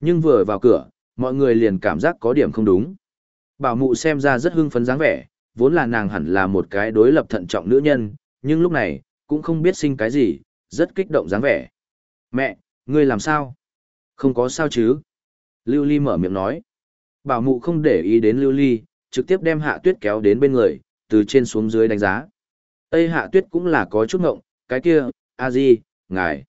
Nhưng vừa vào cửa, mọi người liền cảm giác có điểm không đúng. Bảo mụ xem ra rất hưng phấn dáng vẻ, vốn là nàng hẳn là một cái đối lập thận trọng nữ nhân, nhưng lúc này, cũng không biết sinh cái gì, rất kích động dáng vẻ. Mẹ, ngươi làm sao? Không có sao chứ? Lưu Ly mở miệng nói. Bảo mụ không để ý đến Lưu Ly, trực tiếp đem hạ tuyết kéo đến bên người, từ trên xuống dưới đánh giá. Tây hạ tuyết cũng là có chút ngộng, cái kia, a di, ngài.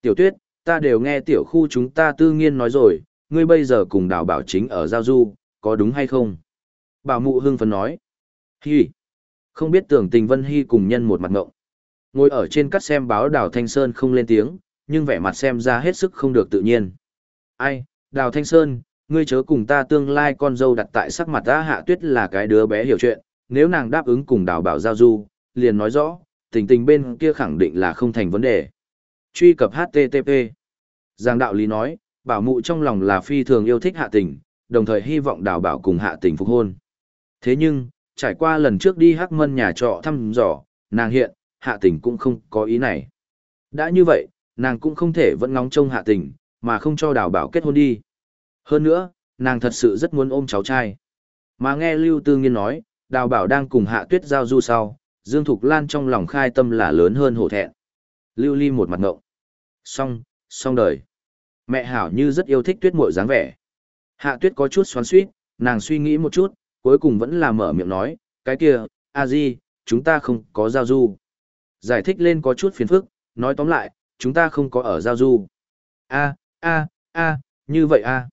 Tiểu tuyết, ta đều nghe tiểu khu chúng ta tư nghiên nói rồi, ngươi bây giờ cùng đào bảo chính ở giao du, có đúng hay không? Bảo mụ hưng phấn nói. Hi. Không biết tưởng tình Vân Hy cùng nhân một mặt ngộng. Ngồi ở trên cắt xem báo đào Thanh Sơn không lên tiếng, nhưng vẻ mặt xem ra hết sức không được tự nhiên. Ai, đào Thanh Sơn, ngươi chớ cùng ta tương lai con dâu đặt tại sắc mặt ta hạ tuyết là cái đứa bé hiểu chuyện, nếu nàng đáp ứng cùng đào bảo giao du, liền nói rõ, tình tình bên kia khẳng định là không thành vấn đề. Truy cập HTTP. Giang đạo lý nói, bảo mụ trong lòng là phi thường yêu thích hạ tình, đồng thời hy vọng đào bảo cùng hạ tình phục hôn. Thế nhưng, trải qua lần trước đi hắc mân nhà trọ thăm dò, nàng hiện, hạ tình cũng không có ý này. Đã như vậy, nàng cũng không thể vẫn ngóng trông hạ tình, mà không cho đào bảo kết hôn đi. Hơn nữa, nàng thật sự rất muốn ôm cháu trai. Mà nghe Lưu Tư Nghiên nói, đào bảo đang cùng hạ tuyết giao du sau, Dương Thục Lan trong lòng khai tâm là lớn hơn hổ thẹn. Lưu Ly một mặt ngộng. Xong, xong đời. Mẹ hảo như rất yêu thích tuyết muội dáng vẻ. Hạ tuyết có chút xoắn suýt, nàng suy nghĩ một chút, cuối cùng vẫn là mở miệng nói, cái kia, a di, chúng ta không có giao du. Giải thích lên có chút phiền phức, nói tóm lại, chúng ta không có ở giao du. a a a như vậy a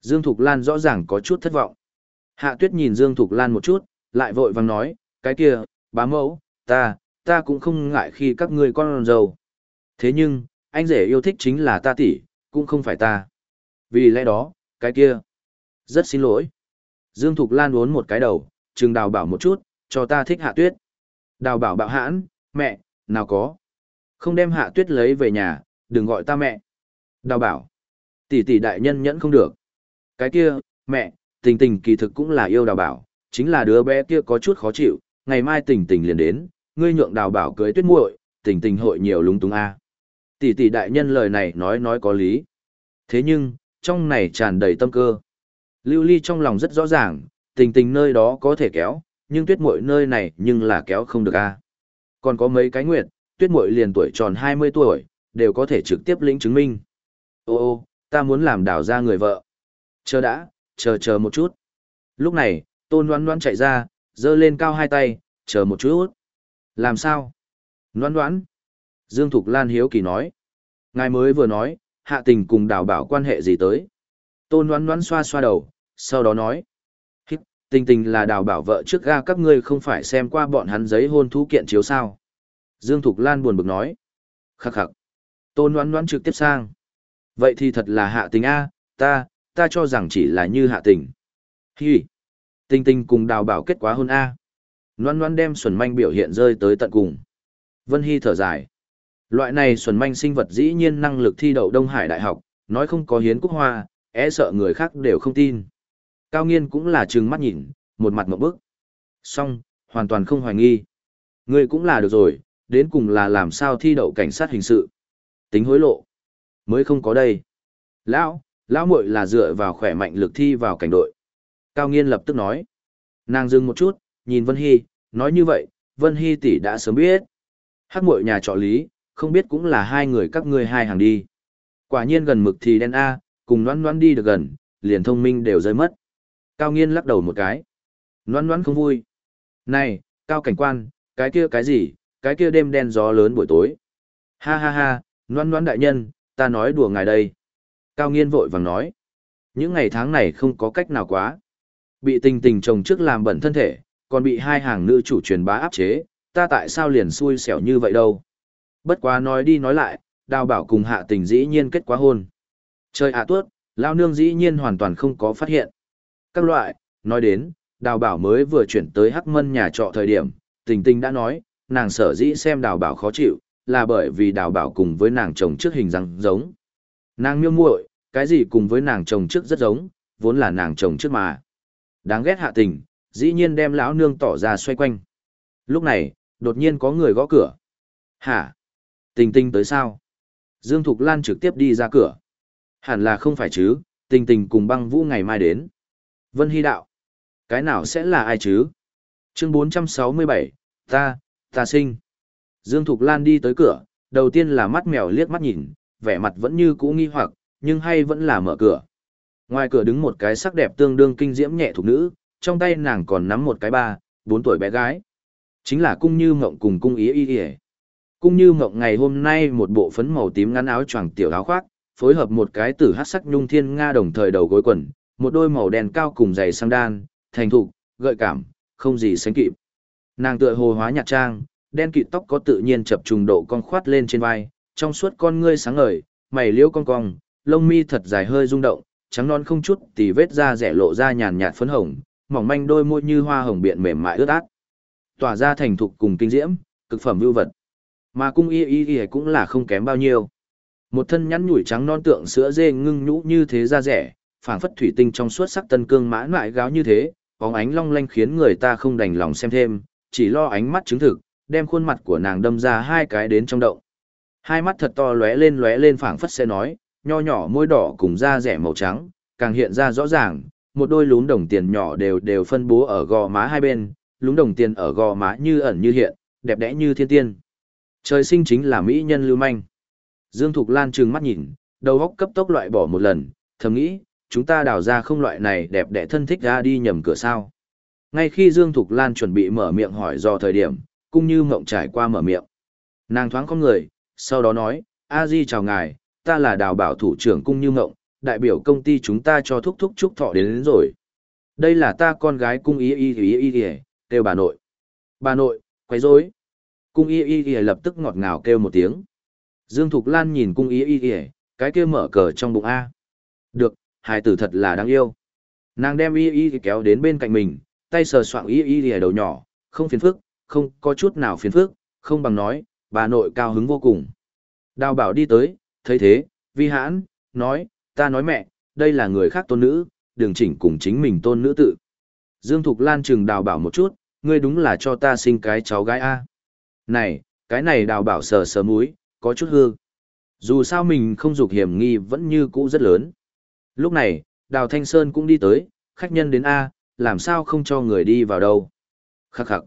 Dương Thục Lan rõ ràng có chút thất vọng. Hạ tuyết nhìn Dương Thục Lan một chút, lại vội vàng nói, cái kia, bá mẫu, ta, ta cũng không ngại khi các ngươi con dâu. Thế nhưng, anh rể yêu thích chính là ta tỷ, cũng không phải ta. Vì lẽ đó, cái kia. Rất xin lỗi. Dương Thục Lan uốn một cái đầu, trừng đào bảo một chút, cho ta thích hạ tuyết. Đào bảo bạo hãn, mẹ, nào có. Không đem hạ tuyết lấy về nhà, đừng gọi ta mẹ. Đào bảo. Tỷ tỷ đại nhân nhẫn không được. Cái kia, mẹ, tình tình kỳ thực cũng là yêu đào bảo, chính là đứa bé kia có chút khó chịu, ngày mai tình tình liền đến, ngươi nhượng đào bảo cưới tuyết muội, tình tình hội nhiều lúng túng a. Tỷ tỷ đại nhân lời này nói nói có lý. Thế nhưng, trong này tràn đầy tâm cơ. Lưu Ly trong lòng rất rõ ràng, tình tình nơi đó có thể kéo, nhưng tuyết muội nơi này nhưng là kéo không được a. Còn có mấy cái nguyệt, tuyết muội liền tuổi tròn 20 tuổi, đều có thể trực tiếp lĩnh chứng minh. Ô ô, ta muốn làm đào ra người vợ. Chờ đã, chờ chờ một chút. Lúc này, tôn đoán đoán chạy ra, giơ lên cao hai tay, chờ một chút. Làm sao? Đoán đoán. Dương Thục Lan hiếu kỳ nói. Ngài mới vừa nói, hạ tình cùng đào bảo quan hệ gì tới. Tôn đoán đoán xoa xoa đầu, sau đó nói. Hít, tình tình là đào bảo vợ trước ga các ngươi không phải xem qua bọn hắn giấy hôn thú kiện chiếu sao. Dương Thục Lan buồn bực nói. Khắc khắc. Tôn đoán đoán trực tiếp sang. Vậy thì thật là hạ tình A, ta, ta cho rằng chỉ là như hạ tình. Hi. Tình tình cùng đào bảo kết quả hôn A. Loan loan đem xuẩn manh biểu hiện rơi tới tận cùng. Vân Hy thở dài. Loại này xuẩn manh sinh vật dĩ nhiên năng lực thi đậu Đông Hải Đại học, nói không có hiến quốc hoa, e sợ người khác đều không tin. Cao nghiên cũng là trừng mắt nhìn, một mặt một bức. Xong, hoàn toàn không hoài nghi. Người cũng là được rồi, đến cùng là làm sao thi đậu cảnh sát hình sự. Tính hối lộ. Mới không có đây. Lão, lão muội là dựa vào khỏe mạnh lực thi vào cảnh đội. Cao nghiên lập tức nói. Nàng dừng một chút, nhìn Vân Hy, nói như vậy, Vân Hy tỷ đã sớm biết. Hát muội nhà trọ lý, không biết cũng là hai người các ngươi hai hàng đi. Quả nhiên gần mực thì đen A, cùng noan noan đi được gần, liền thông minh đều rơi mất. Cao nghiên lắc đầu một cái. Noan noan không vui. Này, cao cảnh quan, cái kia cái gì, cái kia đêm đen gió lớn buổi tối. Ha ha ha, noan noan đại nhân, ta nói đùa ngài đây. Cao nghiên vội vàng nói. Những ngày tháng này không có cách nào quá. Bị tình tình chồng trước làm bẩn thân thể, còn bị hai hàng nữ chủ truyền bá áp chế, ta tại sao liền xui xẻo như vậy đâu. Bất quá nói đi nói lại, đào bảo cùng hạ tình dĩ nhiên kết quá hôn. Trời hạ tuốt, lao nương dĩ nhiên hoàn toàn không có phát hiện. Các loại, nói đến, đào bảo mới vừa chuyển tới hắc mân nhà trọ thời điểm, tình tình đã nói, nàng sở dĩ xem đào bảo khó chịu, là bởi vì đào bảo cùng với nàng chồng trước hình răng giống. Nàng miêu muội, cái gì cùng với nàng chồng trước rất giống, vốn là nàng chồng trước mà. Đáng ghét hạ tình, dĩ nhiên đem lão nương tỏ ra xoay quanh. Lúc này, đột nhiên có người gõ cửa. Hả? Tình tình tới sao? Dương Thục Lan trực tiếp đi ra cửa. Hẳn là không phải chứ, tình tình cùng băng vũ ngày mai đến. Vân Hy đạo. Cái nào sẽ là ai chứ? Chương 467, ta, ta sinh. Dương Thục Lan đi tới cửa, đầu tiên là mắt mèo liếc mắt nhìn, vẻ mặt vẫn như cũ nghi hoặc, nhưng hay vẫn là mở cửa. Ngoài cửa đứng một cái sắc đẹp tương đương kinh diễm nhẹ thuộc nữ, trong tay nàng còn nắm một cái ba, bốn tuổi bé gái. Chính là cung như mộng cùng cung ý y y cũng như mộng ngày hôm nay một bộ phấn màu tím ngắn áo choàng tiểu áo khoác, phối hợp một cái tử hát sắc nhung thiên nga đồng thời đầu gối quần, một đôi màu đen cao cùng giày sang đan, thành thục, gợi cảm, không gì sánh kịp. Nàng tựa hồ hóa nhạt trang, đen kịt tóc có tự nhiên chập trùng độ con khoát lên trên vai, trong suốt con ngươi sáng ngời, mày liễu cong cong, lông mi thật dài hơi rung động, trắng non không chút tì vết da rẻ lộ ra nhàn nhạt phấn hồng, mỏng manh đôi môi như hoa hồng biện mềm mại ướt át. Tỏa ra thành thục cùng kinh diễm, cực phẩm ưu vật. Mà cung y y y cũng là không kém bao nhiêu. Một thân nhắn nhủi trắng non tượng sữa dê ngưng nhũ như thế da rẻ, phảng phất thủy tinh trong suốt sắc tân cương mãn lại gáo như thế, bóng ánh long lanh khiến người ta không đành lòng xem thêm, chỉ lo ánh mắt chứng thực, đem khuôn mặt của nàng đâm ra hai cái đến trong động. Hai mắt thật to lóe lên lóe lên phảng phất sẽ nói, nho nhỏ môi đỏ cùng da rẻ màu trắng, càng hiện ra rõ ràng, một đôi lún đồng tiền nhỏ đều đều phân bố ở gò má hai bên, lún đồng tiền ở gò má như ẩn như hiện, đẹp đẽ như thiên tiên. Trời sinh chính là mỹ nhân lưu manh. Dương Thục Lan trừng mắt nhìn, đầu óc cấp tốc loại bỏ một lần, thầm nghĩ, chúng ta đào ra không loại này đẹp đẽ thân thích ra đi nhầm cửa sao. Ngay khi Dương Thục Lan chuẩn bị mở miệng hỏi do thời điểm, cũng như mộng trải qua mở miệng. Nàng thoáng con người, sau đó nói, A Di chào ngài, ta là đào bảo thủ trưởng cung như mộng, đại biểu công ty chúng ta cho thúc thúc chúc thọ đến, đến rồi. Đây là ta con gái cung y y y y y, kêu bà nội. Bà nội, quấy rối. Cung y y y lập tức ngọt ngào kêu một tiếng. Dương Thục Lan nhìn cung y y y, cái kia mở cờ trong bụng A. Được, hài tử thật là đáng yêu. Nàng đem y y kéo đến bên cạnh mình, tay sờ soạng y y y đầu nhỏ, không phiền phức, không có chút nào phiền phức, không bằng nói, bà nội cao hứng vô cùng. Đào bảo đi tới, thấy thế, vi hãn, nói, ta nói mẹ, đây là người khác tôn nữ, đừng chỉnh cùng chính mình tôn nữ tự. Dương Thục Lan chừng đào bảo một chút, ngươi đúng là cho ta sinh cái cháu gái A. Này, cái này đào bảo sờ sờ múi, có chút hư. Dù sao mình không dục hiểm nghi vẫn như cũ rất lớn. Lúc này, đào Thanh Sơn cũng đi tới, khách nhân đến A, làm sao không cho người đi vào đâu. Khắc khắc.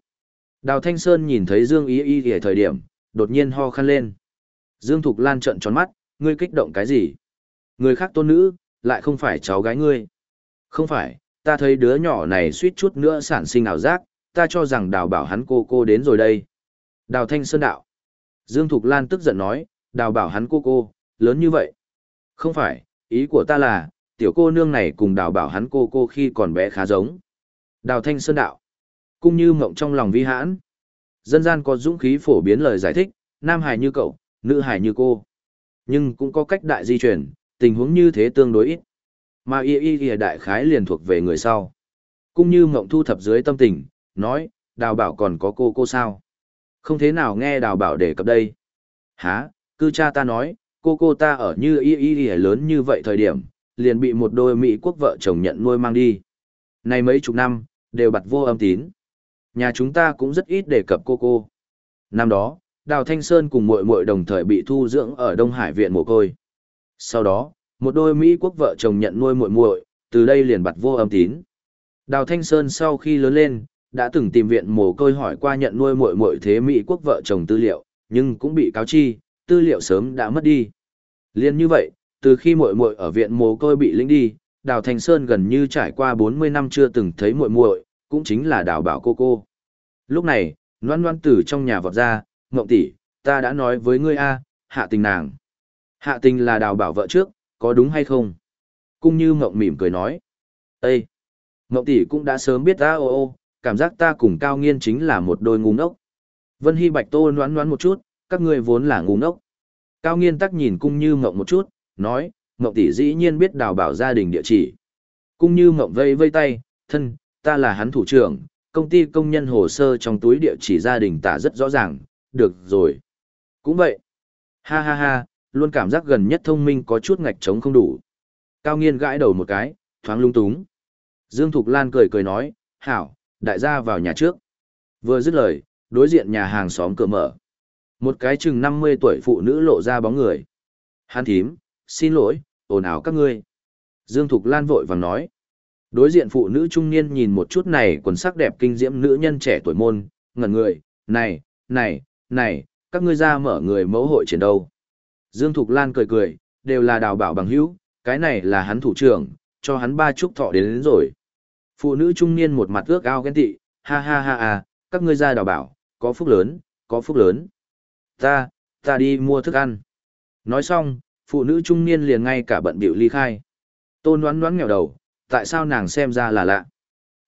Đào Thanh Sơn nhìn thấy Dương Ý Y ở thời điểm, đột nhiên ho khăn lên. Dương Thục Lan trợn tròn mắt, ngươi kích động cái gì? Người khác tôn nữ, lại không phải cháu gái ngươi. Không phải, ta thấy đứa nhỏ này suýt chút nữa sản sinh ảo giác, ta cho rằng đào bảo hắn cô cô đến rồi đây. Đào Thanh Sơn đạo. Dương Thục Lan tức giận nói, đào bảo hắn cô cô, lớn như vậy. Không phải, ý của ta là, tiểu cô nương này cùng đào bảo hắn cô cô khi còn bé khá giống. Đào Thanh Sơn đạo. Cung như mộng trong lòng vi hãn. Dân gian có dũng khí phổ biến lời giải thích, nam hài như cậu, nữ hài như cô. Nhưng cũng có cách đại di chuyển, tình huống như thế tương đối ít. Mà y y y đại khái liền thuộc về người sau. Cung như mộng thu thập dưới tâm tình, nói, đào bảo còn có cô cô sao? Không thế nào nghe đào bảo đề cập đây. Hả, cư cha ta nói, cô cô ta ở như y y y lớn như vậy thời điểm, liền bị một đôi Mỹ quốc vợ chồng nhận nuôi mang đi. Này mấy chục năm, đều bặt vô âm tín. Nhà chúng ta cũng rất ít đề cập cô cô. Năm đó, Đào Thanh Sơn cùng muội muội đồng thời bị thu dưỡng ở Đông Hải viện mồ côi. Sau đó, một đôi Mỹ quốc vợ chồng nhận nuôi muội muội, từ đây liền bặt vô âm tín. Đào Thanh Sơn sau khi lớn lên, đã từng tìm viện mồ côi hỏi qua nhận nuôi muội muội thế Mỹ quốc vợ chồng tư liệu, nhưng cũng bị cáo chi, tư liệu sớm đã mất đi. Liên như vậy, từ khi muội muội ở viện mồ côi bị lĩnh đi, Đào thành Sơn gần như trải qua 40 năm chưa từng thấy muội muội, cũng chính là Đào Bảo cô cô. Lúc này, Loan Loan từ trong nhà vọt ra, "Ngộng tỷ, ta đã nói với ngươi a, hạ tình nàng." Hạ tình là Đào Bảo vợ trước, có đúng hay không? Cung Như Ngộng mỉm cười nói, "Ê, Ngộng tỷ cũng đã sớm biết ta ô ô, cảm giác ta cùng Cao Nghiên chính là một đôi ngu ngốc." Vân Hy Bạch Tô noán noán một chút, các ngươi vốn là ngu ngốc. Cao Nghiên tắc nhìn Cung Như mộng một chút, nói, mộng tỷ dĩ nhiên biết Đào Bảo gia đình địa chỉ. Cung Như mộng vây vây tay, thân, ta là hắn thủ trưởng, công ty công nhân hồ sơ trong túi địa chỉ gia đình tả rất rõ ràng, được rồi. Cũng vậy. Ha ha ha, luôn cảm giác gần nhất thông minh có chút ngạch trống không đủ. Cao nghiên gãi đầu một cái, thoáng lung túng. Dương Thục Lan cười cười nói, hảo, đại gia vào nhà trước. Vừa dứt lời, đối diện nhà hàng xóm cửa mở. Một cái chừng 50 tuổi phụ nữ lộ ra bóng người. Hán thím, xin lỗi, ồn ào các ngươi. Dương Thục Lan vội vàng nói. Đối diện phụ nữ trung niên nhìn một chút này quần sắc đẹp kinh diễm nữ nhân trẻ tuổi môn, ngẩn người, này, này, này, các ngươi ra mở người mẫu hội triển đâu. Dương Thục Lan cười cười, đều là đào bảo bằng hữu, cái này là hắn thủ trưởng, cho hắn ba chúc thọ đến, đến rồi. Phụ nữ trung niên một mặt ước ao ghen tị, ha ha ha à, các ngươi ra đào bảo, có phúc lớn, có phúc lớn. Ta, ta đi mua thức ăn. Nói xong, phụ nữ trung niên liền ngay cả bận bịu ly khai. Tôn đoán đoán nghèo đầu, tại sao nàng xem ra là lạ.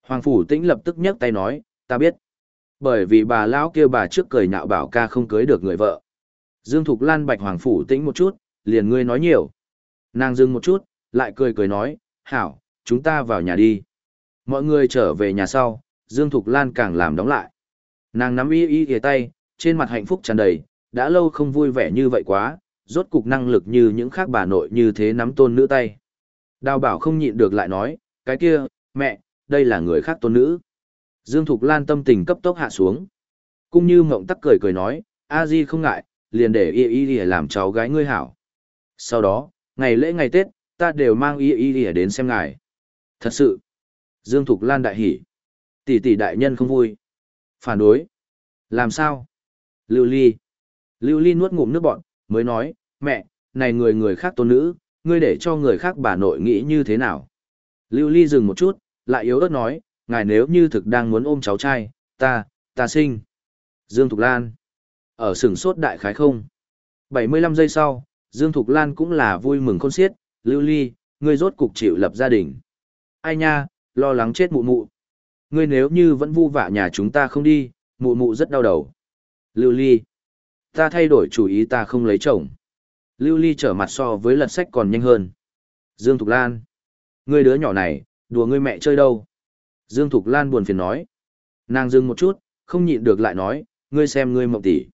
Hoàng phủ tĩnh lập tức nhấc tay nói, ta biết. Bởi vì bà lão kia bà trước cười nhạo bảo ca không cưới được người vợ. Dương Thục Lan bạch hoàng phủ tĩnh một chút, liền ngươi nói nhiều. Nàng dừng một chút, lại cười cười nói, hảo, chúng ta vào nhà đi. Mọi người trở về nhà sau, Dương Thục Lan càng làm đóng lại. Nàng nắm y y ghề tay, trên mặt hạnh phúc tràn đầy, đã lâu không vui vẻ như vậy quá, rốt cục năng lực như những khác bà nội như thế nắm tôn nữ tay. Đào bảo không nhịn được lại nói, cái kia, mẹ, đây là người khác tôn nữ. Dương Thục Lan tâm tình cấp tốc hạ xuống. Cũng như mộng tắc cười cười nói, a di không ngại, liền để y y y làm cháu gái ngươi hảo. Sau đó, ngày lễ ngày Tết, ta đều mang y y y đến xem ngài. Thật sự, Dương Thục Lan đại hỉ. Tỷ tỷ đại nhân không vui. Phản đối. Làm sao? Lưu Ly. Lưu Ly nuốt ngụm nước bọn, mới nói, mẹ, này người người khác tôn nữ, ngươi để cho người khác bà nội nghĩ như thế nào? Lưu Ly dừng một chút, lại yếu ớt nói, ngài nếu như thực đang muốn ôm cháu trai, ta, ta sinh. Dương Thục Lan. Ở sừng sốt đại khái không? 75 giây sau, Dương Thục Lan cũng là vui mừng khôn xiết, Lưu Ly, ngươi rốt cục chịu lập gia đình. Ai nha, lo lắng chết mụ mụ. Ngươi nếu như vẫn vu vạ nhà chúng ta không đi, mụ mụ rất đau đầu. Lưu Ly. Ta thay đổi chủ ý ta không lấy chồng. Lưu Ly trở mặt so với lật sách còn nhanh hơn. Dương Thục Lan. Ngươi đứa nhỏ này, đùa ngươi mẹ chơi đâu? Dương Thục Lan buồn phiền nói. Nàng dừng một chút, không nhịn được lại nói, ngươi xem ngươi mộng tỷ.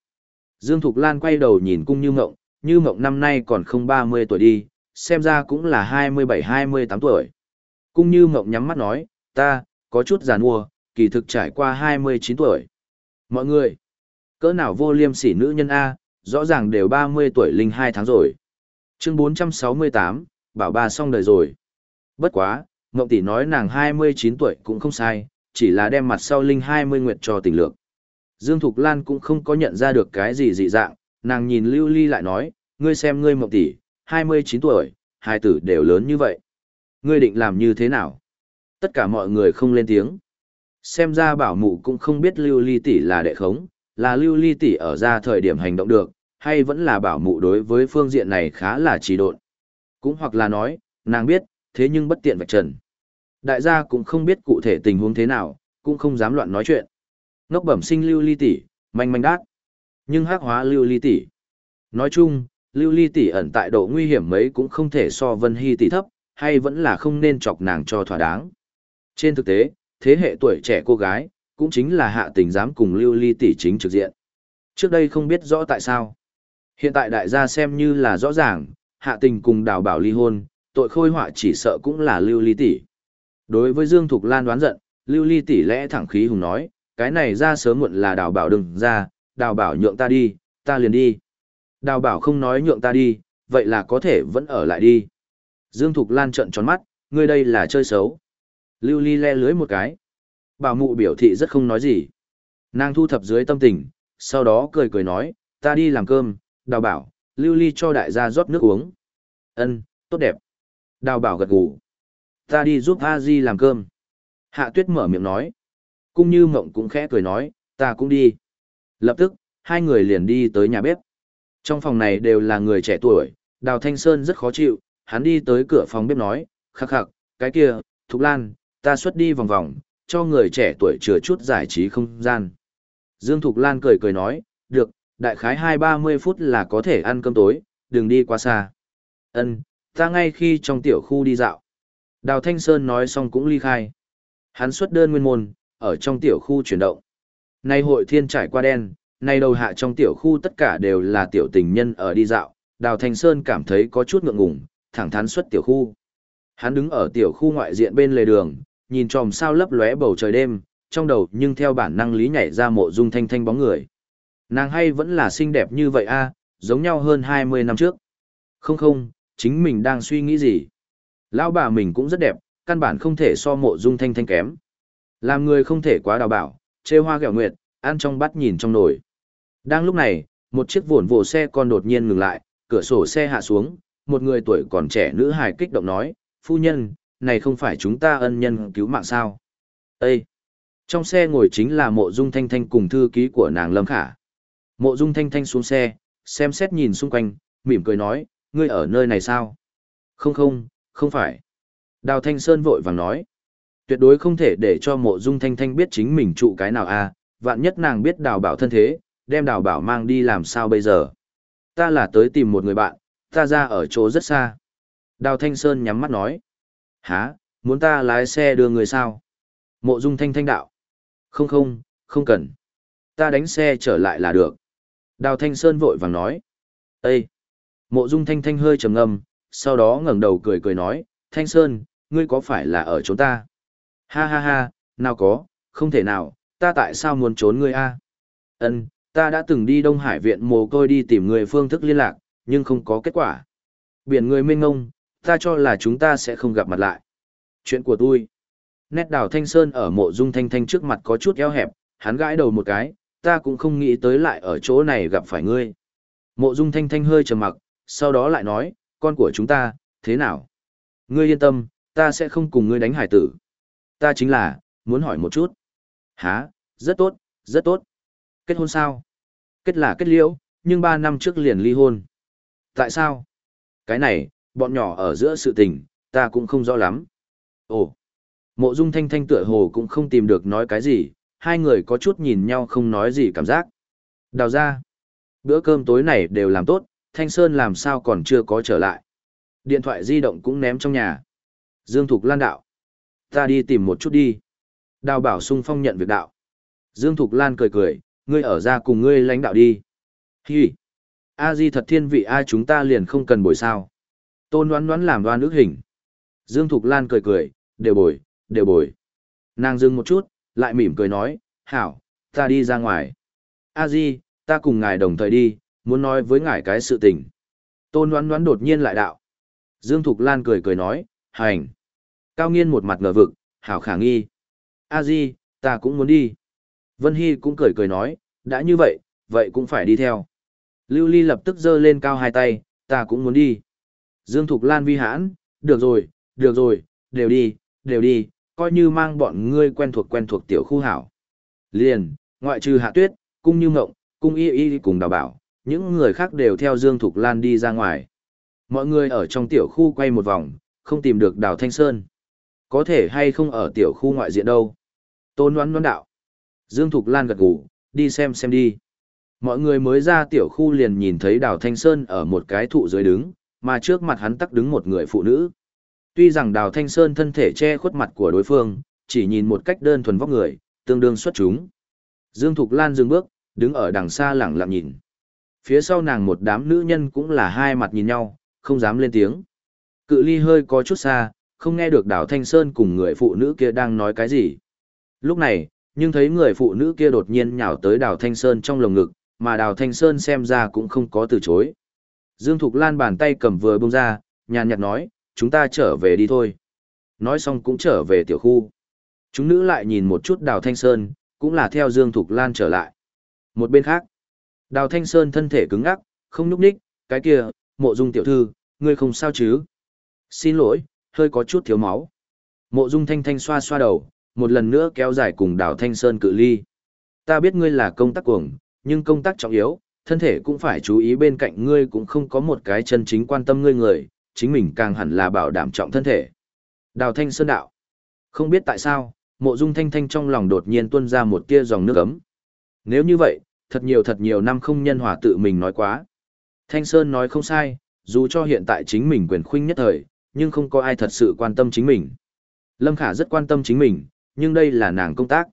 Dương Thục Lan quay đầu nhìn cung như mộng, như mộng năm nay còn không 30 tuổi đi, xem ra cũng là 27-28 tuổi cũng như mộng nhắm mắt nói, ta, có chút giàn mua, kỳ thực trải qua 29 tuổi. Mọi người, cỡ nào vô liêm sỉ nữ nhân A, rõ ràng đều 30 tuổi linh 2 tháng rồi. Chương 468, bảo bà xong đời rồi. Bất quá, Ngộng tỷ nói nàng 29 tuổi cũng không sai, chỉ là đem mặt sau linh 20 nguyệt cho tình lược. Dương Thục Lan cũng không có nhận ra được cái gì dị dạng, nàng nhìn Lưu Ly lại nói, ngươi xem ngươi Ngộng tỷ, 29 tuổi, hai tử đều lớn như vậy. Ngươi định làm như thế nào? Tất cả mọi người không lên tiếng. Xem ra bảo mụ cũng không biết Lưu Ly tỷ là đệ khống, là Lưu Ly tỷ ở ra thời điểm hành động được, hay vẫn là bảo mụ đối với phương diện này khá là trì độn. Cũng hoặc là nói, nàng biết, thế nhưng bất tiện vạch trần. Đại gia cũng không biết cụ thể tình huống thế nào, cũng không dám loạn nói chuyện. Ngốc bẩm sinh lưu ly tỷ, manh manh đát. Nhưng hắc hóa lưu ly tỷ. Nói chung, lưu ly tỷ ẩn tại độ nguy hiểm mấy cũng không thể so vân hy tỷ thấp, hay vẫn là không nên chọc nàng cho thỏa đáng. Trên thực tế, thế hệ tuổi trẻ cô gái, cũng chính là hạ tình dám cùng lưu ly tỷ chính trực diện. Trước đây không biết rõ tại sao. Hiện tại đại gia xem như là rõ ràng, hạ tình cùng đào bảo ly hôn, tội khôi họa chỉ sợ cũng là lưu ly tỷ. Đối với Dương Thục Lan đoán giận, Lưu Ly tỷ lẽ thẳng khí hùng nói, cái này ra sớm muộn là đào bảo đừng ra, đào bảo nhượng ta đi, ta liền đi. Đào bảo không nói nhượng ta đi, vậy là có thể vẫn ở lại đi. Dương Thục Lan trợn tròn mắt, ngươi đây là chơi xấu. Lưu Ly le lưới một cái. Bảo mụ biểu thị rất không nói gì. Nàng thu thập dưới tâm tình, sau đó cười cười nói, ta đi làm cơm, đào bảo, Lưu Ly cho đại gia rót nước uống. Ân, tốt đẹp. Đào bảo gật gù. Ta đi giúp a di làm cơm. Hạ tuyết mở miệng nói. Cung như mộng cũng khẽ cười nói, ta cũng đi. Lập tức, hai người liền đi tới nhà bếp. Trong phòng này đều là người trẻ tuổi, Đào Thanh Sơn rất khó chịu, hắn đi tới cửa phòng bếp nói, khắc khắc, cái kia, Thục Lan, ta xuất đi vòng vòng, cho người trẻ tuổi chừa chút giải trí không gian. Dương Thục Lan cười cười nói, được, đại khái hai ba mươi phút là có thể ăn cơm tối, đừng đi quá xa. Ân, ta ngay khi trong tiểu khu đi dạo. Đào Thanh Sơn nói xong cũng ly khai. Hắn xuất đơn nguyên môn, ở trong tiểu khu chuyển động. Nay hội thiên trải qua đen, nay đầu hạ trong tiểu khu tất cả đều là tiểu tình nhân ở đi dạo. Đào Thanh Sơn cảm thấy có chút ngượng ngùng, thẳng thắn xuất tiểu khu. Hắn đứng ở tiểu khu ngoại diện bên lề đường, nhìn tròm sao lấp lóe bầu trời đêm, trong đầu nhưng theo bản năng lý nhảy ra mộ dung thanh thanh bóng người. Nàng hay vẫn là xinh đẹp như vậy a, giống nhau hơn 20 năm trước. Không không, chính mình đang suy nghĩ gì? Lão bà mình cũng rất đẹp, căn bản không thể so mộ dung thanh thanh kém. Làm người không thể quá đào bảo, chê hoa gẹo nguyệt, ăn trong bắt nhìn trong nồi. Đang lúc này, một chiếc vồn vồ xe con đột nhiên ngừng lại, cửa sổ xe hạ xuống, một người tuổi còn trẻ nữ hài kích động nói, phu nhân, này không phải chúng ta ân nhân cứu mạng sao. Ê! Trong xe ngồi chính là mộ dung thanh thanh cùng thư ký của nàng Lâm Khả. Mộ dung thanh thanh xuống xe, xem xét nhìn xung quanh, mỉm cười nói, ngươi ở nơi này sao? Không không, không phải. Đào Thanh Sơn vội vàng nói, tuyệt đối không thể để cho mộ dung thanh thanh biết chính mình trụ cái nào a à, vạn nhất nàng biết đào bảo thân thế, đem đào bảo mang đi làm sao bây giờ. Ta là tới tìm một người bạn, ta ra ở chỗ rất xa. Đào Thanh Sơn nhắm mắt nói, há, muốn ta lái xe đưa người sao? Mộ dung thanh thanh đạo, không không, không cần. Ta đánh xe trở lại là được. Đào Thanh Sơn vội vàng nói. Ê! Mộ Dung Thanh Thanh hơi trầm ngâm, sau đó ngẩng đầu cười cười nói, Thanh Sơn, ngươi có phải là ở chỗ ta? Ha ha ha, nào có, không thể nào, ta tại sao muốn trốn ngươi a? Ân, ta đã từng đi Đông Hải viện mồ côi đi tìm người phương thức liên lạc, nhưng không có kết quả. Biển người mênh ngông, ta cho là chúng ta sẽ không gặp mặt lại. Chuyện của tôi. Nét đào Thanh Sơn ở mộ dung Thanh Thanh trước mặt có chút eo hẹp, hắn gãi đầu một cái, ta cũng không nghĩ tới lại ở chỗ này gặp phải ngươi. Mộ dung thanh thanh hơi trầm mặc, sau đó lại nói, con của chúng ta, thế nào? Ngươi yên tâm, ta sẽ không cùng ngươi đánh hải tử. Ta chính là, muốn hỏi một chút. Hả, rất tốt, rất tốt. Kết hôn sao? Kết là kết liễu, nhưng ba năm trước liền ly hôn. Tại sao? Cái này, bọn nhỏ ở giữa sự tình, ta cũng không rõ lắm. Ồ, mộ dung thanh thanh tựa hồ cũng không tìm được nói cái gì, hai người có chút nhìn nhau không nói gì cảm giác. Đào ra, bữa cơm tối này đều làm tốt, Thanh Sơn làm sao còn chưa có trở lại. Điện thoại di động cũng ném trong nhà. Dương Thục Lan đạo. Ta đi tìm một chút đi. Đào bảo sung phong nhận việc đạo. Dương Thục Lan cười cười, ngươi ở ra cùng ngươi lãnh đạo đi. Hi. A di thật thiên vị ai chúng ta liền không cần bồi sao. Tôn đoán đoán làm đoan ước hình. Dương Thục Lan cười cười, đều bồi, đều bồi. Nàng dừng một chút, lại mỉm cười nói, hảo, ta đi ra ngoài. a di, ta cùng ngài đồng thời đi, muốn nói với ngài cái sự tình. Tôn đoán đoán đột nhiên lại đạo. Dương Thục Lan cười cười nói, hành. Cao nghiên một mặt ngờ vực, hảo khả nghi. a di, ta cũng muốn đi. Vân Hy cũng cười cười nói, đã như vậy, vậy cũng phải đi theo. Lưu Ly lập tức giơ lên cao hai tay, ta cũng muốn đi. Dương Thục Lan vi hãn, được rồi, được rồi, đều đi, đều đi, coi như mang bọn ngươi quen thuộc quen thuộc tiểu khu hảo. Liền, ngoại trừ hạ tuyết, cung như ngộng, cung y y cùng đào bảo, những người khác đều theo Dương Thục Lan đi ra ngoài. Mọi người ở trong tiểu khu quay một vòng, không tìm được đào Thanh Sơn. Có thể hay không ở tiểu khu ngoại diện đâu. Tôn đoán đoán đạo. Dương Thục Lan gật gù, đi xem xem đi. Mọi người mới ra tiểu khu liền nhìn thấy đào Thanh Sơn ở một cái thụ dưới đứng, mà trước mặt hắn tắc đứng một người phụ nữ. Tuy rằng Đào Thanh Sơn thân thể che khuất mặt của đối phương, chỉ nhìn một cách đơn thuần vóc người, tương đương xuất chúng. Dương Thục Lan dừng bước, đứng ở đằng xa lẳng lặng nhìn. Phía sau nàng một đám nữ nhân cũng là hai mặt nhìn nhau, không dám lên tiếng. Cự ly hơi có chút xa, không nghe được Đào Thanh Sơn cùng người phụ nữ kia đang nói cái gì. Lúc này, nhưng thấy người phụ nữ kia đột nhiên nhào tới Đào Thanh Sơn trong lồng ngực, mà Đào Thanh Sơn xem ra cũng không có từ chối. Dương Thục Lan bàn tay cầm vừa bông ra, nhàn nhạt nói, chúng ta trở về đi thôi. Nói xong cũng trở về tiểu khu. Chúng nữ lại nhìn một chút Đào Thanh Sơn, cũng là theo Dương Thục Lan trở lại. Một bên khác, Đào Thanh Sơn thân thể cứng ngắc, không nhúc nhích, cái kia, mộ dung tiểu thư, ngươi không sao chứ? Xin lỗi, hơi có chút thiếu máu. Mộ dung thanh thanh xoa xoa đầu, một lần nữa kéo dài cùng Đào Thanh Sơn cự ly. Ta biết ngươi là công tác cuồng, nhưng công tác trọng yếu, thân thể cũng phải chú ý bên cạnh ngươi cũng không có một cái chân chính quan tâm ngươi người, chính mình càng hẳn là bảo đảm trọng thân thể. Đào Thanh Sơn đạo. Không biết tại sao, mộ dung thanh thanh trong lòng đột nhiên tuôn ra một tia dòng nước ấm. Nếu như vậy, thật nhiều thật nhiều năm không nhân hòa tự mình nói quá. Thanh Sơn nói không sai, dù cho hiện tại chính mình quyền khuynh nhất thời, nhưng không có ai thật sự quan tâm chính mình. Lâm Khả rất quan tâm chính mình, nhưng đây là nàng công tác.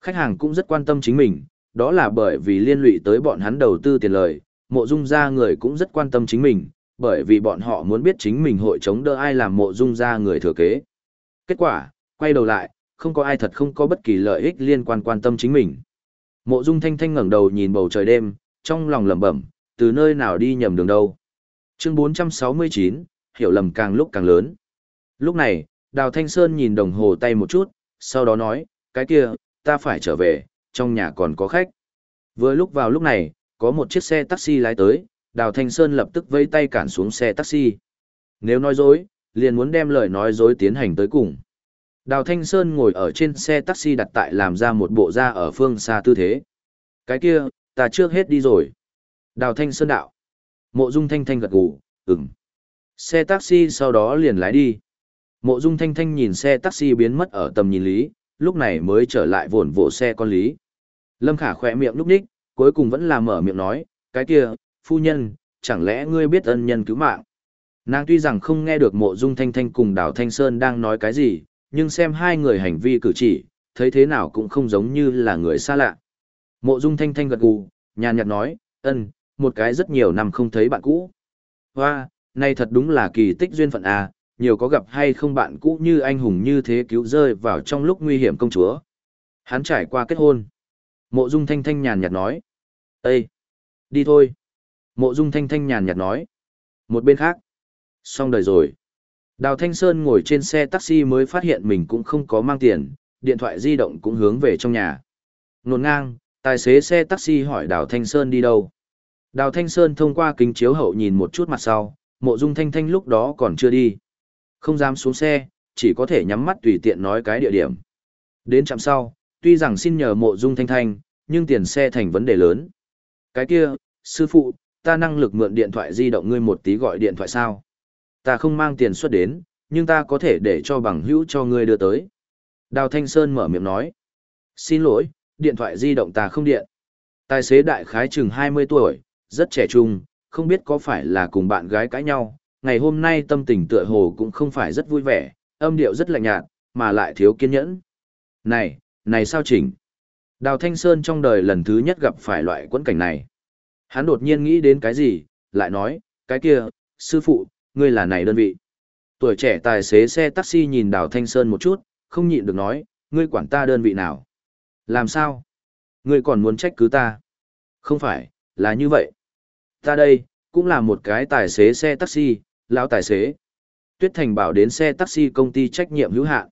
Khách hàng cũng rất quan tâm chính mình, đó là bởi vì liên lụy tới bọn hắn đầu tư tiền lời, mộ dung gia người cũng rất quan tâm chính mình, bởi vì bọn họ muốn biết chính mình hội chống đỡ ai làm mộ dung gia người thừa kế. Kết quả, quay đầu lại, không có ai thật không có bất kỳ lợi ích liên quan quan tâm chính mình. Mộ dung thanh thanh ngẩng đầu nhìn bầu trời đêm, trong lòng lẩm bẩm, từ nơi nào đi nhầm đường đâu. Chương 469, hiểu lầm càng lúc càng lớn. Lúc này, Đào Thanh Sơn nhìn đồng hồ tay một chút, sau đó nói, cái kia, ta phải trở về, trong nhà còn có khách. Vừa lúc vào lúc này, có một chiếc xe taxi lái tới, Đào Thanh Sơn lập tức vây tay cản xuống xe taxi. Nếu nói dối, liền muốn đem lời nói dối tiến hành tới cùng. Đào Thanh Sơn ngồi ở trên xe taxi đặt tại làm ra một bộ da ở phương xa tư thế. Cái kia, ta trước hết đi rồi. Đào Thanh Sơn đạo. Mộ Dung Thanh Thanh gật gù, ừm. Xe taxi sau đó liền lái đi. Mộ Dung Thanh Thanh nhìn xe taxi biến mất ở tầm nhìn lý, lúc này mới trở lại vồn vỗ xe con lý. Lâm Khả khỏe miệng lúc ních, cuối cùng vẫn là mở miệng nói, cái kia, phu nhân, chẳng lẽ ngươi biết ân nhân cứu mạng? Nàng tuy rằng không nghe được mộ dung thanh thanh cùng đào thanh sơn đang nói cái gì, nhưng xem hai người hành vi cử chỉ, thấy thế nào cũng không giống như là người xa lạ. Mộ dung thanh thanh gật gù, nhàn nhạt nói, ân, một cái rất nhiều năm không thấy bạn cũ. Hoa, này thật đúng là kỳ tích duyên phận à, nhiều có gặp hay không bạn cũ như anh hùng như thế cứu rơi vào trong lúc nguy hiểm công chúa. Hắn trải qua kết hôn. Mộ dung thanh thanh nhàn nhạt nói. Ê! Đi thôi. Mộ dung thanh thanh nhàn nhạt nói. Một bên khác. Xong đời rồi. Đào Thanh Sơn ngồi trên xe taxi mới phát hiện mình cũng không có mang tiền, điện thoại di động cũng hướng về trong nhà. Nôn ngang, tài xế xe taxi hỏi Đào Thanh Sơn đi đâu. Đào Thanh Sơn thông qua kính chiếu hậu nhìn một chút mặt sau, mộ dung thanh thanh lúc đó còn chưa đi. Không dám xuống xe, chỉ có thể nhắm mắt tùy tiện nói cái địa điểm. Đến chạm sau, tuy rằng xin nhờ mộ dung thanh thanh, nhưng tiền xe thành vấn đề lớn. Cái kia, sư phụ, ta năng lực mượn điện thoại di động ngươi một tí gọi điện thoại sao? Ta không mang tiền xuất đến, nhưng ta có thể để cho bằng hữu cho ngươi đưa tới. Đào Thanh Sơn mở miệng nói. Xin lỗi, điện thoại di động ta không điện. Tài xế đại khái chừng 20 tuổi, rất trẻ trung, không biết có phải là cùng bạn gái cãi nhau. Ngày hôm nay tâm tình tựa hồ cũng không phải rất vui vẻ, âm điệu rất lạnh nhạt, mà lại thiếu kiên nhẫn. Này, này sao chỉnh? Đào Thanh Sơn trong đời lần thứ nhất gặp phải loại quẫn cảnh này. Hắn đột nhiên nghĩ đến cái gì, lại nói, cái kia, sư phụ, ngươi là này đơn vị. Tuổi trẻ tài xế xe taxi nhìn Đào Thanh Sơn một chút, không nhịn được nói, ngươi quản ta đơn vị nào. Làm sao? Ngươi còn muốn trách cứ ta? Không phải, là như vậy. Ta đây, cũng là một cái tài xế xe taxi, lão tài xế. Tuyết Thành bảo đến xe taxi công ty trách nhiệm hữu hạn.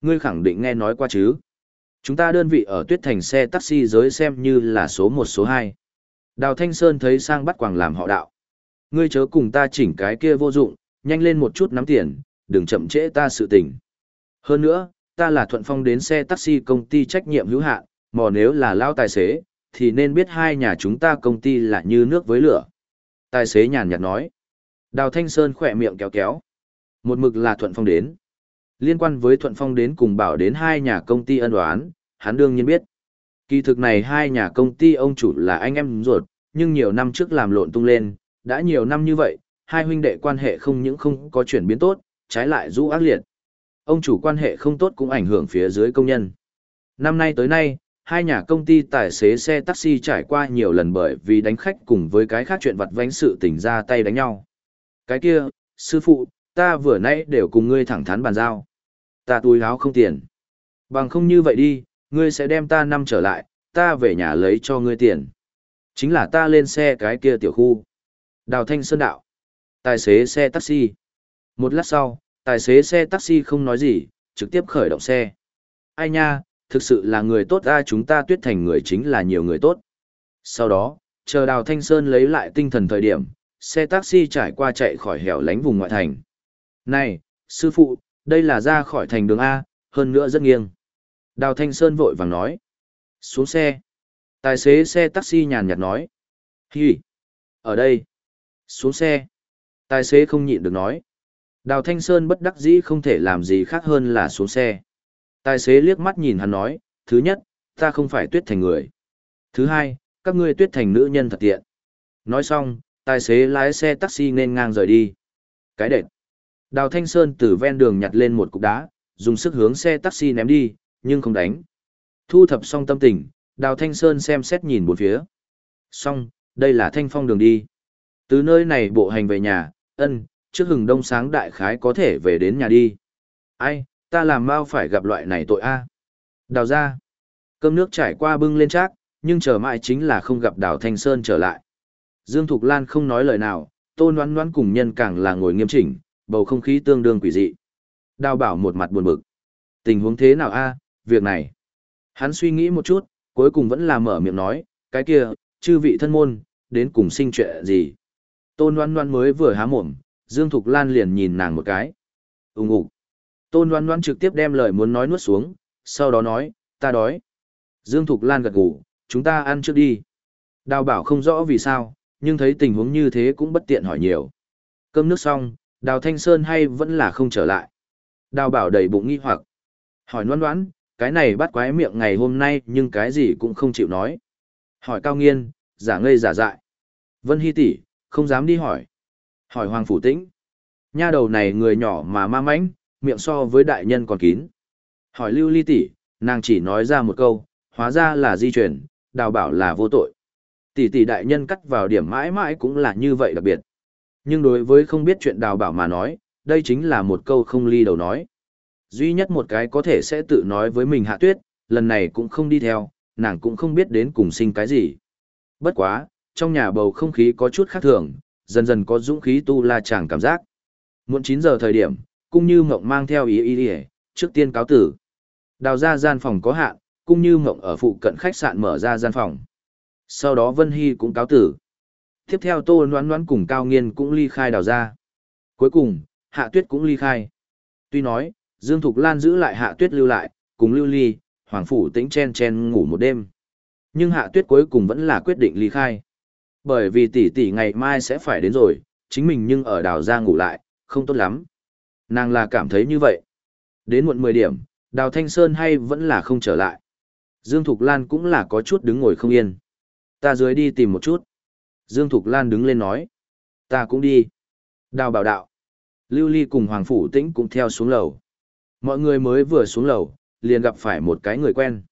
Ngươi khẳng định nghe nói qua chứ? Chúng ta đơn vị ở Tuyết Thành xe taxi giới xem như là số 1 số 2. Đào Thanh Sơn thấy sang bắt quàng làm họ đạo. Ngươi chớ cùng ta chỉnh cái kia vô dụng, nhanh lên một chút nắm tiền, đừng chậm trễ ta sự tình. Hơn nữa, ta là thuận phong đến xe taxi công ty trách nhiệm hữu hạn, mò nếu là lao tài xế, thì nên biết hai nhà chúng ta công ty là như nước với lửa. Tài xế nhàn nhạt nói. Đào Thanh Sơn khỏe miệng kéo kéo. Một mực là thuận phong đến. Liên quan với thuận phong đến cùng bảo đến hai nhà công ty ân đoán, hắn đương nhiên biết. Kỳ thực này hai nhà công ty ông chủ là anh em ruột, nhưng nhiều năm trước làm lộn tung lên, đã nhiều năm như vậy, hai huynh đệ quan hệ không những không có chuyển biến tốt, trái lại rũ ác liệt. Ông chủ quan hệ không tốt cũng ảnh hưởng phía dưới công nhân. Năm nay tới nay, hai nhà công ty tài xế xe taxi trải qua nhiều lần bởi vì đánh khách cùng với cái khác chuyện vặt vánh sự tình ra tay đánh nhau. Cái kia, sư phụ, ta vừa nãy đều cùng ngươi thẳng thắn bàn giao. Ta túi áo không tiền. Bằng không như vậy đi, ngươi sẽ đem ta năm trở lại, ta về nhà lấy cho ngươi tiền. Chính là ta lên xe cái kia tiểu khu. Đào Thanh Sơn đạo. Tài xế xe taxi. Một lát sau, tài xế xe taxi không nói gì, trực tiếp khởi động xe. Ai nha, thực sự là người tốt ra chúng ta tuyết thành người chính là nhiều người tốt. Sau đó, chờ Đào Thanh Sơn lấy lại tinh thần thời điểm, xe taxi trải qua chạy khỏi hẻo lánh vùng ngoại thành. Này, sư phụ, đây là ra khỏi thành đường A, hơn nữa rất nghiêng. Đào Thanh Sơn vội vàng nói. Xuống xe. Tài xế xe taxi nhàn nhạt nói. hì Ở đây. Xuống xe. Tài xế không nhịn được nói. Đào Thanh Sơn bất đắc dĩ không thể làm gì khác hơn là xuống xe. Tài xế liếc mắt nhìn hắn nói, thứ nhất, ta không phải tuyết thành người. Thứ hai, các ngươi tuyết thành nữ nhân thật tiện. Nói xong, tài xế lái xe taxi nên ngang rời đi. Cái đệt. Đào Thanh Sơn từ ven đường nhặt lên một cục đá, dùng sức hướng xe taxi ném đi, nhưng không đánh. Thu thập xong tâm tình, Đào Thanh Sơn xem xét nhìn bốn phía. Xong, đây là thanh phong đường đi. Từ nơi này bộ hành về nhà, ân, trước hừng đông sáng đại khái có thể về đến nhà đi. Ai, ta làm mau phải gặp loại này tội a. Đào ra. Cơm nước trải qua bưng lên chác, nhưng chờ mãi chính là không gặp Đào Thanh Sơn trở lại. Dương Thục Lan không nói lời nào, tôn Noãn Noãn cùng nhân càng là ngồi nghiêm chỉnh, bầu không khí tương đương quỷ dị. Đào bảo một mặt buồn bực. Tình huống thế nào a việc này. Hắn suy nghĩ một chút, cuối cùng vẫn là mở miệng nói, cái kia, chư vị thân môn, đến cùng sinh chuyện gì. Tôn Loan Loan mới vừa há mồm, Dương Thục Lan liền nhìn nàng một cái. Ùng ủ. Tôn Loan Loan trực tiếp đem lời muốn nói nuốt xuống, sau đó nói, ta đói. Dương Thục Lan gật gù, chúng ta ăn trước đi. Đào bảo không rõ vì sao, nhưng thấy tình huống như thế cũng bất tiện hỏi nhiều. Cơm nước xong, Đào Thanh Sơn hay vẫn là không trở lại. Đào bảo đầy bụng nghi hoặc. Hỏi noan đoán, cái này bắt quái miệng ngày hôm nay nhưng cái gì cũng không chịu nói. Hỏi cao nghiên, giả ngây giả dại. Vân Hy tỷ không dám đi hỏi. Hỏi Hoàng Phủ Tĩnh. Nha đầu này người nhỏ mà ma mãnh, miệng so với đại nhân còn kín. Hỏi Lưu Ly tỷ, nàng chỉ nói ra một câu, hóa ra là di chuyển, đào bảo là vô tội. Tỷ tỷ đại nhân cắt vào điểm mãi mãi cũng là như vậy đặc biệt. Nhưng đối với không biết chuyện đào bảo mà nói, đây chính là một câu không ly đầu nói. Duy nhất một cái có thể sẽ tự nói với mình hạ tuyết, lần này cũng không đi theo, nàng cũng không biết đến cùng sinh cái gì. Bất quá, trong nhà bầu không khí có chút khác thường, dần dần có dũng khí tu la chàng cảm giác. Muộn 9 giờ thời điểm, cung như mộng mang theo ý ý ý, trước tiên cáo tử. Đào ra gian phòng có hạn, cung như mộng ở phụ cận khách sạn mở ra gian phòng. Sau đó Vân Hy cũng cáo tử. Tiếp theo Tô Noãn Noãn cùng Cao Nghiên cũng ly khai đào ra. Cuối cùng, Hạ Tuyết cũng ly khai. Tuy nói, Dương Thục Lan giữ lại Hạ Tuyết lưu lại, cùng Lưu Ly, Hoàng Phủ tĩnh chen chen ngủ một đêm. Nhưng Hạ Tuyết cuối cùng vẫn là quyết định ly khai. Bởi vì tỷ tỷ ngày mai sẽ phải đến rồi, chính mình nhưng ở đào ra ngủ lại, không tốt lắm. Nàng là cảm thấy như vậy. Đến muộn 10 điểm, đào Thanh Sơn hay vẫn là không trở lại. Dương Thục Lan cũng là có chút đứng ngồi không yên. Ta dưới đi tìm một chút. Dương Thục Lan đứng lên nói. Ta cũng đi. Đào bảo đạo. Lưu Ly cùng Hoàng Phủ Tĩnh cũng theo xuống lầu. Mọi người mới vừa xuống lầu, liền gặp phải một cái người quen.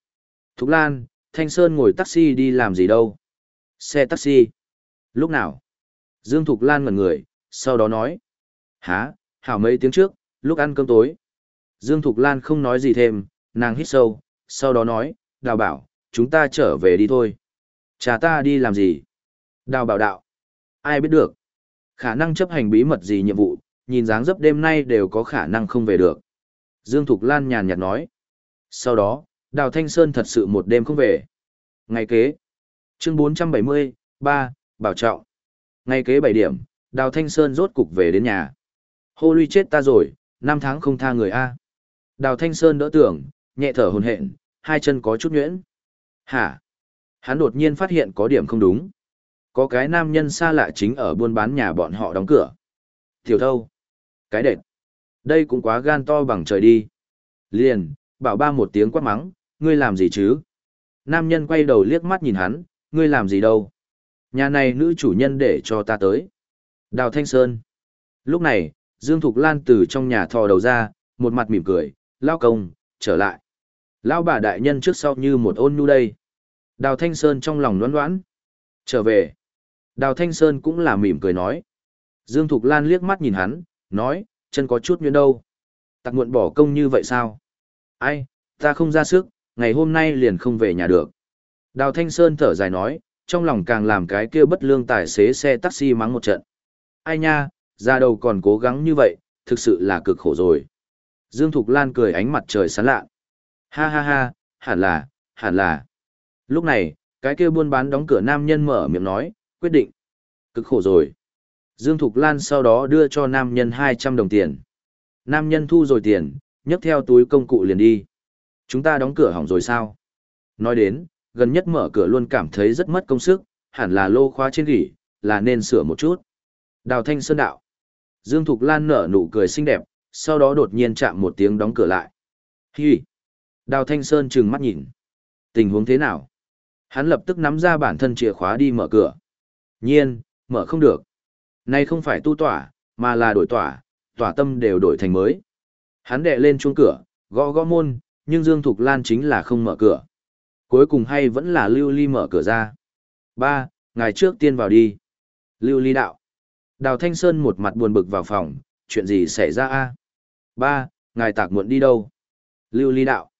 Thục Lan, Thanh Sơn ngồi taxi đi làm gì đâu? Xe taxi. Lúc nào? Dương Thục Lan ngẩn người, sau đó nói. Hả, hảo mấy tiếng trước, lúc ăn cơm tối. Dương Thục Lan không nói gì thêm, nàng hít sâu, sau đó nói, đào bảo, chúng ta trở về đi thôi. Chà ta đi làm gì? Đào bảo đạo. Ai biết được? Khả năng chấp hành bí mật gì nhiệm vụ, nhìn dáng dấp đêm nay đều có khả năng không về được. Dương Thục Lan nhàn nhạt nói. Sau đó, Đào Thanh Sơn thật sự một đêm không về. Ngày kế. Chương 470, 3, Bảo Trọng. Ngày kế 7 điểm, Đào Thanh Sơn rốt cục về đến nhà. Hô ly chết ta rồi, năm tháng không tha người A. Đào Thanh Sơn đỡ tưởng, nhẹ thở hồn hện, hai chân có chút nhuyễn. Hả? Hắn đột nhiên phát hiện có điểm không đúng. Có cái nam nhân xa lạ chính ở buôn bán nhà bọn họ đóng cửa. Tiểu thâu. Cái đệt. Đây cũng quá gan to bằng trời đi. Liền, bảo ba một tiếng quát mắng, ngươi làm gì chứ? Nam nhân quay đầu liếc mắt nhìn hắn, ngươi làm gì đâu? Nhà này nữ chủ nhân để cho ta tới. Đào Thanh Sơn. Lúc này, Dương Thục Lan từ trong nhà thò đầu ra, một mặt mỉm cười, lao công, trở lại. Lao bà đại nhân trước sau như một ôn nhu đây. Đào Thanh Sơn trong lòng đoán đoán. Trở về. Đào Thanh Sơn cũng là mỉm cười nói. Dương Thục Lan liếc mắt nhìn hắn, nói, chân có chút nhuyễn đâu. Tặc muộn bỏ công như vậy sao? Ai, ta không ra sức, ngày hôm nay liền không về nhà được. Đào Thanh Sơn thở dài nói, trong lòng càng làm cái kia bất lương tài xế xe taxi mắng một trận. Ai nha, ra đầu còn cố gắng như vậy, thực sự là cực khổ rồi. Dương Thục Lan cười ánh mặt trời sáng lạ. Ha ha ha, hẳn là, hẳn là. Lúc này, cái kia buôn bán đóng cửa nam nhân mở miệng nói, quyết định. Cực khổ rồi. Dương Thục Lan sau đó đưa cho nam nhân 200 đồng tiền. Nam nhân thu rồi tiền, nhấc theo túi công cụ liền đi. Chúng ta đóng cửa hỏng rồi sao? Nói đến, gần nhất mở cửa luôn cảm thấy rất mất công sức, hẳn là lô khóa trên gỉ, là nên sửa một chút. Đào Thanh Sơn đạo. Dương Thục Lan nở nụ cười xinh đẹp, sau đó đột nhiên chạm một tiếng đóng cửa lại. Hi! Đào Thanh Sơn trừng mắt nhìn. Tình huống thế nào? Hắn lập tức nắm ra bản thân chìa khóa đi mở cửa. Nhiên, mở không được. Nay không phải tu tỏa, mà là đổi tỏa, tỏa tâm đều đổi thành mới. Hắn đệ lên chuông cửa, gõ gõ môn, nhưng Dương Thục Lan chính là không mở cửa. Cuối cùng hay vẫn là Lưu Ly mở cửa ra. Ba, ngày trước tiên vào đi. Lưu Ly đạo. Đào Thanh Sơn một mặt buồn bực vào phòng, chuyện gì xảy ra a? Ba, ngài tạc muộn đi đâu? Lưu Ly đạo.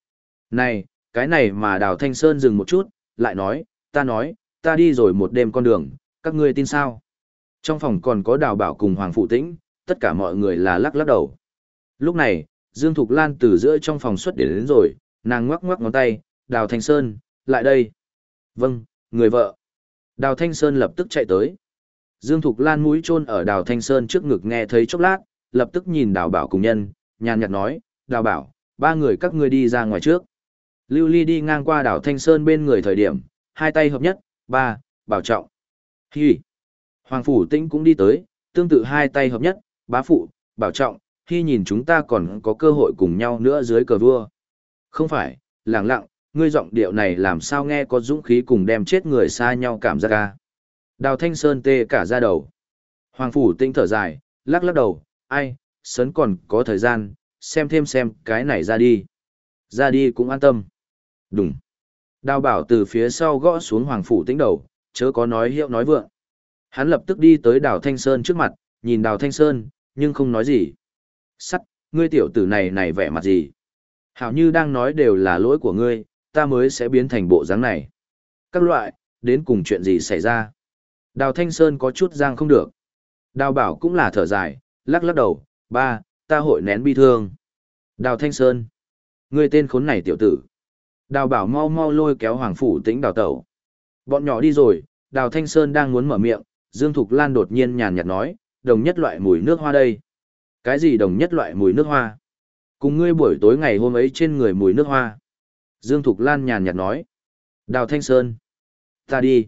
Này, cái này mà Đào Thanh Sơn dừng một chút, lại nói, ta nói, ta đi rồi một đêm con đường, các ngươi tin sao? Trong phòng còn có Đào Bảo cùng Hoàng Phụ Tĩnh, tất cả mọi người là lắc lắc đầu. Lúc này, Dương Thục Lan từ giữa trong phòng xuất đến, đến rồi, nàng ngoắc ngoắc ngón tay, Đào Thanh Sơn, lại đây. Vâng, người vợ. Đào Thanh Sơn lập tức chạy tới. Dương Thục Lan mũi chôn ở Đào Thanh Sơn trước ngực nghe thấy chốc lát, lập tức nhìn Đào Bảo cùng nhân, nhàn nhạt nói, Đào Bảo, ba người các ngươi đi ra ngoài trước. Lưu Ly đi ngang qua đảo Thanh Sơn bên người thời điểm, hai tay hợp nhất, ba, bảo trọng. Hi. Hoàng Phủ Tĩnh cũng đi tới, tương tự hai tay hợp nhất, bá phụ, bảo trọng, khi nhìn chúng ta còn có cơ hội cùng nhau nữa dưới cờ vua. Không phải, lặng lặng, ngươi giọng điệu này làm sao nghe có dũng khí cùng đem chết người xa nhau cảm giác ca. Đào Thanh Sơn tê cả ra đầu. Hoàng Phủ Tĩnh thở dài, lắc lắc đầu, ai, sớn còn có thời gian, xem thêm xem cái này ra đi. Ra đi cũng an tâm. Đúng. Đào bảo từ phía sau gõ xuống Hoàng Phủ Tĩnh đầu, chớ có nói hiệu nói vượng. Hắn lập tức đi tới Đào Thanh Sơn trước mặt, nhìn Đào Thanh Sơn, nhưng không nói gì. Sắt, ngươi tiểu tử này này vẻ mặt gì? Hảo như đang nói đều là lỗi của ngươi, ta mới sẽ biến thành bộ dáng này. Các loại, đến cùng chuyện gì xảy ra? Đào Thanh Sơn có chút giang không được. Đào bảo cũng là thở dài, lắc lắc đầu, ba, ta hội nén bi thương. Đào Thanh Sơn, ngươi tên khốn này tiểu tử. Đào bảo mau mau lôi kéo Hoàng Phủ tĩnh đào tẩu. Bọn nhỏ đi rồi, Đào Thanh Sơn đang muốn mở miệng, Dương Thục Lan đột nhiên nhàn nhạt nói, đồng nhất loại mùi nước hoa đây. Cái gì đồng nhất loại mùi nước hoa? Cùng ngươi buổi tối ngày hôm ấy trên người mùi nước hoa. Dương Thục Lan nhàn nhạt nói. Đào Thanh Sơn. Ta đi.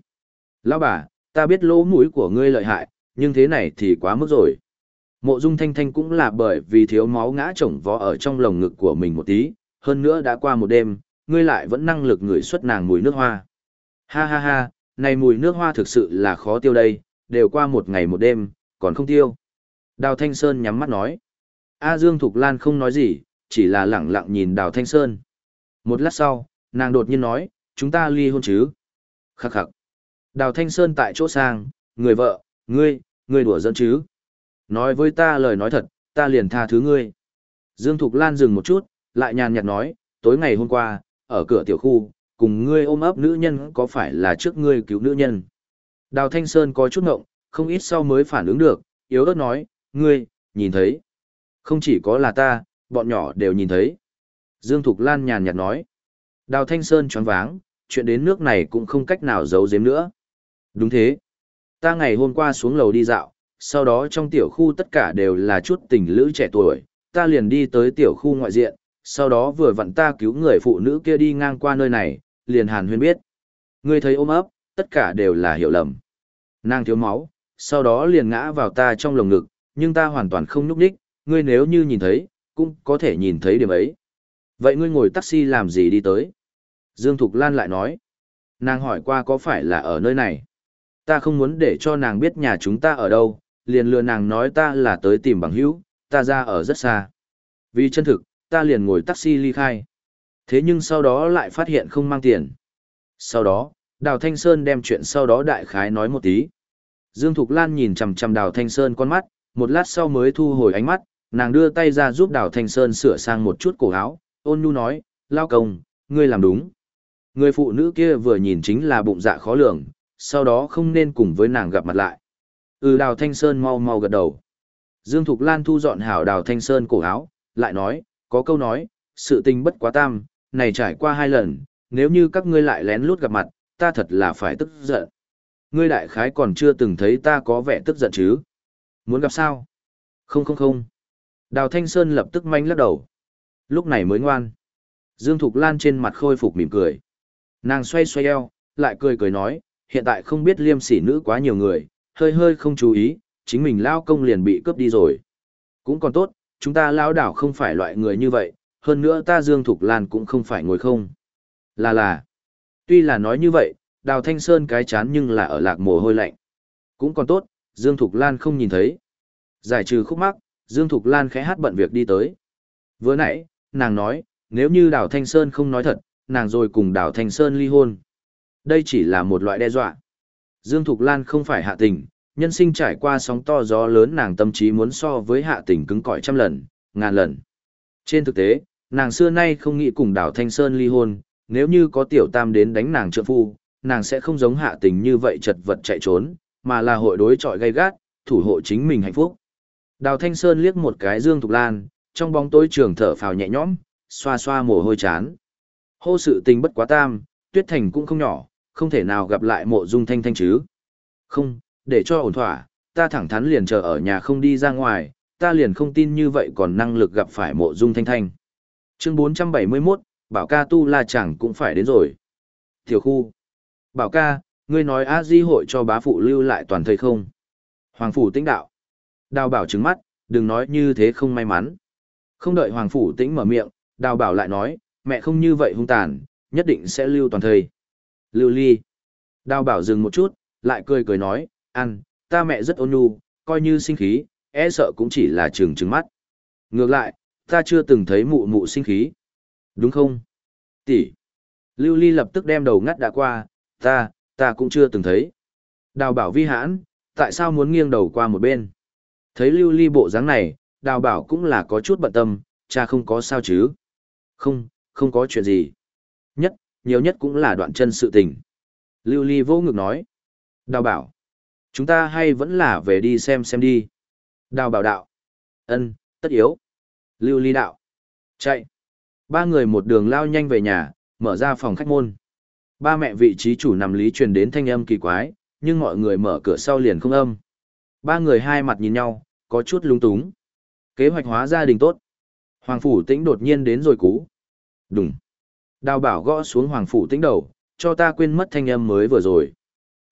Lão bà, ta biết lỗ mũi của ngươi lợi hại, nhưng thế này thì quá mức rồi. Mộ Dung Thanh Thanh cũng là bởi vì thiếu máu ngã chồng vó ở trong lồng ngực của mình một tí, hơn nữa đã qua một đêm, ngươi lại vẫn năng lực ngửi xuất nàng mùi nước hoa. Ha ha ha, này mùi nước hoa thực sự là khó tiêu đây, đều qua một ngày một đêm, còn không tiêu. Đào Thanh Sơn nhắm mắt nói. A Dương Thục Lan không nói gì, chỉ là lẳng lặng nhìn Đào Thanh Sơn. Một lát sau, nàng đột nhiên nói, chúng ta ly hôn chứ. Khắc khắc. Đào Thanh Sơn tại chỗ sang, người vợ, ngươi, ngươi đùa giỡn chứ. Nói với ta lời nói thật, ta liền tha thứ ngươi. Dương Thục Lan dừng một chút, lại nhàn nhạt nói, tối ngày hôm qua, ở cửa tiểu khu, cùng ngươi ôm ấp nữ nhân có phải là trước ngươi cứu nữ nhân. Đào Thanh Sơn có chút ngộng, không ít sau mới phản ứng được, yếu ớt nói, ngươi, nhìn thấy. Không chỉ có là ta, bọn nhỏ đều nhìn thấy. Dương Thục Lan nhàn nhạt nói. Đào Thanh Sơn choáng váng, chuyện đến nước này cũng không cách nào giấu giếm nữa. Đúng thế. Ta ngày hôm qua xuống lầu đi dạo, sau đó trong tiểu khu tất cả đều là chút tình lữ trẻ tuổi, ta liền đi tới tiểu khu ngoại diện, sau đó vừa vặn ta cứu người phụ nữ kia đi ngang qua nơi này, liền hàn huyên biết. Ngươi thấy ôm ấp, tất cả đều là hiểu lầm. Nàng thiếu máu, sau đó liền ngã vào ta trong lồng ngực, nhưng ta hoàn toàn không nhúc đích ngươi nếu như nhìn thấy, cũng có thể nhìn thấy điểm ấy. Vậy ngươi ngồi taxi làm gì đi tới? Dương Thục Lan lại nói. Nàng hỏi qua có phải là ở nơi này? Ta không muốn để cho nàng biết nhà chúng ta ở đâu, liền lừa nàng nói ta là tới tìm bằng hữu, ta ra ở rất xa. Vì chân thực, ta liền ngồi taxi ly khai. Thế nhưng sau đó lại phát hiện không mang tiền. Sau đó, Đào Thanh Sơn đem chuyện sau đó đại khái nói một tí. Dương Thục Lan nhìn chằm chằm Đào Thanh Sơn con mắt, một lát sau mới thu hồi ánh mắt, nàng đưa tay ra giúp Đào Thanh Sơn sửa sang một chút cổ áo, ôn nhu nói, lao công, ngươi làm đúng. Người phụ nữ kia vừa nhìn chính là bụng dạ khó lường, sau đó không nên cùng với nàng gặp mặt lại. Ừ Đào Thanh Sơn mau mau gật đầu. Dương Thục Lan thu dọn hảo Đào Thanh Sơn cổ áo, lại nói, có câu nói, sự tình bất quá tam, này trải qua hai lần, nếu như các ngươi lại lén lút gặp mặt, ta thật là phải tức giận. Ngươi đại khái còn chưa từng thấy ta có vẻ tức giận chứ. Muốn gặp sao? Không không không. Đào Thanh Sơn lập tức manh lắc đầu. Lúc này mới ngoan. Dương Thục Lan trên mặt khôi phục mỉm cười. Nàng xoay xoay eo, lại cười cười nói, hiện tại không biết liêm sỉ nữ quá nhiều người, hơi hơi không chú ý, chính mình lao công liền bị cướp đi rồi. Cũng còn tốt, chúng ta lao đảo không phải loại người như vậy, hơn nữa ta Dương Thục Lan cũng không phải ngồi không. Là là. Tuy là nói như vậy, Đào Thanh Sơn cái chán nhưng là ở lạc mồ hôi lạnh. Cũng còn tốt, Dương Thục Lan không nhìn thấy. Giải trừ khúc mắc, Dương Thục Lan khẽ hát bận việc đi tới. Vừa nãy, nàng nói, nếu như Đào Thanh Sơn không nói thật, nàng rồi cùng Đào Thanh Sơn ly hôn. Đây chỉ là một loại đe dọa. Dương Thục Lan không phải hạ tình, nhân sinh trải qua sóng to gió lớn nàng tâm trí muốn so với hạ tình cứng cỏi trăm lần, ngàn lần. Trên thực tế, nàng xưa nay không nghĩ cùng Đào Thanh Sơn ly hôn, nếu như có tiểu tam đến đánh nàng trợ phu, nàng sẽ không giống hạ tình như vậy chật vật chạy trốn, mà là hội đối trọi gay gắt, thủ hộ chính mình hạnh phúc. Đào Thanh Sơn liếc một cái Dương Thục Lan, trong bóng tối trường thở phào nhẹ nhõm, xoa xoa mồ hôi chán. Hô sự tình bất quá tam, tuyết thành cũng không nhỏ, không thể nào gặp lại mộ dung thanh thanh chứ. Không, để cho ổn thỏa, ta thẳng thắn liền chờ ở nhà không đi ra ngoài, ta liền không tin như vậy còn năng lực gặp phải mộ dung thanh thanh. Chương 471, bảo ca tu la chẳng cũng phải đến rồi. Tiểu khu. Bảo ca, ngươi nói a di hội cho bá phụ lưu lại toàn thời không? Hoàng phủ tĩnh đạo. Đào bảo trứng mắt, đừng nói như thế không may mắn. Không đợi Hoàng phủ tĩnh mở miệng, đào bảo lại nói, mẹ không như vậy hung tàn, nhất định sẽ lưu toàn thời. Lưu ly. Đào bảo dừng một chút, lại cười cười nói, ăn, ta mẹ rất ôn nhu, coi như sinh khí, e sợ cũng chỉ là trừng trừng mắt. Ngược lại, ta chưa từng thấy mụ mụ sinh khí. Đúng không? Tỷ. Lưu Ly lập tức đem đầu ngắt đã qua, ta, ta cũng chưa từng thấy. Đào bảo vi hãn, tại sao muốn nghiêng đầu qua một bên? Thấy Lưu Ly bộ dáng này, đào bảo cũng là có chút bận tâm, cha không có sao chứ? Không, không có chuyện gì. Nhất, nhiều nhất cũng là đoạn chân sự tình. Lưu Ly vô ngực nói. Đào bảo. Chúng ta hay vẫn là về đi xem xem đi. Đào bảo đạo. ân tất yếu. Lưu Ly đạo. Chạy. Ba người một đường lao nhanh về nhà, mở ra phòng khách môn. Ba mẹ vị trí chủ nằm lý truyền đến thanh âm kỳ quái, nhưng mọi người mở cửa sau liền không âm. Ba người hai mặt nhìn nhau, có chút lung túng. Kế hoạch hóa gia đình tốt. Hoàng Phủ Tĩnh đột nhiên đến rồi cú. Đúng. Đào bảo gõ xuống Hoàng Phủ Tĩnh đầu, cho ta quên mất thanh âm mới vừa rồi.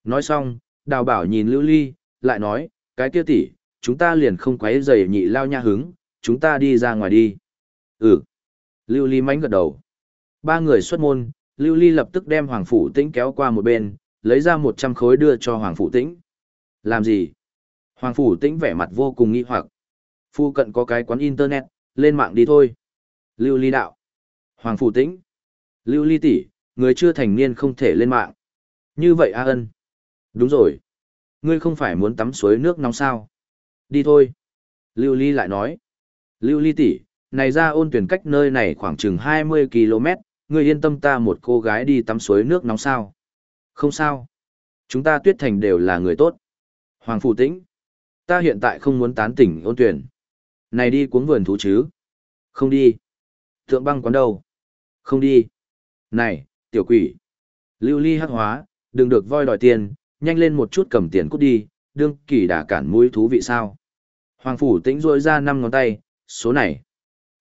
Nói xong, đào bảo nhìn Lưu Ly, lại nói, cái kia tỷ, chúng ta liền không quấy rầy nhị lao nha hứng, chúng ta đi ra ngoài đi. Ừ. Lưu Ly mánh gật đầu. Ba người xuất môn, Lưu Ly lập tức đem Hoàng Phủ Tĩnh kéo qua một bên, lấy ra một trăm khối đưa cho Hoàng Phủ Tĩnh. Làm gì? Hoàng Phủ Tĩnh vẻ mặt vô cùng nghi hoặc. Phu cận có cái quán internet, lên mạng đi thôi. Lưu Ly đạo. Hoàng Phủ Tĩnh. Lưu Ly tỷ, người chưa thành niên không thể lên mạng. Như vậy A ân. Đúng rồi. Ngươi không phải muốn tắm suối nước nóng sao? Đi thôi. Lưu Ly lại nói. Lưu Ly tỷ, này ra ôn tuyển cách nơi này khoảng chừng 20 km, ngươi yên tâm ta một cô gái đi tắm suối nước nóng sao? Không sao. Chúng ta tuyết thành đều là người tốt. Hoàng Phủ Tĩnh. Ta hiện tại không muốn tán tỉnh ôn tuyển. Này đi cuống vườn thú chứ? Không đi. Thượng băng quán đâu? Không đi. Này, tiểu quỷ. Lưu ly hắc hóa, đừng được voi đòi tiền, nhanh lên một chút cầm tiền cút đi, đương kỳ đã cản mũi thú vị sao. Hoàng Phủ Tĩnh rôi ra năm ngón tay, số này.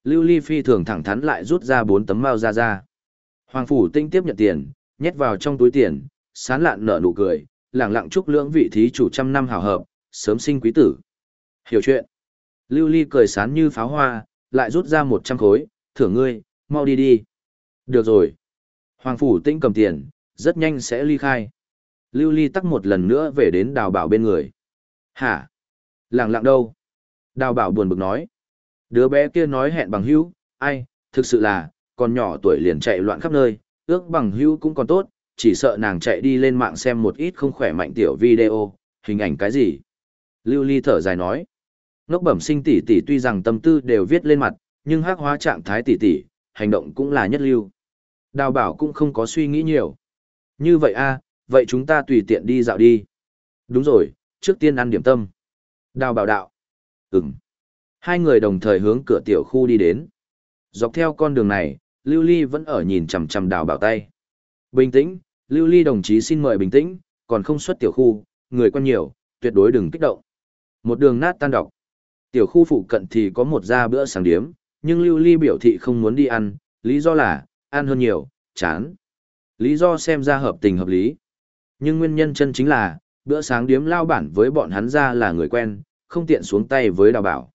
Lưu Ly phi thường thẳng thắn lại rút ra bốn tấm mao ra ra. Hoàng Phủ Tĩnh tiếp nhận tiền, nhét vào trong túi tiền, sán lạn nở nụ cười, lẳng lặng chúc lưỡng vị thí chủ trăm năm hào hợp, sớm sinh quý tử. Hiểu chuyện. Lưu Ly cười sán như pháo hoa, lại rút ra một trăm khối, thưởng ngươi, mau đi đi. Được rồi. Hoàng Phủ Tĩnh cầm tiền, rất nhanh sẽ ly khai. Lưu Ly tắc một lần nữa về đến đào bảo bên người. Hả? Làng lặng đâu? Đào bảo buồn bực nói. Đứa bé kia nói hẹn bằng hữu, ai, thực sự là, còn nhỏ tuổi liền chạy loạn khắp nơi, ước bằng hữu cũng còn tốt, chỉ sợ nàng chạy đi lên mạng xem một ít không khỏe mạnh tiểu video, hình ảnh cái gì. Lưu Ly thở dài nói. Ngốc bẩm sinh tỷ tỷ tuy rằng tâm tư đều viết lên mặt, nhưng hắc hóa trạng thái tỷ tỷ, hành động cũng là nhất lưu. Đào bảo cũng không có suy nghĩ nhiều. Như vậy a, vậy chúng ta tùy tiện đi dạo đi. Đúng rồi, trước tiên ăn điểm tâm. Đào bảo đạo. Ừm. Hai người đồng thời hướng cửa tiểu khu đi đến. Dọc theo con đường này, Lưu Ly vẫn ở nhìn chằm chằm đào bảo tay. Bình tĩnh, Lưu Ly đồng chí xin mời bình tĩnh, còn không xuất tiểu khu, người quen nhiều, tuyệt đối đừng kích động. Một đường nát tan độc Tiểu khu phụ cận thì có một gia bữa sáng điếm, nhưng Lưu Ly biểu thị không muốn đi ăn, lý do là, ăn hơn nhiều, chán. Lý do xem ra hợp tình hợp lý. Nhưng nguyên nhân chân chính là, bữa sáng điếm lao bản với bọn hắn ra là người quen, không tiện xuống tay với đào bảo.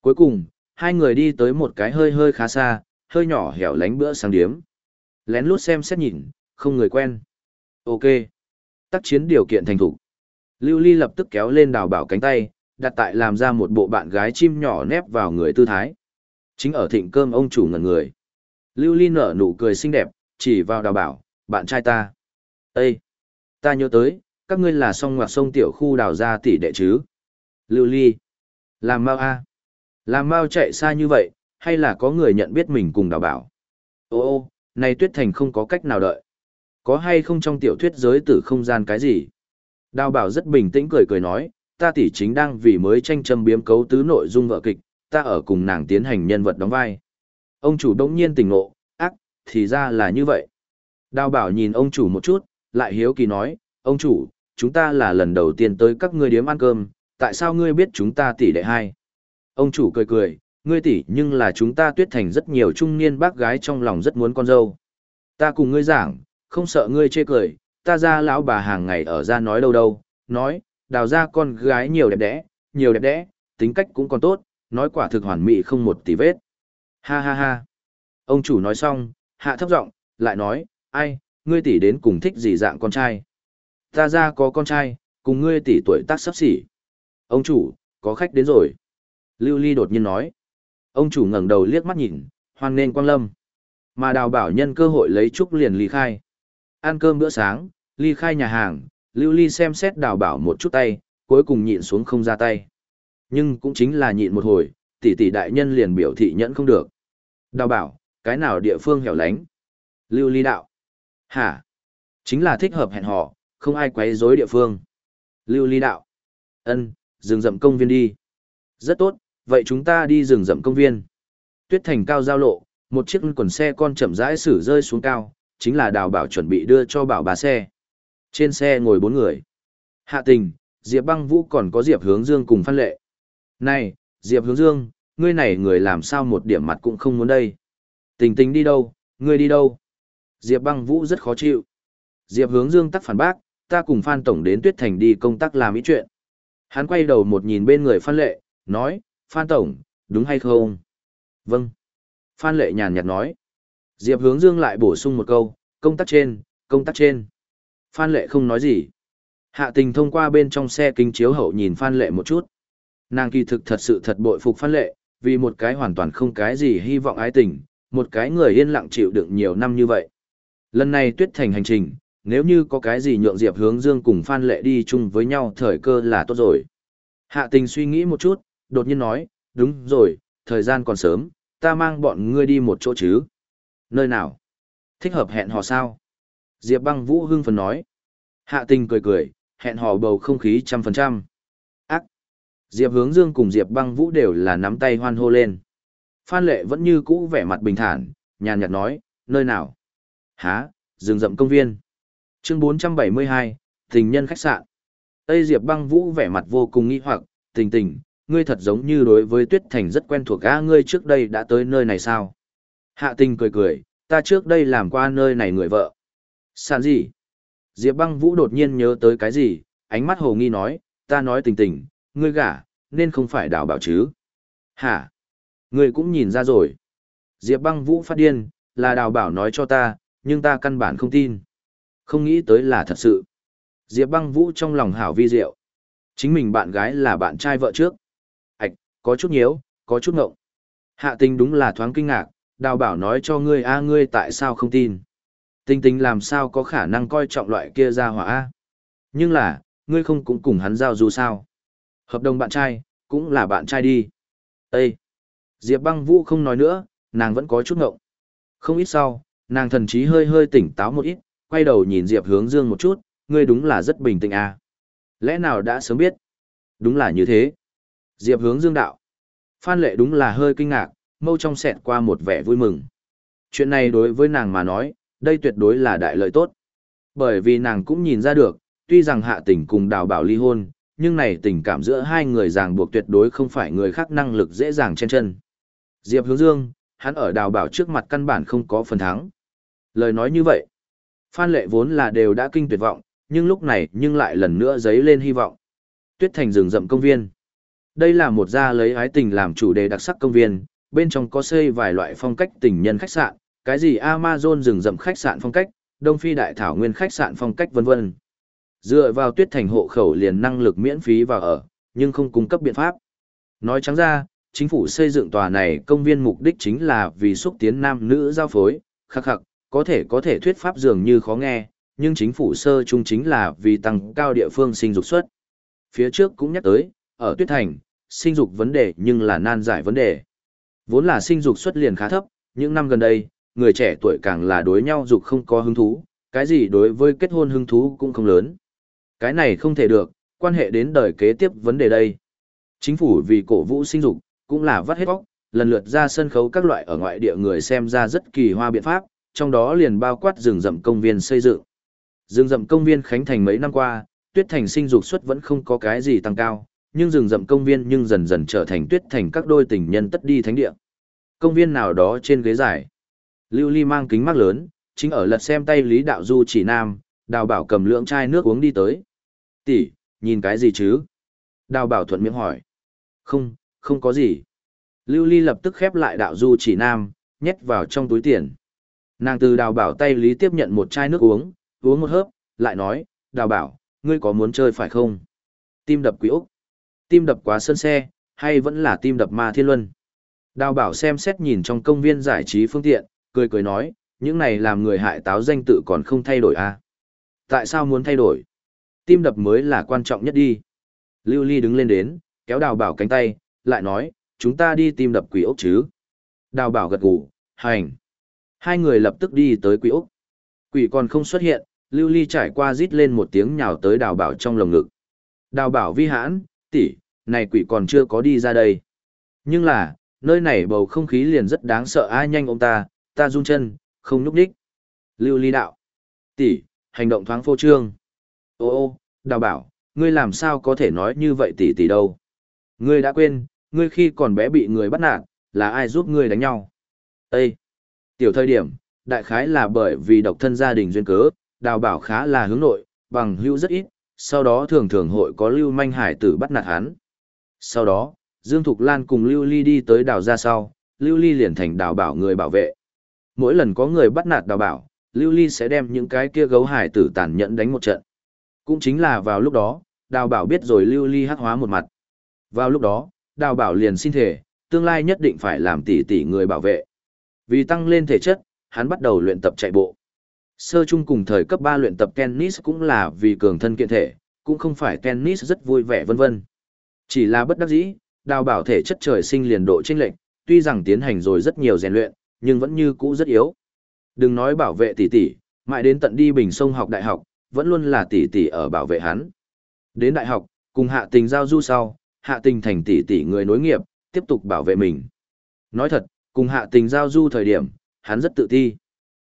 Cuối cùng, hai người đi tới một cái hơi hơi khá xa, hơi nhỏ hẻo lánh bữa sáng điếm. Lén lút xem xét nhìn, không người quen. Ok. Tác chiến điều kiện thành thủ. Lưu Ly lập tức kéo lên đào bảo cánh tay, đặt tại làm ra một bộ bạn gái chim nhỏ nép vào người tư thái. Chính ở thịnh cơm ông chủ ngẩn người. Lưu Ly nở nụ cười xinh đẹp, chỉ vào đào bảo, bạn trai ta. Ê! Ta nhớ tới, các ngươi là song ngoặc sông tiểu khu đào ra tỷ đệ chứ. Lưu Ly. Làm mau a Làm mau chạy xa như vậy, hay là có người nhận biết mình cùng đào bảo? Ô ô, này tuyết thành không có cách nào đợi. Có hay không trong tiểu thuyết giới tử không gian cái gì? Đào bảo rất bình tĩnh cười cười nói, ta tỷ chính đang vì mới tranh châm biếm cấu tứ nội dung vợ kịch, ta ở cùng nàng tiến hành nhân vật đóng vai. Ông chủ đông nhiên tỉnh ngộ, ác, thì ra là như vậy. Đào bảo nhìn ông chủ một chút, lại hiếu kỳ nói, ông chủ, chúng ta là lần đầu tiên tới các ngươi điếm ăn cơm, tại sao ngươi biết chúng ta tỷ đệ hai? Ông chủ cười cười, ngươi tỷ nhưng là chúng ta tuyết thành rất nhiều trung niên bác gái trong lòng rất muốn con dâu. Ta cùng ngươi giảng, không sợ ngươi chê cười, ta ra lão bà hàng ngày ở ra nói đâu đâu, nói, đào ra con gái nhiều đẹp đẽ, nhiều đẹp đẽ, tính cách cũng còn tốt, nói quả thực hoàn mỹ không một tí vết. Ha ha ha. Ông chủ nói xong, hạ thấp giọng, lại nói, ai, ngươi tỷ đến cùng thích gì dạng con trai. Ta ra có con trai, cùng ngươi tỷ tuổi tác sắp xỉ. Ông chủ, có khách đến rồi. Lưu Ly đột nhiên nói. Ông chủ ngẩng đầu liếc mắt nhìn, hoan nên quang lâm. Mà đào bảo nhân cơ hội lấy trúc liền ly khai. Ăn cơm bữa sáng, ly khai nhà hàng, Lưu Ly xem xét đào bảo một chút tay, cuối cùng nhịn xuống không ra tay. Nhưng cũng chính là nhịn một hồi, tỷ tỷ đại nhân liền biểu thị nhẫn không được. Đào bảo, cái nào địa phương hẻo lánh? Lưu Ly đạo. Hả? Chính là thích hợp hẹn hò, không ai quấy rối địa phương. Lưu Ly đạo. Ân, rừng rậm công viên đi. Rất tốt, vậy chúng ta đi rừng rậm công viên. Tuyết thành cao giao lộ, một chiếc quần xe con chậm rãi xử rơi xuống cao, chính là đào bảo chuẩn bị đưa cho bảo bà xe. Trên xe ngồi bốn người. Hạ tình, Diệp băng vũ còn có Diệp hướng dương cùng phan lệ. Này, Diệp hướng dương, ngươi này người làm sao một điểm mặt cũng không muốn đây. Tình tình đi đâu, ngươi đi đâu. Diệp băng vũ rất khó chịu. Diệp hướng dương tắc phản bác, ta cùng Phan Tổng đến Tuyết Thành đi công tác làm ý chuyện. Hắn quay đầu một nhìn bên người Phan Lệ, nói, Phan Tổng, đúng hay không? Vâng. Phan Lệ nhàn nhạt nói. Diệp hướng dương lại bổ sung một câu, công tác trên, công tác trên. Phan Lệ không nói gì. Hạ tình thông qua bên trong xe kính chiếu hậu nhìn Phan Lệ một chút. Nàng kỳ thực thật sự thật bội phục Phan Lệ, vì một cái hoàn toàn không cái gì hy vọng ái tình, một cái người yên lặng chịu đựng nhiều năm như vậy. Lần này tuyết thành hành trình, nếu như có cái gì nhượng Diệp hướng dương cùng Phan Lệ đi chung với nhau thời cơ là tốt rồi. Hạ tình suy nghĩ một chút, đột nhiên nói, đúng rồi, thời gian còn sớm, ta mang bọn ngươi đi một chỗ chứ. Nơi nào? Thích hợp hẹn hò sao? Diệp băng vũ hưng phấn nói. Hạ tình cười cười, hẹn hò bầu không khí trăm phần trăm. Ác! Diệp hướng dương cùng Diệp băng vũ đều là nắm tay hoan hô lên. Phan lệ vẫn như cũ vẻ mặt bình thản, nhàn nhạt nói, nơi nào? Há, rừng rậm công viên. Chương 472, tình nhân khách sạn. Tây Diệp băng vũ vẻ mặt vô cùng nghi hoặc, tình tình, ngươi thật giống như đối với Tuyết Thành rất quen thuộc gã ngươi trước đây đã tới nơi này sao? Hạ tình cười cười, ta trước đây làm qua nơi này người vợ. Sàn gì? Diệp băng vũ đột nhiên nhớ tới cái gì, ánh mắt hồ nghi nói, ta nói tình tình, ngươi gả, nên không phải đào bảo chứ. Hả? Ngươi cũng nhìn ra rồi. Diệp băng vũ phát điên, là đào bảo nói cho ta, nhưng ta căn bản không tin. Không nghĩ tới là thật sự. Diệp băng vũ trong lòng hảo vi diệu. Chính mình bạn gái là bạn trai vợ trước. Ảch, có chút nhiễu, có chút ngộng. Hạ tình đúng là thoáng kinh ngạc, đào bảo nói cho ngươi a ngươi tại sao không tin. Tình tình làm sao có khả năng coi trọng loại kia ra hỏa a Nhưng là, ngươi không cũng cùng hắn giao du sao. Hợp đồng bạn trai, cũng là bạn trai đi. Ê! Diệp băng vũ không nói nữa, nàng vẫn có chút ngộng. Không ít sau, nàng thần chí hơi hơi tỉnh táo một ít, quay đầu nhìn Diệp hướng dương một chút, ngươi đúng là rất bình tĩnh à. Lẽ nào đã sớm biết? Đúng là như thế. Diệp hướng dương đạo. Phan lệ đúng là hơi kinh ngạc, mâu trong xẹt qua một vẻ vui mừng. Chuyện này đối với nàng mà nói, đây tuyệt đối là đại lợi tốt. Bởi vì nàng cũng nhìn ra được, tuy rằng hạ tình cùng đào bảo ly hôn, nhưng này tình cảm giữa hai người ràng buộc tuyệt đối không phải người khác năng lực dễ dàng chen chân. Diệp hướng dương, hắn ở đào bảo trước mặt căn bản không có phần thắng. Lời nói như vậy, Phan lệ vốn là đều đã kinh tuyệt vọng, nhưng lúc này nhưng lại lần nữa dấy lên hy vọng. Tuyết thành rừng rậm công viên. Đây là một gia lấy ái tình làm chủ đề đặc sắc công viên, bên trong có xây vài loại phong cách tình nhân khách sạn, cái gì Amazon rừng rậm khách sạn phong cách, Đông Phi đại thảo nguyên khách sạn phong cách vân vân. Dựa vào tuyết thành hộ khẩu liền năng lực miễn phí vào ở, nhưng không cung cấp biện pháp. Nói trắng ra, chính phủ xây dựng tòa này công viên mục đích chính là vì xúc tiến nam nữ giao phối, khắc khắc, có thể có thể thuyết pháp dường như khó nghe, nhưng chính phủ sơ chung chính là vì tăng cao địa phương sinh dục suất. Phía trước cũng nhắc tới, ở Tuyết Thành, sinh dục vấn đề nhưng là nan giải vấn đề. Vốn là sinh dục suất liền khá thấp, những năm gần đây, người trẻ tuổi càng là đối nhau dục không có hứng thú, cái gì đối với kết hôn hứng thú cũng không lớn. Cái này không thể được, quan hệ đến đời kế tiếp vấn đề đây. Chính phủ vì cổ vũ sinh dục, cũng là vắt hết bóc, lần lượt ra sân khấu các loại ở ngoại địa người xem ra rất kỳ hoa biện pháp, trong đó liền bao quát rừng rậm công viên xây dựng. Rừng rậm công viên khánh thành mấy năm qua, tuyết thành sinh dục suất vẫn không có cái gì tăng cao, nhưng rừng rậm công viên nhưng dần dần trở thành tuyết thành các đôi tình nhân tất đi thánh địa. Công viên nào đó trên ghế dài, Lưu Ly mang kính mắt lớn, chính ở lật xem tay Lý Đạo Du chỉ nam, đào bảo cầm lượng chai nước uống đi tới. Tỷ, nhìn cái gì chứ? Đào bảo thuận miệng hỏi. Không, không có gì. Lưu Ly lập tức khép lại đạo du chỉ nam, nhét vào trong túi tiền. Nàng từ đào bảo tay Lý tiếp nhận một chai nước uống, uống một hớp, lại nói, đào bảo, ngươi có muốn chơi phải không? Tim đập quý Úc. Tim đập quá sơn xe, hay vẫn là tim đập ma thiên luân? Đào bảo xem xét nhìn trong công viên giải trí phương tiện, cười cười nói, những này làm người hại táo danh tự còn không thay đổi à? Tại sao muốn thay đổi? Tim đập mới là quan trọng nhất đi. Lưu Ly đứng lên đến, kéo đào bảo cánh tay, lại nói, chúng ta đi tim đập quỷ ốc chứ. Đào bảo gật gù, hành. Hai người lập tức đi tới quỷ ốc. Quỷ còn không xuất hiện, Lưu Ly trải qua rít lên một tiếng nhào tới đào bảo trong lồng ngực. Đào bảo vi hãn, tỷ, này quỷ còn chưa có đi ra đây. Nhưng là, nơi này bầu không khí liền rất đáng sợ ai nhanh ông ta, ta run chân, không núp đích. Lưu Ly đạo. Tỷ, hành động thoáng phô trương. Ô ô, đào bảo, ngươi làm sao có thể nói như vậy tỷ tỷ đâu. Ngươi đã quên, ngươi khi còn bé bị người bắt nạt, là ai giúp ngươi đánh nhau? Ê! Tiểu thời điểm, đại khái là bởi vì độc thân gia đình duyên cớ, đào bảo khá là hướng nội, bằng hữu rất ít, sau đó thường thường hội có lưu manh hải tử bắt nạt hắn. Sau đó, Dương Thục Lan cùng Lưu Ly đi tới đào ra sau, Lưu Ly liền thành đào bảo người bảo vệ. Mỗi lần có người bắt nạt đào bảo, Lưu Ly sẽ đem những cái kia gấu hải tử tàn nhẫn đánh một trận. Cũng chính là vào lúc đó, đào bảo biết rồi Lưu Ly hắc hóa một mặt. Vào lúc đó, đào bảo liền xin thể, tương lai nhất định phải làm tỷ tỷ người bảo vệ. Vì tăng lên thể chất, hắn bắt đầu luyện tập chạy bộ. Sơ chung cùng thời cấp 3 luyện tập tennis cũng là vì cường thân kiện thể, cũng không phải tennis rất vui vẻ vân vân. Chỉ là bất đắc dĩ, đào bảo thể chất trời sinh liền độ chênh lệch, tuy rằng tiến hành rồi rất nhiều rèn luyện, nhưng vẫn như cũ rất yếu. Đừng nói bảo vệ tỷ tỷ, mãi đến tận đi bình sông học đại học, vẫn luôn là tỷ tỷ ở bảo vệ hắn. Đến đại học, cùng hạ tình giao du sau, hạ tình thành tỷ tỷ người nối nghiệp, tiếp tục bảo vệ mình. Nói thật, cùng hạ tình giao du thời điểm, hắn rất tự ti.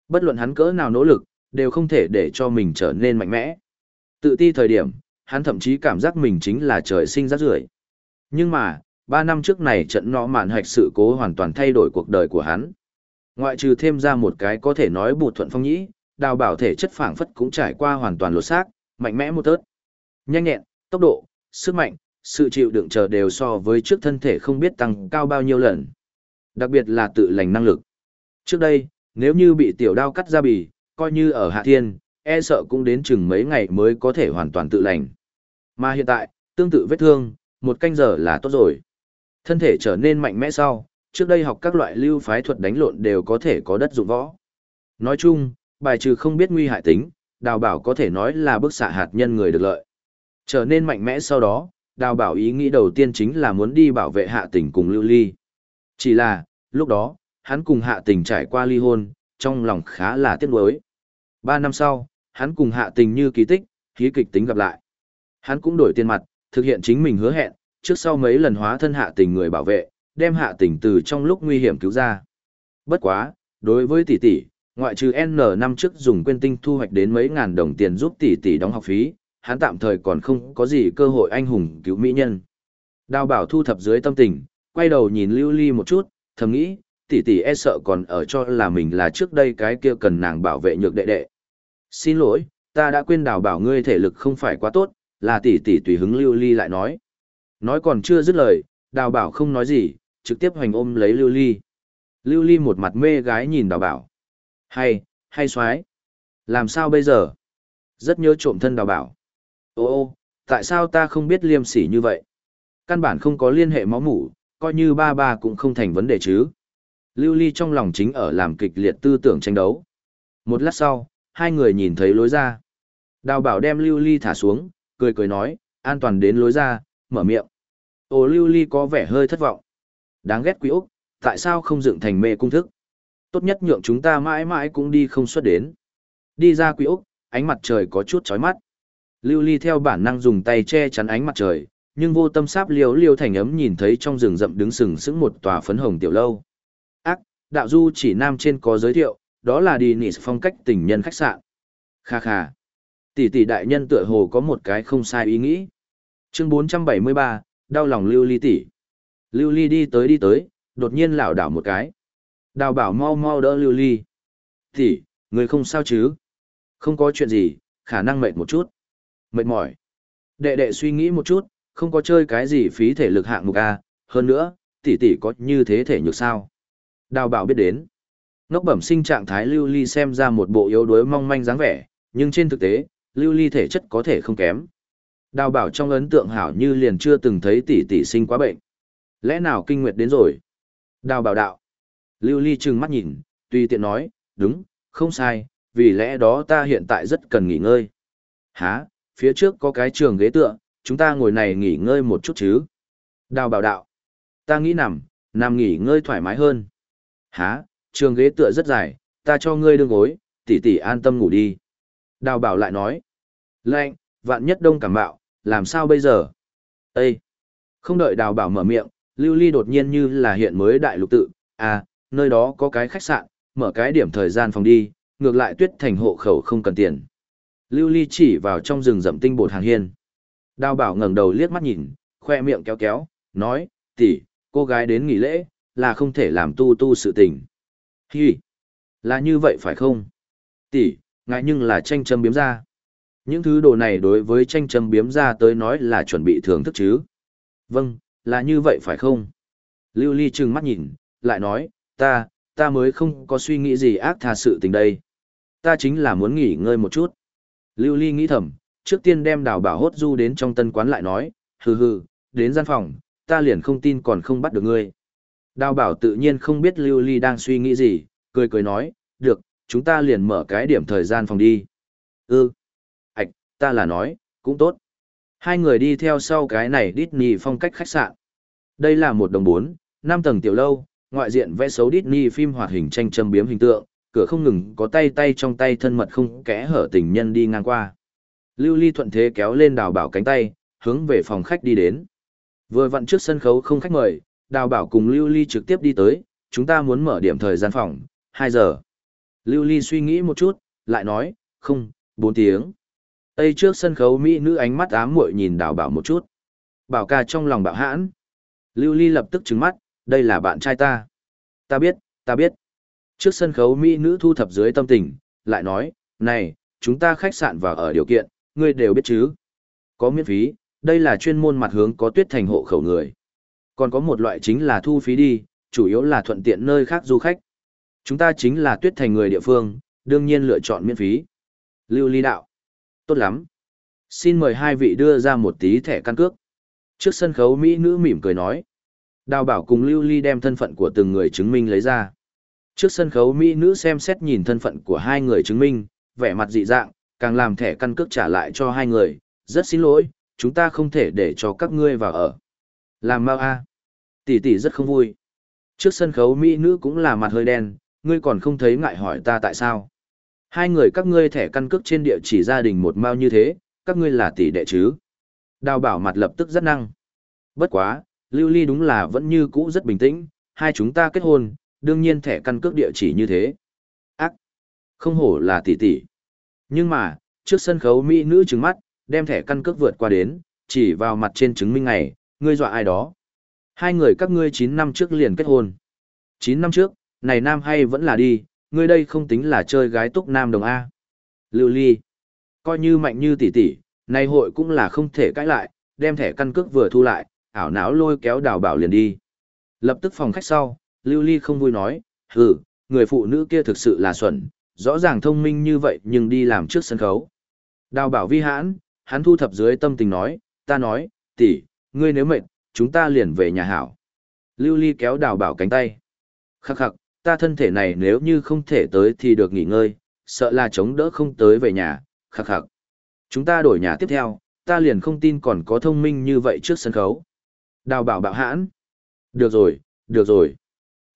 Bất luận hắn cỡ nào nỗ lực, đều không thể để cho mình trở nên mạnh mẽ. Tự ti thời điểm, hắn thậm chí cảm giác mình chính là trời sinh rác rưởi. Nhưng mà, ba năm trước này trận nọ mạn hạch sự cố hoàn toàn thay đổi cuộc đời của hắn. Ngoại trừ thêm ra một cái có thể nói bụt thuận phong nhĩ, đào bảo thể chất phảng phất cũng trải qua hoàn toàn lột xác, mạnh mẽ một tớt. Nhanh nhẹn, tốc độ, sức mạnh, sự chịu đựng chờ đều so với trước thân thể không biết tăng cao bao nhiêu lần. Đặc biệt là tự lành năng lực. Trước đây, nếu như bị tiểu đao cắt ra bì, coi như ở hạ thiên, e sợ cũng đến chừng mấy ngày mới có thể hoàn toàn tự lành. Mà hiện tại, tương tự vết thương, một canh giờ là tốt rồi. Thân thể trở nên mạnh mẽ sau, trước đây học các loại lưu phái thuật đánh lộn đều có thể có đất dụng võ. Nói chung, bài trừ không biết nguy hại tính, đào bảo có thể nói là bức xạ hạt nhân người được lợi. Trở nên mạnh mẽ sau đó, đào bảo ý nghĩ đầu tiên chính là muốn đi bảo vệ hạ tỉnh cùng lưu ly. Chỉ là, lúc đó, hắn cùng hạ tình trải qua ly hôn, trong lòng khá là tiếc nuối. Ba năm sau, hắn cùng hạ tình như kỳ tích, khí kịch tính gặp lại. Hắn cũng đổi tiền mặt, thực hiện chính mình hứa hẹn, trước sau mấy lần hóa thân hạ tình người bảo vệ, đem hạ tình từ trong lúc nguy hiểm cứu ra. Bất quá, đối với tỷ tỷ, ngoại trừ N năm trước dùng quên tinh thu hoạch đến mấy ngàn đồng tiền giúp tỷ tỷ đóng học phí, hắn tạm thời còn không có gì cơ hội anh hùng cứu mỹ nhân. Đào bảo thu thập dưới tâm tình, quay đầu nhìn lưu ly một chút, thầm nghĩ, tỷ tỷ e sợ còn ở cho là mình là trước đây cái kia cần nàng bảo vệ nhược đệ đệ. Xin lỗi, ta đã quên đào bảo ngươi thể lực không phải quá tốt, là tỷ tỷ tùy hứng lưu ly lại nói. Nói còn chưa dứt lời, đào bảo không nói gì, trực tiếp hoành ôm lấy lưu ly. Lưu ly một mặt mê gái nhìn đào bảo. Hay, hay xoái. Làm sao bây giờ? Rất nhớ trộm thân đào bảo. Ô ô, tại sao ta không biết liêm sỉ như vậy? Căn bản không có liên hệ máu mủ, coi như ba ba cũng không thành vấn đề chứ. Lưu Ly trong lòng chính ở làm kịch liệt tư tưởng tranh đấu. Một lát sau, hai người nhìn thấy lối ra. Đào bảo đem Lưu Ly thả xuống, cười cười nói, an toàn đến lối ra, mở miệng. Ô Lưu Ly có vẻ hơi thất vọng. Đáng ghét quý Úc, tại sao không dựng thành mê cung thức? Tốt nhất nhượng chúng ta mãi mãi cũng đi không xuất đến. Đi ra quý Úc, ánh mặt trời có chút chói mắt. Lưu Ly theo bản năng dùng tay che chắn ánh mặt trời, nhưng vô tâm sáp liều liêu thành ấm nhìn thấy trong rừng rậm đứng sừng sững một tòa phấn hồng tiểu lâu. Ác, đạo du chỉ nam trên có giới thiệu, đó là đi nị phong cách tình nhân khách sạn. Kha kha. Tỷ tỷ đại nhân tựa hồ có một cái không sai ý nghĩ. Chương 473, đau lòng lưu ly tỷ. Lưu ly đi tới đi tới, đột nhiên lảo đảo một cái. Đào bảo mau mau đỡ lưu ly. Tỷ, người không sao chứ? Không có chuyện gì, khả năng mệt một chút. Mệt mỏi. Đệ đệ suy nghĩ một chút, không có chơi cái gì phí thể lực hạng mục A, hơn nữa, tỷ tỷ có như thế thể nhược sao. Đào bảo biết đến. Ngốc bẩm sinh trạng thái lưu ly xem ra một bộ yếu đuối mong manh dáng vẻ, nhưng trên thực tế, lưu ly thể chất có thể không kém. Đào bảo trong ấn tượng hảo như liền chưa từng thấy tỷ tỷ sinh quá bệnh. Lẽ nào kinh nguyệt đến rồi? Đào bảo đạo. Lưu ly trừng mắt nhìn, tùy tiện nói, đúng, không sai, vì lẽ đó ta hiện tại rất cần nghỉ ngơi. Hả, phía trước có cái trường ghế tựa, chúng ta ngồi này nghỉ ngơi một chút chứ. Đào bảo đạo. Ta nghĩ nằm, nằm nghỉ ngơi thoải mái hơn. Hả, trường ghế tựa rất dài, ta cho ngươi đương gối, tỷ tỷ an tâm ngủ đi. Đào bảo lại nói. lạnh vạn nhất đông cảm bạo, làm sao bây giờ? Ê! Không đợi đào bảo mở miệng, lưu ly đột nhiên như là hiện mới đại lục tự, à, nơi đó có cái khách sạn, mở cái điểm thời gian phòng đi, ngược lại tuyết thành hộ khẩu không cần tiền. Lưu ly chỉ vào trong rừng rậm tinh bột hàng hiên. Đào bảo ngẩng đầu liếc mắt nhìn, khoe miệng kéo kéo, nói, tỷ, cô gái đến nghỉ lễ, là không thể làm tu tu sự tình. Hi! Là như vậy phải không? Tỷ, ngại nhưng là tranh châm biếm ra. Những thứ đồ này đối với tranh châm biếm ra tới nói là chuẩn bị thưởng thức chứ. Vâng, là như vậy phải không? Lưu Ly trừng mắt nhìn, lại nói, ta, ta mới không có suy nghĩ gì ác tha sự tình đây. Ta chính là muốn nghỉ ngơi một chút. Lưu Ly nghĩ thầm, trước tiên đem đào bảo hốt du đến trong tân quán lại nói, hừ hừ, đến gian phòng, ta liền không tin còn không bắt được ngươi. Đào bảo tự nhiên không biết Lưu Ly đang suy nghĩ gì, cười cười nói, được, chúng ta liền mở cái điểm thời gian phòng đi. Ừ, ạch, ta là nói, cũng tốt. Hai người đi theo sau cái này Disney phong cách khách sạn. Đây là một đồng bốn, năm tầng tiểu lâu, ngoại diện vẽ xấu Disney phim hoạt hình tranh châm biếm hình tượng, cửa không ngừng có tay tay trong tay thân mật không kẽ hở tình nhân đi ngang qua. Lưu Ly thuận thế kéo lên đào bảo cánh tay, hướng về phòng khách đi đến. Vừa vặn trước sân khấu không khách mời, đào bảo cùng Lưu Ly trực tiếp đi tới, chúng ta muốn mở điểm thời gian phòng, 2 giờ. Lưu Ly suy nghĩ một chút, lại nói, không, 4 tiếng. Tây trước sân khấu Mỹ nữ ánh mắt ám muội nhìn đào bảo một chút. Bảo ca trong lòng bảo hãn. Lưu Ly lập tức trừng mắt, đây là bạn trai ta. Ta biết, ta biết. Trước sân khấu Mỹ nữ thu thập dưới tâm tình, lại nói, này, chúng ta khách sạn vào ở điều kiện, ngươi đều biết chứ. Có miễn phí, đây là chuyên môn mặt hướng có tuyết thành hộ khẩu người. Còn có một loại chính là thu phí đi, chủ yếu là thuận tiện nơi khác du khách. Chúng ta chính là tuyết thành người địa phương, đương nhiên lựa chọn miễn phí. Lưu ly đạo. Tốt lắm. Xin mời hai vị đưa ra một tí thẻ căn cước. Trước sân khấu Mỹ nữ mỉm cười nói. Đào bảo cùng Lưu ly đem thân phận của từng người chứng minh lấy ra. Trước sân khấu Mỹ nữ xem xét nhìn thân phận của hai người chứng minh, vẻ mặt dị dạng, càng làm thẻ căn cước trả lại cho hai người. Rất xin lỗi, chúng ta không thể để cho các ngươi vào ở. Làm mau a Tỷ tỷ rất không vui. Trước sân khấu Mỹ nữ cũng là mặt hơi đen, ngươi còn không thấy ngại hỏi ta tại sao. Hai người các ngươi thẻ căn cước trên địa chỉ gia đình một mao như thế, các ngươi là tỷ đệ chứ. Đào bảo mặt lập tức rất năng. Bất quá, Lưu Ly đúng là vẫn như cũ rất bình tĩnh, hai chúng ta kết hôn, đương nhiên thẻ căn cước địa chỉ như thế. Ác! Không hổ là tỷ tỷ. Nhưng mà, trước sân khấu Mỹ nữ trừng mắt, đem thẻ căn cước vượt qua đến, chỉ vào mặt trên chứng minh ngày, ngươi dọa ai đó. Hai người các ngươi 9 năm trước liền kết hôn. 9 năm trước, này nam hay vẫn là đi, ngươi đây không tính là chơi gái túc nam đồng A. Lưu ly. Coi như mạnh như tỷ tỷ, này hội cũng là không thể cãi lại, đem thẻ căn cước vừa thu lại, ảo não lôi kéo đào bảo liền đi. Lập tức phòng khách sau, Lưu ly không vui nói, hừ, người phụ nữ kia thực sự là xuẩn, rõ ràng thông minh như vậy nhưng đi làm trước sân khấu. Đào bảo vi hãn, hắn thu thập dưới tâm tình nói, ta nói, tỷ, ngươi nếu mệt, chúng ta liền về nhà hảo. Lưu ly kéo đào bảo cánh tay. Khắc khắc, ta thân thể này nếu như không thể tới thì được nghỉ ngơi, sợ là chống đỡ không tới về nhà, khắc khắc. Chúng ta đổi nhà tiếp theo, ta liền không tin còn có thông minh như vậy trước sân khấu. Đào bảo bạo hãn. Được rồi, được rồi.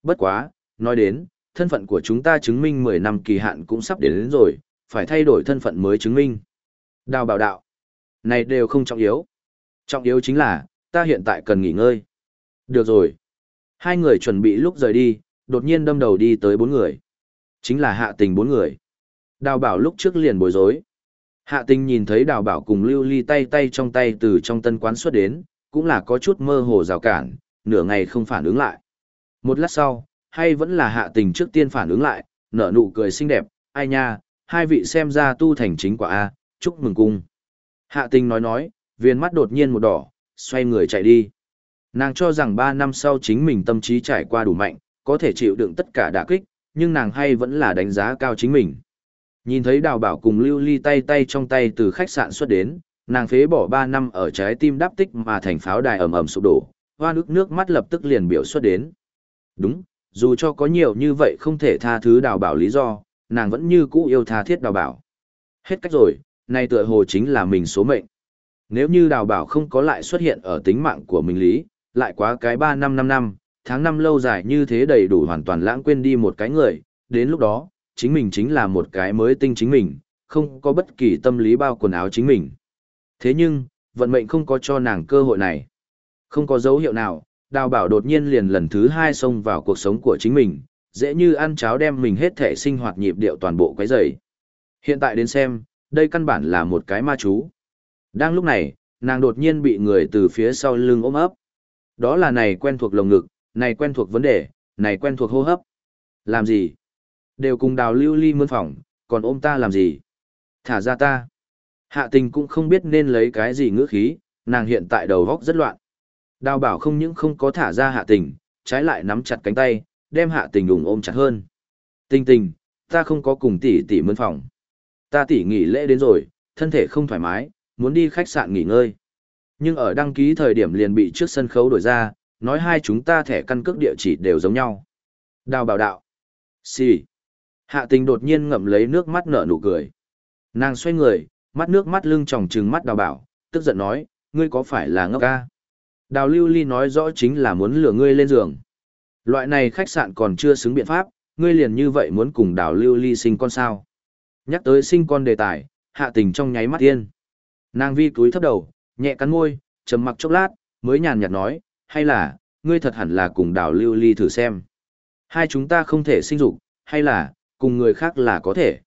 Bất quá, nói đến, thân phận của chúng ta chứng minh 10 năm kỳ hạn cũng sắp đến, đến rồi, phải thay đổi thân phận mới chứng minh. Đào bảo đạo. Này đều không trọng yếu. Trọng yếu chính là, ta hiện tại cần nghỉ ngơi. Được rồi. Hai người chuẩn bị lúc rời đi, đột nhiên đâm đầu đi tới bốn người. Chính là hạ tình bốn người. Đào bảo lúc trước liền bối rối. Hạ tình nhìn thấy đào bảo cùng lưu ly tay tay trong tay từ trong tân quán xuất đến, cũng là có chút mơ hồ rào cản, nửa ngày không phản ứng lại. Một lát sau, hay vẫn là hạ tình trước tiên phản ứng lại, nở nụ cười xinh đẹp, ai nha, hai vị xem ra tu thành chính quả A, chúc mừng cung. Hạ tình nói nói, viên mắt đột nhiên một đỏ, xoay người chạy đi. Nàng cho rằng ba năm sau chính mình tâm trí trải qua đủ mạnh, có thể chịu đựng tất cả đả kích, nhưng nàng hay vẫn là đánh giá cao chính mình. Nhìn thấy đào bảo cùng lưu ly tay tay trong tay từ khách sạn xuất đến, nàng phế bỏ ba năm ở trái tim đáp tích mà thành pháo đài ầm ầm sụp đổ, hoa nước nước mắt lập tức liền biểu xuất đến. Đúng, dù cho có nhiều như vậy không thể tha thứ đào bảo lý do, nàng vẫn như cũ yêu tha thiết đào bảo. Hết cách rồi, nay tựa hồ chính là mình số mệnh. Nếu như đào bảo không có lại xuất hiện ở tính mạng của mình lý, lại quá cái 3 năm 5 năm, tháng năm lâu dài như thế đầy đủ hoàn toàn lãng quên đi một cái người, đến lúc đó, chính mình chính là một cái mới tinh chính mình, không có bất kỳ tâm lý bao quần áo chính mình. Thế nhưng, vận mệnh không có cho nàng cơ hội này. Không có dấu hiệu nào, đào bảo đột nhiên liền lần thứ hai xông vào cuộc sống của chính mình, dễ như ăn cháo đem mình hết thể sinh hoạt nhịp điệu toàn bộ quấy rầy. Hiện tại đến xem, đây căn bản là một cái ma chú. Đang lúc này, nàng đột nhiên bị người từ phía sau lưng ôm ấp. Đó là này quen thuộc lồng ngực, này quen thuộc vấn đề, này quen thuộc hô hấp. Làm gì? Đều cùng đào lưu ly mươn phỏng. còn ôm ta làm gì? Thả ra ta. Hạ tình cũng không biết nên lấy cái gì ngữ khí, nàng hiện tại đầu góc rất loạn. Đào bảo không những không có thả ra hạ tình, trái lại nắm chặt cánh tay, đem hạ tình đùng ôm chặt hơn. Tình tình, ta không có cùng tỷ tỷ mướn phòng. Ta tỷ nghỉ lễ đến rồi, thân thể không thoải mái, muốn đi khách sạn nghỉ ngơi. Nhưng ở đăng ký thời điểm liền bị trước sân khấu đổi ra, nói hai chúng ta thẻ căn cước địa chỉ đều giống nhau. Đào bảo đạo. Xì. Hạ tình đột nhiên ngậm lấy nước mắt nở nụ cười. Nàng xoay người, mắt nước mắt lưng tròng trừng mắt đào bảo, tức giận nói, ngươi có phải là ngốc ca? Đào lưu ly nói rõ chính là muốn lừa ngươi lên giường. Loại này khách sạn còn chưa xứng biện pháp, ngươi liền như vậy muốn cùng đào lưu ly sinh con sao. Nhắc tới sinh con đề tài, hạ tình trong nháy mắt tiên. Nàng vi túi thấp đầu, nhẹ cắn môi, trầm mặc chốc lát, mới nhàn nhạt nói, hay là, ngươi thật hẳn là cùng đào lưu ly thử xem. Hai chúng ta không thể sinh dục, hay là, cùng người khác là có thể.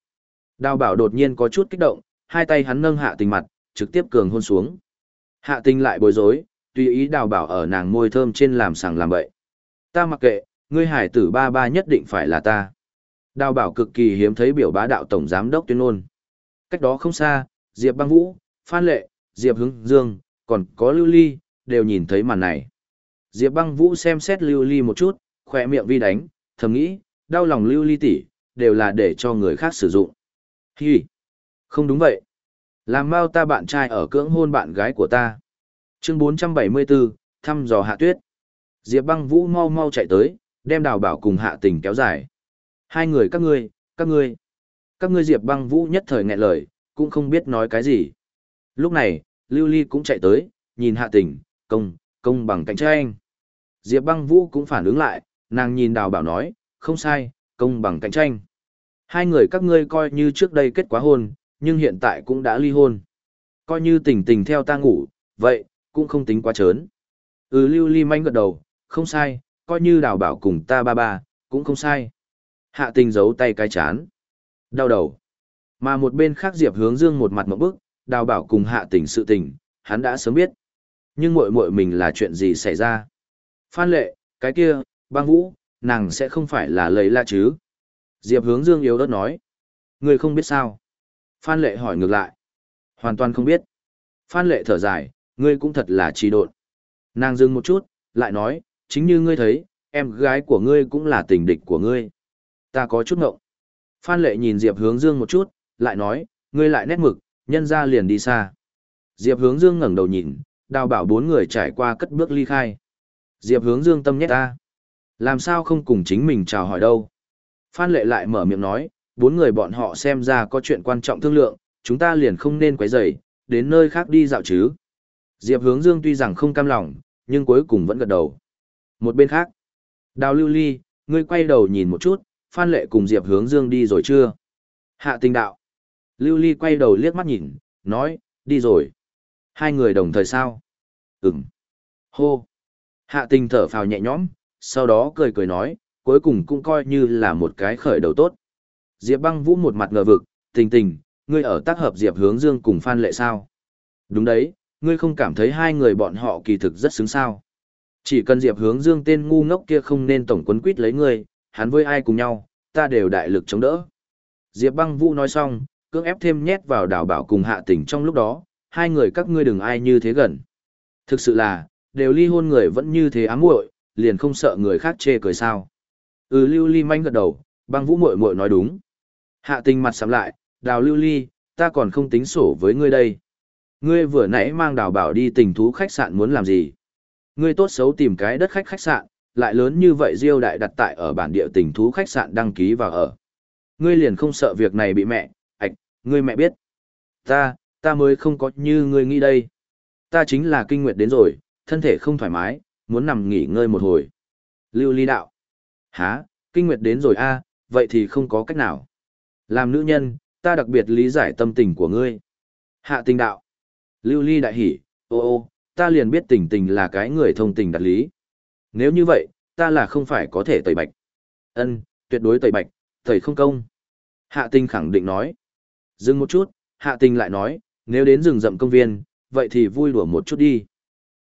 Đào bảo đột nhiên có chút kích động, hai tay hắn nâng hạ tình mặt, trực tiếp cường hôn xuống. Hạ tình lại bối rối, tùy ý đào bảo ở nàng môi thơm trên làm sàng làm bậy. Ta mặc kệ, ngươi hải tử ba ba nhất định phải là ta. Đào bảo cực kỳ hiếm thấy biểu bá đạo tổng giám đốc tuyên ngôn. Cách đó không xa, Diệp băng vũ, Phan Lệ, Diệp Hướng Dương, còn có Lưu Ly, đều nhìn thấy màn này. Diệp băng vũ xem xét Lưu Ly một chút, khỏe miệng vi đánh, thầm nghĩ, đau lòng Lưu Ly tỷ đều là để cho người khác sử dụng. Hi! Không đúng vậy. Làm mau ta bạn trai ở cưỡng hôn bạn gái của ta. Chương 474, thăm dò hạ tuyết. Diệp băng vũ mau mau chạy tới, đem đào bảo cùng hạ tình kéo dài. Hai người các ngươi, các ngươi. Các ngươi Diệp băng vũ nhất thời nghẹn lời, cũng không biết nói cái gì. Lúc này, Lưu Ly cũng chạy tới, nhìn hạ tình, công, công bằng cạnh tranh. Diệp băng vũ cũng phản ứng lại, nàng nhìn đào bảo nói, không sai, công bằng cạnh tranh. Hai người các ngươi coi như trước đây kết quá hôn, nhưng hiện tại cũng đã ly hôn. Coi như tình tình theo ta ngủ, vậy, cũng không tính quá trớn. Ừ lưu ly manh gật đầu, không sai, coi như đào bảo cùng ta ba ba, cũng không sai. Hạ tình giấu tay cái chán. Đau đầu. Mà một bên khác Diệp hướng dương một mặt một bức, đào bảo cùng hạ tình sự tình, hắn đã sớm biết. Nhưng muội muội mình là chuyện gì xảy ra? Phan lệ, cái kia, băng vũ, nàng sẽ không phải là lấy la chứ? Diệp hướng dương yếu đất nói. Người không biết sao? Phan lệ hỏi ngược lại. Hoàn toàn không biết. Phan lệ thở dài, ngươi cũng thật là trì độn. Nàng dừng một chút, lại nói, chính như ngươi thấy, em gái của ngươi cũng là tình địch của ngươi. Ta có chút ngộng. Phan lệ nhìn Diệp hướng dương một chút, lại nói, ngươi lại nét mực, nhân ra liền đi xa. Diệp hướng dương ngẩng đầu nhìn, đào bảo bốn người trải qua cất bước ly khai. Diệp hướng dương tâm nhét ta. Làm sao không cùng chính mình chào hỏi đâu. Phan lệ lại mở miệng nói, bốn người bọn họ xem ra có chuyện quan trọng thương lượng, chúng ta liền không nên quấy rầy, đến nơi khác đi dạo chứ. Diệp hướng dương tuy rằng không cam lòng, nhưng cuối cùng vẫn gật đầu. Một bên khác, đào lưu ly, ngươi quay đầu nhìn một chút, Phan lệ cùng Diệp hướng dương đi rồi chưa? Hạ tình đạo. Lưu ly quay đầu liếc mắt nhìn, nói, đi rồi. Hai người đồng thời sao? Ừm. Hô! Hạ tình thở phào nhẹ nhõm, sau đó cười cười nói, cuối cùng cũng coi như là một cái khởi đầu tốt. Diệp băng vũ một mặt ngờ vực, tình tình, ngươi ở tác hợp Diệp hướng dương cùng Phan Lệ sao? Đúng đấy, ngươi không cảm thấy hai người bọn họ kỳ thực rất xứng sao. Chỉ cần Diệp hướng dương tên ngu ngốc kia không nên tổng quấn quýt lấy ngươi, hắn với ai cùng nhau, ta đều đại lực chống đỡ. Diệp băng vũ nói xong, cưỡng ép thêm nhét vào đảo bảo cùng hạ tỉnh trong lúc đó, hai người các ngươi đừng ai như thế gần. Thực sự là, đều ly hôn người vẫn như thế ám muội, liền không sợ người khác chê cười sao. Ừ lưu ly manh gật đầu, băng vũ muội muội nói đúng. Hạ tình mặt sắm lại, đào lưu ly, ta còn không tính sổ với ngươi đây. Ngươi vừa nãy mang đào bảo đi tình thú khách sạn muốn làm gì? Ngươi tốt xấu tìm cái đất khách khách sạn, lại lớn như vậy diêu đại đặt tại ở bản địa tình thú khách sạn đăng ký vào ở. Ngươi liền không sợ việc này bị mẹ, ạch, ngươi mẹ biết. Ta, ta mới không có như ngươi nghĩ đây. Ta chính là kinh nguyệt đến rồi, thân thể không thoải mái, muốn nằm nghỉ ngơi một hồi. Lưu ly đạo. Hả, kinh nguyệt đến rồi a, vậy thì không có cách nào. Làm nữ nhân, ta đặc biệt lý giải tâm tình của ngươi. Hạ tình đạo. Lưu ly đại hỉ, ô ô, ta liền biết tình tình là cái người thông tình đặt lý. Nếu như vậy, ta là không phải có thể tẩy bạch. Ân, tuyệt đối tẩy bạch, tẩy không công. Hạ tình khẳng định nói. Dừng một chút, hạ tình lại nói, nếu đến rừng rậm công viên, vậy thì vui đùa một chút đi.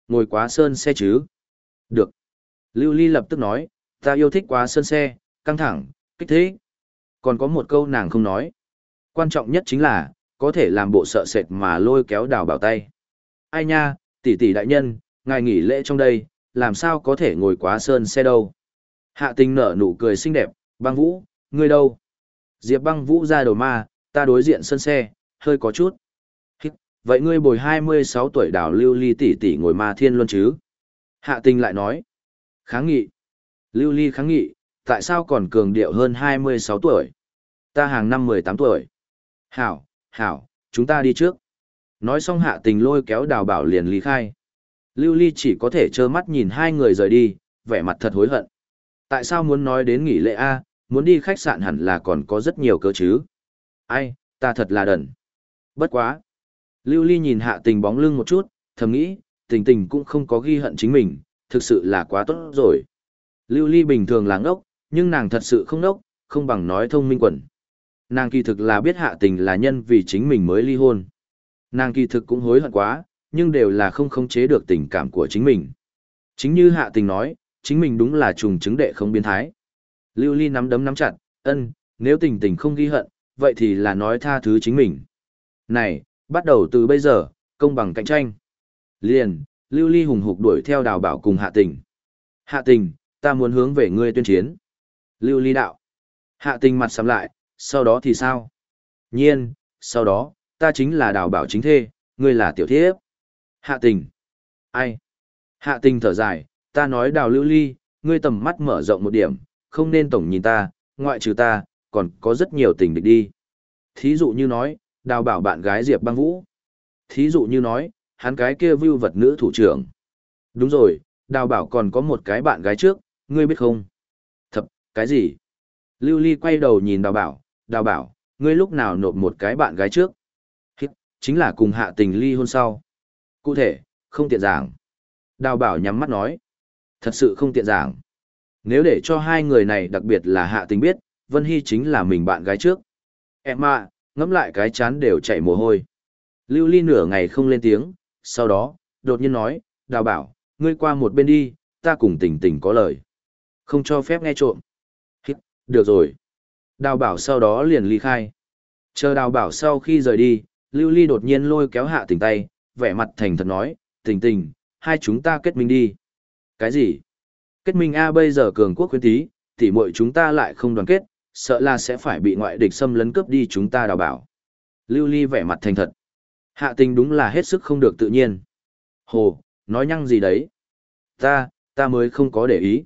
Ngồi quá sơn xe chứ? Được. Lưu Ly lập tức nói, ta yêu thích quá sơn xe, căng thẳng, kích thích. Còn có một câu nàng không nói. Quan trọng nhất chính là, có thể làm bộ sợ sệt mà lôi kéo đào bảo tay. Ai nha, tỷ tỷ đại nhân, ngài nghỉ lễ trong đây, làm sao có thể ngồi quá sơn xe đâu. Hạ tình nở nụ cười xinh đẹp, băng vũ, ngươi đâu? Diệp băng vũ ra đầu ma, ta đối diện sân xe, hơi có chút. Vậy ngươi bồi 26 tuổi đào lưu ly tỷ tỷ ngồi ma thiên luôn chứ? Hạ tình lại nói. Kháng nghị. Lưu ly kháng nghị, tại sao còn cường điệu hơn 26 tuổi? Ta hàng năm 18 tuổi. Hảo, hảo, chúng ta đi trước. Nói xong hạ tình lôi kéo đào bảo liền ly khai. Lưu ly chỉ có thể trơ mắt nhìn hai người rời đi, vẻ mặt thật hối hận. Tại sao muốn nói đến nghỉ lễ A, muốn đi khách sạn hẳn là còn có rất nhiều cơ chứ. Ai, ta thật là đần. Bất quá. Lưu ly nhìn hạ tình bóng lưng một chút, thầm nghĩ, tình tình cũng không có ghi hận chính mình, thực sự là quá tốt rồi. Lưu ly bình thường là ngốc, nhưng nàng thật sự không ngốc, không bằng nói thông minh quẩn. Nàng kỳ thực là biết hạ tình là nhân vì chính mình mới ly hôn. Nàng kỳ thực cũng hối hận quá, nhưng đều là không khống chế được tình cảm của chính mình. Chính như hạ tình nói, chính mình đúng là trùng chứng đệ không biến thái. Lưu ly nắm đấm nắm chặt, ân, nếu tình tình không ghi hận, vậy thì là nói tha thứ chính mình. Này, bắt đầu từ bây giờ, công bằng cạnh tranh. Liền, Lưu Ly hùng hục đuổi theo đào bảo cùng hạ tình. Hạ tình, ta muốn hướng về ngươi tuyên chiến. Lưu Ly đạo. Hạ tình mặt sắm lại, sau đó thì sao? Nhiên, sau đó, ta chính là đào bảo chính thê, ngươi là tiểu thiếp. Hạ tình. Ai? Hạ tình thở dài, ta nói đào lưu ly, ngươi tầm mắt mở rộng một điểm, không nên tổng nhìn ta, ngoại trừ ta, còn có rất nhiều tình địch đi. Thí dụ như nói, đào bảo bạn gái Diệp băng vũ. Thí dụ như nói, hắn cái kia vưu vật nữ thủ trưởng. Đúng rồi, đào bảo còn có một cái bạn gái trước, ngươi biết không? Thập, cái gì? Lưu Ly quay đầu nhìn đào bảo, đào bảo, ngươi lúc nào nộp một cái bạn gái trước? Hít, chính là cùng hạ tình ly hôn sau. Cụ thể, không tiện giảng. Đào bảo nhắm mắt nói. Thật sự không tiện giảng. Nếu để cho hai người này đặc biệt là hạ tình biết, Vân Hy chính là mình bạn gái trước. Em à, ngẫm lại cái chán đều chảy mồ hôi. Lưu Ly nửa ngày không lên tiếng, sau đó, đột nhiên nói, đào bảo, ngươi qua một bên đi, ta cùng tình tình có lời. Không cho phép nghe trộm. Hít, được rồi. Đào bảo sau đó liền ly khai. Chờ đào bảo sau khi rời đi, Lưu Ly đột nhiên lôi kéo hạ tình tay, vẻ mặt thành thật nói, tình tình, hai chúng ta kết minh đi. Cái gì? Kết minh A bây giờ cường quốc khuyến tí, tỉ muội chúng ta lại không đoàn kết, sợ là sẽ phải bị ngoại địch xâm lấn cướp đi chúng ta đào bảo. Lưu Ly vẻ mặt thành thật. Hạ tình đúng là hết sức không được tự nhiên. Hồ, nói nhăng gì đấy? Ta, ta mới không có để ý.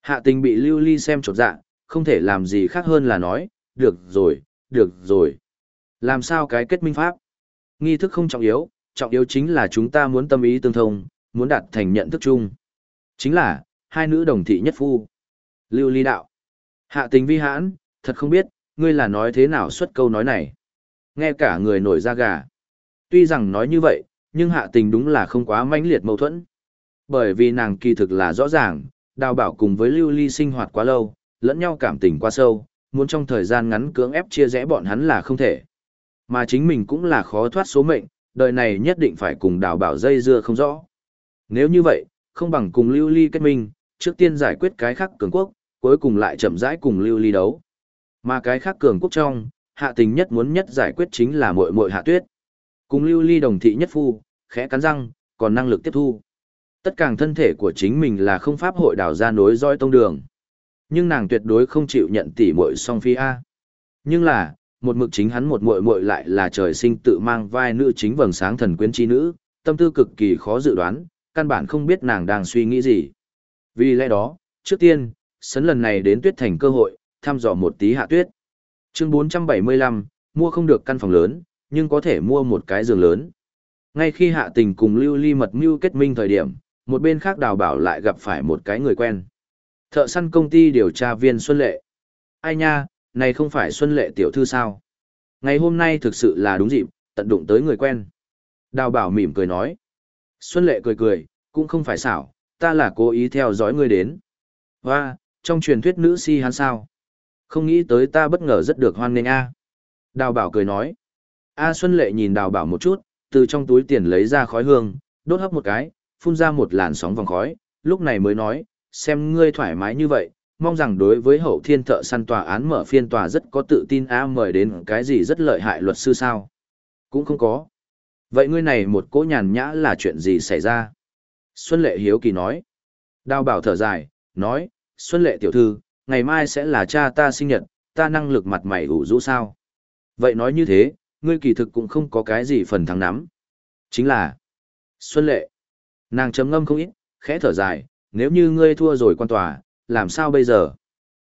Hạ tình bị Lưu Ly xem trột dạ, không thể làm gì khác hơn là nói, được rồi, được rồi. Làm sao cái kết minh pháp? Nghi thức không trọng yếu, trọng yếu chính là chúng ta muốn tâm ý tương thông, muốn đạt thành nhận thức chung. Chính là, hai nữ đồng thị nhất phu. Lưu Ly đạo. Hạ tình vi hãn, thật không biết, ngươi là nói thế nào xuất câu nói này. Nghe cả người nổi da gà. Tuy rằng nói như vậy, nhưng hạ tình đúng là không quá mãnh liệt mâu thuẫn. Bởi vì nàng kỳ thực là rõ ràng, đào bảo cùng với lưu ly sinh hoạt quá lâu, lẫn nhau cảm tình quá sâu, muốn trong thời gian ngắn cưỡng ép chia rẽ bọn hắn là không thể. Mà chính mình cũng là khó thoát số mệnh, đời này nhất định phải cùng đào bảo dây dưa không rõ. Nếu như vậy, không bằng cùng lưu ly kết minh, trước tiên giải quyết cái khác cường quốc, cuối cùng lại chậm rãi cùng lưu ly đấu. Mà cái khác cường quốc trong, hạ tình nhất muốn nhất giải quyết chính là muội muội hạ tuyết. Cùng lưu ly đồng thị nhất phu, khẽ cắn răng, còn năng lực tiếp thu. Tất cả thân thể của chính mình là không pháp hội đào ra nối roi tông đường. Nhưng nàng tuyệt đối không chịu nhận tỷ muội song phi A. Nhưng là, một mực chính hắn một muội muội lại là trời sinh tự mang vai nữ chính vầng sáng thần quyến chi nữ, tâm tư cực kỳ khó dự đoán, căn bản không biết nàng đang suy nghĩ gì. Vì lẽ đó, trước tiên, sấn lần này đến tuyết thành cơ hội, thăm dò một tí hạ tuyết. Chương 475, mua không được căn phòng lớn, nhưng có thể mua một cái giường lớn. Ngay khi hạ tình cùng lưu ly mật mưu kết minh thời điểm, một bên khác đào bảo lại gặp phải một cái người quen. Thợ săn công ty điều tra viên Xuân Lệ. Ai nha, này không phải Xuân Lệ tiểu thư sao? Ngày hôm nay thực sự là đúng dịp, tận đụng tới người quen. Đào bảo mỉm cười nói. Xuân Lệ cười cười, cũng không phải xảo, ta là cố ý theo dõi ngươi đến. Hoa, trong truyền thuyết nữ si hắn sao? Không nghĩ tới ta bất ngờ rất được hoan nghênh a. Đào bảo cười nói. A Xuân Lệ nhìn đào bảo một chút, từ trong túi tiền lấy ra khói hương, đốt hấp một cái, phun ra một làn sóng vòng khói, lúc này mới nói, xem ngươi thoải mái như vậy, mong rằng đối với hậu thiên thợ săn tòa án mở phiên tòa rất có tự tin a mời đến cái gì rất lợi hại luật sư sao. Cũng không có. Vậy ngươi này một cỗ nhàn nhã là chuyện gì xảy ra? Xuân Lệ Hiếu Kỳ nói. Đào bảo thở dài, nói, Xuân Lệ tiểu thư, ngày mai sẽ là cha ta sinh nhật, ta năng lực mặt mày ủ rũ sao? Vậy nói như thế, ngươi kỳ thực cũng không có cái gì phần thắng nắm. Chính là, Xuân Lệ. Nàng chấm ngâm không ít, khẽ thở dài, nếu như ngươi thua rồi quan tòa, làm sao bây giờ?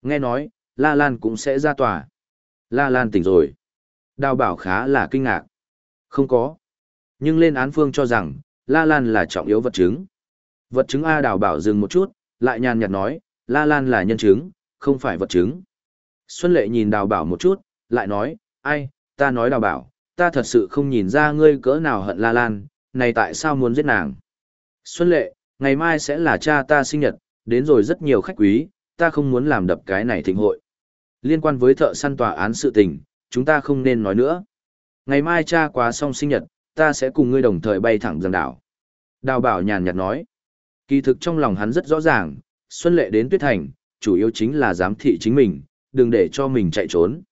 Nghe nói, La Lan cũng sẽ ra tòa. La Lan tỉnh rồi. Đào bảo khá là kinh ngạc. Không có. Nhưng lên án phương cho rằng, La Lan là trọng yếu vật chứng. Vật chứng A đào bảo dừng một chút, lại nhàn nhạt nói, La Lan là nhân chứng, không phải vật chứng. Xuân Lệ nhìn đào bảo một chút, lại nói, ai, ta nói đào bảo, ta thật sự không nhìn ra ngươi cỡ nào hận La Lan, này tại sao muốn giết nàng. Xuân Lệ, ngày mai sẽ là cha ta sinh nhật, đến rồi rất nhiều khách quý, ta không muốn làm đập cái này thịnh hội. Liên quan với thợ săn tòa án sự tình, chúng ta không nên nói nữa. Ngày mai cha quá xong sinh nhật, ta sẽ cùng ngươi đồng thời bay thẳng giang đảo. Đào bảo nhàn nhạt nói. Kỳ thực trong lòng hắn rất rõ ràng, Xuân Lệ đến Tuyết Thành, chủ yếu chính là giám thị chính mình, đừng để cho mình chạy trốn.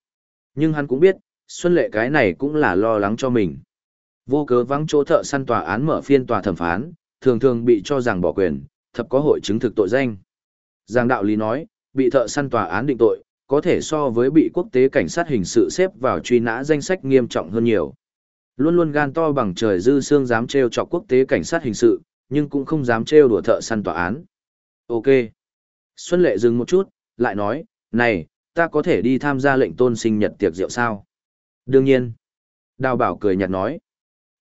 Nhưng hắn cũng biết, Xuân Lệ cái này cũng là lo lắng cho mình. Vô cớ vắng chỗ thợ săn tòa án mở phiên tòa thẩm phán, thường thường bị cho rằng bỏ quyền, thập có hội chứng thực tội danh. Giang đạo lý nói, bị thợ săn tòa án định tội, có thể so với bị quốc tế cảnh sát hình sự xếp vào truy nã danh sách nghiêm trọng hơn nhiều. Luôn luôn gan to bằng trời dư xương dám trêu chọc quốc tế cảnh sát hình sự, nhưng cũng không dám trêu đùa thợ săn tòa án. Ok. Xuân Lệ dừng một chút, lại nói, này, ta có thể đi tham gia lệnh tôn sinh nhật tiệc rượu sao? Đương nhiên. Đào bảo cười nhạt nói.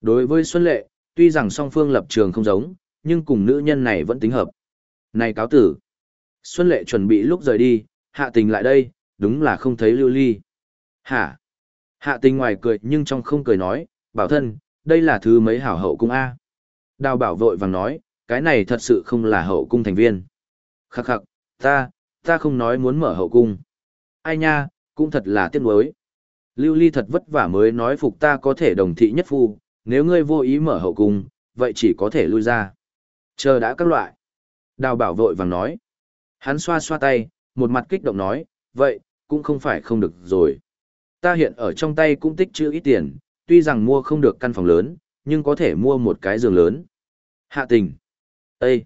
Đối với Xuân Lệ, tuy rằng song phương lập trường không giống, nhưng cùng nữ nhân này vẫn tính hợp. Này cáo tử. Xuân Lệ chuẩn bị lúc rời đi, hạ tình lại đây, đúng là không thấy lưu ly. Hả? Hạ tình ngoài cười nhưng trong không cười nói, bảo thân, đây là thứ mấy hảo hậu cung A. Đào bảo vội vàng nói, cái này thật sự không là hậu cung thành viên. Khắc khắc, ta, ta không nói muốn mở hậu cung. Ai nha, cũng thật là tiếc nuối. Lưu Ly thật vất vả mới nói phục ta có thể đồng thị nhất phu, nếu ngươi vô ý mở hậu cung, vậy chỉ có thể lui ra. Chờ đã các loại. Đào bảo vội vàng nói. Hắn xoa xoa tay, một mặt kích động nói, vậy, cũng không phải không được rồi. Ta hiện ở trong tay cũng tích chữ ít tiền, tuy rằng mua không được căn phòng lớn, nhưng có thể mua một cái giường lớn. Hạ tình. Ê!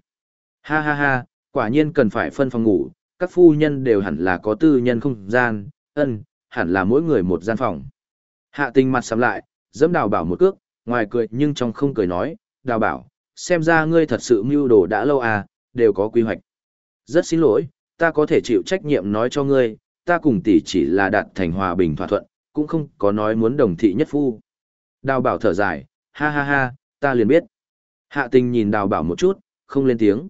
Ha ha ha, quả nhiên cần phải phân phòng ngủ, các phu nhân đều hẳn là có tư nhân không gian, ân, hẳn là mỗi người một gian phòng. Hạ tình mặt sắm lại, dẫm đào bảo một cước, ngoài cười nhưng trong không cười nói, đào bảo, xem ra ngươi thật sự mưu đồ đã lâu à, đều có quy hoạch. Rất xin lỗi, ta có thể chịu trách nhiệm nói cho ngươi, ta cùng tỷ chỉ là đạt thành hòa bình thỏa thuận, cũng không có nói muốn đồng thị nhất phu. Đào bảo thở dài, ha ha ha, ta liền biết. Hạ tình nhìn đào bảo một chút, không lên tiếng.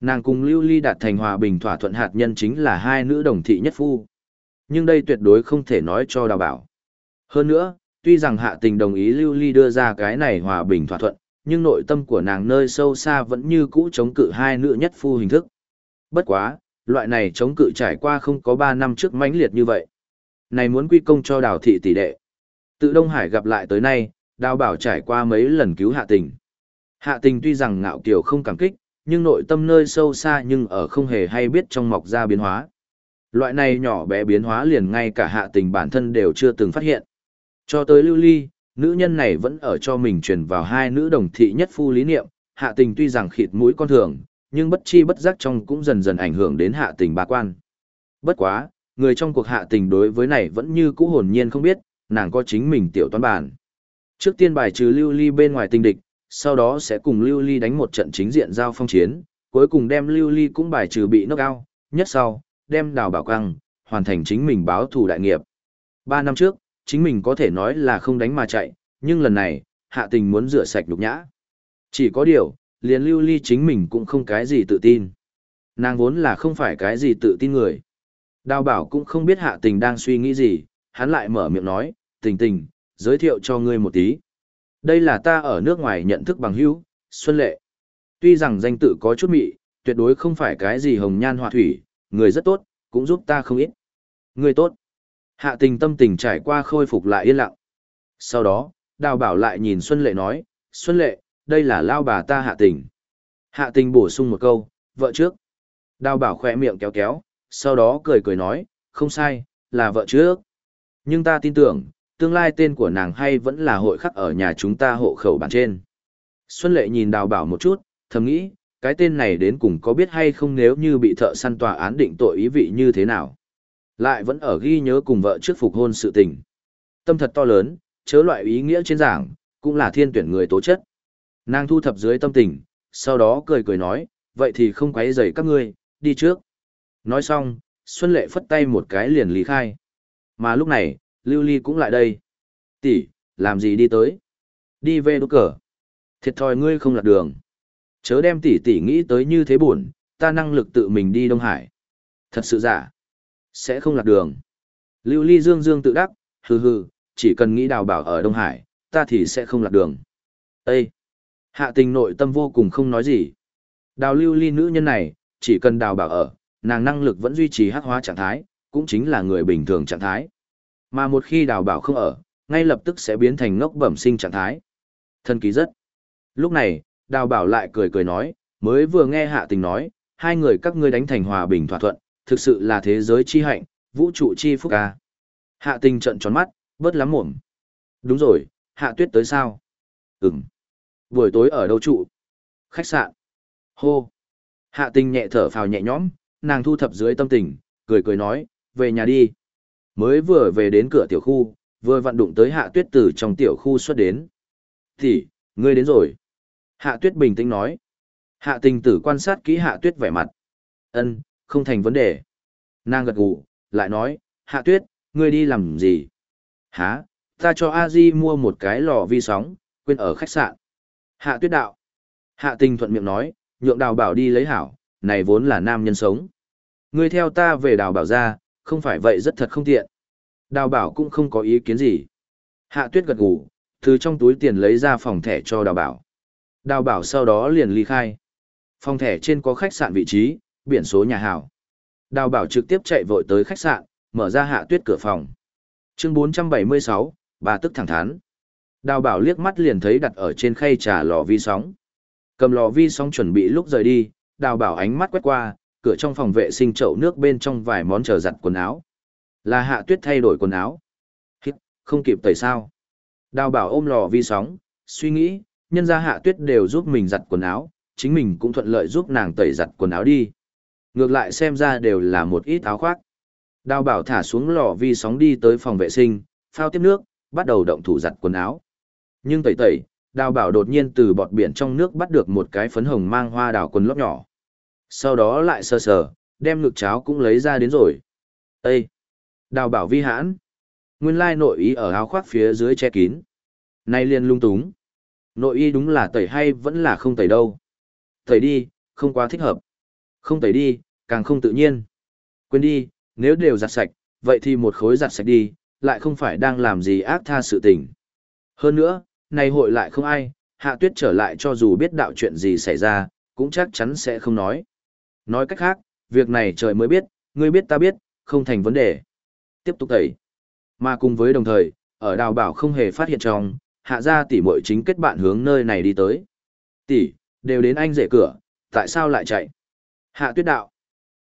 Nàng cùng Lưu Ly đạt thành hòa bình thỏa thuận hạt nhân chính là hai nữ đồng thị nhất phu. Nhưng đây tuyệt đối không thể nói cho đào bảo. Hơn nữa, tuy rằng hạ tình đồng ý Lưu Ly đưa ra cái này hòa bình thỏa thuận, nhưng nội tâm của nàng nơi sâu xa vẫn như cũ chống cự hai nữ nhất phu hình thức. Bất quá, loại này chống cự trải qua không có 3 năm trước mãnh liệt như vậy. Này muốn quy công cho đào thị tỷ đệ. Tự Đông Hải gặp lại tới nay, đào bảo trải qua mấy lần cứu hạ tình. Hạ tình tuy rằng ngạo kiều không cảm kích, nhưng nội tâm nơi sâu xa nhưng ở không hề hay biết trong mọc ra biến hóa. Loại này nhỏ bé biến hóa liền ngay cả hạ tình bản thân đều chưa từng phát hiện. Cho tới lưu ly, nữ nhân này vẫn ở cho mình truyền vào hai nữ đồng thị nhất phu lý niệm, hạ tình tuy rằng khịt mũi con thường, nhưng bất chi bất giác trong cũng dần dần ảnh hưởng đến hạ tình bà quan. Bất quá, người trong cuộc hạ tình đối với này vẫn như cũ hồn nhiên không biết, nàng có chính mình tiểu toán bản. Trước tiên bài trừ lưu ly bên ngoài tình địch, sau đó sẽ cùng lưu ly đánh một trận chính diện giao phong chiến, cuối cùng đem lưu ly cũng bài trừ bị knock out, nhất sau, đem đào bảo căng, hoàn thành chính mình báo thù đại nghiệp. Ba năm trước, chính mình có thể nói là không đánh mà chạy, nhưng lần này, hạ tình muốn rửa sạch nhục nhã. Chỉ có điều, liền lưu ly chính mình cũng không cái gì tự tin. Nàng vốn là không phải cái gì tự tin người. Đào bảo cũng không biết hạ tình đang suy nghĩ gì, hắn lại mở miệng nói, tình tình, giới thiệu cho ngươi một tí. Đây là ta ở nước ngoài nhận thức bằng hữu, Xuân Lệ. Tuy rằng danh tự có chút mị, tuyệt đối không phải cái gì hồng nhan họa thủy, người rất tốt, cũng giúp ta không ít. Người tốt. Hạ tình tâm tình trải qua khôi phục lại yên lặng. Sau đó, đào bảo lại nhìn Xuân Lệ nói, Xuân Lệ, đây là lao bà ta hạ tình. Hạ tình bổ sung một câu, vợ trước. Đào bảo khỏe miệng kéo kéo, sau đó cười cười nói, không sai, là vợ trước. Nhưng ta tin tưởng, tương lai tên của nàng hay vẫn là hội khắc ở nhà chúng ta hộ khẩu bản trên. Xuân Lệ nhìn đào bảo một chút, thầm nghĩ, cái tên này đến cùng có biết hay không nếu như bị thợ săn tòa án định tội ý vị như thế nào. Lại vẫn ở ghi nhớ cùng vợ trước phục hôn sự tình. Tâm thật to lớn, chớ loại ý nghĩa trên giảng, cũng là thiên tuyển người tố chất. Nàng thu thập dưới tâm tình, sau đó cười cười nói, vậy thì không quấy rầy các ngươi, đi trước. Nói xong, Xuân Lệ phất tay một cái liền lý khai. Mà lúc này, Lưu Ly cũng lại đây. Tỷ, làm gì đi tới? Đi về đốt cờ. Thiệt thòi ngươi không lạc đường. Chớ đem tỷ tỷ nghĩ tới như thế buồn, ta năng lực tự mình đi Đông Hải. Thật sự giả. Sẽ không lạc đường. Lưu Ly Dương Dương tự đắc, hừ hừ, chỉ cần nghĩ đào bảo ở Đông Hải, ta thì sẽ không lạc đường. Ê! Hạ tình nội tâm vô cùng không nói gì. Đào Lưu Ly nữ nhân này, chỉ cần đào bảo ở, nàng năng lực vẫn duy trì hắc hóa trạng thái, cũng chính là người bình thường trạng thái. Mà một khi đào bảo không ở, ngay lập tức sẽ biến thành ngốc bẩm sinh trạng thái. Thân kỳ rất. Lúc này, đào bảo lại cười cười nói, mới vừa nghe hạ tình nói, hai người các ngươi đánh thành hòa bình thỏa thuận, thực sự là thế giới chi hạnh, vũ trụ chi phúc ca. Hạ tình trận tròn mắt, bớt lắm mồm. Đúng rồi, hạ tuyết tới sao? Ừm. Buổi tối ở đâu trụ? Khách sạn. Hô. Hạ tình nhẹ thở phào nhẹ nhõm, nàng thu thập dưới tâm tình, cười cười nói, về nhà đi. Mới vừa về đến cửa tiểu khu, vừa vận đụng tới hạ tuyết từ trong tiểu khu xuất đến. Thì, ngươi đến rồi. Hạ tuyết bình tĩnh nói. Hạ tình tử quan sát kỹ hạ tuyết vẻ mặt. ân không thành vấn đề. Nàng gật gù, lại nói, hạ tuyết, ngươi đi làm gì? Hả, ta cho a di mua một cái lò vi sóng, quên ở khách sạn. Hạ tuyết đạo. Hạ tình thuận miệng nói, nhượng đào bảo đi lấy hảo, này vốn là nam nhân sống. Ngươi theo ta về đào bảo ra, không phải vậy rất thật không tiện. Đào bảo cũng không có ý kiến gì. Hạ tuyết gật gù, từ trong túi tiền lấy ra phòng thẻ cho đào bảo. Đào bảo sau đó liền ly khai. Phòng thẻ trên có khách sạn vị trí, biển số nhà hảo. Đào bảo trực tiếp chạy vội tới khách sạn, mở ra hạ tuyết cửa phòng. Chương 476, bà tức thẳng thắn. Đào bảo liếc mắt liền thấy đặt ở trên khay trà lò vi sóng. Cầm lò vi sóng chuẩn bị lúc rời đi, đào bảo ánh mắt quét qua, cửa trong phòng vệ sinh chậu nước bên trong vài món chờ giặt quần áo. Là hạ tuyết thay đổi quần áo. Hít, không kịp tẩy sao. Đào bảo ôm lò vi sóng, suy nghĩ, nhân ra hạ tuyết đều giúp mình giặt quần áo, chính mình cũng thuận lợi giúp nàng tẩy giặt quần áo đi. Ngược lại xem ra đều là một ít áo khoác. Đào bảo thả xuống lò vi sóng đi tới phòng vệ sinh, phao tiếp nước, bắt đầu động thủ giặt quần áo. Nhưng tẩy tẩy, đào bảo đột nhiên từ bọt biển trong nước bắt được một cái phấn hồng mang hoa đào quần lót nhỏ. Sau đó lại sờ sờ, đem ngực cháo cũng lấy ra đến rồi. Ê! Đào bảo vi hãn. Nguyên lai nội ý ở áo khoác phía dưới che kín. Nay liền lung túng. Nội y đúng là tẩy hay vẫn là không tẩy đâu. Tẩy đi, không quá thích hợp. Không tẩy đi, càng không tự nhiên. Quên đi, nếu đều giặt sạch, vậy thì một khối giặt sạch đi, lại không phải đang làm gì ác tha sự tình. Hơn nữa, này hội lại không ai, Hạ tuyết trở lại cho dù biết đạo chuyện gì xảy ra, cũng chắc chắn sẽ không nói. Nói cách khác, việc này trời mới biết, ngươi biết ta biết, không thành vấn đề. Tiếp tục tẩy. Mà cùng với đồng thời, ở đào bảo không hề phát hiện trong, hạ gia tỷ muội chính kết bạn hướng nơi này đi tới. Tỷ, đều đến anh rể cửa, tại sao lại chạy? Hạ tuyết đạo.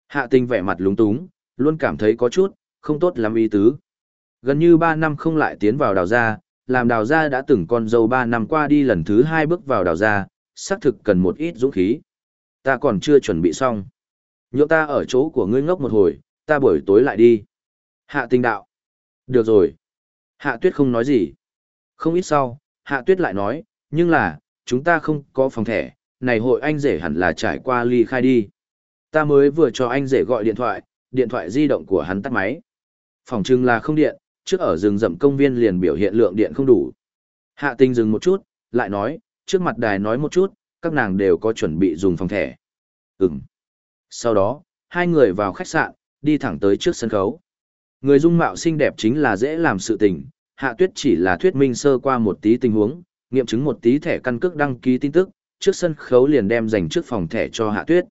Hạ tình vẻ mặt lúng túng, luôn cảm thấy có chút, không tốt lắm ý tứ. Gần như 3 năm không lại tiến vào đào gia, làm đào gia đã từng con dâu 3 năm qua đi lần thứ 2 bước vào đào gia, xác thực cần một ít dũng khí. Ta còn chưa chuẩn bị xong. Nhượng ta ở chỗ của ngươi ngốc một hồi, ta buổi tối lại đi. Hạ tình đạo. Được rồi. Hạ tuyết không nói gì. Không ít sau, hạ tuyết lại nói, nhưng là, chúng ta không có phòng thẻ, này hội anh rể hẳn là trải qua ly khai đi. Ta mới vừa cho anh rể gọi điện thoại, điện thoại di động của hắn tắt máy. Phòng trưng là không điện, trước ở rừng rậm công viên liền biểu hiện lượng điện không đủ. Hạ tình dừng một chút, lại nói, trước mặt đài nói một chút, các nàng đều có chuẩn bị dùng phòng thẻ. Ừm. Sau đó, hai người vào khách sạn, đi thẳng tới trước sân khấu. Người dung mạo xinh đẹp chính là dễ làm sự tình, Hạ Tuyết chỉ là thuyết minh sơ qua một tí tình huống, nghiệm chứng một tí thẻ căn cước đăng ký tin tức, trước sân khấu liền đem dành trước phòng thẻ cho Hạ Tuyết.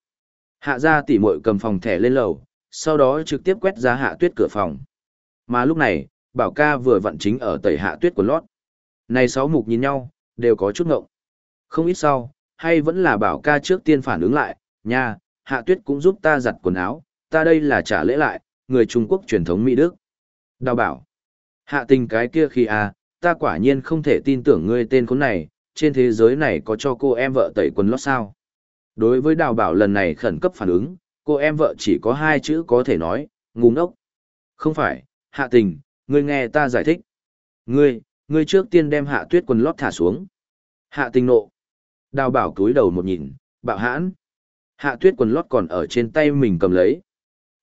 Hạ gia tỷ muội cầm phòng thẻ lên lầu, sau đó trực tiếp quét ra Hạ Tuyết cửa phòng. Mà lúc này, Bảo ca vừa vận chính ở tẩy Hạ Tuyết của lót. Này sáu mục nhìn nhau, đều có chút ngộng. Không ít sau, hay vẫn là Bảo ca trước tiên phản ứng lại, nha, Hạ Tuyết cũng giúp ta giặt quần áo, ta đây là trả lễ lại, người Trung Quốc truyền thống Mỹ Đức. Đào bảo, hạ tình cái kia khi à, ta quả nhiên không thể tin tưởng ngươi tên khốn này, trên thế giới này có cho cô em vợ tẩy quần lót sao. Đối với đào bảo lần này khẩn cấp phản ứng, cô em vợ chỉ có hai chữ có thể nói, ngu ngốc. Không phải, hạ tình, ngươi nghe ta giải thích. Ngươi, ngươi trước tiên đem hạ tuyết quần lót thả xuống. Hạ tình nộ. Đào bảo cúi đầu một nhìn, bạo hãn. Hạ tuyết quần lót còn ở trên tay mình cầm lấy.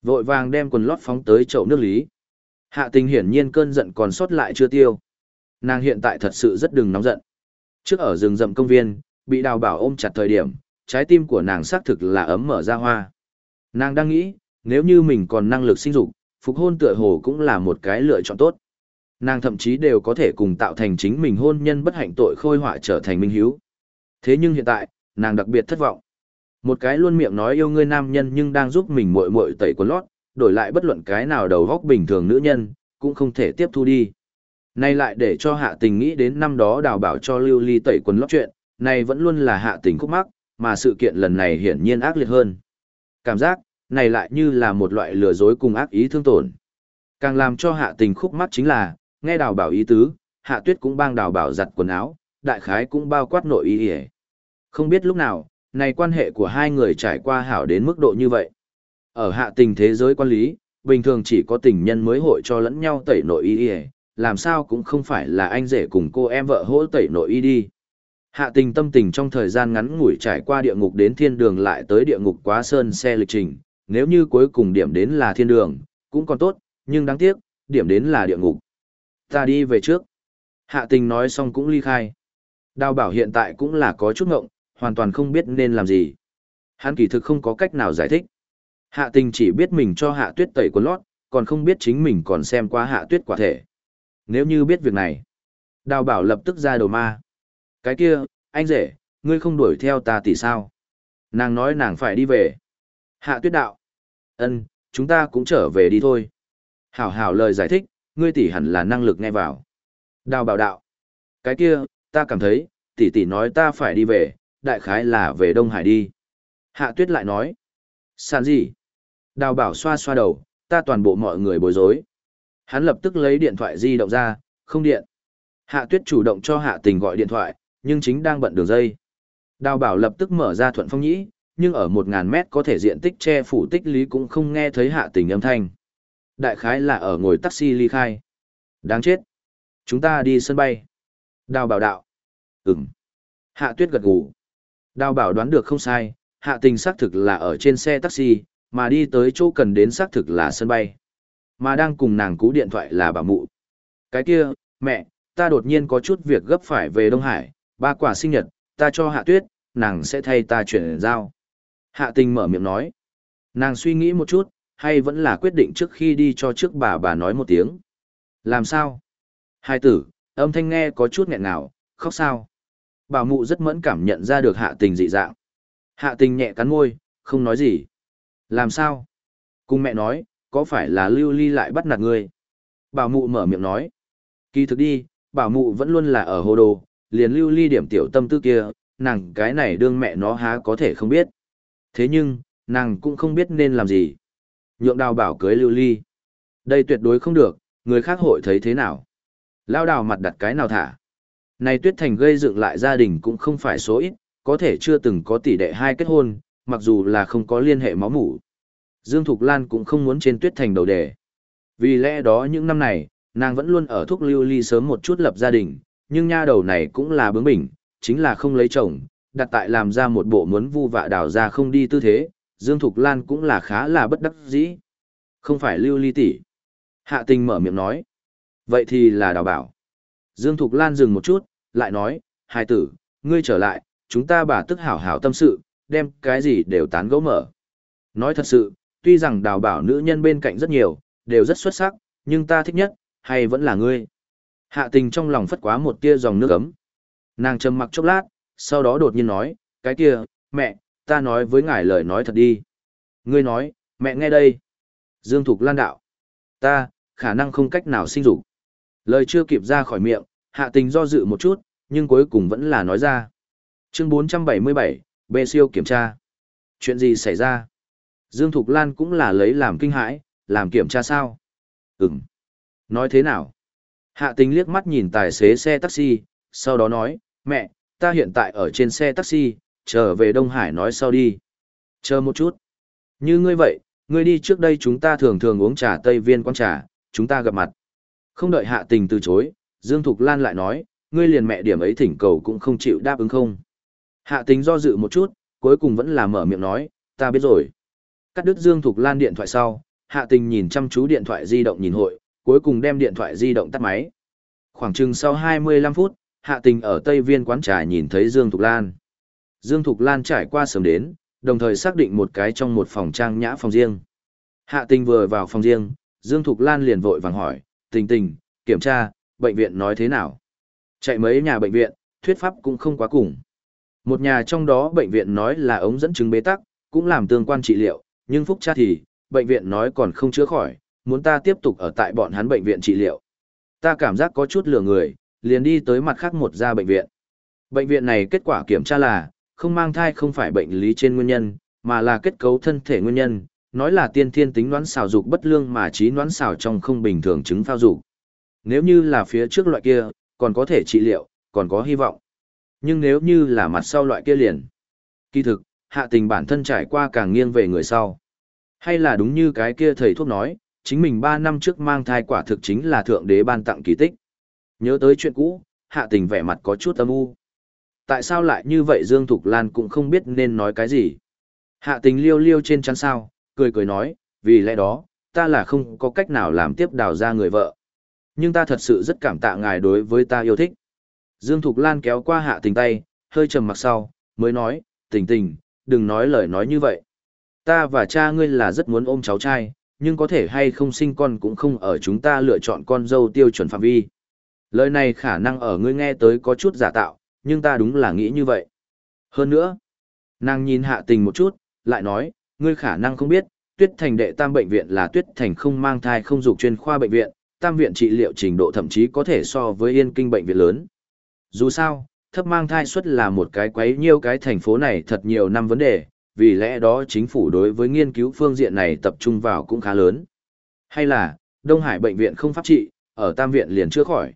Vội vàng đem quần lót phóng tới chậu nước lý. Hạ tình hiển nhiên cơn giận còn sót lại chưa tiêu. Nàng hiện tại thật sự rất đừng nóng giận. Trước ở rừng rậm công viên, bị đào bảo ôm chặt thời điểm, trái tim của nàng xác thực là ấm mở ra hoa. Nàng đang nghĩ, nếu như mình còn năng lực sinh dục, phục hôn tựa hồ cũng là một cái lựa chọn tốt. Nàng thậm chí đều có thể cùng tạo thành chính mình hôn nhân bất hạnh tội khôi họa trở thành minh hiếu. Thế nhưng hiện tại, nàng đặc biệt thất vọng. Một cái luôn miệng nói yêu ngươi nam nhân nhưng đang giúp mình muội muội tẩy quần lót, đổi lại bất luận cái nào đầu góc bình thường nữ nhân, cũng không thể tiếp thu đi. Nay lại để cho hạ tình nghĩ đến năm đó đào bảo cho lưu ly tẩy quần lót chuyện, này vẫn luôn là hạ tình khúc mắc, mà sự kiện lần này hiển nhiên ác liệt hơn. Cảm giác, này lại như là một loại lừa dối cùng ác ý thương tổn. Càng làm cho hạ tình khúc mắt chính là, nghe đào bảo ý tứ, hạ tuyết cũng bang đào bảo giặt quần áo, đại khái cũng bao quát nội ý hề. Không biết lúc nào, này quan hệ của hai người trải qua hảo đến mức độ như vậy. Ở hạ tình thế giới quan lý, bình thường chỉ có tình nhân mới hội cho lẫn nhau tẩy nội ý y, làm sao cũng không phải là anh rể cùng cô em vợ hỗ tẩy nội y đi. Hạ tình tâm tình trong thời gian ngắn ngủi trải qua địa ngục đến thiên đường lại tới địa ngục quá sơn xe lịch trình, nếu như cuối cùng điểm đến là thiên đường, cũng còn tốt, nhưng đáng tiếc, điểm đến là địa ngục. Ta đi về trước. Hạ tình nói xong cũng ly khai. Đào bảo hiện tại cũng là có chút ngộng, hoàn toàn không biết nên làm gì. Hắn kỳ thực không có cách nào giải thích. Hạ tình chỉ biết mình cho hạ tuyết tẩy quần lót, còn không biết chính mình còn xem qua hạ tuyết quả thể. Nếu như biết việc này, đào bảo lập tức ra đầu ma. Cái kia, anh rể, ngươi không đuổi theo ta tỷ sao? Nàng nói nàng phải đi về. Hạ tuyết đạo. ân chúng ta cũng trở về đi thôi. Hảo hảo lời giải thích, ngươi tỷ hẳn là năng lực nghe vào. Đào bảo đạo. Cái kia, ta cảm thấy, tỷ tỷ nói ta phải đi về, đại khái là về Đông Hải đi. Hạ tuyết lại nói. Sàn gì? Đào bảo xoa xoa đầu, ta toàn bộ mọi người bối rối. Hắn lập tức lấy điện thoại di động ra, không điện. Hạ tuyết chủ động cho hạ tình gọi điện thoại, nhưng chính đang bận đường dây. Đào bảo lập tức mở ra thuận phong nhĩ, nhưng ở 1.000 mét có thể diện tích che phủ tích lý cũng không nghe thấy hạ tình âm thanh. Đại khái là ở ngồi taxi ly khai. Đáng chết. Chúng ta đi sân bay. Đào bảo đạo. Ừm. Hạ tuyết gật gù. Đào bảo đoán được không sai, hạ tình xác thực là ở trên xe taxi, mà đi tới chỗ cần đến xác thực là sân bay. Mà đang cùng nàng cú điện thoại là bà mụ. Cái kia, mẹ, ta đột nhiên có chút việc gấp phải về Đông Hải, ba quả sinh nhật, ta cho hạ tuyết, nàng sẽ thay ta chuyển giao. Hạ tình mở miệng nói. Nàng suy nghĩ một chút, hay vẫn là quyết định trước khi đi cho trước bà bà nói một tiếng. Làm sao? Hai tử, âm thanh nghe có chút nghẹn nào, khóc sao? Bảo mụ rất mẫn cảm nhận ra được hạ tình dị dạng. Hạ tình nhẹ cắn môi, không nói gì. Làm sao? Cùng mẹ nói, có phải là lưu ly lại bắt nạt ngươi? Bảo mụ mở miệng nói. Kỳ thực đi, bảo mụ vẫn luôn là ở hồ đồ, liền lưu ly điểm tiểu tâm tư kia, nàng cái này đương mẹ nó há có thể không biết. Thế nhưng, nàng cũng không biết nên làm gì. Nhượng đào bảo cưới lưu ly. Đây tuyệt đối không được, người khác hội thấy thế nào. Lao đào mặt đặt cái nào thả. Này tuyết thành gây dựng lại gia đình cũng không phải số ít, có thể chưa từng có tỷ đệ hai kết hôn, mặc dù là không có liên hệ máu mủ. Dương Thục Lan cũng không muốn trên tuyết thành đầu đề. Vì lẽ đó những năm này, nàng vẫn luôn ở thúc lưu ly sớm một chút lập gia đình, nhưng nha đầu này cũng là bướng bỉnh, chính là không lấy chồng, đặt tại làm ra một bộ muốn vu vạ đào ra không đi tư thế, Dương Thục Lan cũng là khá là bất đắc dĩ. Không phải lưu ly tỷ. Hạ tình mở miệng nói. Vậy thì là đào bảo. Dương Thục Lan dừng một chút, lại nói, hai tử, ngươi trở lại, chúng ta bà tức hảo hảo tâm sự, đem cái gì đều tán gẫu mở. Nói thật sự, tuy rằng đào bảo nữ nhân bên cạnh rất nhiều, đều rất xuất sắc, nhưng ta thích nhất, hay vẫn là ngươi. Hạ tình trong lòng phất quá một tia dòng nước ấm. Nàng trầm mặc chốc lát, sau đó đột nhiên nói, cái kia, mẹ, ta nói với ngài lời nói thật đi. Ngươi nói, mẹ nghe đây. Dương Thục Lan đạo. Ta, khả năng không cách nào sinh dục. Lời chưa kịp ra khỏi miệng, hạ tình do dự một chút, nhưng cuối cùng vẫn là nói ra. Chương 477, bê siêu kiểm tra. Chuyện gì xảy ra? Dương Thục Lan cũng là lấy làm kinh hãi, làm kiểm tra sao? Ừm. Nói thế nào? Hạ tình liếc mắt nhìn tài xế xe taxi, sau đó nói, mẹ, ta hiện tại ở trên xe taxi, trở về Đông Hải nói sau đi. Chờ một chút. Như ngươi vậy, ngươi đi trước đây chúng ta thường thường uống trà Tây Viên quán trà, chúng ta gặp mặt. Không đợi hạ tình từ chối, Dương Thục Lan lại nói, ngươi liền mẹ điểm ấy thỉnh cầu cũng không chịu đáp ứng không. Hạ tình do dự một chút, cuối cùng vẫn là mở miệng nói, ta biết rồi. Cắt đứt Dương Thục Lan điện thoại sau, hạ tình nhìn chăm chú điện thoại di động nhìn hội, cuối cùng đem điện thoại di động tắt máy. Khoảng chừng sau 25 phút, hạ tình ở Tây Viên quán trà nhìn thấy Dương Thục Lan. Dương Thục Lan trải qua sớm đến, đồng thời xác định một cái trong một phòng trang nhã phòng riêng. Hạ tình vừa vào phòng riêng, Dương Thục Lan liền vội vàng hỏi, tình tình, kiểm tra, bệnh viện nói thế nào? Chạy mấy nhà bệnh viện, thuyết pháp cũng không quá cùng. Một nhà trong đó bệnh viện nói là ống dẫn chứng bế tắc, cũng làm tương quan trị liệu, nhưng phúc tra thì, bệnh viện nói còn không chữa khỏi, muốn ta tiếp tục ở tại bọn hắn bệnh viện trị liệu. Ta cảm giác có chút lừa người, liền đi tới mặt khác một gia bệnh viện. Bệnh viện này kết quả kiểm tra là, không mang thai không phải bệnh lý trên nguyên nhân, mà là kết cấu thân thể nguyên nhân, nói là tiên thiên tính đoán xào dục bất lương mà trí đoán xào trong không bình thường chứng phao dục. Nếu như là phía trước loại kia, còn có thể trị liệu, còn có hy vọng. Nhưng nếu như là mặt sau loại kia liền. Kỳ thực, hạ tình bản thân trải qua càng nghiêng về người sau. Hay là đúng như cái kia thầy thuốc nói, chính mình 3 năm trước mang thai quả thực chính là thượng đế ban tặng kỳ tích. Nhớ tới chuyện cũ, hạ tình vẻ mặt có chút âm u. Tại sao lại như vậy Dương Thục Lan cũng không biết nên nói cái gì. Hạ tình liêu liêu trên chắn sao, cười cười nói, vì lẽ đó, ta là không có cách nào làm tiếp đào ra người vợ. Nhưng ta thật sự rất cảm tạ ngài đối với ta yêu thích. Dương Thục Lan kéo qua hạ tình tay, hơi trầm mặc sau, mới nói, tình tình, đừng nói lời nói như vậy. Ta và cha ngươi là rất muốn ôm cháu trai, nhưng có thể hay không sinh con cũng không ở chúng ta lựa chọn con dâu tiêu chuẩn phạm vi. Lời này khả năng ở ngươi nghe tới có chút giả tạo, nhưng ta đúng là nghĩ như vậy. Hơn nữa, nàng nhìn hạ tình một chút, lại nói, ngươi khả năng không biết, tuyết thành đệ tam bệnh viện là tuyết thành không mang thai không dục chuyên khoa bệnh viện, tam viện trị liệu trình độ thậm chí có thể so với yên kinh bệnh viện lớn. Dù sao, thấp mang thai suất là một cái quấy nhiêu cái thành phố này thật nhiều năm vấn đề, vì lẽ đó chính phủ đối với nghiên cứu phương diện này tập trung vào cũng khá lớn. Hay là, Đông Hải bệnh viện không pháp trị, ở tam viện liền chưa khỏi.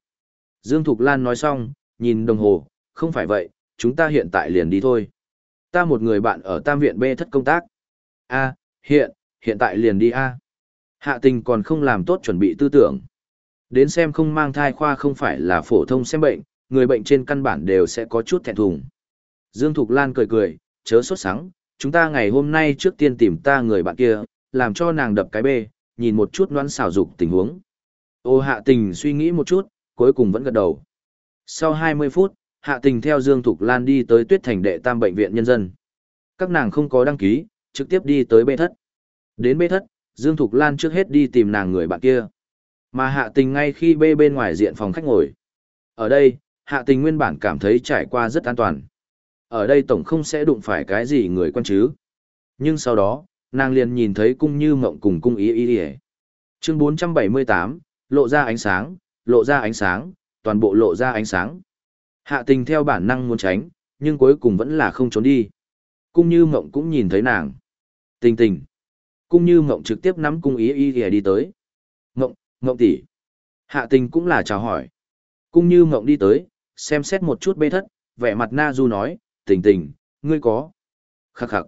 Dương Thục Lan nói xong, nhìn đồng hồ, không phải vậy, chúng ta hiện tại liền đi thôi. Ta một người bạn ở tam viện B thất công tác. A, hiện, hiện tại liền đi A. Hạ tình còn không làm tốt chuẩn bị tư tưởng. Đến xem không mang thai khoa không phải là phổ thông xem bệnh, người bệnh trên căn bản đều sẽ có chút thẹn thùng. Dương Thục Lan cười cười, chớ sốt sắng, chúng ta ngày hôm nay trước tiên tìm ta người bạn kia, làm cho nàng đập cái bê, nhìn một chút đoán xảo dục tình huống. Ô hạ tình suy nghĩ một chút, cuối cùng vẫn gật đầu. Sau 20 phút, hạ tình theo Dương Thục Lan đi tới tuyết thành đệ tam bệnh viện nhân dân. Các nàng không có đăng ký, trực tiếp đi tới bê thất. Đến bê thất, Dương Thục Lan trước hết đi tìm nàng người bạn kia. Mà hạ tình ngay khi bê bên ngoài diện phòng khách ngồi. Ở đây, Hạ tình nguyên bản cảm thấy trải qua rất an toàn. Ở đây tổng không sẽ đụng phải cái gì người quan chứ. Nhưng sau đó, nàng liền nhìn thấy cung như mộng cùng cung ý ý ý. Chương 478, lộ ra ánh sáng, lộ ra ánh sáng, toàn bộ lộ ra ánh sáng. Hạ tình theo bản năng muốn tránh, nhưng cuối cùng vẫn là không trốn đi. Cung như mộng cũng nhìn thấy nàng. Tình tình. Cung như mộng trực tiếp nắm cung ý ý ý đi tới. Mộng, mộng tỷ. Hạ tình cũng là chào hỏi. Cung như mộng đi tới, xem xét một chút bê thất, vẻ mặt na du nói, tình tình, ngươi có. Khắc khắc.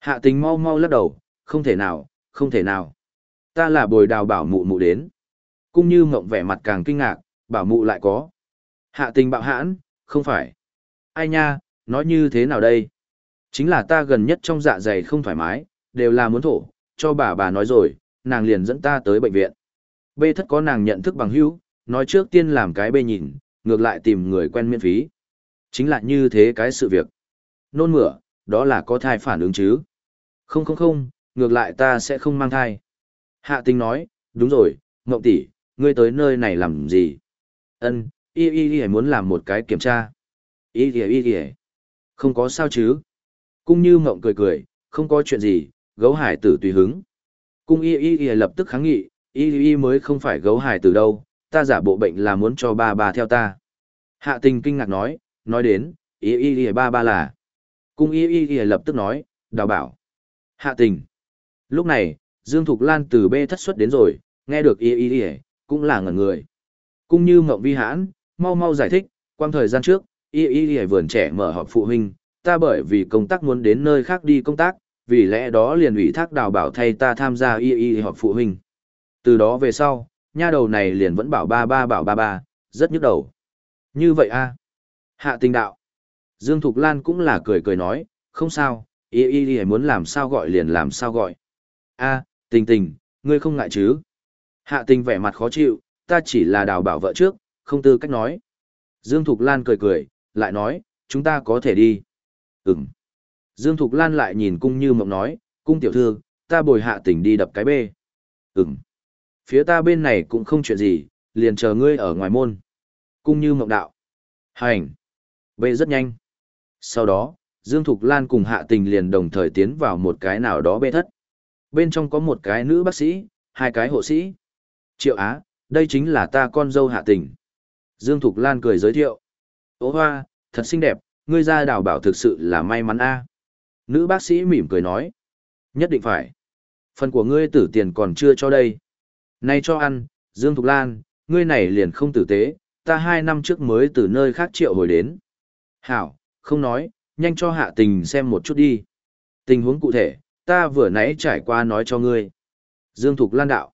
Hạ tình mau mau lắc đầu, không thể nào, không thể nào. Ta là bồi đào bảo mụ mụ đến. cũng như mộng vẻ mặt càng kinh ngạc, bảo mụ lại có. Hạ tình bạo hãn, không phải. Ai nha, nói như thế nào đây? Chính là ta gần nhất trong dạ dày không thoải mái, đều là muốn thổ, cho bà bà nói rồi, nàng liền dẫn ta tới bệnh viện. Bê thất có nàng nhận thức bằng hữu, nói trước tiên làm cái bê nhìn, ngược lại tìm người quen miễn phí. Chính là như thế cái sự việc. Nôn mửa, đó là có thai phản ứng chứ. Không không không, ngược lại ta sẽ không mang thai. Hạ tình nói, đúng rồi, Ngộng tỷ, ngươi tới nơi này làm gì? Ân, y y y muốn làm một cái kiểm tra. Y y y y. Không có sao chứ? Cung như Ngộng cười cười, không có chuyện gì, gấu hải tử tùy hứng. Cung y y y lập tức kháng nghị, y y mới không phải gấu hải tử đâu, ta giả bộ bệnh là muốn cho ba ba theo ta. Hạ tình kinh ngạc nói, nói đến, y y y ba ba là. Cung y y y lập tức nói, đào bảo. Hạ tình. Lúc này, Dương Thục Lan từ bê thất xuất đến rồi, nghe được y y y, cũng là ngẩn người. Cung như mộng vi hãn, mau mau giải thích, quang thời gian trước, y y y vườn trẻ mở họp phụ huynh, ta bởi vì công tác muốn đến nơi khác đi công tác, vì lẽ đó liền ủy thác đào bảo thay ta tham gia y y họp phụ huynh. Từ đó về sau, nha đầu này liền vẫn bảo ba ba bảo ba ba, rất nhức đầu. Như vậy a Hạ tình đạo. Dương Thục Lan cũng là cười cười nói, không sao, y y y muốn làm sao gọi liền làm sao gọi. a tình tình, ngươi không ngại chứ? Hạ tình vẻ mặt khó chịu, ta chỉ là đào bảo vợ trước, không tư cách nói. Dương Thục Lan cười cười, lại nói, chúng ta có thể đi. Ừm. Dương Thục Lan lại nhìn cung như mộng nói, cung tiểu thư, ta bồi hạ tình đi đập cái bê. Ừm. Phía ta bên này cũng không chuyện gì, liền chờ ngươi ở ngoài môn. Cung như mộng đạo. Hành. Bê rất nhanh. Sau đó, Dương Thục Lan cùng hạ tình liền đồng thời tiến vào một cái nào đó bê thất. Bên trong có một cái nữ bác sĩ, hai cái hộ sĩ. Triệu Á, đây chính là ta con dâu hạ tình. Dương Thục Lan cười giới thiệu. Ô hoa, thật xinh đẹp, ngươi ra đào bảo thực sự là may mắn a. Nữ bác sĩ mỉm cười nói. Nhất định phải. Phần của ngươi tử tiền còn chưa cho đây. Này cho ăn, Dương Thục Lan, ngươi này liền không tử tế, ta hai năm trước mới từ nơi khác triệu hồi đến. Hảo, không nói, nhanh cho hạ tình xem một chút đi. Tình huống cụ thể, ta vừa nãy trải qua nói cho ngươi. Dương Thục Lan đạo.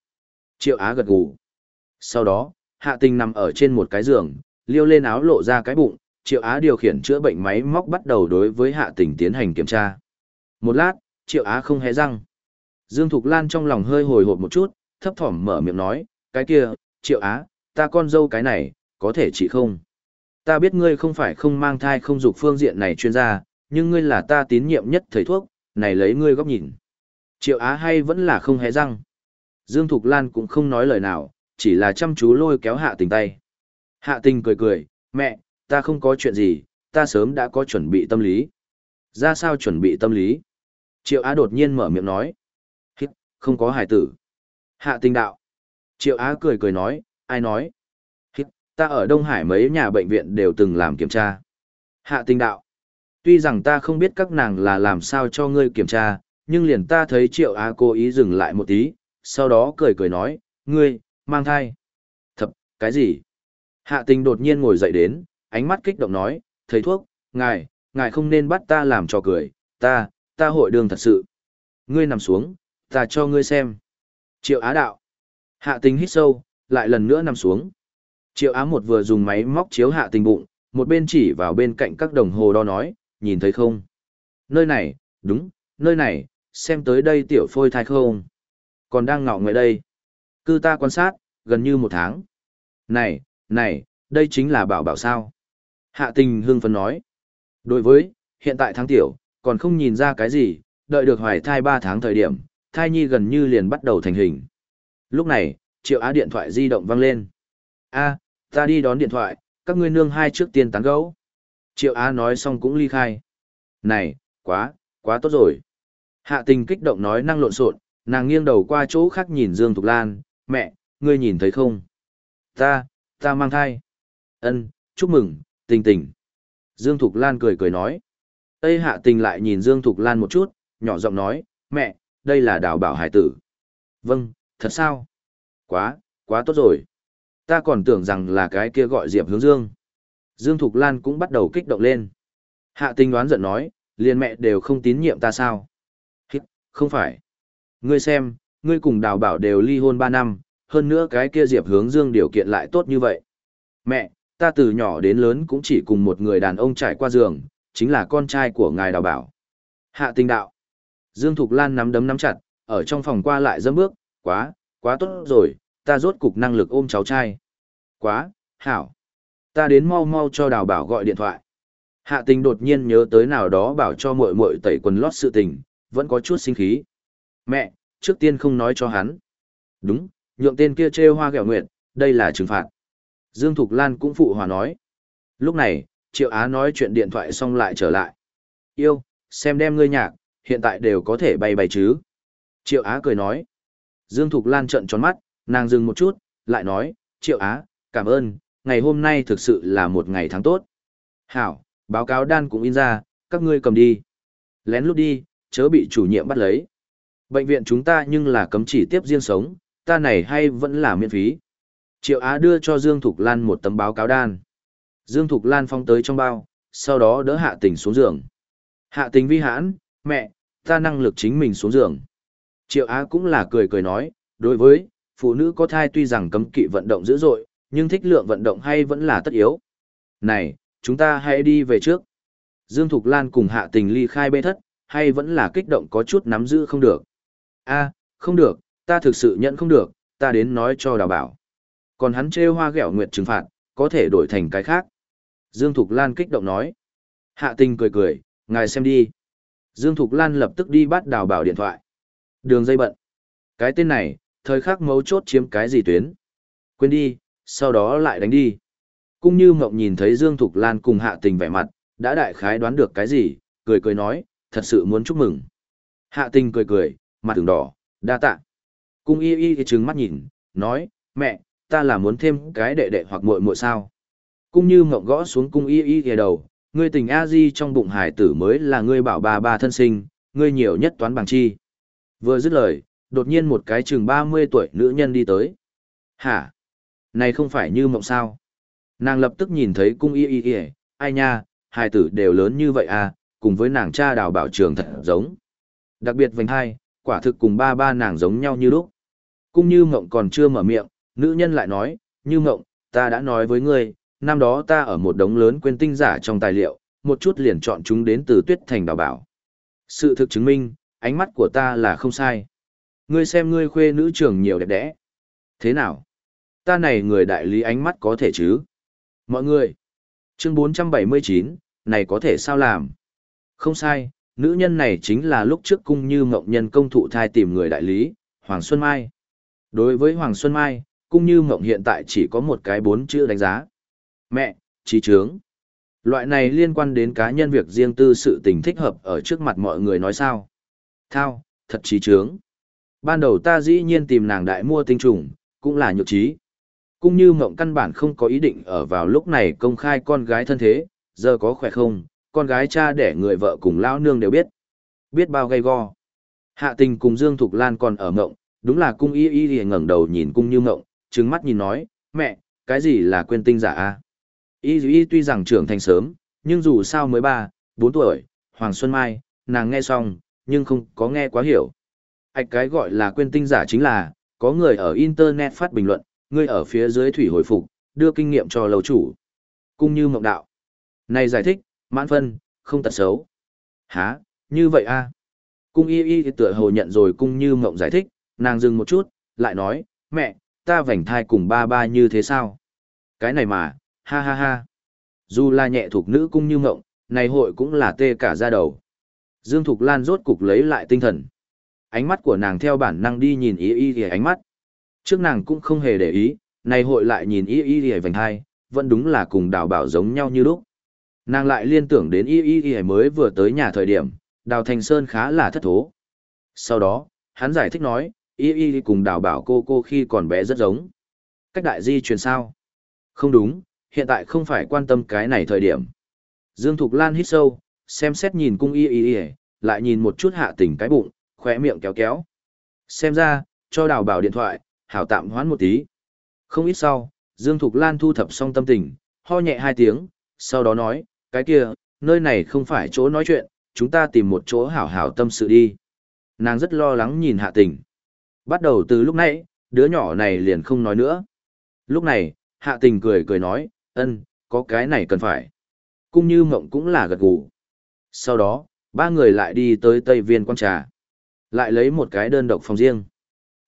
Triệu Á gật gù. Sau đó, hạ tình nằm ở trên một cái giường, liêu lên áo lộ ra cái bụng, Triệu Á điều khiển chữa bệnh máy móc bắt đầu đối với hạ tình tiến hành kiểm tra. Một lát, Triệu Á không hé răng. Dương Thục Lan trong lòng hơi hồi hộp một chút, thấp thỏm mở miệng nói, cái kia, Triệu Á, ta con dâu cái này, có thể chỉ không? Ta biết ngươi không phải không mang thai không dục phương diện này chuyên gia, nhưng ngươi là ta tín nhiệm nhất thầy thuốc, này lấy ngươi góc nhìn. Triệu Á hay vẫn là không hé răng. Dương Thục Lan cũng không nói lời nào, chỉ là chăm chú lôi kéo hạ tình tay. Hạ tình cười cười, mẹ, ta không có chuyện gì, ta sớm đã có chuẩn bị tâm lý. Ra sao chuẩn bị tâm lý? Triệu Á đột nhiên mở miệng nói. Hít, không có hải tử. Hạ tình đạo. Triệu Á cười cười nói, ai nói? Ta ở Đông Hải mấy nhà bệnh viện đều từng làm kiểm tra. Hạ tình đạo. Tuy rằng ta không biết các nàng là làm sao cho ngươi kiểm tra, nhưng liền ta thấy Triệu Á cố ý dừng lại một tí, sau đó cười cười nói, ngươi, mang thai. Thập, cái gì? Hạ tình đột nhiên ngồi dậy đến, ánh mắt kích động nói, thầy thuốc, ngài, ngài không nên bắt ta làm cho cười, ta, ta hội đường thật sự. Ngươi nằm xuống, ta cho ngươi xem. Triệu Á đạo. Hạ tình hít sâu, lại lần nữa nằm xuống. Triệu Á một vừa dùng máy móc chiếu hạ tình bụng, một bên chỉ vào bên cạnh các đồng hồ đo nói, nhìn thấy không? Nơi này, đúng, nơi này, xem tới đây tiểu phôi thai không? Còn đang ngọ người đây. Cư ta quan sát, gần như một tháng. Này, này, đây chính là bảo bảo sao. Hạ tình hương phấn nói. Đối với, hiện tại tháng tiểu, còn không nhìn ra cái gì, đợi được hoài thai 3 tháng thời điểm, thai nhi gần như liền bắt đầu thành hình. Lúc này, triệu á điện thoại di động vang lên. a ta đi đón điện thoại, các ngươi nương hai trước tiên tán gấu. Triệu Á nói xong cũng ly khai. Này, quá, quá tốt rồi. Hạ tình kích động nói năng lộn xộn, nàng nghiêng đầu qua chỗ khác nhìn Dương Thục Lan, mẹ, ngươi nhìn thấy không? Ta, ta mang thai. Ân, chúc mừng, tình tình. Dương Thục Lan cười cười nói. Tây hạ tình lại nhìn Dương Thục Lan một chút, nhỏ giọng nói, mẹ, đây là đào bảo hải tử. Vâng, thật sao? Quá, quá tốt rồi. Ta còn tưởng rằng là cái kia gọi Diệp hướng Dương. Dương Thục Lan cũng bắt đầu kích động lên. Hạ tình đoán giận nói, liền mẹ đều không tín nhiệm ta sao? Hít, không phải. Ngươi xem, ngươi cùng đào bảo đều ly hôn 3 năm, hơn nữa cái kia Diệp hướng Dương điều kiện lại tốt như vậy. Mẹ, ta từ nhỏ đến lớn cũng chỉ cùng một người đàn ông trải qua giường, chính là con trai của ngài đào bảo. Hạ tình đạo. Dương Thục Lan nắm đấm nắm chặt, ở trong phòng qua lại dâm bước, quá, quá tốt rồi, ta rốt cục năng lực ôm cháu trai. Quá, hảo. Ta đến mau mau cho đào bảo gọi điện thoại. Hạ tình đột nhiên nhớ tới nào đó bảo cho muội muội tẩy quần lót sự tình, vẫn có chút sinh khí. Mẹ, trước tiên không nói cho hắn. Đúng, nhượng tên kia trêu hoa gẹo nguyện, đây là trừng phạt. Dương Thục Lan cũng phụ hòa nói. Lúc này, Triệu Á nói chuyện điện thoại xong lại trở lại. Yêu, xem đem ngươi nhạc, hiện tại đều có thể bay bay chứ. Triệu Á cười nói. Dương Thục Lan trợn tròn mắt, nàng dừng một chút, lại nói, Triệu Á, cảm ơn, ngày hôm nay thực sự là một ngày tháng tốt. Hảo, báo cáo đan cũng in ra, các ngươi cầm đi. Lén lút đi, chớ bị chủ nhiệm bắt lấy. Bệnh viện chúng ta nhưng là cấm chỉ tiếp riêng sống, ta này hay vẫn là miễn phí. Triệu Á đưa cho Dương Thục Lan một tấm báo cáo đan. Dương Thục Lan phong tới trong bao, sau đó đỡ hạ tình xuống giường. Hạ tình vi hãn, mẹ, ta năng lực chính mình xuống giường. Triệu Á cũng là cười cười nói, đối với, phụ nữ có thai tuy rằng cấm kỵ vận động dữ dội, nhưng thích lượng vận động hay vẫn là tất yếu. Này, chúng ta hãy đi về trước. Dương Thục Lan cùng hạ tình ly khai bê thất, hay vẫn là kích động có chút nắm giữ không được. a không được, ta thực sự nhận không được, ta đến nói cho đào bảo. Còn hắn trêu hoa ghẹo nguyệt trừng phạt, có thể đổi thành cái khác. Dương Thục Lan kích động nói. Hạ tình cười cười, ngài xem đi. Dương Thục Lan lập tức đi bắt đào bảo điện thoại. Đường dây bận. Cái tên này, thời khắc mấu chốt chiếm cái gì tuyến. Quên đi, sau đó lại đánh đi. Cũng như mộng nhìn thấy Dương Thục Lan cùng hạ tình vẻ mặt, đã đại khái đoán được cái gì, cười cười nói, thật sự muốn chúc mừng. Hạ tình cười cười, mặt tưởng đỏ, đa tạ. Cung y y trừng mắt nhìn, nói, mẹ, ta là muốn thêm cái đệ đệ hoặc muội muội sao. Cung như mộng gõ xuống cung y y kìa đầu, ngươi tình a di trong bụng hải tử mới là ngươi bảo bà bà thân sinh, ngươi nhiều nhất toán bằng chi. Vừa dứt lời, đột nhiên một cái chừng 30 tuổi nữ nhân đi tới. Hả? Này không phải như mộng sao? Nàng lập tức nhìn thấy cung y y y, ai nha, hai tử đều lớn như vậy à, cùng với nàng cha đào bảo trường thật giống. Đặc biệt vành hai, quả thực cùng ba ba nàng giống nhau như lúc. Cung như mộng còn chưa mở miệng, nữ nhân lại nói, như mộng, ta đã nói với ngươi, năm đó ta ở một đống lớn quên tinh giả trong tài liệu, một chút liền chọn chúng đến từ tuyết thành đào bảo. Sự thực chứng minh, ánh mắt của ta là không sai. Ngươi xem ngươi khuê nữ trưởng nhiều đẹp đẽ. Thế nào? Ta này người đại lý ánh mắt có thể chứ? Mọi người. Chương 479, này có thể sao làm? Không sai, nữ nhân này chính là lúc trước cung như mộng nhân công thụ thai tìm người đại lý, Hoàng Xuân Mai. Đối với Hoàng Xuân Mai, cung như mộng hiện tại chỉ có một cái bốn chữ đánh giá. Mẹ, trí trướng. Loại này liên quan đến cá nhân việc riêng tư sự tình thích hợp ở trước mặt mọi người nói sao. Thao, thật trí trướng. Ban đầu ta dĩ nhiên tìm nàng đại mua tinh trùng, cũng là nhược trí. Cũng như mộng căn bản không có ý định ở vào lúc này công khai con gái thân thế, giờ có khỏe không, con gái cha đẻ người vợ cùng lão nương đều biết. Biết bao gay go. Hạ tình cùng Dương Thục Lan còn ở mộng, đúng là cung y y y ngẩng đầu nhìn cung như mộng, trừng mắt nhìn nói, mẹ, cái gì là quên tinh giả a? Y y tuy rằng trưởng thành sớm, nhưng dù sao mới ba, bốn tuổi, Hoàng Xuân Mai, nàng nghe xong, nhưng không có nghe quá hiểu ạch cái gọi là quên tinh giả chính là, có người ở Internet phát bình luận, người ở phía dưới thủy hồi phục, đưa kinh nghiệm cho lầu chủ. Cung như mộng đạo. Này giải thích, mãn phân, không tật xấu. Hả, như vậy a? Cung y y tựa hồ nhận rồi cung như mộng giải thích, nàng dừng một chút, lại nói, mẹ, ta vành thai cùng ba ba như thế sao? Cái này mà, ha ha ha. Dù là nhẹ thuộc nữ cung như mộng, này hội cũng là tê cả ra đầu. Dương Thục Lan rốt cục lấy lại tinh thần. Ánh mắt của nàng theo bản năng đi nhìn y y y ánh mắt. Trước nàng cũng không hề để ý, này hội lại nhìn y y y vành hai, vẫn đúng là cùng đào bảo giống nhau như lúc. Nàng lại liên tưởng đến y y y mới vừa tới nhà thời điểm, đào thành sơn khá là thất thố. Sau đó, hắn giải thích nói, y y cùng đào bảo cô cô khi còn bé rất giống. Cách đại di truyền sao? Không đúng, hiện tại không phải quan tâm cái này thời điểm. Dương Thục Lan hít sâu, xem xét nhìn cung y y y, lại nhìn một chút hạ tỉnh cái bụng, khóe miệng kéo kéo. Xem ra, cho đào bảo điện thoại, hảo tạm hoãn một tí. Không ít sau, Dương Thục Lan thu thập xong tâm tình, ho nhẹ hai tiếng, sau đó nói, cái kia, nơi này không phải chỗ nói chuyện, chúng ta tìm một chỗ hảo hảo tâm sự đi. Nàng rất lo lắng nhìn hạ tình. Bắt đầu từ lúc nãy, đứa nhỏ này liền không nói nữa. Lúc này, hạ tình cười cười nói, ân, có cái này cần phải. Cung như mộng cũng là gật gù. Sau đó, ba người lại đi tới Tây Viên quan trà. Lại lấy một cái đơn độc phòng riêng.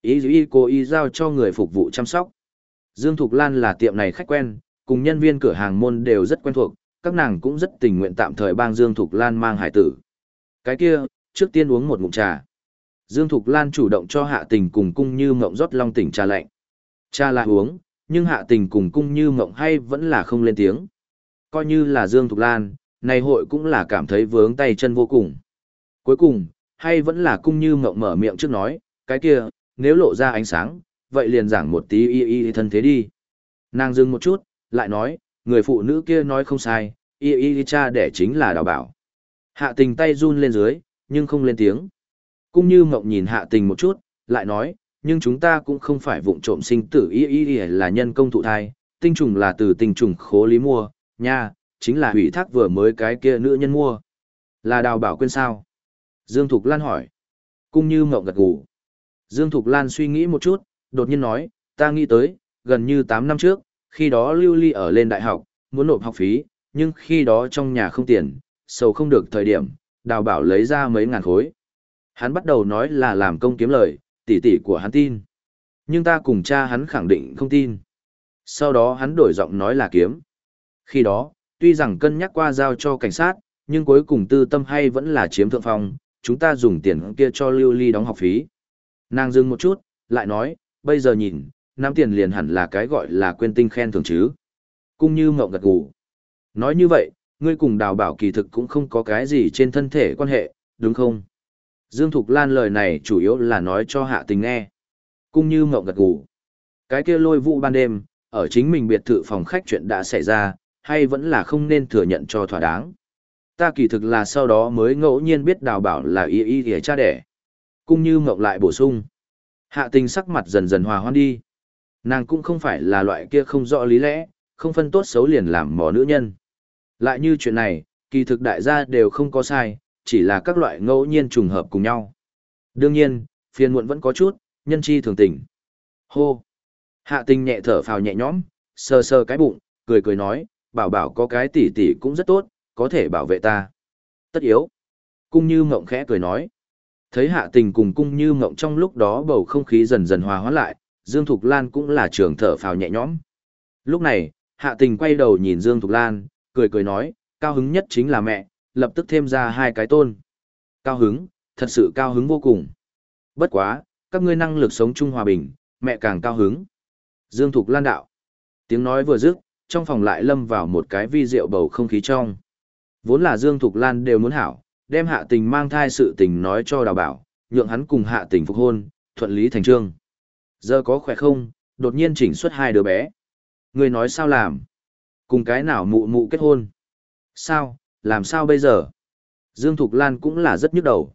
Ý ý cô ý giao cho người phục vụ chăm sóc. Dương Thục Lan là tiệm này khách quen, cùng nhân viên cửa hàng môn đều rất quen thuộc, các nàng cũng rất tình nguyện tạm thời bang Dương Thục Lan mang hải tử. Cái kia, trước tiên uống một ngụm trà. Dương Thục Lan chủ động cho hạ tình cùng cung như mộng rót long tỉnh trà lạnh. Trà là uống, nhưng hạ tình cùng cung như mộng hay vẫn là không lên tiếng. Coi như là Dương Thục Lan, này hội cũng là cảm thấy vướng tay chân vô cùng. Cuối cùng, hay vẫn là cung như mộng mở miệng trước nói, cái kia, nếu lộ ra ánh sáng, vậy liền giảng một tí y y thân thế đi. Nàng dừng một chút, lại nói, người phụ nữ kia nói không sai, y y cha đẻ chính là đào bảo. Hạ tình tay run lên dưới, nhưng không lên tiếng. Cũng như mộng nhìn hạ tình một chút, lại nói, nhưng chúng ta cũng không phải vụng trộm sinh tử y y y là nhân công thụ thai, tinh trùng là từ tinh trùng khố lý mua, nha, chính là hủy thác vừa mới cái kia nữ nhân mua. Là đào bảo quên sao? Dương Thục Lan hỏi. Cung như mộng gật gù. Dương Thục Lan suy nghĩ một chút, đột nhiên nói, ta nghĩ tới, gần như 8 năm trước, khi đó Lưu Ly ở lên đại học, muốn nộp học phí, nhưng khi đó trong nhà không tiền, sầu không được thời điểm, đào bảo lấy ra mấy ngàn khối. Hắn bắt đầu nói là làm công kiếm lời, tỷ tỷ của hắn tin. Nhưng ta cùng cha hắn khẳng định không tin. Sau đó hắn đổi giọng nói là kiếm. Khi đó, tuy rằng cân nhắc qua giao cho cảnh sát, nhưng cuối cùng tư tâm hay vẫn là chiếm thượng phong, chúng ta dùng tiền kia cho Lưu Ly đóng học phí. Nàng dừng một chút, lại nói, bây giờ nhìn, năm tiền liền hẳn là cái gọi là quên tinh khen thưởng chứ. Cung như mộng gật gù. Nói như vậy, ngươi cùng đào bảo kỳ thực cũng không có cái gì trên thân thể quan hệ, đúng không? Dương Thục Lan lời này chủ yếu là nói cho hạ tình nghe. Cung như mộng gật gù. Cái kia lôi vụ ban đêm, ở chính mình biệt thự phòng khách chuyện đã xảy ra, hay vẫn là không nên thừa nhận cho thỏa đáng. Ta kỳ thực là sau đó mới ngẫu nhiên biết đào bảo là y y y cha đẻ. Cung như mộng lại bổ sung. Hạ tình sắc mặt dần dần hòa hoan đi. Nàng cũng không phải là loại kia không rõ lý lẽ, không phân tốt xấu liền làm mỏ nữ nhân. Lại như chuyện này, kỳ thực đại gia đều không có sai, chỉ là các loại ngẫu nhiên trùng hợp cùng nhau. Đương nhiên, phiền muộn vẫn có chút, nhân chi thường tình. Hô! Hạ tình nhẹ thở phào nhẹ nhõm, sờ sờ cái bụng, cười cười nói, bảo bảo có cái tỷ tỷ cũng rất tốt, có thể bảo vệ ta. Tất yếu. Cung như mộng khẽ cười nói. Thấy hạ tình cùng cung như mộng trong lúc đó bầu không khí dần dần hòa hóa lại, Dương Thục Lan cũng là trường thở phào nhẹ nhõm. Lúc này, hạ tình quay đầu nhìn Dương Thục Lan, cười cười nói, cao hứng nhất chính là mẹ, lập tức thêm ra hai cái tôn. Cao hứng, thật sự cao hứng vô cùng. Bất quá, các ngươi năng lực sống chung hòa bình, mẹ càng cao hứng. Dương Thục Lan đạo. Tiếng nói vừa dứt, trong phòng lại lâm vào một cái vi diệu bầu không khí trong. Vốn là Dương Thục Lan đều muốn hảo, đem hạ tình mang thai sự tình nói cho đào bảo, nhượng hắn cùng hạ tình phục hôn, thuận lý thành trương. Giờ có khỏe không, đột nhiên chỉnh xuất hai đứa bé. Người nói sao làm? Cùng cái nào mụ mụ kết hôn? Sao, làm sao bây giờ? Dương Thục Lan cũng là rất nhức đầu.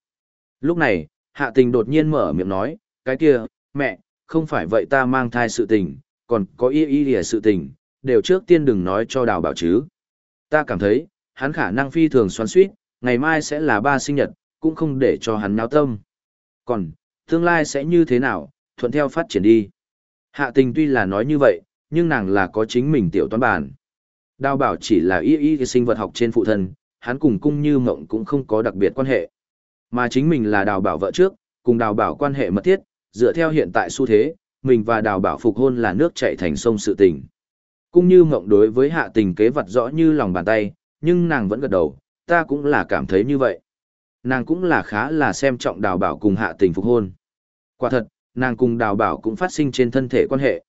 Lúc này, hạ tình đột nhiên mở miệng nói, cái kia, mẹ, không phải vậy ta mang thai sự tình, còn có y y lìa sự tình, đều trước tiên đừng nói cho đào bảo chứ. Ta cảm thấy, hắn khả năng phi thường xoắn suýt, ngày mai sẽ là ba sinh nhật, cũng không để cho hắn náo tâm. Còn, tương lai sẽ như thế nào, thuận theo phát triển đi. Hạ tình tuy là nói như vậy, nhưng nàng là có chính mình tiểu toán bản. Đào bảo chỉ là y y sinh vật học trên phụ thân, hắn cùng cung như mộng cũng không có đặc biệt quan hệ. Mà chính mình là đào bảo vợ trước, cùng đào bảo quan hệ mật thiết, dựa theo hiện tại xu thế, mình và đào bảo phục hôn là nước chảy thành sông sự tình. Cung như mộng đối với hạ tình kế vật rõ như lòng bàn tay, nhưng nàng vẫn gật đầu, ta cũng là cảm thấy như vậy. Nàng cũng là khá là xem trọng đào bảo cùng hạ tình phục hôn. Quả thật, nàng cùng đào bảo cũng phát sinh trên thân thể quan hệ.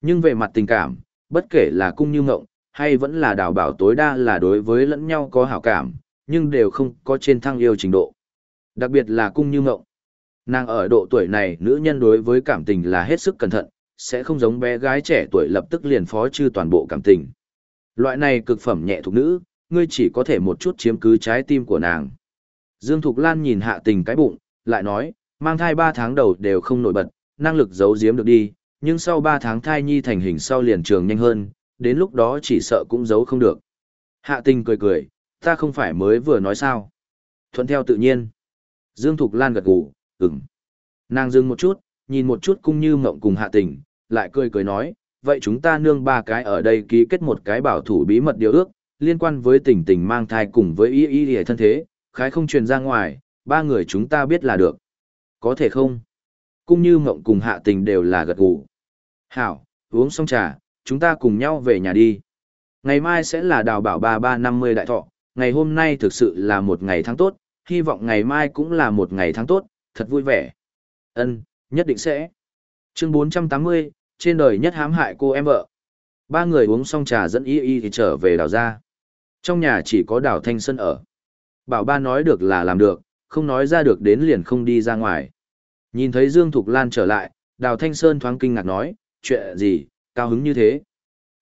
Nhưng về mặt tình cảm, bất kể là cung như ngộng, hay vẫn là đào bảo tối đa là đối với lẫn nhau có hảo cảm, nhưng đều không có trên thăng yêu trình độ. Đặc biệt là cung như ngộng. Nàng ở độ tuổi này nữ nhân đối với cảm tình là hết sức cẩn thận, sẽ không giống bé gái trẻ tuổi lập tức liền phó chư toàn bộ cảm tình. Loại này cực phẩm nhẹ thuộc nữ, ngươi chỉ có thể một chút chiếm cứ trái tim của nàng. Dương Thục Lan nhìn hạ tình cái bụng, lại nói, mang thai 3 tháng đầu đều không nổi bật, năng lực giấu giếm được đi, nhưng sau 3 tháng thai nhi thành hình sau liền trường nhanh hơn, đến lúc đó chỉ sợ cũng giấu không được. Hạ tình cười cười, ta không phải mới vừa nói sao. Thuận theo tự nhiên. Dương Thục Lan gật gù, ừm. Nàng dừng một chút, nhìn một chút cũng như mộng cùng hạ tình, lại cười cười nói, vậy chúng ta nương ba cái ở đây ký kết một cái bảo thủ bí mật điều ước, liên quan với tình tình mang thai cùng với Y Y ý thân thế, khái không truyền ra ngoài, ba người chúng ta biết là được. Có thể không? cũng như mộng cùng hạ tình đều là gật gù. Hảo, uống xong trà, chúng ta cùng nhau về nhà đi. Ngày mai sẽ là đào bảo ba ba năm mươi đại thọ, ngày hôm nay thực sự là một ngày tháng tốt, hy vọng ngày mai cũng là một ngày tháng tốt, thật vui vẻ. Ân, nhất định sẽ. Chương 480, trên đời nhất hãm hại cô em vợ. Ba người uống xong trà dẫn y y thì trở về đào ra. Trong nhà chỉ có đào thanh sân ở. Bảo ba nói được là làm được, không nói ra được đến liền không đi ra ngoài. Nhìn thấy Dương Thục Lan trở lại, Đào Thanh Sơn thoáng kinh ngạc nói, chuyện gì, cao hứng như thế.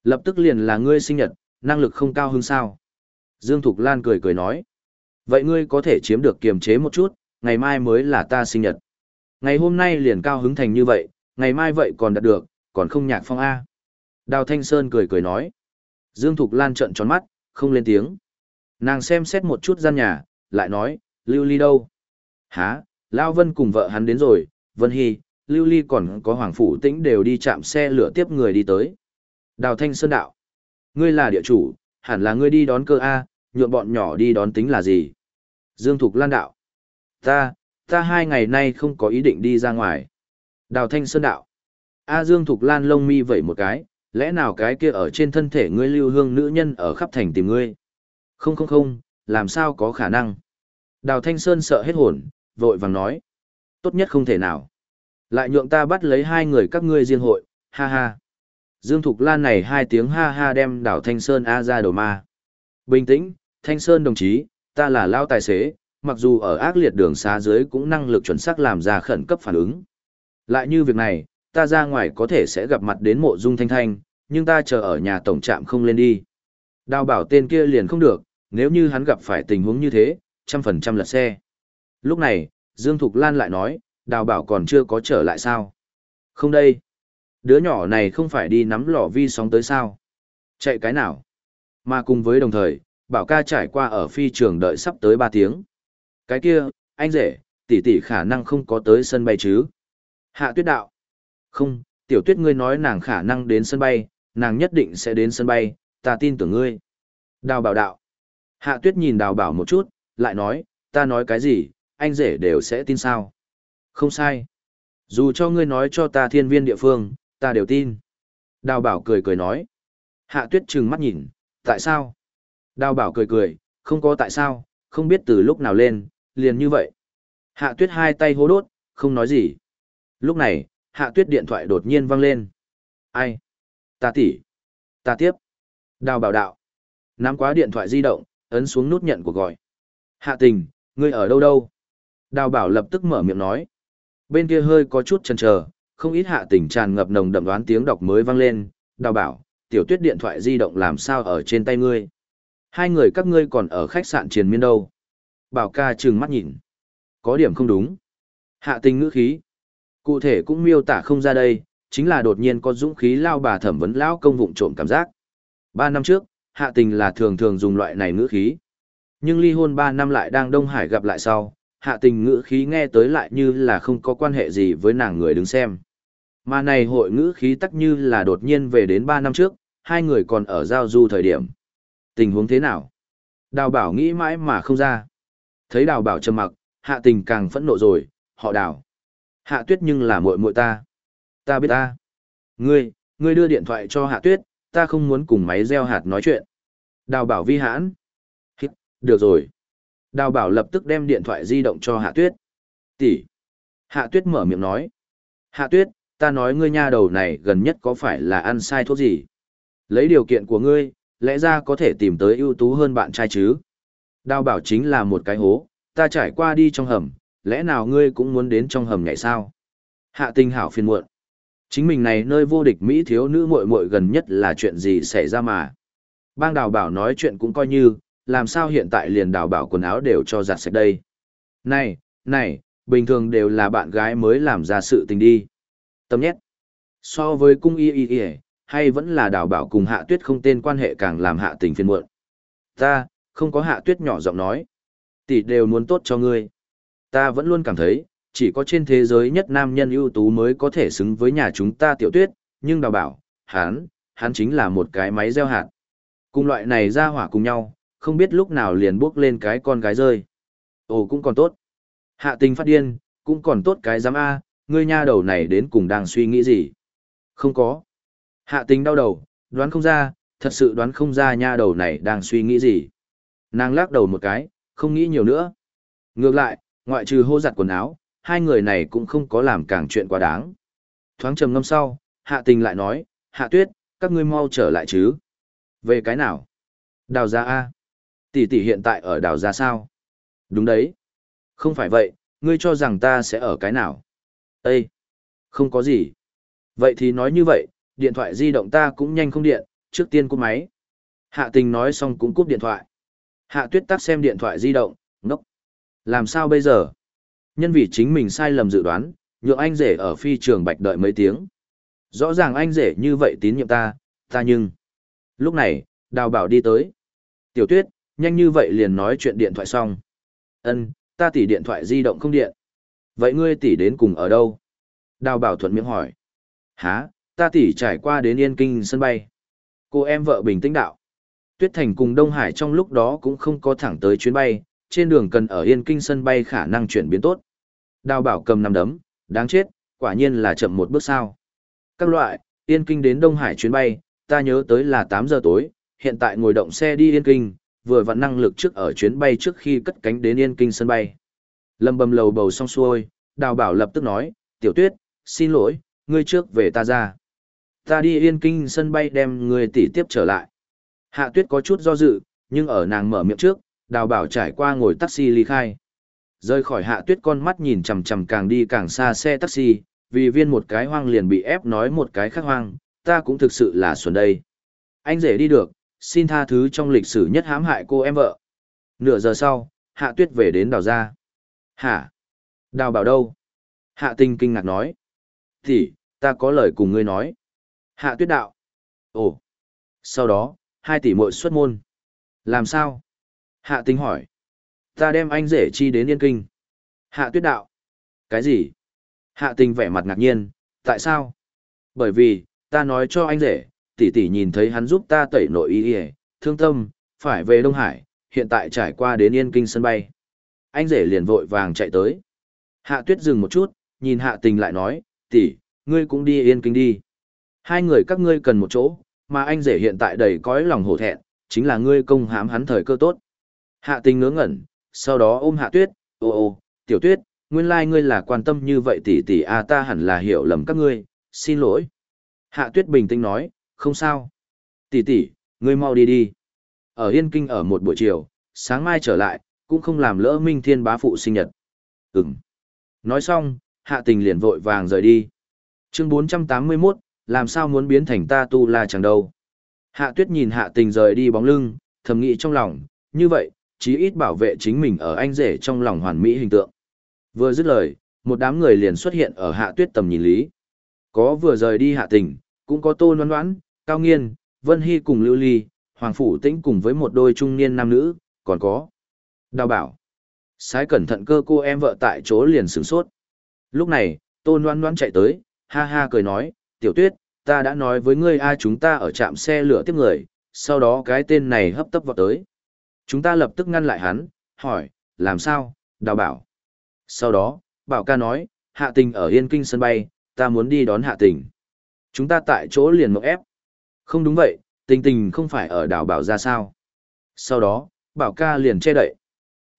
Lập tức liền là ngươi sinh nhật, năng lực không cao hứng sao. Dương Thục Lan cười cười nói, vậy ngươi có thể chiếm được kiềm chế một chút, ngày mai mới là ta sinh nhật. Ngày hôm nay liền cao hứng thành như vậy, ngày mai vậy còn đạt được, còn không nhạc phong A. Đào Thanh Sơn cười cười nói. Dương Thục Lan trợn tròn mắt, không lên tiếng. Nàng xem xét một chút gian nhà, lại nói, Lưu Ly đâu? Hả, Lao Vân cùng vợ hắn đến rồi, Vân Hy, Lưu Ly còn có Hoàng Phủ Tĩnh đều đi chạm xe lửa tiếp người đi tới. Đào Thanh Sơn đạo. Ngươi là địa chủ, hẳn là ngươi đi đón cơ A, nhuộm bọn nhỏ đi đón tính là gì? Dương Thục Lan đạo. Ta, ta hai ngày nay không có ý định đi ra ngoài. Đào Thanh Sơn đạo. A Dương Thục Lan lông mi vẩy một cái, lẽ nào cái kia ở trên thân thể ngươi lưu hương nữ nhân ở khắp thành tìm ngươi? Không không không, làm sao có khả năng? Đào Thanh Sơn sợ hết hồn, vội vàng nói. Tốt nhất không thể nào. Lại nhượng ta bắt lấy hai người các ngươi riêng hội, ha ha. Dương Thục Lan này hai tiếng ha ha đem đảo Thanh Sơn A ra đầu ma. Bình tĩnh, Thanh Sơn đồng chí, ta là lao tài xế, mặc dù ở ác liệt đường xa dưới cũng năng lực chuẩn xác làm ra khẩn cấp phản ứng. Lại như việc này, ta ra ngoài có thể sẽ gặp mặt đến mộ dung thanh thanh, nhưng ta chờ ở nhà tổng trạm không lên đi. Đào bảo tên kia liền không được, nếu như hắn gặp phải tình huống như thế, trăm phần trăm lật xe. Lúc này, Dương Thục Lan lại nói, đào bảo còn chưa có trở lại sao? Không đây. Đứa nhỏ này không phải đi nắm lò vi sóng tới sao? Chạy cái nào? Mà cùng với đồng thời, bảo ca trải qua ở phi trường đợi sắp tới 3 tiếng. Cái kia, anh rể, tỷ tỷ khả năng không có tới sân bay chứ? Hạ tuyết đạo. Không, tiểu tuyết ngươi nói nàng khả năng đến sân bay, nàng nhất định sẽ đến sân bay, ta tin tưởng ngươi. Đào bảo đạo. Hạ tuyết nhìn đào bảo một chút, lại nói, ta nói cái gì, anh rể đều sẽ tin sao. Không sai. Dù cho ngươi nói cho ta thiên viên địa phương, ta đều tin. Đào bảo cười cười nói. Hạ tuyết trừng mắt nhìn, tại sao? Đào bảo cười cười, không có tại sao, không biết từ lúc nào lên, liền như vậy. Hạ tuyết hai tay hố đốt, không nói gì. Lúc này, hạ tuyết điện thoại đột nhiên vang lên. Ai? Ta tỷ. Ta tiếp. Đào bảo đạo. Nắm quá điện thoại di động, ấn xuống nút nhận cuộc gọi. Hạ tình, ngươi ở đâu đâu? Đào bảo lập tức mở miệng nói. Bên kia hơi có chút chần chờ, không ít hạ tình tràn ngập nồng đậm đoán tiếng đọc mới vang lên. Đào bảo, tiểu tuyết điện thoại di động làm sao ở trên tay ngươi? Hai người các ngươi còn ở khách sạn triền miên đâu? Bảo ca trừng mắt nhìn. Có điểm không đúng. Hạ tình ngữ khí. Cụ thể cũng miêu tả không ra đây, chính là đột nhiên có dũng khí lao bà thẩm vấn lão công vụng trộm cảm giác. Ba năm trước, hạ tình là thường thường dùng loại này ngữ khí. Nhưng ly hôn ba năm lại đang Đông Hải gặp lại sau, hạ tình ngữ khí nghe tới lại như là không có quan hệ gì với nàng người đứng xem. Mà này hội ngữ khí tắc như là đột nhiên về đến ba năm trước, hai người còn ở giao du thời điểm. Tình huống thế nào? Đào bảo nghĩ mãi mà không ra. Thấy đào bảo trầm mặc, hạ tình càng phẫn nộ rồi, họ đào. Hạ tuyết nhưng là muội muội ta. Ta biết ta. Ngươi, ngươi đưa điện thoại cho hạ tuyết, ta không muốn cùng máy gieo hạt nói chuyện. Đào bảo vi hãn. Hít, được rồi. Đào bảo lập tức đem điện thoại di động cho hạ tuyết. Tỷ. Hạ tuyết mở miệng nói. Hạ tuyết, ta nói ngươi nha đầu này gần nhất có phải là ăn sai thuốc gì? Lấy điều kiện của ngươi, lẽ ra có thể tìm tới ưu tú hơn bạn trai chứ. Đào bảo chính là một cái hố, ta trải qua đi trong hầm, lẽ nào ngươi cũng muốn đến trong hầm nhảy sao? Hạ tình hảo phiền muộn. Chính mình này nơi vô địch Mỹ thiếu nữ muội muội gần nhất là chuyện gì xảy ra mà. Bang đào bảo nói chuyện cũng coi như, làm sao hiện tại liền đào bảo quần áo đều cho giặt sạch đây. Này, này, bình thường đều là bạn gái mới làm ra sự tình đi. Tâm nhét. So với cung y y y, hay vẫn là đào bảo cùng hạ tuyết không tên quan hệ càng làm hạ tình phiền muộn. Ta, không có hạ tuyết nhỏ giọng nói. Tỷ đều muốn tốt cho ngươi. Ta vẫn luôn cảm thấy, chỉ có trên thế giới nhất nam nhân ưu tú mới có thể xứng với nhà chúng ta tiểu tuyết, nhưng đào bảo, hắn, hắn chính là một cái máy gieo hạt. Cùng loại này ra hỏa cùng nhau, không biết lúc nào liền bước lên cái con gái rơi. Ồ cũng còn tốt. Hạ tình phát điên, cũng còn tốt cái giám A, ngươi nha đầu này đến cùng đang suy nghĩ gì? Không có. Hạ tình đau đầu, đoán không ra, thật sự đoán không ra nha đầu này đang suy nghĩ gì. Nàng lắc đầu một cái, không nghĩ nhiều nữa. Ngược lại, ngoại trừ hô giặt quần áo, hai người này cũng không có làm càng chuyện quá đáng. Thoáng trầm ngâm sau, hạ tình lại nói, hạ tuyết, các ngươi mau trở lại chứ. Về cái nào? Đào ra A. Tỷ tỷ hiện tại ở đào ra sao? Đúng đấy. Không phải vậy, ngươi cho rằng ta sẽ ở cái nào? Ê! Không có gì. Vậy thì nói như vậy, điện thoại di động ta cũng nhanh không điện, trước tiên cúp máy. Hạ tình nói xong cũng cúp điện thoại. Hạ tuyết tắt xem điện thoại di động, ngốc. Làm sao bây giờ? Nhân vì chính mình sai lầm dự đoán, nhượng anh rể ở phi trường bạch đợi mấy tiếng. Rõ ràng anh rể như vậy tín nhiệm ta, ta nhưng... Lúc này, đào bảo đi tới. Tiểu tuyết, nhanh như vậy liền nói chuyện điện thoại xong. Ân, ta tỉ điện thoại di động không điện. Vậy ngươi tỉ đến cùng ở đâu? Đào bảo thuận miệng hỏi. Hả, ta tỉ trải qua đến Yên Kinh sân bay. Cô em vợ bình tĩnh đạo. Tuyết Thành cùng Đông Hải trong lúc đó cũng không có thẳng tới chuyến bay, trên đường cần ở Yên Kinh sân bay khả năng chuyển biến tốt. Đào bảo cầm nằm đấm, đáng chết, quả nhiên là chậm một bước sao. Các loại, Yên Kinh đến Đông Hải chuyến bay, ta nhớ tới là 8 giờ tối, hiện tại ngồi động xe đi Yên Kinh, vừa vặn năng lực trước ở chuyến bay trước khi cất cánh đến Yên Kinh sân bay. Lâm bầm lầu bầu xong xuôi, đào bảo lập tức nói, tiểu tuyết, xin lỗi, ngươi trước về ta ra. Ta đi Yên Kinh sân bay đem ngươi tỷ tiếp trở lại. Hạ tuyết có chút do dự, nhưng ở nàng mở miệng trước, đào bảo trải qua ngồi taxi ly khai. Rời khỏi hạ tuyết con mắt nhìn chằm chằm càng đi càng xa xe taxi, vì viên một cái hoang liền bị ép nói một cái khác hoang, ta cũng thực sự là xuẩn đây. Anh rể đi được, xin tha thứ trong lịch sử nhất hãm hại cô em vợ. Nửa giờ sau, hạ tuyết về đến đào ra. Hả? Đào bảo đâu? Hạ tinh kinh ngạc nói. Thì, ta có lời cùng ngươi nói. Hạ tuyết đạo. Ồ. Sau đó, hai tỷ muội xuất môn. Làm sao? Hạ tinh hỏi. Ta đem anh rể chi đến yên kinh. Hạ tuyết đạo. Cái gì? Hạ tinh vẻ mặt ngạc nhiên, tại sao? Bởi vì, ta nói cho anh rể, tỷ tỷ nhìn thấy hắn giúp ta tẩy nội y ỉa thương tâm phải về đông hải hiện tại trải qua đến yên kinh sân bay anh rể liền vội vàng chạy tới hạ tuyết dừng một chút nhìn hạ tình lại nói tỷ ngươi cũng đi yên kinh đi hai người các ngươi cần một chỗ mà anh rể hiện tại đầy cõi lòng hổ thẹn chính là ngươi công hãm hắn thời cơ tốt hạ tình ngớ ngẩn sau đó ôm hạ tuyết ô ô tiểu tuyết nguyên lai ngươi là quan tâm như vậy tỷ tỷ à ta hẳn là hiểu lầm các ngươi xin lỗi hạ tuyết bình tĩnh nói không sao. Tỷ tỷ, ngươi mau đi đi. Ở Yên Kinh ở một buổi chiều, sáng mai trở lại, cũng không làm lỡ Minh Thiên bá phụ sinh nhật. Ừm. Nói xong, hạ tình liền vội vàng rời đi. Chương 481, làm sao muốn biến thành ta tu la chẳng đâu. Hạ tuyết nhìn hạ tình rời đi bóng lưng, thầm nghĩ trong lòng, như vậy, chí ít bảo vệ chính mình ở anh rể trong lòng hoàn mỹ hình tượng. Vừa dứt lời, một đám người liền xuất hiện ở hạ tuyết tầm nhìn lý. Có vừa rời đi hạ tình, cũng có tôn noan đoán, Cao Nghiên, Vân Hy cùng Lưu Ly, Hoàng Phủ Tĩnh cùng với một đôi trung niên nam nữ, còn có Đào Bảo. Sái cẩn thận cơ cô em vợ tại chỗ liền sửng sốt. Lúc này, Tôn noan noan chạy tới, ha ha cười nói, tiểu tuyết, ta đã nói với ngươi ai chúng ta ở trạm xe lửa tiếp người, sau đó cái tên này hấp tấp vào tới. Chúng ta lập tức ngăn lại hắn, hỏi, làm sao, đào bảo. Sau đó, bảo ca nói, hạ tình ở Yên Kinh sân bay, ta muốn đi đón hạ tình. Chúng ta tại chỗ liền mộng ép, không đúng vậy, tình tình không phải ở đảo bảo ra sao. Sau đó, bảo ca liền che đậy.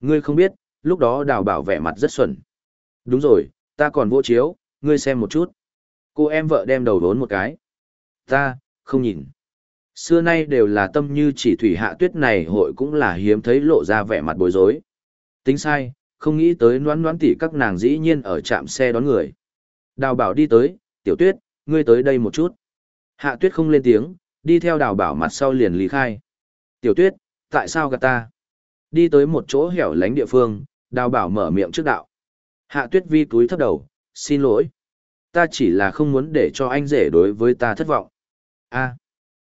Ngươi không biết, lúc đó đào bảo vẻ mặt rất xuẩn. Đúng rồi, ta còn vô chiếu, ngươi xem một chút. Cô em vợ đem đầu vốn một cái. Ta, không nhìn. Xưa nay đều là tâm như chỉ thủy hạ tuyết này hội cũng là hiếm thấy lộ ra vẻ mặt bối rối. Tính sai, không nghĩ tới noán noán tỷ các nàng dĩ nhiên ở trạm xe đón người. Đào bảo đi tới, tiểu tuyết, ngươi tới đây một chút. Hạ tuyết không lên tiếng, đi theo đào bảo mặt sau liền lý khai. Tiểu tuyết, tại sao gạt ta? Đi tới một chỗ hẻo lánh địa phương, đào bảo mở miệng trước đạo. Hạ tuyết vi túi thấp đầu, xin lỗi. Ta chỉ là không muốn để cho anh rể đối với ta thất vọng. a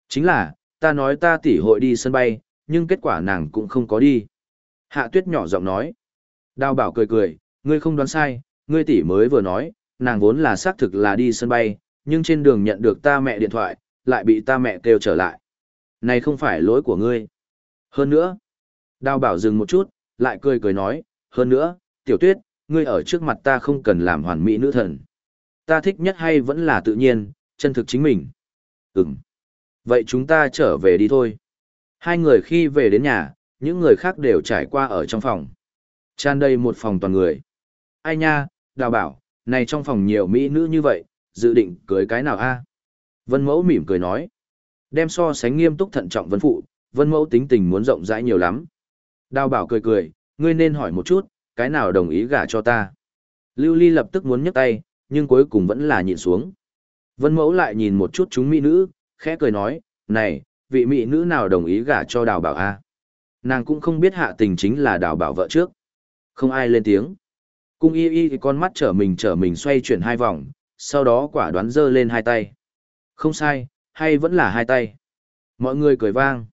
chính là, ta nói ta tỉ hội đi sân bay, nhưng kết quả nàng cũng không có đi. Hạ tuyết nhỏ giọng nói. Đào bảo cười cười, ngươi không đoán sai, ngươi tỷ mới vừa nói, nàng vốn là xác thực là đi sân bay, nhưng trên đường nhận được ta mẹ điện thoại, lại bị ta mẹ kêu trở lại. Này không phải lỗi của ngươi. Hơn nữa, đào bảo dừng một chút, lại cười cười nói, hơn nữa, tiểu tuyết, ngươi ở trước mặt ta không cần làm hoàn mỹ nữ thần. Ta thích nhất hay vẫn là tự nhiên, chân thực chính mình. Ừm. Vậy chúng ta trở về đi thôi. Hai người khi về đến nhà, những người khác đều trải qua ở trong phòng. Tràn đầy một phòng toàn người. Ai nha, đào bảo, này trong phòng nhiều mỹ nữ như vậy, dự định cưới cái nào a? Vân Mẫu mỉm cười nói. Đem so sánh nghiêm túc thận trọng Vân Phụ, Vân Mẫu tính tình muốn rộng rãi nhiều lắm. Đào bảo cười cười, ngươi nên hỏi một chút, cái nào đồng ý gả cho ta. Lưu Ly lập tức muốn nhấc tay, nhưng cuối cùng vẫn là nhịn xuống. Vân Mẫu lại nhìn một chút chúng mỹ nữ, khẽ cười nói, này, vị mỹ nữ nào đồng ý gả cho đào bảo a? Nàng cũng không biết hạ tình chính là đào bảo vợ trước. Không ai lên tiếng. Cung y y con mắt trở mình trở mình xoay chuyển hai vòng, sau đó quả đoán giơ lên hai tay. Không sai, hay vẫn là hai tay. Mọi người cười vang.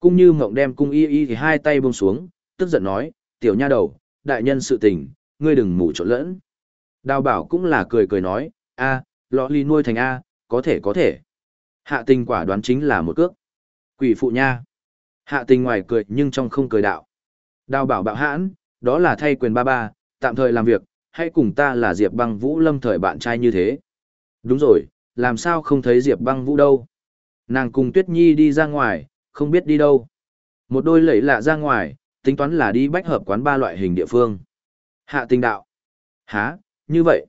Cung như mộng đem cung y y thì hai tay buông xuống, tức giận nói, tiểu nha đầu, đại nhân sự tình, ngươi đừng mù trộn lẫn. Đào bảo cũng là cười cười nói, a, lọ ly nuôi thành a, có thể có thể. Hạ tình quả đoán chính là một cước. Quỷ phụ nha. Hạ tình ngoài cười nhưng trong không cười đạo. Đào bảo bạo hãn, đó là thay quyền ba ba, tạm thời làm việc, hãy cùng ta là Diệp băng vũ lâm thời bạn trai như thế. Đúng rồi, làm sao không thấy Diệp băng vũ đâu. Nàng cùng Tuyết Nhi đi ra ngoài, không biết đi đâu. Một đôi lẫy lạ ra ngoài, tính toán là đi bách hợp quán ba loại hình địa phương. Hạ tình đạo. Hả, như vậy.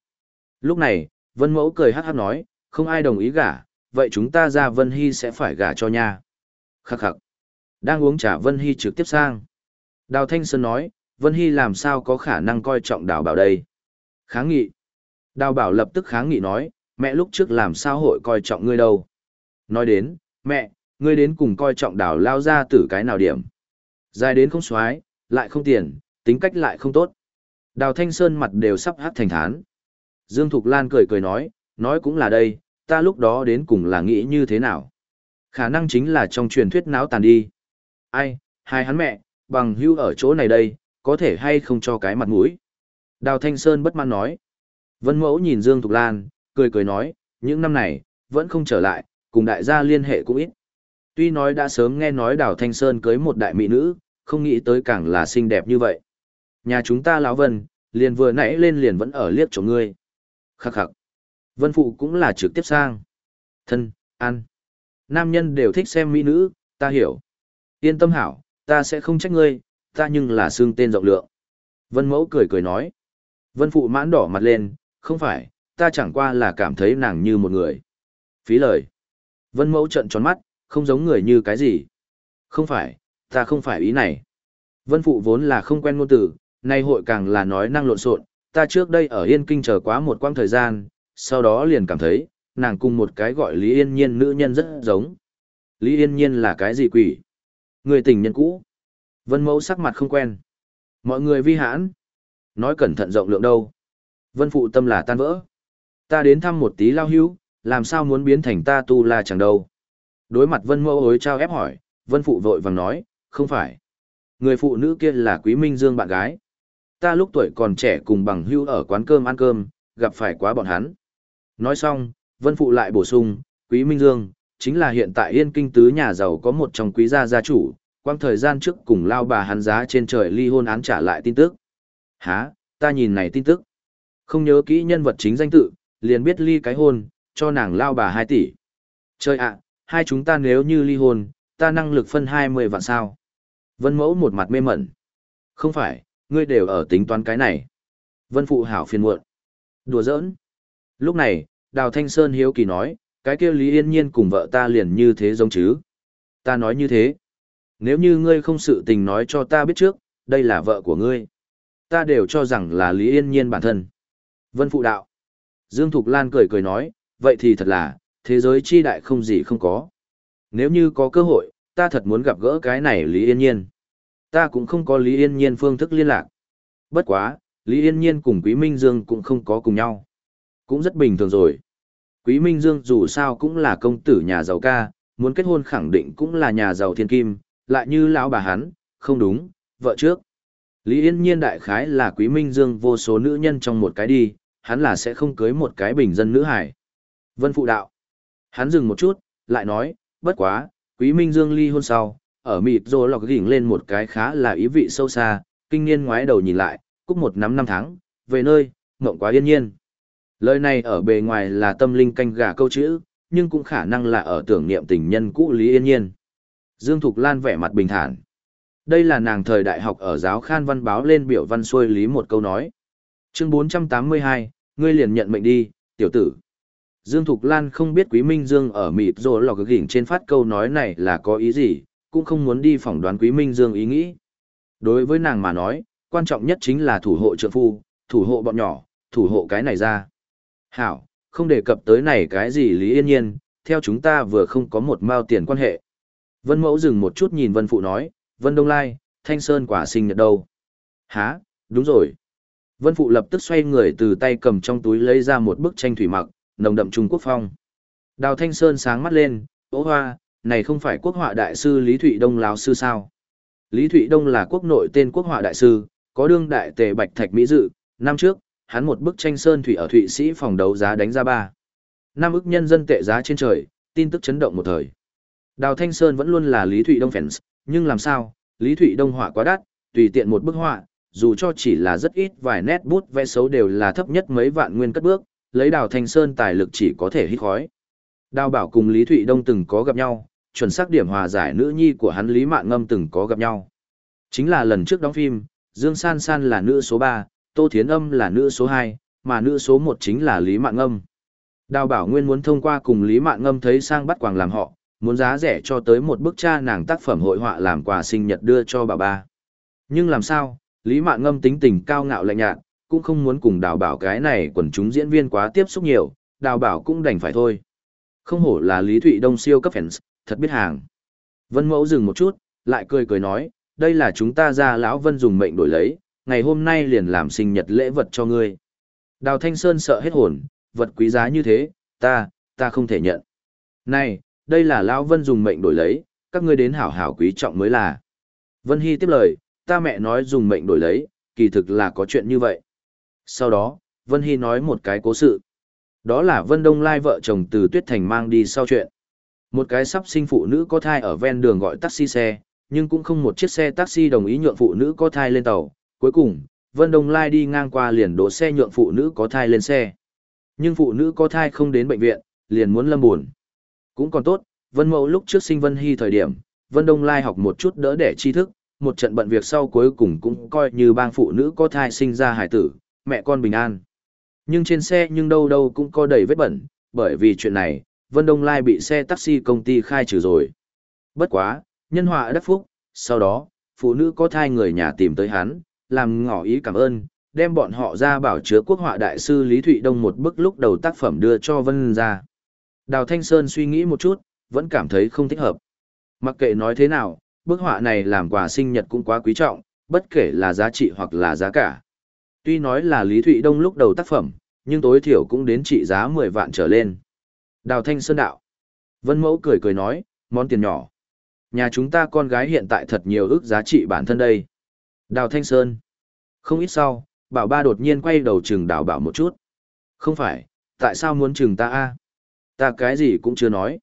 Lúc này, Vân Mẫu cười hát hát nói, không ai đồng ý gả, vậy chúng ta ra Vân Hy sẽ phải gả cho nha. Khắc khắc. Đang uống trà Vân Hy trực tiếp sang. Đào Thanh Sơn nói, Vân Hy làm sao có khả năng coi trọng đào bảo đây. Kháng nghị. Đào bảo lập tức kháng nghị nói, mẹ lúc trước làm sao hội coi trọng ngươi đâu. Nói đến, mẹ, ngươi đến cùng coi trọng đào lao ra từ cái nào điểm. Dài đến không xoái, lại không tiền, tính cách lại không tốt. Đào Thanh Sơn mặt đều sắp hát thành thán. Dương Thục Lan cười cười nói, nói cũng là đây, ta lúc đó đến cùng là nghĩ như thế nào. Khả năng chính là trong truyền thuyết náo tàn đi. Ai, hai hắn mẹ, bằng hưu ở chỗ này đây, có thể hay không cho cái mặt mũi. Đào Thanh Sơn bất mãn nói. Vân Mẫu nhìn Dương Thục Lan, cười cười nói, những năm này, vẫn không trở lại, cùng đại gia liên hệ cũng ít. Tuy nói đã sớm nghe nói Đào Thanh Sơn cưới một đại mỹ nữ, không nghĩ tới càng là xinh đẹp như vậy. Nhà chúng ta lão Vân, liền vừa nãy lên liền vẫn ở liếc chỗ ngươi. Khắc khắc. Vân Phụ cũng là trực tiếp sang. Thân, ăn. Nam nhân đều thích xem mỹ nữ, ta hiểu. Yên tâm hảo, ta sẽ không trách ngươi, ta nhưng là xương tên rộng lượng. Vân Mẫu cười cười nói. Vân Phụ mãn đỏ mặt lên, không phải, ta chẳng qua là cảm thấy nàng như một người. Phí lời. Vân Mẫu trận tròn mắt, không giống người như cái gì. Không phải, ta không phải ý này. Vân Phụ vốn là không quen ngôn từ, nay hội càng là nói năng lộn xộn. ta trước đây ở Yên Kinh chờ quá một quãng thời gian, sau đó liền cảm thấy, nàng cùng một cái gọi Lý Yên Nhiên nữ nhân rất giống. Lý Yên Nhiên là cái gì quỷ? Người tình nhân cũ. Vân mẫu sắc mặt không quen. Mọi người vi hãn. Nói cẩn thận rộng lượng đâu. Vân phụ tâm là tan vỡ. Ta đến thăm một tí lao hữu, làm sao muốn biến thành ta tu la chẳng đâu. Đối mặt vân mẫu hối trao ép hỏi, vân phụ vội vàng nói, không phải. Người phụ nữ kia là quý minh dương bạn gái. Ta lúc tuổi còn trẻ cùng bằng hưu ở quán cơm ăn cơm, gặp phải quá bọn hắn. Nói xong, vân phụ lại bổ sung, quý minh dương, chính là hiện tại yên kinh tứ nhà giàu có một trong quý gia gia chủ, quang thời gian trước cùng lao bà hắn giá trên trời ly hôn án trả lại tin tức. Hả, ta nhìn này tin tức. Không nhớ kỹ nhân vật chính danh tự, liền biết ly cái hôn, cho nàng lao bà 2 tỷ. Trời ạ, hai chúng ta nếu như ly hôn, ta năng lực phân 20 vạn sao. Vân mẫu một mặt mê mẩn. Không phải, ngươi đều ở tính toán cái này. Vân phụ hảo phiền muộn. Đùa giỡn. Lúc này, Đào Thanh Sơn hiếu kỳ nói, cái kia Lý Yên Nhiên cùng vợ ta liền như thế giống chứ, Ta nói như thế. Nếu như ngươi không sự tình nói cho ta biết trước, đây là vợ của ngươi. Ta đều cho rằng là Lý Yên Nhiên bản thân. Vân Phụ Đạo. Dương Thục Lan cười cười nói, vậy thì thật là, thế giới chi đại không gì không có. Nếu như có cơ hội, ta thật muốn gặp gỡ cái này Lý Yên Nhiên. Ta cũng không có Lý Yên Nhiên phương thức liên lạc. Bất quá, Lý Yên Nhiên cùng Quý Minh Dương cũng không có cùng nhau. Cũng rất bình thường rồi. Quý Minh Dương dù sao cũng là công tử nhà giàu ca, muốn kết hôn khẳng định cũng là nhà giàu thiên kim, lại như lão bà hắn, không đúng, vợ trước. Lý Yên Nhiên đại khái là Quý Minh Dương vô số nữ nhân trong một cái đi, hắn là sẽ không cưới một cái bình dân nữ hải. Vân Phụ Đạo. Hắn dừng một chút, lại nói, bất quá, Quý Minh Dương ly hôn sau, ở mịt rồi lọc gỉnh lên một cái khá là ý vị sâu xa, kinh niên ngoái đầu nhìn lại, cúc một năm năm tháng, về nơi, ngộng quá yên nhiên. Lời này ở bề ngoài là tâm linh canh gà câu chữ, nhưng cũng khả năng là ở tưởng niệm tình nhân cũ Lý Yên Nhiên. Dương Thục Lan vẻ mặt bình thản. Đây là nàng thời đại học ở giáo khan văn báo lên biểu văn xuôi lý một câu nói. Chương 482, ngươi liền nhận mệnh đi, tiểu tử. Dương Thục Lan không biết Quý Minh Dương ở mịt rồi cực gỉnh trên phát câu nói này là có ý gì, cũng không muốn đi phỏng đoán Quý Minh Dương ý nghĩ. Đối với nàng mà nói, quan trọng nhất chính là thủ hộ trượng phu, thủ hộ bọn nhỏ, thủ hộ cái này ra. Hảo, không đề cập tới này cái gì lý yên nhiên, theo chúng ta vừa không có một mao tiền quan hệ. Vân Mẫu dừng một chút nhìn Vân Phụ nói, Vân Đông Lai, Thanh Sơn quả sinh nhật đâu? Hả, đúng rồi. Vân Phụ lập tức xoay người từ tay cầm trong túi lấy ra một bức tranh thủy mặc, nồng đậm Trung Quốc phong. Đào Thanh Sơn sáng mắt lên, ố hoa, này không phải quốc họa đại sư Lý Thụy Đông Láo sư sao? Lý Thụy Đông là quốc nội tên quốc họa đại sư, có đương đại tề bạch thạch mỹ dự, năm trước, hắn một bức tranh sơn thủy ở Thụy Sĩ phòng đấu giá đánh ra ba. Năm ức nhân dân tệ giá trên trời, tin tức chấn động một thời. Đào Thanh Sơn vẫn luôn là Lý Thụy Đông fans, nhưng làm sao, Lý Thụy Đông họa quá đắt, tùy tiện một bức họa, dù cho chỉ là rất ít vài nét bút vẽ xấu đều là thấp nhất mấy vạn nguyên cất bước, lấy Đào Thanh Sơn tài lực chỉ có thể hít khói. Đào Bảo cùng Lý Thụy Đông từng có gặp nhau, chuẩn xác điểm hòa giải nữ nhi của hắn Lý Mạn Ngâm từng có gặp nhau. Chính là lần trước đóng phim, Dương San San là nữ số 3, Tô Thiến Âm là nữ số 2, mà nữ số 1 chính là Lý Mạn Ngâm. Đào Bảo Nguyên muốn thông qua cùng Lý Mạn Ngâm thấy sang bắt quàng làm họ, muốn giá rẻ cho tới một bức cha nàng tác phẩm hội họa làm quà sinh nhật đưa cho bà ba. Nhưng làm sao, Lý Mạn Ngâm tính tình cao ngạo lạnh nhạt, cũng không muốn cùng Đào Bảo cái này quần chúng diễn viên quá tiếp xúc nhiều, Đào Bảo cũng đành phải thôi. Không hổ là Lý Thụy Đông siêu cấp fans, thật biết hàng. Vân Mẫu dừng một chút, lại cười cười nói, đây là chúng ta ra lão Vân dùng mệnh đổi lấy, ngày hôm nay liền làm sinh nhật lễ vật cho ngươi. Đào Thanh Sơn sợ hết hồn, vật quý giá như thế, ta, ta không thể nhận. Này, đây là lão Vân dùng mệnh đổi lấy, các ngươi đến hảo hảo quý trọng mới là. Vân Hy tiếp lời, ta mẹ nói dùng mệnh đổi lấy, kỳ thực là có chuyện như vậy. Sau đó, Vân Hy nói một cái cố sự. Đó là Vân Đông Lai vợ chồng từ Tuyết Thành mang đi sau chuyện. Một cái sắp sinh phụ nữ có thai ở ven đường gọi taxi xe, nhưng cũng không một chiếc xe taxi đồng ý nhượng phụ nữ có thai lên tàu. Cuối cùng, Vân Đông Lai đi ngang qua liền đổ xe nhượng phụ nữ có thai lên xe. Nhưng phụ nữ có thai không đến bệnh viện, liền muốn lâm buồn. Cũng còn tốt, Vân Mẫu lúc trước sinh Vân Hy thời điểm, Vân Đông Lai học một chút đỡ đẻ tri thức, một trận bận việc sau cuối cùng cũng coi như bang phụ nữ có thai sinh ra hải tử, mẹ con bình an. Nhưng trên xe nhưng đâu đâu cũng có đầy vết bẩn, bởi vì chuyện này, Vân Đông Lai bị xe taxi công ty khai trừ rồi. Bất quá, nhân họa đắc phúc, sau đó, phụ nữ có thai người nhà tìm tới hắn, làm ngỏ ý cảm ơn, đem bọn họ ra bảo chứa quốc họa đại sư Lý Thụy Đông một bức lúc đầu tác phẩm đưa cho Vân ra. Đào Thanh Sơn suy nghĩ một chút, vẫn cảm thấy không thích hợp. Mặc kệ nói thế nào, bức họa này làm quà sinh nhật cũng quá quý trọng, bất kể là giá trị hoặc là giá cả. Tuy nói là Lý Thụy Đông lúc đầu tác phẩm, nhưng tối thiểu cũng đến trị giá 10 vạn trở lên. Đào Thanh Sơn đạo. Vân Mẫu cười cười nói, món tiền nhỏ. Nhà chúng ta con gái hiện tại thật nhiều ước giá trị bản thân đây. Đào Thanh Sơn. Không ít sau, bảo ba đột nhiên quay đầu chừng đào bảo một chút. Không phải, tại sao muốn chừng ta a? Ta cái gì cũng chưa nói.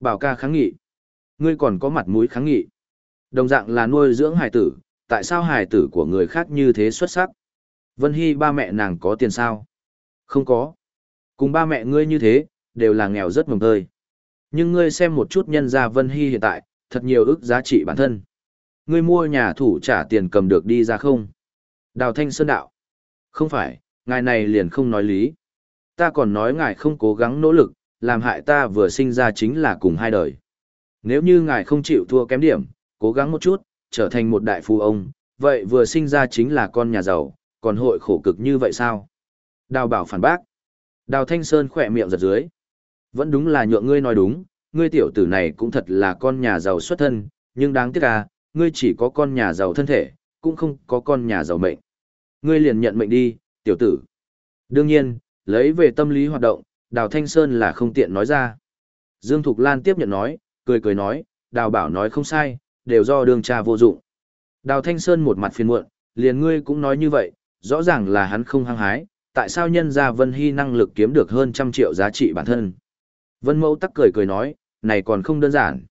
Bảo ca kháng nghị. Ngươi còn có mặt mũi kháng nghị. Đồng dạng là nuôi dưỡng hải tử, tại sao hải tử của người khác như thế xuất sắc? Vân Hy ba mẹ nàng có tiền sao? Không có. Cùng ba mẹ ngươi như thế, đều là nghèo rất mồng tơi. Nhưng ngươi xem một chút nhân gia Vân Hy hiện tại, thật nhiều ức giá trị bản thân. Ngươi mua nhà thủ trả tiền cầm được đi ra không? Đào Thanh Sơn đạo. Không phải, ngài này liền không nói lý. Ta còn nói ngài không cố gắng nỗ lực, làm hại ta vừa sinh ra chính là cùng hai đời. Nếu như ngài không chịu thua kém điểm, cố gắng một chút, trở thành một đại phú ông, vậy vừa sinh ra chính là con nhà giàu, còn hội khổ cực như vậy sao? Đào bảo phản bác. Đào Thanh Sơn khỏe miệng giật dưới. Vẫn đúng là nhượng ngươi nói đúng, ngươi tiểu tử này cũng thật là con nhà giàu xuất thân, nhưng đáng tiếc à, ngươi chỉ có con nhà giàu thân thể, cũng không có con nhà giàu mệnh. Ngươi liền nhận mệnh đi, tiểu tử. Đương nhiên, lấy về tâm lý hoạt động, Đào Thanh Sơn là không tiện nói ra. Dương Thục Lan tiếp nhận nói, cười cười nói, Đào bảo nói không sai, đều do đường cha vô dụng. Đào Thanh Sơn một mặt phiền muộn, liền ngươi cũng nói như vậy, rõ ràng là hắn không hăng hái, tại sao nhân gia Vân Hy năng lực kiếm được hơn trăm triệu giá trị bản thân. Vân Mẫu tắc cười cười nói, này còn không đơn giản.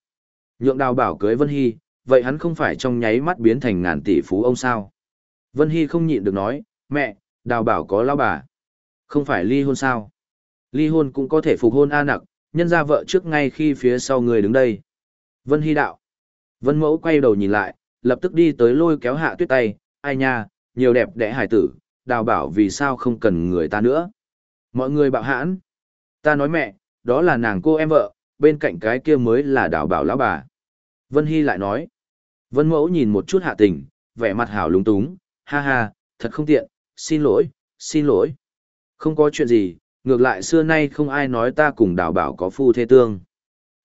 Nhượng đào bảo cưới Vân Hy, vậy hắn không phải trong nháy mắt biến thành ngàn tỷ phú ông sao. Vân Hy không nhịn được nói, mẹ, đào bảo có lao bà. Không phải ly hôn sao? Ly hôn cũng có thể phục hôn A nặc, nhân ra vợ trước ngay khi phía sau người đứng đây. Vân Hy đạo. Vân Mẫu quay đầu nhìn lại, lập tức đi tới lôi kéo hạ tuyết tay, ai nha, nhiều đẹp đẽ hải tử, đào bảo vì sao không cần người ta nữa. Mọi người bạo hãn. Ta nói mẹ, đó là nàng cô em vợ, bên cạnh cái kia mới là đào bảo lão bà. Vân Hy lại nói. Vân Mẫu nhìn một chút hạ tình, vẻ mặt hảo lúng túng, ha ha, thật không tiện, xin lỗi, xin lỗi. Không có chuyện gì, ngược lại xưa nay không ai nói ta cùng đào bảo có phu thế tương.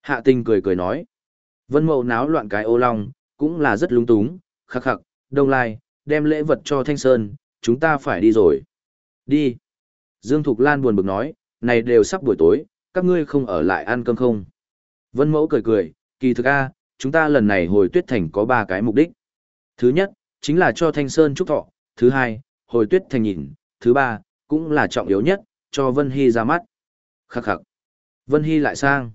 Hạ tình cười cười nói. Vân Mẫu náo loạn cái ô long, cũng là rất lúng túng, khắc khắc, đông lai, đem lễ vật cho Thanh Sơn, chúng ta phải đi rồi. Đi. Dương Thục Lan buồn bực nói, này đều sắp buổi tối, các ngươi không ở lại ăn cơm không? Vân Mẫu cười cười, kỳ thực a, chúng ta lần này hồi tuyết thành có ba cái mục đích. Thứ nhất, chính là cho Thanh Sơn chúc thọ, thứ hai, hồi tuyết thành nhìn, thứ ba, cũng là trọng yếu nhất, cho Vân Hy ra mắt. Khắc khắc. Vân Hy lại sang.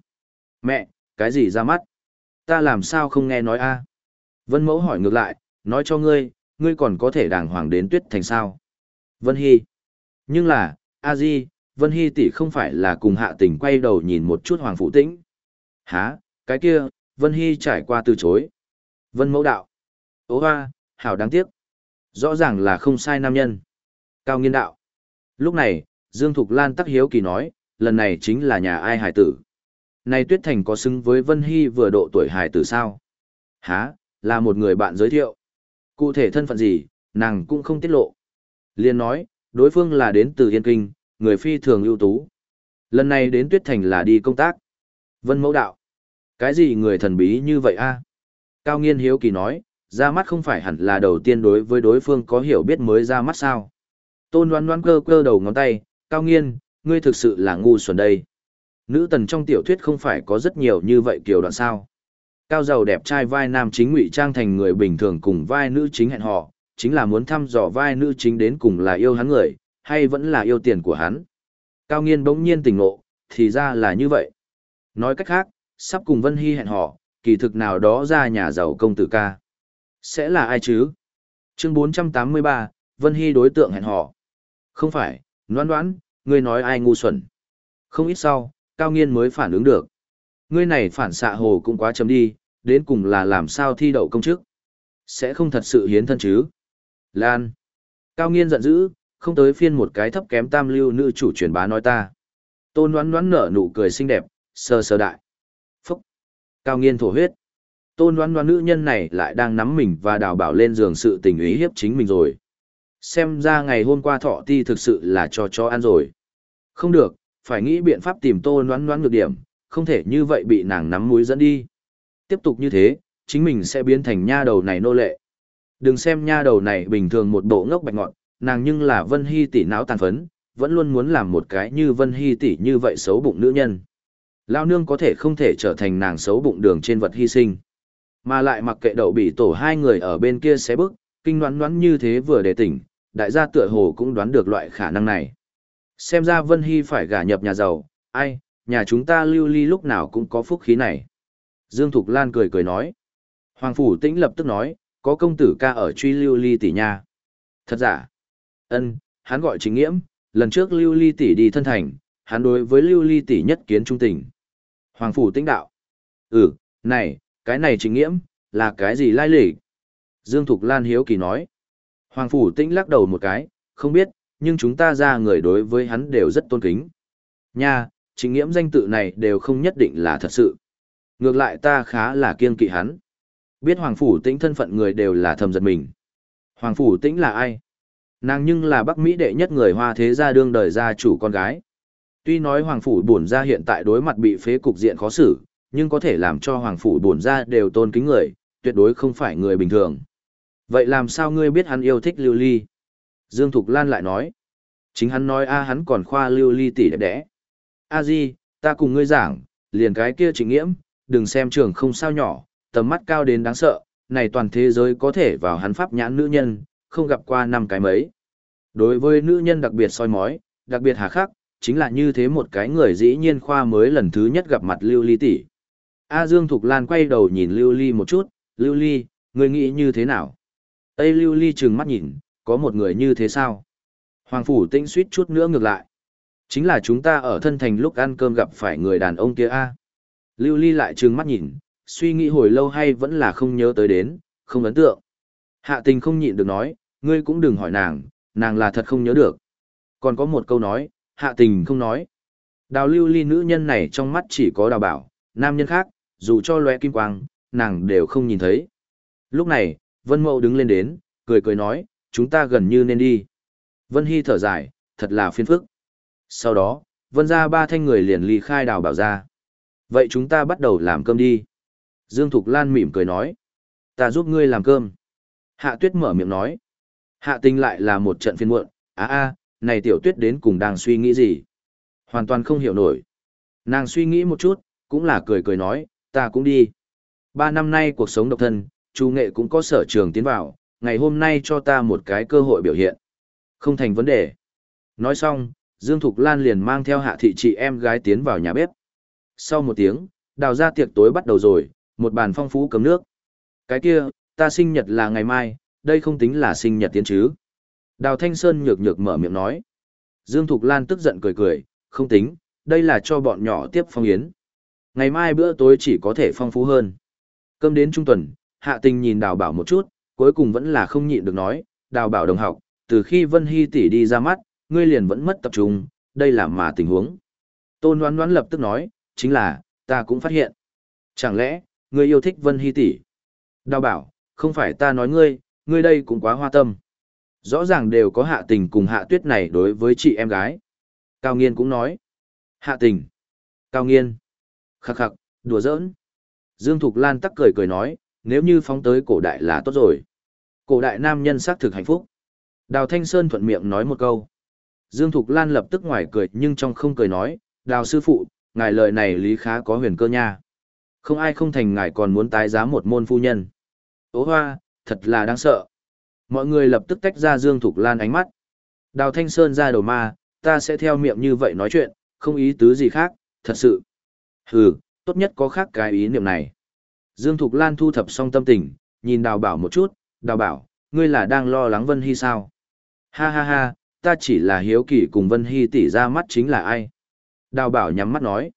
Mẹ, cái gì ra mắt? Ta làm sao không nghe nói a? Vân Mẫu hỏi ngược lại, nói cho ngươi, ngươi còn có thể đàng hoàng đến tuyết thành sao? Vân Hy. Nhưng là, a di, Vân Hy tỷ không phải là cùng hạ tình quay đầu nhìn một chút Hoàng Phụ Tĩnh. Hả, cái kia, Vân Hy trải qua từ chối. Vân Mẫu đạo. Ô hoa, hảo đáng tiếc. Rõ ràng là không sai nam nhân. Cao nghiên đạo. Lúc này, Dương Thục Lan tắc hiếu kỳ nói, lần này chính là nhà ai hải tử. Này Tuyết Thành có xứng với Vân Hy vừa độ tuổi hải tử sao? Hả, là một người bạn giới thiệu. Cụ thể thân phận gì, nàng cũng không tiết lộ. Liên nói, đối phương là đến từ Yên Kinh, người phi thường ưu tú. Lần này đến Tuyết Thành là đi công tác. Vân Mẫu đạo. Cái gì người thần bí như vậy a? Cao Nghiên hiếu kỳ nói, ra mắt không phải hẳn là đầu tiên đối với đối phương có hiểu biết mới ra mắt sao. Tôn đoán đoán cơ cơ đầu ngón tay, Cao Nghiên, ngươi thực sự là ngu xuẩn đây. Nữ tần trong tiểu thuyết không phải có rất nhiều như vậy kiểu đoạn sao. Cao giàu đẹp trai vai nam chính ngụy trang thành người bình thường cùng vai nữ chính hẹn họ, chính là muốn thăm dò vai nữ chính đến cùng là yêu hắn người, hay vẫn là yêu tiền của hắn. Cao nghiên bỗng nhiên tỉnh ngộ, thì ra là như vậy. Nói cách khác, sắp cùng Vân Hy hẹn họ kỳ thực nào đó ra nhà giàu công tử ca. Sẽ là ai chứ? Chương 483, Vân Hy đối tượng hẹn họ Không phải, noan đoán, ngươi nói ai ngu xuẩn. Không ít sau, Cao Nghiên mới phản ứng được. Ngươi này phản xạ hồ cũng quá chấm đi, đến cùng là làm sao thi đậu công chức. Sẽ không thật sự hiến thân chứ. Lan. Cao Nghiên giận dữ, không tới phiên một cái thấp kém tam lưu nữ chủ truyền bá nói ta. Tôn đoán đoán nở nụ cười xinh đẹp, sơ sơ đại. Cao Nghiên thổ huyết. Tôn đoán đoán nữ nhân này lại đang nắm mình và đào bảo lên giường sự tình ý hiếp chính mình rồi. Xem ra ngày hôm qua thọ ti thực sự là cho chó ăn rồi. Không được, phải nghĩ biện pháp tìm tôn đoán đoán ngược điểm, không thể như vậy bị nàng nắm mũi dẫn đi. Tiếp tục như thế, chính mình sẽ biến thành nha đầu này nô lệ. Đừng xem nha đầu này bình thường một bộ ngốc bạch ngọn, nàng nhưng là Vân Hy tỷ não tàn phấn, vẫn luôn muốn làm một cái như Vân Hy tỷ như vậy xấu bụng nữ nhân. Lao nương có thể không thể trở thành nàng xấu bụng đường trên vật hy sinh. Mà lại mặc kệ đậu bị tổ hai người ở bên kia xé bức, kinh đoán đoán như thế vừa để tỉnh, đại gia tựa hồ cũng đoán được loại khả năng này. Xem ra Vân Hy phải gả nhập nhà giàu, ai, nhà chúng ta lưu ly lúc nào cũng có phúc khí này. Dương Thục Lan cười cười nói. Hoàng Phủ Tĩnh lập tức nói, có công tử ca ở truy lưu ly tỷ nha. Thật giả. ân hắn gọi chính nghiễm, lần trước lưu ly tỷ đi thân thành, hắn đối với lưu ly tỷ nhất kiến trung tình. Hoàng Phủ Tĩnh đạo. Ừ, này, cái này chính nghiễm, là cái gì lai lịch? Dương Thục Lan hiếu kỳ nói. Hoàng Phủ Tĩnh lắc đầu một cái, không biết, nhưng chúng ta ra người đối với hắn đều rất tôn kính. Nha, chính nghiễm danh tự này đều không nhất định là thật sự. Ngược lại ta khá là kiên kỵ hắn. Biết Hoàng Phủ Tĩnh thân phận người đều là thầm giật mình. Hoàng Phủ Tĩnh là ai? Nàng nhưng là Bắc Mỹ đệ nhất người hoa thế gia đương đời gia chủ con gái. Tuy nói Hoàng Phủ bổn gia hiện tại đối mặt bị phế cục diện khó xử, nhưng có thể làm cho Hoàng Phủ bổn gia đều tôn kính người, tuyệt đối không phải người bình thường. Vậy làm sao ngươi biết hắn yêu thích Lưu Ly? Dương Thục Lan lại nói. Chính hắn nói a hắn còn khoa Lưu Ly tỷ đẹp đẽ. A Di, ta cùng ngươi giảng, liền cái kia trịnh nghiễm, đừng xem trường không sao nhỏ, tầm mắt cao đến đáng sợ, này toàn thế giới có thể vào hắn pháp nhãn nữ nhân, không gặp qua năm cái mấy. Đối với nữ nhân đặc biệt soi mói, đặc biệt hà khắc, chính là như thế một cái người dĩ nhiên khoa mới lần thứ nhất gặp mặt Lưu Ly tỷ. A Dương Thục Lan quay đầu nhìn Lưu Ly một chút, Lưu Ly, ngươi nghĩ như thế nào? Tây Lưu Ly trừng mắt nhìn, có một người như thế sao? Hoàng Phủ Tĩnh suýt chút nữa ngược lại. Chính là chúng ta ở thân thành lúc ăn cơm gặp phải người đàn ông kia a. Lưu Ly lại trừng mắt nhìn, suy nghĩ hồi lâu hay vẫn là không nhớ tới đến, không ấn tượng. Hạ tình không nhịn được nói, ngươi cũng đừng hỏi nàng, nàng là thật không nhớ được. Còn có một câu nói, hạ tình không nói. Đào lưu ly nữ nhân này trong mắt chỉ có đào bảo, nam nhân khác, dù cho lóe kim quang, nàng đều không nhìn thấy. Lúc này, Vân Mậu đứng lên đến, cười cười nói, chúng ta gần như nên đi. Vân Hy thở dài, thật là phiền phức. Sau đó, Vân ra ba thanh người liền ly khai đào bảo ra. Vậy chúng ta bắt đầu làm cơm đi. Dương Thục Lan mỉm cười nói. Ta giúp ngươi làm cơm. Hạ tuyết mở miệng nói. Hạ tình lại là một trận phiên muộn. À a, này tiểu tuyết đến cùng đang suy nghĩ gì? Hoàn toàn không hiểu nổi. Nàng suy nghĩ một chút, cũng là cười cười nói, ta cũng đi. Ba năm nay cuộc sống độc thân, chú nghệ cũng có sở trường tiến vào, ngày hôm nay cho ta một cái cơ hội biểu hiện. Không thành vấn đề. Nói xong, Dương Thục Lan liền mang theo hạ thị chị em gái tiến vào nhà bếp. Sau một tiếng, đào ra tiệc tối bắt đầu rồi, một bàn phong phú cấm nước. Cái kia, ta sinh nhật là ngày mai, đây không tính là sinh nhật tiến chứ. Đào Thanh Sơn nhược nhược mở miệng nói. Dương Thục Lan tức giận cười cười, không tính, đây là cho bọn nhỏ tiếp phong yến. Ngày mai bữa tối chỉ có thể phong phú hơn. Cơm đến trung tuần, hạ tình nhìn đào bảo một chút, cuối cùng vẫn là không nhịn được nói, đào bảo đồng học, từ khi Vân Hy tỷ đi ra mắt, ngươi liền vẫn mất tập trung, đây là mà tình huống. Tôn đoán đoán lập tức nói, chính là, ta cũng phát hiện. Chẳng lẽ, ngươi yêu thích Vân Hy tỷ? Đào bảo, không phải ta nói ngươi, ngươi đây cũng quá hoa tâm. Rõ ràng đều có hạ tình cùng hạ tuyết này đối với chị em gái. Cao nghiên cũng nói. Hạ tình. Cao nghiên. Khắc khắc, đùa giỡn. Dương Thục Lan tắc cười cười nói, nếu như phóng tới cổ đại là tốt rồi. Cổ đại nam nhân xác thực hạnh phúc. Đào Thanh Sơn thuận miệng nói một câu. Dương Thục Lan lập tức ngoài cười nhưng trong không cười nói, Đào sư phụ, ngài lời này lý khá có huyền cơ nha. Không ai không thành ngài còn muốn tái giá một môn phu nhân. Ô hoa, thật là đáng sợ. Mọi người lập tức tách ra Dương Thục Lan ánh mắt. Đào Thanh Sơn ra đầu ma, ta sẽ theo miệng như vậy nói chuyện, không ý tứ gì khác, thật sự. Hừ, tốt nhất có khác cái ý niệm này. Dương Thục Lan thu thập xong tâm tình, nhìn đào bảo một chút, đào bảo, ngươi là đang lo lắng Vân Hy sao? Ha ha ha, ta chỉ là hiếu kỳ cùng Vân Hy tỉ ra mắt chính là ai? Đào bảo nhắm mắt nói.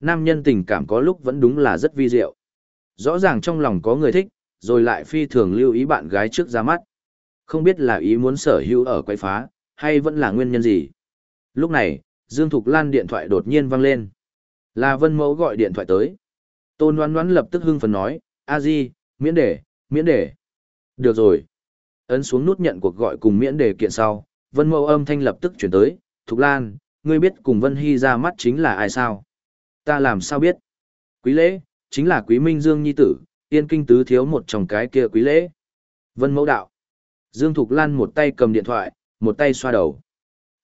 Nam nhân tình cảm có lúc vẫn đúng là rất vi diệu. Rõ ràng trong lòng có người thích, rồi lại phi thường lưu ý bạn gái trước ra mắt. Không biết là ý muốn sở hữu ở quay phá, hay vẫn là nguyên nhân gì. Lúc này, Dương Thục Lan điện thoại đột nhiên vang lên. Là Vân Mẫu gọi điện thoại tới. Tôn Loan Loan lập tức hưng phấn nói, a di, miễn đề, miễn đề. Được rồi. Ấn xuống nút nhận cuộc gọi cùng miễn đề kiện sau, Vân Mẫu âm thanh lập tức chuyển tới, Thục Lan, ngươi biết cùng Vân Hy ra mắt chính là ai sao? Ta làm sao biết? Quý lễ, chính là Quý Minh Dương Nhi Tử, yên kinh tứ thiếu một trong cái kia quý lễ. Vân Mẫu đạo. Dương Thục Lan một tay cầm điện thoại, một tay xoa đầu.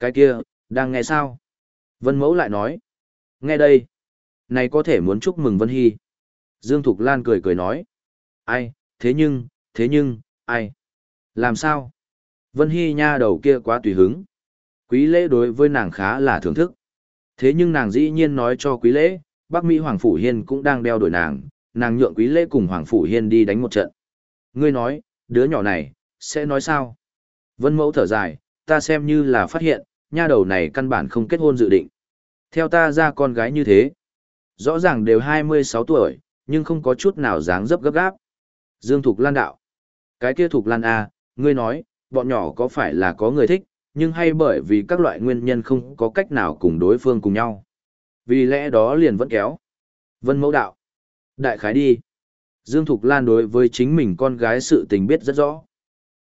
Cái kia, đang nghe sao? Vân Mẫu lại nói. Nghe đây. Này có thể muốn chúc mừng Vân Hy. Dương Thục Lan cười cười nói. Ai, thế nhưng, thế nhưng, ai? Làm sao? Vân Hy nha đầu kia quá tùy hứng. Quý lễ đối với nàng khá là thưởng thức. Thế nhưng nàng dĩ nhiên nói cho quý lễ, Bắc Mỹ Hoàng Phủ Hiên cũng đang đeo đuổi nàng, nàng nhượng quý lễ cùng Hoàng Phủ Hiên đi đánh một trận. Ngươi nói, đứa nhỏ này, sẽ nói sao? Vân mẫu thở dài, ta xem như là phát hiện, nha đầu này căn bản không kết hôn dự định. Theo ta ra con gái như thế, rõ ràng đều 26 tuổi, nhưng không có chút nào dáng dấp gấp gáp. Dương Thục Lan đạo. Cái kia Thục Lan A, ngươi nói, bọn nhỏ có phải là có người thích, nhưng hay bởi vì các loại nguyên nhân không có cách nào cùng đối phương cùng nhau. Vì lẽ đó liền vẫn kéo. Vân mẫu đạo. Đại khái đi. Dương Thục Lan đối với chính mình con gái sự tình biết rất rõ.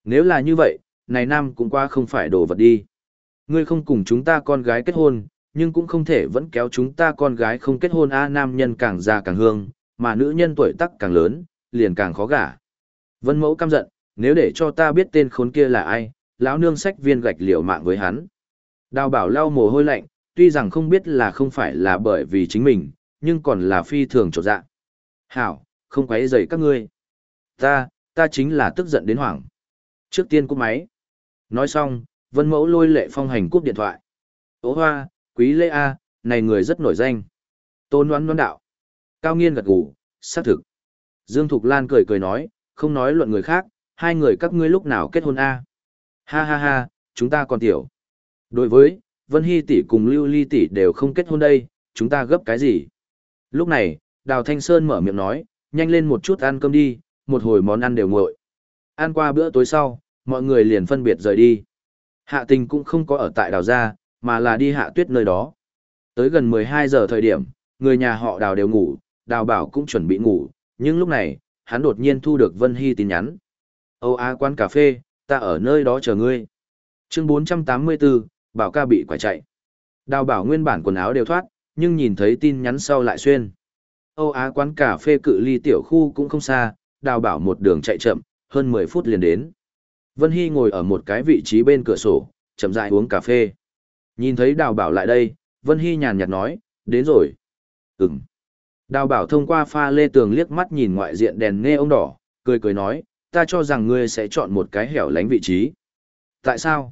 Nếu là như vậy, này nam cũng qua không phải đồ vật đi. Ngươi không cùng chúng ta con gái kết hôn, nhưng cũng không thể vẫn kéo chúng ta con gái không kết hôn a nam nhân càng già càng hương, mà nữ nhân tuổi tác càng lớn, liền càng khó gả. Vân mẫu căm giận, nếu để cho ta biết tên khốn kia là ai, lão nương sách viên gạch liều mạng với hắn. Đào bảo lau mồ hôi lạnh, tuy rằng không biết là không phải là bởi vì chính mình, nhưng còn là phi thường trột dạ. Hảo, không quấy rầy các ngươi. Ta, ta chính là tức giận đến hoảng. Trước tiên cúp máy. Nói xong, Vân Mẫu lôi lệ phong hành cúp điện thoại. Ô hoa, quý lê A, này người rất nổi danh. Tôn đoán đoán đạo. Cao nghiên gật gù, xác thực. Dương Thục Lan cười cười nói, không nói luận người khác, hai người các ngươi lúc nào kết hôn A. Ha ha ha, chúng ta còn tiểu. Đối với, Vân Hy tỷ cùng Lưu Ly tỷ đều không kết hôn đây, chúng ta gấp cái gì? Lúc này, Đào Thanh Sơn mở miệng nói, nhanh lên một chút ăn cơm đi, một hồi món ăn đều nguội. Ăn qua bữa tối sau, mọi người liền phân biệt rời đi. Hạ tình cũng không có ở tại đào gia, mà là đi hạ tuyết nơi đó. Tới gần 12 giờ thời điểm, người nhà họ đào đều ngủ, đào bảo cũng chuẩn bị ngủ, nhưng lúc này, hắn đột nhiên thu được Vân Hy tin nhắn. Âu Á quán cà phê, ta ở nơi đó chờ ngươi. Chương 484, bảo ca bị quả chạy. Đào bảo nguyên bản quần áo đều thoát, nhưng nhìn thấy tin nhắn sau lại xuyên. Âu Á quán cà phê cự ly tiểu khu cũng không xa, đào bảo một đường chạy chậm, hơn 10 phút liền đến. Vân Hy ngồi ở một cái vị trí bên cửa sổ, chậm rãi uống cà phê. Nhìn thấy đào bảo lại đây, Vân Hy nhàn nhạt nói, đến rồi. Ừm. Đào bảo thông qua pha lê tường liếc mắt nhìn ngoại diện đèn nghe ông đỏ, cười cười nói, ta cho rằng ngươi sẽ chọn một cái hẻo lánh vị trí. Tại sao?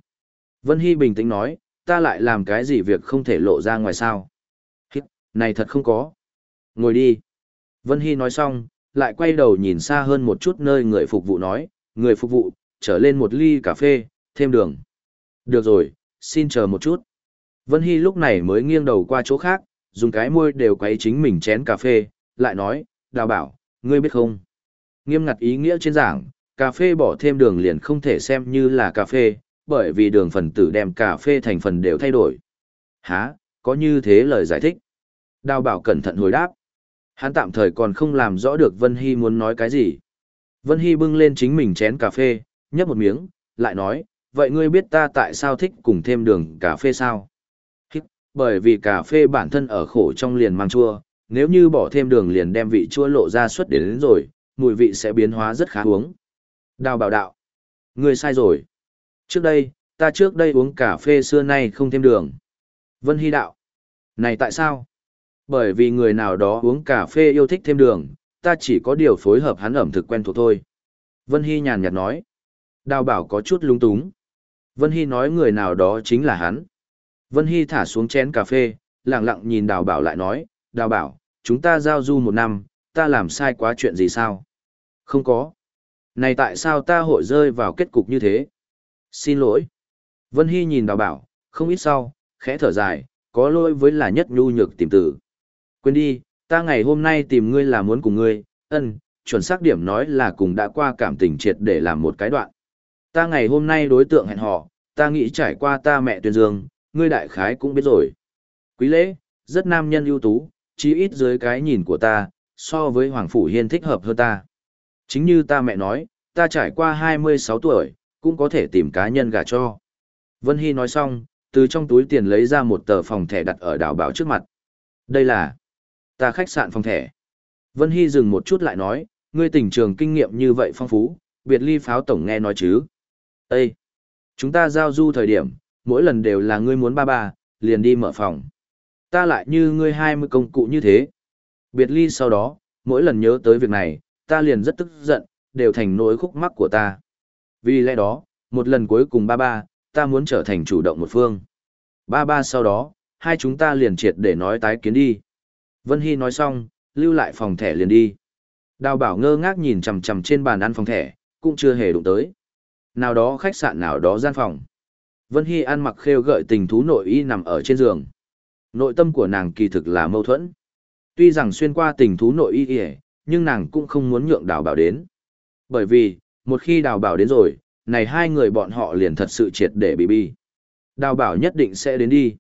Vân Hy bình tĩnh nói, ta lại làm cái gì việc không thể lộ ra ngoài sao? Hít, này thật không có. Ngồi đi. Vân Hy nói xong, lại quay đầu nhìn xa hơn một chút nơi người phục vụ nói, người phục vụ, trở lên một ly cà phê, thêm đường. Được rồi, xin chờ một chút. Vân Hy lúc này mới nghiêng đầu qua chỗ khác, dùng cái môi đều quấy chính mình chén cà phê, lại nói, đào bảo, ngươi biết không? Nghiêm ngặt ý nghĩa trên giảng, cà phê bỏ thêm đường liền không thể xem như là cà phê, bởi vì đường phần tử đem cà phê thành phần đều thay đổi. Hả, có như thế lời giải thích. Đào bảo cẩn thận hồi đáp. Hắn tạm thời còn không làm rõ được Vân Hy muốn nói cái gì. Vân Hy bưng lên chính mình chén cà phê, nhấp một miếng, lại nói, vậy ngươi biết ta tại sao thích cùng thêm đường cà phê sao? Hít, bởi vì cà phê bản thân ở khổ trong liền mang chua, nếu như bỏ thêm đường liền đem vị chua lộ ra suốt đến, đến rồi, mùi vị sẽ biến hóa rất khá uống. Đào bảo đạo, ngươi sai rồi. Trước đây, ta trước đây uống cà phê xưa nay không thêm đường. Vân Hy đạo, này tại sao? Bởi vì người nào đó uống cà phê yêu thích thêm đường, ta chỉ có điều phối hợp hắn ẩm thực quen thuộc thôi. Vân Hy nhàn nhạt nói. Đào bảo có chút lung túng. Vân Hy nói người nào đó chính là hắn. Vân Hy thả xuống chén cà phê, lặng lặng nhìn đào bảo lại nói, đào bảo, chúng ta giao du một năm, ta làm sai quá chuyện gì sao? Không có. Này tại sao ta hội rơi vào kết cục như thế? Xin lỗi. Vân Hy nhìn đào bảo, không ít sau, khẽ thở dài, có lỗi với là nhất nhu nhược tìm tử. Quên đi, ta ngày hôm nay tìm ngươi là muốn cùng ngươi, ân, chuẩn xác điểm nói là cùng đã qua cảm tình triệt để làm một cái đoạn. Ta ngày hôm nay đối tượng hẹn hò, ta nghĩ trải qua ta mẹ tuyên dương, ngươi đại khái cũng biết rồi. Quý lễ, rất nam nhân ưu tú, chí ít dưới cái nhìn của ta, so với Hoàng Phủ Hiên thích hợp hơn ta. Chính như ta mẹ nói, ta trải qua 26 tuổi, cũng có thể tìm cá nhân gả cho. Vân Hy nói xong, từ trong túi tiền lấy ra một tờ phòng thẻ đặt ở đảo bảo trước mặt. Đây là ta khách sạn phòng thẻ. Vân Hy dừng một chút lại nói, ngươi tình trường kinh nghiệm như vậy phong phú, biệt ly pháo tổng nghe nói chứ. Ê! Chúng ta giao du thời điểm, mỗi lần đều là ngươi muốn ba ba, liền đi mở phòng. Ta lại như ngươi hai mươi công cụ như thế. Biệt ly sau đó, mỗi lần nhớ tới việc này, ta liền rất tức giận, đều thành nỗi khúc mắc của ta. Vì lẽ đó, một lần cuối cùng ba ba, ta muốn trở thành chủ động một phương. Ba ba sau đó, hai chúng ta liền triệt để nói tái kiến đi. Vân Hy nói xong, lưu lại phòng thẻ liền đi. Đào bảo ngơ ngác nhìn chằm chằm trên bàn ăn phòng thẻ, cũng chưa hề đụng tới. Nào đó khách sạn nào đó gian phòng. Vân Hy ăn mặc khêu gợi tình thú nội y nằm ở trên giường. Nội tâm của nàng kỳ thực là mâu thuẫn. Tuy rằng xuyên qua tình thú nội y y, nhưng nàng cũng không muốn nhượng đào bảo đến. Bởi vì, một khi đào bảo đến rồi, này hai người bọn họ liền thật sự triệt để bị bi. Đào bảo nhất định sẽ đến đi.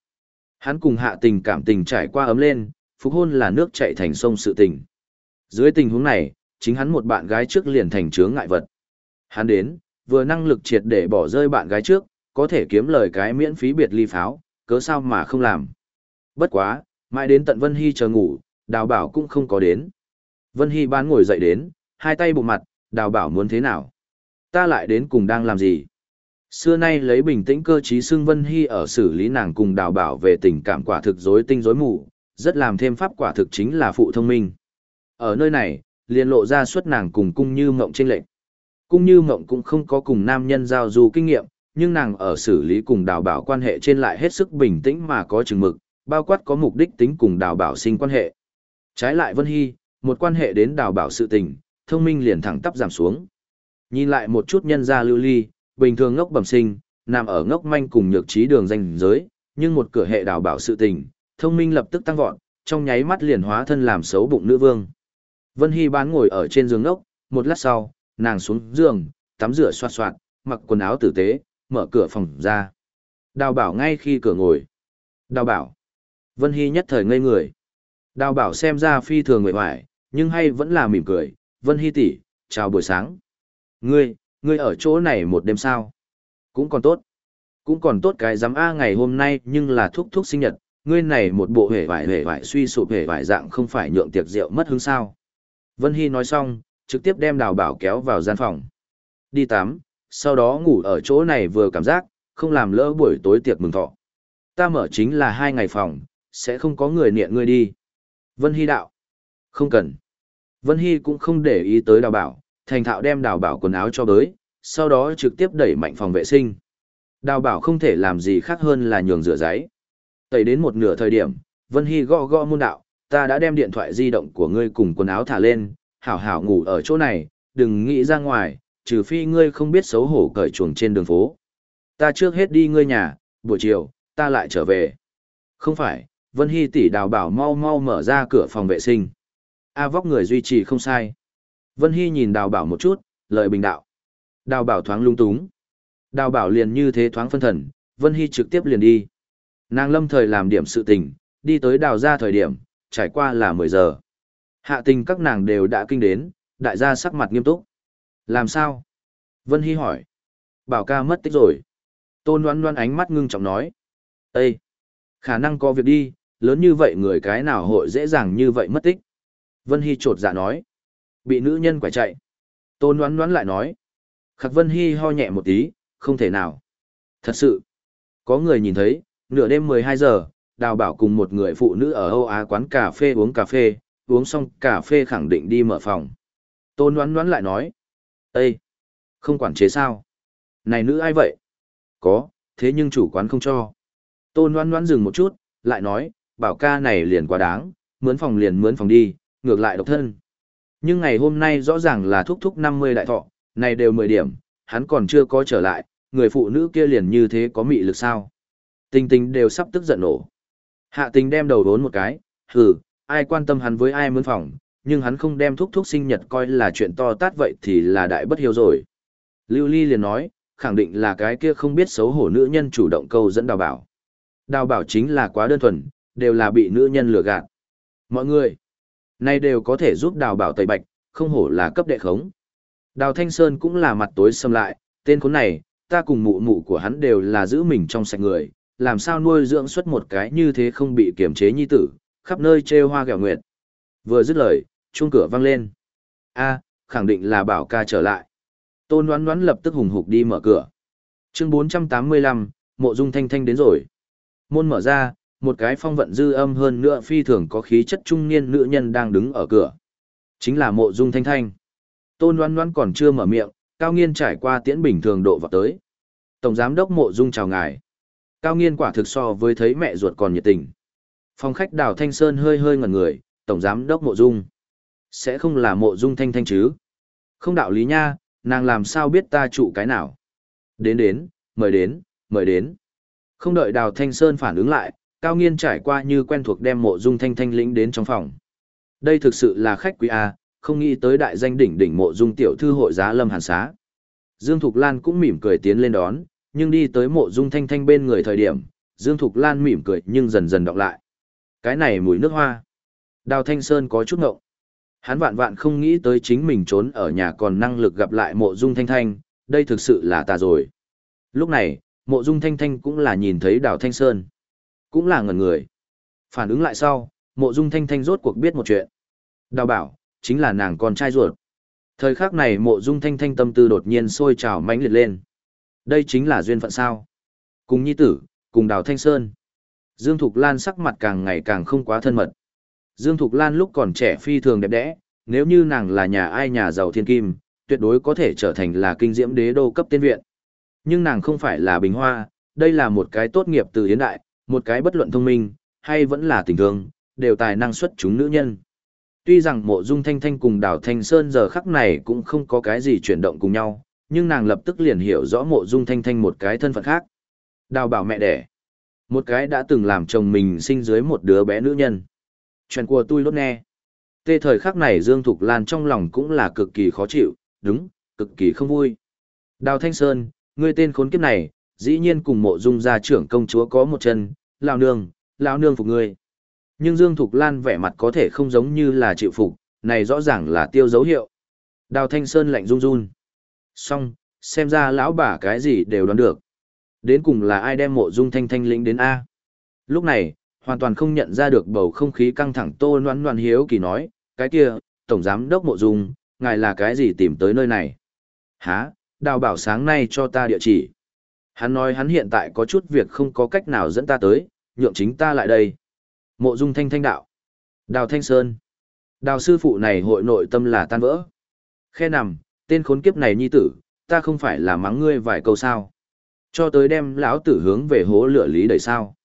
Hắn cùng hạ tình cảm tình trải qua ấm lên, phục hôn là nước chạy thành sông sự tình. Dưới tình huống này, chính hắn một bạn gái trước liền thành chướng ngại vật. Hắn đến, vừa năng lực triệt để bỏ rơi bạn gái trước, có thể kiếm lời cái miễn phí biệt ly pháo, cớ sao mà không làm. Bất quá, mãi đến tận Vân Hy chờ ngủ, đào bảo cũng không có đến. Vân Hy bán ngồi dậy đến, hai tay bụng mặt, đào bảo muốn thế nào? Ta lại đến cùng đang làm gì? Xưa nay lấy bình tĩnh cơ trí xưng Vân Hy ở xử lý nàng cùng đào bảo về tình cảm quả thực rối tinh rối mù, rất làm thêm pháp quả thực chính là phụ thông minh. Ở nơi này, liền lộ ra suất nàng cùng cung như mộng trên lệnh. Cung như mộng cũng không có cùng nam nhân giao du kinh nghiệm, nhưng nàng ở xử lý cùng đào bảo quan hệ trên lại hết sức bình tĩnh mà có chừng mực, bao quát có mục đích tính cùng đào bảo sinh quan hệ. Trái lại Vân Hy, một quan hệ đến đào bảo sự tình, thông minh liền thẳng tắp giảm xuống. Nhìn lại một chút nhân gia lưu ly, bình thường ngốc bẩm sinh, nằm ở ngốc manh cùng nhược trí đường danh giới, nhưng một cửa hệ đào bảo sự tình, thông minh lập tức tăng vọt, trong nháy mắt liền hóa thân làm xấu bụng nữ vương. Vân Hy bán ngồi ở trên giường ngốc, một lát sau, nàng xuống giường, tắm rửa xoa xoạt, mặc quần áo tử tế, mở cửa phòng ra. Đào bảo ngay khi cửa ngồi. Đào bảo. Vân Hy nhất thời ngây người. Đào bảo xem ra phi thường nguệ hoài, nhưng hay vẫn là mỉm cười. Vân Hy tỷ, chào buổi sáng. Ngươi, ngươi ở chỗ này một đêm sao? Cũng còn tốt. Cũng còn tốt cái giám A ngày hôm nay nhưng là thúc thúc sinh nhật, ngươi này một bộ hề vải hề vải suy sụp hề vải dạng không phải nhượng tiệc rượu mất hứng sao. Vân Hy nói xong, trực tiếp đem đào bảo kéo vào gian phòng. Đi tắm, sau đó ngủ ở chỗ này vừa cảm giác, không làm lỡ buổi tối tiệc mừng thọ. Ta mở chính là hai ngày phòng, sẽ không có người niệm ngươi đi. Vân Hy đạo. Không cần. Vân Hy cũng không để ý tới đào bảo, thành thạo đem đào bảo quần áo cho bới, sau đó trực tiếp đẩy mạnh phòng vệ sinh. Đào bảo không thể làm gì khác hơn là nhường rửa giấy. Tẩy đến một nửa thời điểm, Vân Hy gõ gõ môn đạo, ta đã đem điện thoại di động của ngươi cùng quần áo thả lên, hảo hảo ngủ ở chỗ này, đừng nghĩ ra ngoài, trừ phi ngươi không biết xấu hổ cởi chuồng trên đường phố. Ta trước hết đi ngươi nhà, buổi chiều, ta lại trở về. Không phải, Vân Hy tỷ đào bảo mau mau mở ra cửa phòng vệ sinh. A vóc người duy trì không sai. Vân Hy nhìn đào bảo một chút, lời bình đạo. Đào bảo thoáng lung túng. Đào bảo liền như thế thoáng phân thần, Vân Hy trực tiếp liền đi. Nàng lâm thời làm điểm sự tình, đi tới đào ra thời điểm, trải qua là 10 giờ. Hạ tình các nàng đều đã kinh đến, đại gia sắc mặt nghiêm túc. Làm sao? Vân Hy hỏi. Bảo ca mất tích rồi. Tôn đoán đoán ánh mắt ngưng trọng nói. Ê! Khả năng có việc đi, lớn như vậy người cái nào hội dễ dàng như vậy mất tích. Vân Hy trột dạ nói. Bị nữ nhân quải chạy. Tôn đoán đoán lại nói. Khắc Vân Hy ho nhẹ một tí, không thể nào. Thật sự. Có người nhìn thấy, nửa đêm 12 giờ, đào bảo cùng một người phụ nữ ở Âu Á quán cà phê uống cà phê, uống xong cà phê khẳng định đi mở phòng. Tôn đoán đoán lại nói. Ê! Không quản chế sao? Này nữ ai vậy? Có, thế nhưng chủ quán không cho. Tôn đoán đoán dừng một chút, lại nói, bảo ca này liền quá đáng, mướn phòng liền mướn phòng đi, ngược lại độc thân. Nhưng ngày hôm nay rõ ràng là thúc thúc 50 đại thọ, này đều 10 điểm, hắn còn chưa có trở lại, người phụ nữ kia liền như thế có mị lực sao. Tình tình đều sắp tức giận nổ. Hạ tình đem đầu đốn một cái, hừ, ai quan tâm hắn với ai mướn phòng, nhưng hắn không đem thúc thúc sinh nhật coi là chuyện to tát vậy thì là đại bất hiếu rồi. Lưu Ly liền nói, khẳng định là cái kia không biết xấu hổ nữ nhân chủ động câu dẫn đào bảo. Đào bảo chính là quá đơn thuần, đều là bị nữ nhân lừa gạt. Mọi người, nay đều có thể giúp đào bảo tẩy bạch, không hổ là cấp đệ khống. Đào Thanh Sơn cũng là mặt tối xâm lại, tên khốn này, ta cùng mụ mụ của hắn đều là giữ mình trong sạch người, làm sao nuôi dưỡng xuất một cái như thế không bị kiềm chế nhi tử, khắp nơi trêu hoa gẹo nguyệt. Vừa dứt lời, chuông cửa vang lên. A, khẳng định là bảo ca trở lại. Tôn đoán đoán lập tức hùng hục đi mở cửa. Chương 485, mộ dung thanh thanh đến rồi. Môn mở ra, một cái phong vận dư âm hơn nữa phi thường có khí chất trung niên nữ nhân đang đứng ở cửa. Chính là mộ dung thanh thanh. Tôn đoán đoán còn chưa mở miệng, cao nghiên trải qua tiễn bình thường độ vào tới. Tổng giám đốc mộ dung chào ngài. Cao nghiên quả thực so với thấy mẹ ruột còn nhiệt tình. Phòng khách đào Thanh Sơn hơi hơi ngẩn người, tổng giám đốc mộ dung. Sẽ không là mộ dung thanh thanh chứ? Không đạo lý nha, nàng làm sao biết ta trụ cái nào? Đến đến, mời đến, mời đến. Không đợi đào Thanh Sơn phản ứng lại, cao nghiên trải qua như quen thuộc đem mộ dung thanh thanh lĩnh đến trong phòng. Đây thực sự là khách quý A, không nghĩ tới đại danh đỉnh đỉnh mộ dung tiểu thư hội giá lâm hàn xá. Dương Thục Lan cũng mỉm cười tiến lên đón, nhưng đi tới mộ dung thanh thanh bên người thời điểm, Dương Thục Lan mỉm cười nhưng dần dần đọc lại. Cái này mùi nước hoa. Đào Thanh Sơn có chút ngộng. Hắn vạn vạn không nghĩ tới chính mình trốn ở nhà còn năng lực gặp lại mộ dung thanh thanh, đây thực sự là ta rồi. Lúc này, mộ dung thanh thanh cũng là nhìn thấy đào thanh sơn. Cũng là ngẩn người. Phản ứng lại sau, mộ dung thanh thanh rốt cuộc biết một chuyện. Đào bảo, chính là nàng con trai ruột. Thời khắc này mộ dung thanh thanh tâm tư đột nhiên sôi trào mãnh liệt lên. Đây chính là duyên phận sao. Cùng nhi tử, cùng đào thanh sơn. Dương Thục Lan sắc mặt càng ngày càng không quá thân mật. Dương Thục Lan lúc còn trẻ phi thường đẹp đẽ, nếu như nàng là nhà ai nhà giàu thiên kim, tuyệt đối có thể trở thành là kinh diễm đế đô cấp tiên viện. Nhưng nàng không phải là bình hoa, đây là một cái tốt nghiệp từ hiến đại, một cái bất luận thông minh, hay vẫn là tình thương, đều tài năng xuất chúng nữ nhân. Tuy rằng mộ dung thanh thanh cùng đào thanh sơn giờ khắc này cũng không có cái gì chuyển động cùng nhau, nhưng nàng lập tức liền hiểu rõ mộ dung thanh thanh một cái thân phận khác. Đào bảo mẹ đẻ. Một cái đã từng làm chồng mình sinh dưới một đứa bé nữ nhân. Chuyện của tôi lốt nghe. Tê thời khắc này Dương Thục Lan trong lòng cũng là cực kỳ khó chịu, đúng, cực kỳ không vui. Đào Thanh Sơn, ngươi tên khốn kiếp này, dĩ nhiên cùng mộ dung gia trưởng công chúa có một chân, lão nương, lão nương phục ngươi. Nhưng Dương Thục Lan vẻ mặt có thể không giống như là chịu phục, này rõ ràng là tiêu dấu hiệu. Đào Thanh Sơn lạnh run run. Xong, xem ra lão bà cái gì đều đoán được. Đến cùng là ai đem mộ dung thanh thanh lĩnh đến A. Lúc này, hoàn toàn không nhận ra được bầu không khí căng thẳng tô noan noan hiếu kỳ nói, cái kia, tổng giám đốc mộ dung, ngài là cái gì tìm tới nơi này? Hả, đào bảo sáng nay cho ta địa chỉ. Hắn nói hắn hiện tại có chút việc không có cách nào dẫn ta tới, nhượng chính ta lại đây. Mộ dung thanh thanh đạo. Đào thanh sơn. Đào sư phụ này hội nội tâm là tan vỡ. Khe nằm, tên khốn kiếp này nhi tử, ta không phải là mắng ngươi vài câu sao. Cho tới đem lão tử hướng về hố lửa lý đầy sao.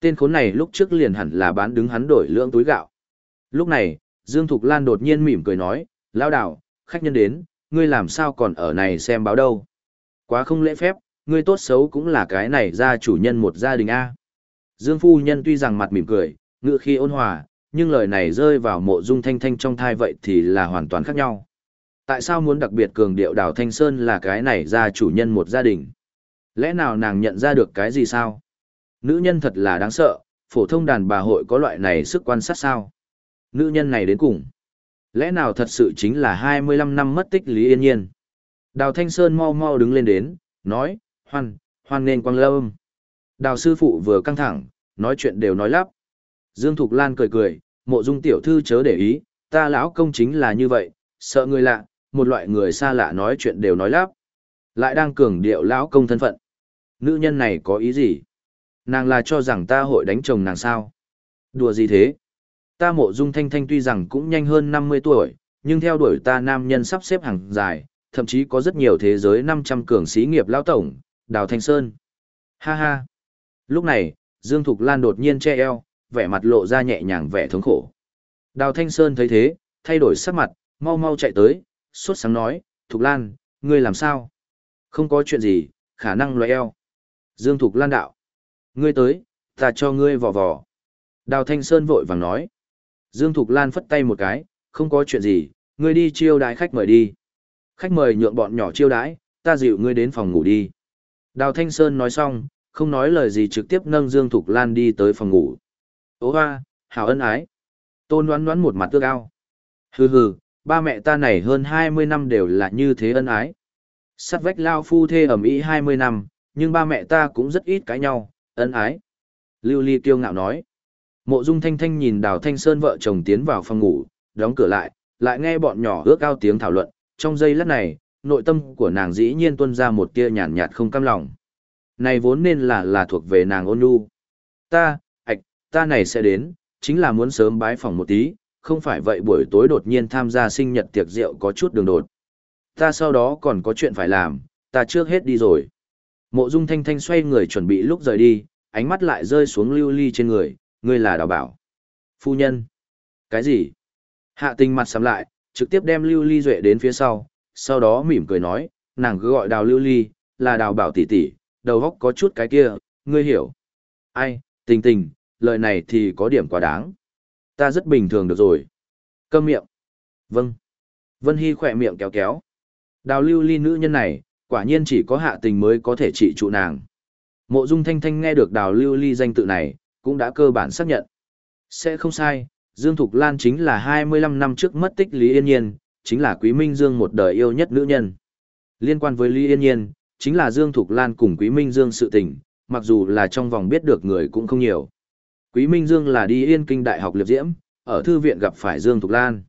Tên khốn này lúc trước liền hẳn là bán đứng hắn đổi lượng túi gạo. Lúc này, Dương Thục Lan đột nhiên mỉm cười nói, lão đảo, khách nhân đến, ngươi làm sao còn ở này xem báo đâu. Quá không lễ phép, ngươi tốt xấu cũng là cái này ra chủ nhân một gia đình A. Dương Phu Nhân tuy rằng mặt mỉm cười, ngự khi ôn hòa, nhưng lời này rơi vào mộ dung thanh thanh trong thai vậy thì là hoàn toàn khác nhau. Tại sao muốn đặc biệt cường điệu đào Thanh Sơn là cái này ra chủ nhân một gia đình? Lẽ nào nàng nhận ra được cái gì sao? Nữ nhân thật là đáng sợ, phổ thông đàn bà hội có loại này sức quan sát sao? Nữ nhân này đến cùng. Lẽ nào thật sự chính là 25 năm mất tích Lý Yên Nhiên? Đào Thanh Sơn mau mau đứng lên đến, nói, hoan, hoan nên quang lâm. Đào sư phụ vừa căng thẳng, nói chuyện đều nói lắp. Dương Thục Lan cười cười, mộ dung tiểu thư chớ để ý, ta lão công chính là như vậy, sợ người lạ, một loại người xa lạ nói chuyện đều nói lắp. Lại đang cường điệu lão công thân phận. Nữ nhân này có ý gì? Nàng là cho rằng ta hội đánh chồng nàng sao? Đùa gì thế? Ta mộ dung thanh thanh tuy rằng cũng nhanh hơn 50 tuổi, nhưng theo đuổi ta nam nhân sắp xếp hàng dài, thậm chí có rất nhiều thế giới 500 cường sĩ nghiệp lão tổng, Đào Thanh Sơn. Ha ha. Lúc này, Dương Thục Lan đột nhiên che eo, vẻ mặt lộ ra nhẹ nhàng vẻ thống khổ. Đào Thanh Sơn thấy thế, thay đổi sắc mặt, mau mau chạy tới, suốt sáng nói, Thục Lan, ngươi làm sao? Không có chuyện gì, khả năng loại eo. Dương Thục Lan đạo. Ngươi tới, ta cho ngươi vò vò. Đào Thanh Sơn vội vàng nói. Dương Thục Lan phất tay một cái, không có chuyện gì, ngươi đi chiêu đái khách mời đi. Khách mời nhượng bọn nhỏ chiêu đái, ta dịu ngươi đến phòng ngủ đi. Đào Thanh Sơn nói xong, không nói lời gì trực tiếp nâng Dương Thục Lan đi tới phòng ngủ. Ô hoa, hào ân ái. Tôn đoán đoán một mặt tước ao. Hừ hừ, ba mẹ ta này hơn 20 năm đều là như thế ân ái. Sắt vách lao phu thê ẩm ý 20 năm, nhưng ba mẹ ta cũng rất ít cãi nhau, ân ái. Lưu Ly kiêu ngạo nói. Mộ Dung Thanh Thanh nhìn Đào Thanh Sơn vợ chồng tiến vào phòng ngủ, đóng cửa lại, lại nghe bọn nhỏ ước ao tiếng thảo luận, trong giây lát này, nội tâm của nàng dĩ nhiên tuôn ra một tia nhàn nhạt không cam lòng. Này vốn nên là là thuộc về nàng ôn nhu. Ta, ạch, ta này sẽ đến, chính là muốn sớm bái phòng một tí, không phải vậy buổi tối đột nhiên tham gia sinh nhật tiệc rượu có chút đường đột. Ta sau đó còn có chuyện phải làm, ta trước hết đi rồi. Mộ Dung Thanh Thanh xoay người chuẩn bị lúc rời đi, ánh mắt lại rơi xuống lưu ly trên người, ngươi là đào bảo. Phu nhân. Cái gì? Hạ tình mặt sắm lại, trực tiếp đem lưu ly duệ đến phía sau, sau đó mỉm cười nói, nàng cứ gọi đào lưu ly, là đào bảo tỷ tỷ, đầu góc có chút cái kia, ngươi hiểu. Ai, tình tình, lời này thì có điểm quá đáng. Ta rất bình thường được rồi. Câm miệng. Vâng. Vân Hy khỏe miệng kéo kéo. Đào lưu ly nữ nhân này, quả nhiên chỉ có hạ tình mới có thể trị trụ nàng. Mộ dung thanh thanh nghe được đào lưu ly danh tự này, cũng đã cơ bản xác nhận. Sẽ không sai, Dương Thục Lan chính là 25 năm trước mất tích Lý Yên Nhiên, chính là Quý Minh Dương một đời yêu nhất nữ nhân. Liên quan với Lý Yên Nhiên, chính là Dương Thục Lan cùng Quý Minh Dương sự tình, mặc dù là trong vòng biết được người cũng không nhiều. Quý Minh Dương là đi Yên Kinh Đại học Liệp Diễm, ở thư viện gặp phải Dương Thục Lan.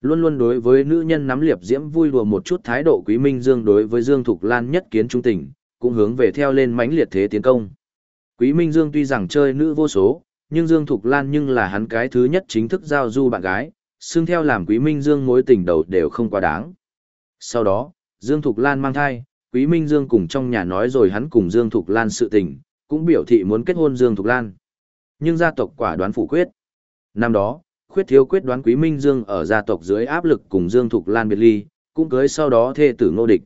Luôn luôn đối với nữ nhân nắm Liệp Diễm vui đùa một chút thái độ Quý Minh Dương đối với Dương Thục Lan nhất kiến trung tình, cũng hướng về theo lên mãnh liệt thế tiến công. Quý Minh Dương tuy rằng chơi nữ vô số, nhưng Dương Thục Lan nhưng là hắn cái thứ nhất chính thức giao du bạn gái, xương theo làm Quý Minh Dương mối tình đầu đều không quá đáng. Sau đó, Dương Thục Lan mang thai, Quý Minh Dương cùng trong nhà nói rồi hắn cùng Dương Thục Lan sự tình, cũng biểu thị muốn kết hôn Dương Thục Lan. Nhưng gia tộc quả đoán phủ quyết. Năm đó, khuyết thiếu quyết đoán Quý Minh Dương ở gia tộc dưới áp lực cùng Dương Thục Lan biệt ly, cũng cưới sau đó thê tử ngô địch.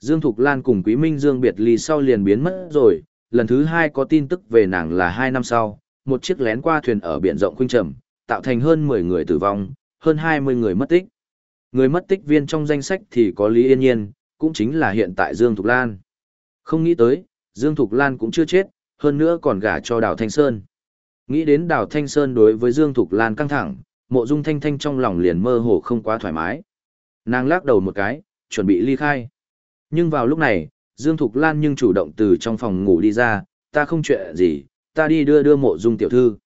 Dương Thục Lan cùng Quý Minh Dương biệt ly sau liền biến mất rồi, lần thứ hai có tin tức về nàng là hai năm sau, một chiếc lén qua thuyền ở biển rộng khuynh trầm, tạo thành hơn 10 người tử vong, hơn 20 người mất tích. Người mất tích viên trong danh sách thì có Lý Yên Nhiên, cũng chính là hiện tại Dương Thục Lan. Không nghĩ tới, Dương Thục Lan cũng chưa chết, hơn nữa còn gả cho Đào Thanh Sơn. Nghĩ đến Đào Thanh Sơn đối với Dương Thục Lan căng thẳng, mộ dung thanh thanh trong lòng liền mơ hồ không quá thoải mái. Nàng lắc đầu một cái, chuẩn bị ly khai. Nhưng vào lúc này, Dương Thục Lan nhưng chủ động từ trong phòng ngủ đi ra, ta không chuyện gì, ta đi đưa đưa mộ dung tiểu thư.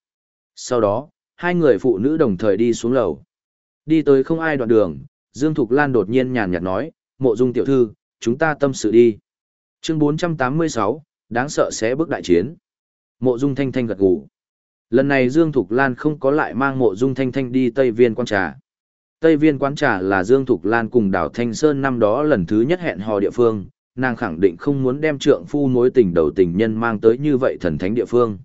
Sau đó, hai người phụ nữ đồng thời đi xuống lầu. Đi tới không ai đoạn đường, Dương Thục Lan đột nhiên nhàn nhạt nói, mộ dung tiểu thư, chúng ta tâm sự đi. Chương 486, đáng sợ sẽ bước đại chiến. Mộ dung thanh thanh gật gù. Lần này Dương Thục Lan không có lại mang mộ dung thanh thanh đi Tây Viên quán trà. Tây Viên quán trà là Dương Thục Lan cùng đảo Thanh Sơn năm đó lần thứ nhất hẹn hò địa phương, nàng khẳng định không muốn đem trượng phu mối tình đầu tình nhân mang tới như vậy thần thánh địa phương.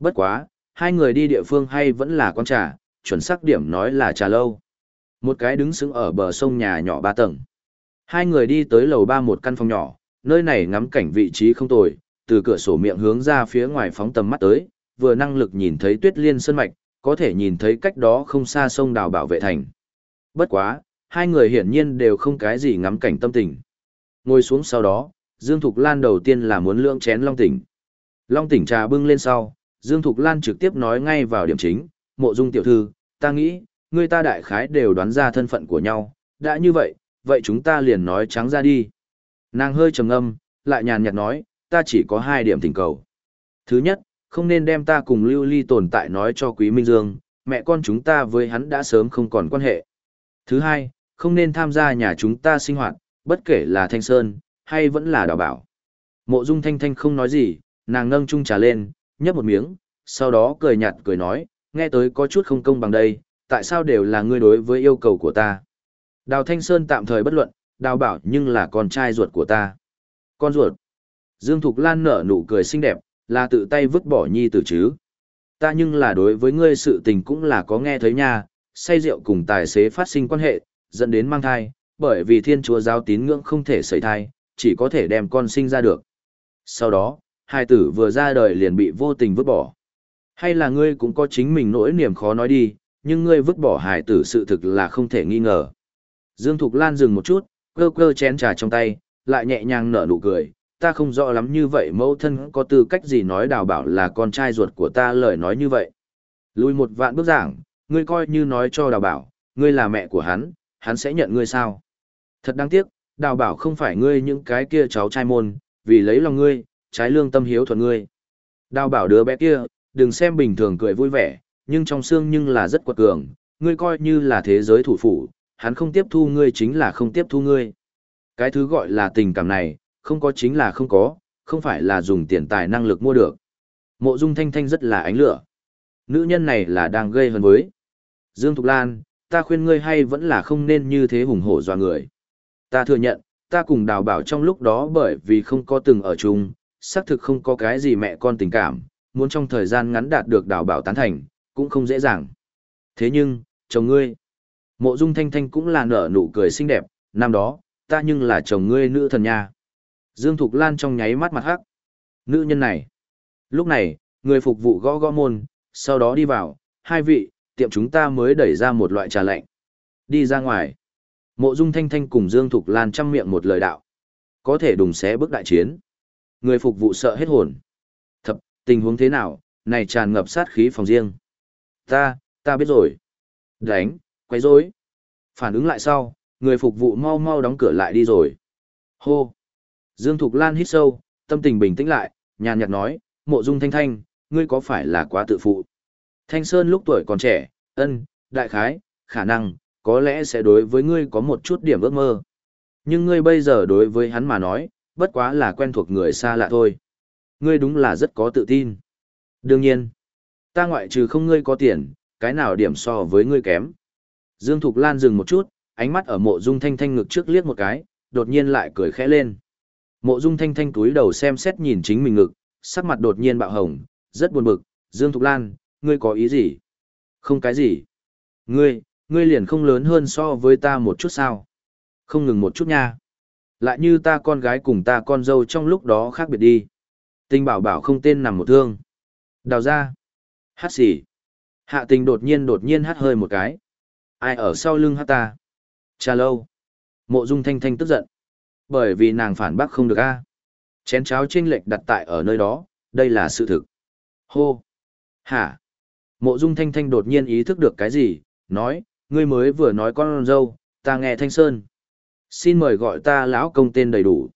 Bất quá, hai người đi địa phương hay vẫn là quán trà, chuẩn xác điểm nói là trà lâu. Một cái đứng sững ở bờ sông nhà nhỏ ba tầng. Hai người đi tới lầu ba một căn phòng nhỏ, nơi này ngắm cảnh vị trí không tồi, từ cửa sổ miệng hướng ra phía ngoài phóng tầm mắt tới, vừa năng lực nhìn thấy tuyết liên sơn mạch, có thể nhìn thấy cách đó không xa sông đào bảo vệ thành. Bất quá, hai người hiển nhiên đều không cái gì ngắm cảnh tâm tình. Ngồi xuống sau đó, Dương Thục Lan đầu tiên là muốn lượng chén long tỉnh. Long tỉnh trà bưng lên sau, Dương Thục Lan trực tiếp nói ngay vào điểm chính, mộ dung tiểu thư, ta nghĩ, người ta đại khái đều đoán ra thân phận của nhau, đã như vậy, vậy chúng ta liền nói trắng ra đi. Nàng hơi trầm âm lại nhàn nhạt nói, ta chỉ có hai điểm thỉnh cầu. Thứ nhất, không nên đem ta cùng Lưu Ly tồn tại nói cho Quý Minh Dương, mẹ con chúng ta với hắn đã sớm không còn quan hệ. Thứ hai, không nên tham gia nhà chúng ta sinh hoạt, bất kể là Thanh Sơn, hay vẫn là đào bảo. Mộ Dung Thanh Thanh không nói gì, nàng nâng chung trà lên, nhấp một miếng, sau đó cười nhạt cười nói, nghe tới có chút không công bằng đây, tại sao đều là ngươi đối với yêu cầu của ta. Đào Thanh Sơn tạm thời bất luận, đào bảo nhưng là con trai ruột của ta. Con ruột. Dương Thục Lan nở nụ cười xinh đẹp, là tự tay vứt bỏ nhi tử chứ. Ta nhưng là đối với ngươi sự tình cũng là có nghe thấy nha, say rượu cùng tài xế phát sinh quan hệ, dẫn đến mang thai, bởi vì thiên chúa giáo tín ngưỡng không thể sẩy thai, chỉ có thể đem con sinh ra được. Sau đó, hai tử vừa ra đời liền bị vô tình vứt bỏ. Hay là ngươi cũng có chính mình nỗi niềm khó nói đi, nhưng ngươi vứt bỏ hài tử sự thực là không thể nghi ngờ. Dương Thục Lan dừng một chút, cơ cơ chén trà trong tay, lại nhẹ nhàng nở nụ cười. Ta không rõ lắm như vậy mẫu thân có tư cách gì nói đào bảo là con trai ruột của ta lời nói như vậy. Lùi một vạn bước giảng, ngươi coi như nói cho đào bảo, ngươi là mẹ của hắn, hắn sẽ nhận ngươi sao. Thật đáng tiếc, đào bảo không phải ngươi những cái kia cháu trai môn, vì lấy lòng ngươi, trái lương tâm hiếu thuận ngươi. Đào bảo đứa bé kia, đừng xem bình thường cười vui vẻ, nhưng trong xương nhưng là rất quật cường, ngươi coi như là thế giới thủ phủ, hắn không tiếp thu ngươi chính là không tiếp thu ngươi. Cái thứ gọi là tình cảm này, không có chính là không có, không phải là dùng tiền tài năng lực mua được. Mộ Dung Thanh Thanh rất là ánh lửa. Nữ nhân này là đang gây hấn với. Dương Thục Lan, ta khuyên ngươi hay vẫn là không nên như thế hùng hổ dọa người. Ta thừa nhận, ta cùng đào bảo trong lúc đó bởi vì không có từng ở chung, xác thực không có cái gì mẹ con tình cảm, muốn trong thời gian ngắn đạt được đào bảo tán thành, cũng không dễ dàng. Thế nhưng, chồng ngươi, mộ dung thanh thanh cũng là nở nụ cười xinh đẹp, năm đó, ta nhưng là chồng ngươi nữ thần nha. Dương Thục Lan trong nháy mắt mặt hắc. Nữ nhân này. Lúc này, người phục vụ gõ gõ môn, sau đó đi vào, hai vị, tiệm chúng ta mới đẩy ra một loại trà lạnh. Đi ra ngoài. Mộ Dung Thanh Thanh cùng Dương Thục Lan chăm miệng một lời đạo. Có thể đùng xé bước đại chiến. Người phục vụ sợ hết hồn. Thập, tình huống thế nào, này tràn ngập sát khí phòng riêng. Ta, Ta biết rồi. Đánh, quấy rối. Phản ứng lại sau, người phục vụ mau mau đóng cửa lại đi rồi. Hô. Dương Thục Lan hít sâu, tâm tình bình tĩnh lại, nhàn nhạt nói, mộ dung thanh thanh, ngươi có phải là quá tự phụ? Thanh Sơn lúc tuổi còn trẻ, ân, đại khái, khả năng, có lẽ sẽ đối với ngươi có một chút điểm ước mơ. Nhưng ngươi bây giờ đối với hắn mà nói, bất quá là quen thuộc người xa lạ thôi. Ngươi đúng là rất có tự tin. Đương nhiên, ta ngoại trừ không ngươi có tiền, cái nào điểm so với ngươi kém. Dương Thục Lan dừng một chút, ánh mắt ở mộ dung thanh thanh ngực trước liếc một cái, đột nhiên lại cười khẽ lên. Mộ dung thanh thanh túi đầu xem xét nhìn chính mình ngực, sắc mặt đột nhiên bạo hồng, rất buồn bực. Dương Thục Lan, ngươi có ý gì? Không cái gì. Ngươi, ngươi liền không lớn hơn so với ta một chút sao? Không ngừng một chút nha. Lại như ta con gái cùng ta con dâu trong lúc đó khác biệt đi. Tình bảo bảo không tên nằm một thương. Đào ra. Hát xỉ. Hạ tình đột nhiên đột nhiên hát hơi một cái. Ai ở sau lưng hát ta? Cha lâu. Mộ dung thanh thanh tức giận. Bởi vì nàng phản bác không được a. Chén cháo chênh lệch đặt tại ở nơi đó, đây là sự thực. Hô. Hả? Mộ dung thanh thanh đột nhiên ý thức được cái gì, nói, ngươi mới vừa nói con dâu, ta nghe thanh sơn. Xin mời gọi ta lão công tên đầy đủ.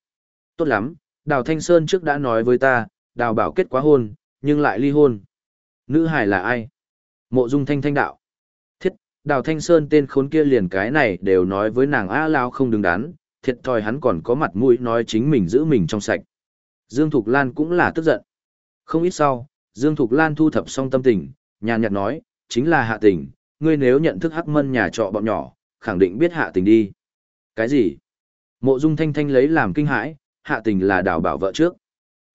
Tốt lắm, Đào Thanh Sơn trước đã nói với ta, Đào bảo kết quá hôn, nhưng lại ly hôn. Nữ hải là ai? Mộ dung thanh thanh đạo. Thiết, Đào Thanh Sơn tên khốn kia liền cái này đều nói với nàng A Lao không đứng đắn, thiệt thòi hắn còn có mặt mũi nói chính mình giữ mình trong sạch. Dương Thục Lan cũng là tức giận. Không ít sau, Dương Thục Lan thu thập xong tâm tình, nhàn nhạt nói, chính là hạ tình, ngươi nếu nhận thức hắc mân nhà trọ bọn nhỏ, khẳng định biết hạ tình đi. Cái gì? Mộ Dung Thanh Thanh lấy làm kinh hãi, hạ tình là đào bảo vợ trước.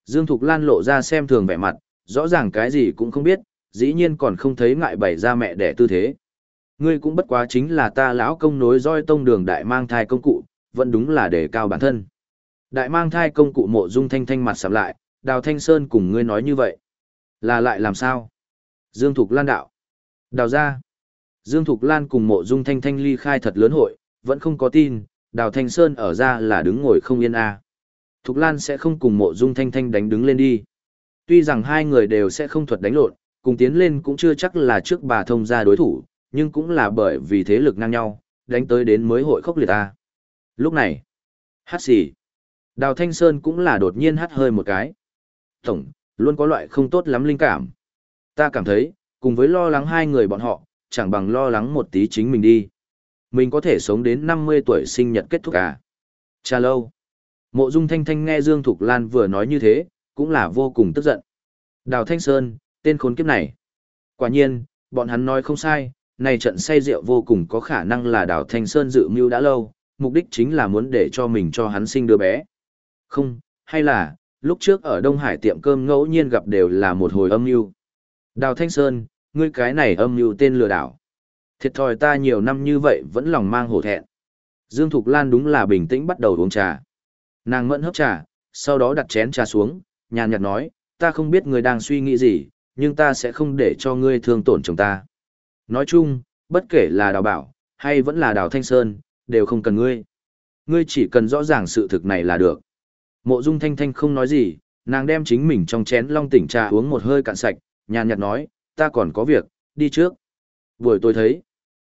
Dương Thục Lan lộ ra xem thường vẻ mặt, rõ ràng cái gì cũng không biết, dĩ nhiên còn không thấy ngại bày ra mẹ đẻ tư thế. Ngươi cũng bất quá chính là ta lão công nối roi tông đường đại mang thai công cụ, vẫn đúng là để cao bản thân. Đại mang thai công cụ mộ dung thanh thanh mặt sầm lại, đào thanh sơn cùng ngươi nói như vậy. Là lại làm sao? Dương Thục Lan đạo. Đào ra. Dương Thục Lan cùng mộ dung thanh thanh ly khai thật lớn hội, vẫn không có tin, đào thanh sơn ở ra là đứng ngồi không yên a à. Thục Lan sẽ không cùng mộ dung thanh thanh đánh đứng lên đi. Tuy rằng hai người đều sẽ không thuật đánh lộn, cùng tiến lên cũng chưa chắc là trước bà thông ra đối thủ, nhưng cũng là bởi vì thế lực ngang nhau, đánh tới đến mới hội khốc liệt à? Lúc này, hát xì. Đào Thanh Sơn cũng là đột nhiên hát hơi một cái. Tổng, luôn có loại không tốt lắm linh cảm. Ta cảm thấy, cùng với lo lắng hai người bọn họ, chẳng bằng lo lắng một tí chính mình đi. Mình có thể sống đến 50 tuổi sinh nhật kết thúc à? Cha lâu. Mộ Dung Thanh Thanh nghe Dương Thục Lan vừa nói như thế, cũng là vô cùng tức giận. Đào Thanh Sơn, tên khốn kiếp này. Quả nhiên, bọn hắn nói không sai, này trận say rượu vô cùng có khả năng là Đào Thanh Sơn dự mưu đã lâu, mục đích chính là muốn để cho mình cho hắn sinh đứa bé. Không, hay là, lúc trước ở Đông Hải tiệm cơm ngẫu nhiên gặp đều là một hồi âm mưu. Đào Thanh Sơn, ngươi cái này âm mưu tên lừa đảo. Thiệt thòi ta nhiều năm như vậy vẫn lòng mang hổ thẹn. Dương Thục Lan đúng là bình tĩnh bắt đầu uống trà. Nàng mẫn hấp trà, sau đó đặt chén trà xuống, nhàn nhạt nói, ta không biết ngươi đang suy nghĩ gì, nhưng ta sẽ không để cho ngươi thương tổn chồng ta. Nói chung, bất kể là đào bảo, hay vẫn là đào thanh sơn, đều không cần ngươi. Ngươi chỉ cần rõ ràng sự thực này là được. Mộ dung thanh thanh không nói gì, nàng đem chính mình trong chén long tỉnh trà uống một hơi cạn sạch, nhàn nhạt nói, ta còn có việc, đi trước. Buổi tôi thấy.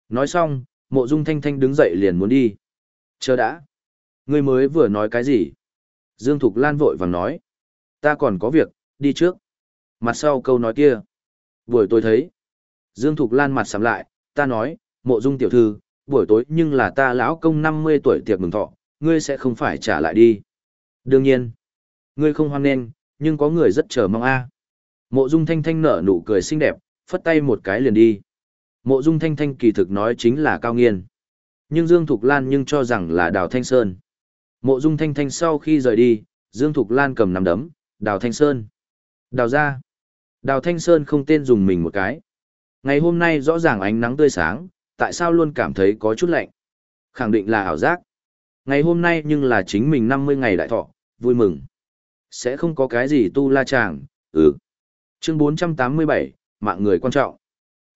Nói xong, mộ dung thanh thanh đứng dậy liền muốn đi. Chờ đã. Ngươi mới vừa nói cái gì? Dương Thục Lan vội vàng nói. Ta còn có việc, đi trước. Mặt sau câu nói kia. Buổi tôi thấy. Dương Thục Lan mặt sắm lại, ta nói, mộ dung tiểu thư, buổi tối nhưng là ta lão công 50 tuổi tiệc mừng thọ, ngươi sẽ không phải trả lại đi. Đương nhiên, ngươi không hoan nghênh, nhưng có người rất chờ mong a. Mộ Dung Thanh Thanh nở nụ cười xinh đẹp, phất tay một cái liền đi. Mộ Dung Thanh Thanh kỳ thực nói chính là Cao Nghiên. Nhưng Dương Thục Lan nhưng cho rằng là Đào Thanh Sơn. Mộ Dung Thanh Thanh sau khi rời đi, Dương Thục Lan cầm nắm đấm, Đào Thanh Sơn. Đào ra. Đào Thanh Sơn không tên dùng mình một cái. Ngày hôm nay rõ ràng ánh nắng tươi sáng, tại sao luôn cảm thấy có chút lạnh? Khẳng định là ảo giác. Ngày hôm nay nhưng là chính mình 50 ngày đại thọ, vui mừng. Sẽ không có cái gì tu la chàng, ừ. Chương 487, mạng người quan trọng.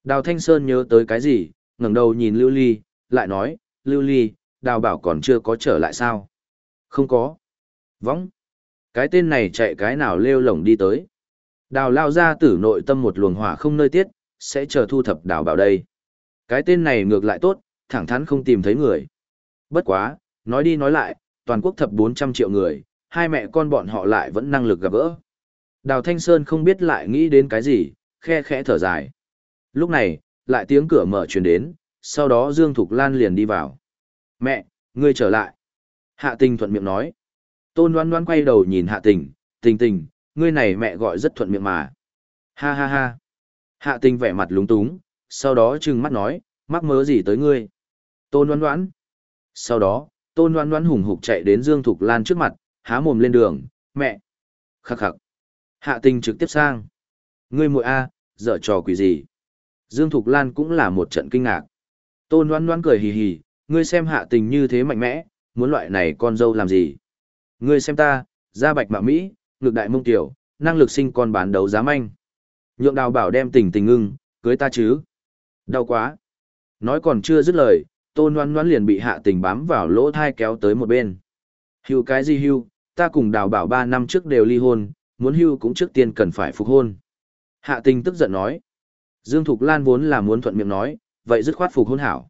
Đào Thanh Sơn nhớ tới cái gì, ngẩng đầu nhìn Lưu Ly, lại nói, Lưu Ly, đào bảo còn chưa có trở lại sao? Không có. Võng. Cái tên này chạy cái nào lêu lổng đi tới. Đào lao ra tử nội tâm một luồng hỏa không nơi tiết, sẽ chờ thu thập đào bảo đây. Cái tên này ngược lại tốt, thẳng thắn không tìm thấy người. Bất quá, nói đi nói lại, toàn quốc thập 400 triệu người, hai mẹ con bọn họ lại vẫn năng lực gặp gỡ. Đào Thanh Sơn không biết lại nghĩ đến cái gì, khe khẽ thở dài. Lúc này, lại tiếng cửa mở truyền đến, sau đó Dương Thục Lan liền đi vào. Mẹ, ngươi trở lại. Hạ tình thuận miệng nói. Tôn đoán đoán quay đầu nhìn hạ tình, tình tình, ngươi này mẹ gọi rất thuận miệng mà. Ha ha ha. Hạ tình vẻ mặt lúng túng, sau đó trừng mắt nói, mắc mớ gì tới ngươi. Tôn đoán đoán. Sau đó, tôn đoán đoán hùng hục chạy đến Dương Thục Lan trước mặt, há mồm lên đường, mẹ. Khắc khắc. Hạ tình trực tiếp sang. Ngươi muội a, dở trò quỷ gì? Dương Thục Lan cũng là một trận kinh ngạc. Tôn đoán đoán cười hì hì, ngươi xem hạ tình như thế mạnh mẽ, muốn loại này con dâu làm gì? Ngươi xem ta, da bạch mạ Mỹ, ngược đại mông tiểu, năng lực sinh con bán đấu giá manh. Nhượng đào bảo đem tình tình ngưng, cưới ta chứ. Đau quá. Nói còn chưa dứt lời, tôn Loan Loan liền bị hạ tình bám vào lỗ thai kéo tới một bên. Hưu cái gì hưu, ta cùng đào bảo ba năm trước đều ly hôn, muốn hưu cũng trước tiên cần phải phục hôn. Hạ tình tức giận nói. Dương Thục Lan vốn là muốn thuận miệng nói, vậy dứt khoát phục hôn hảo.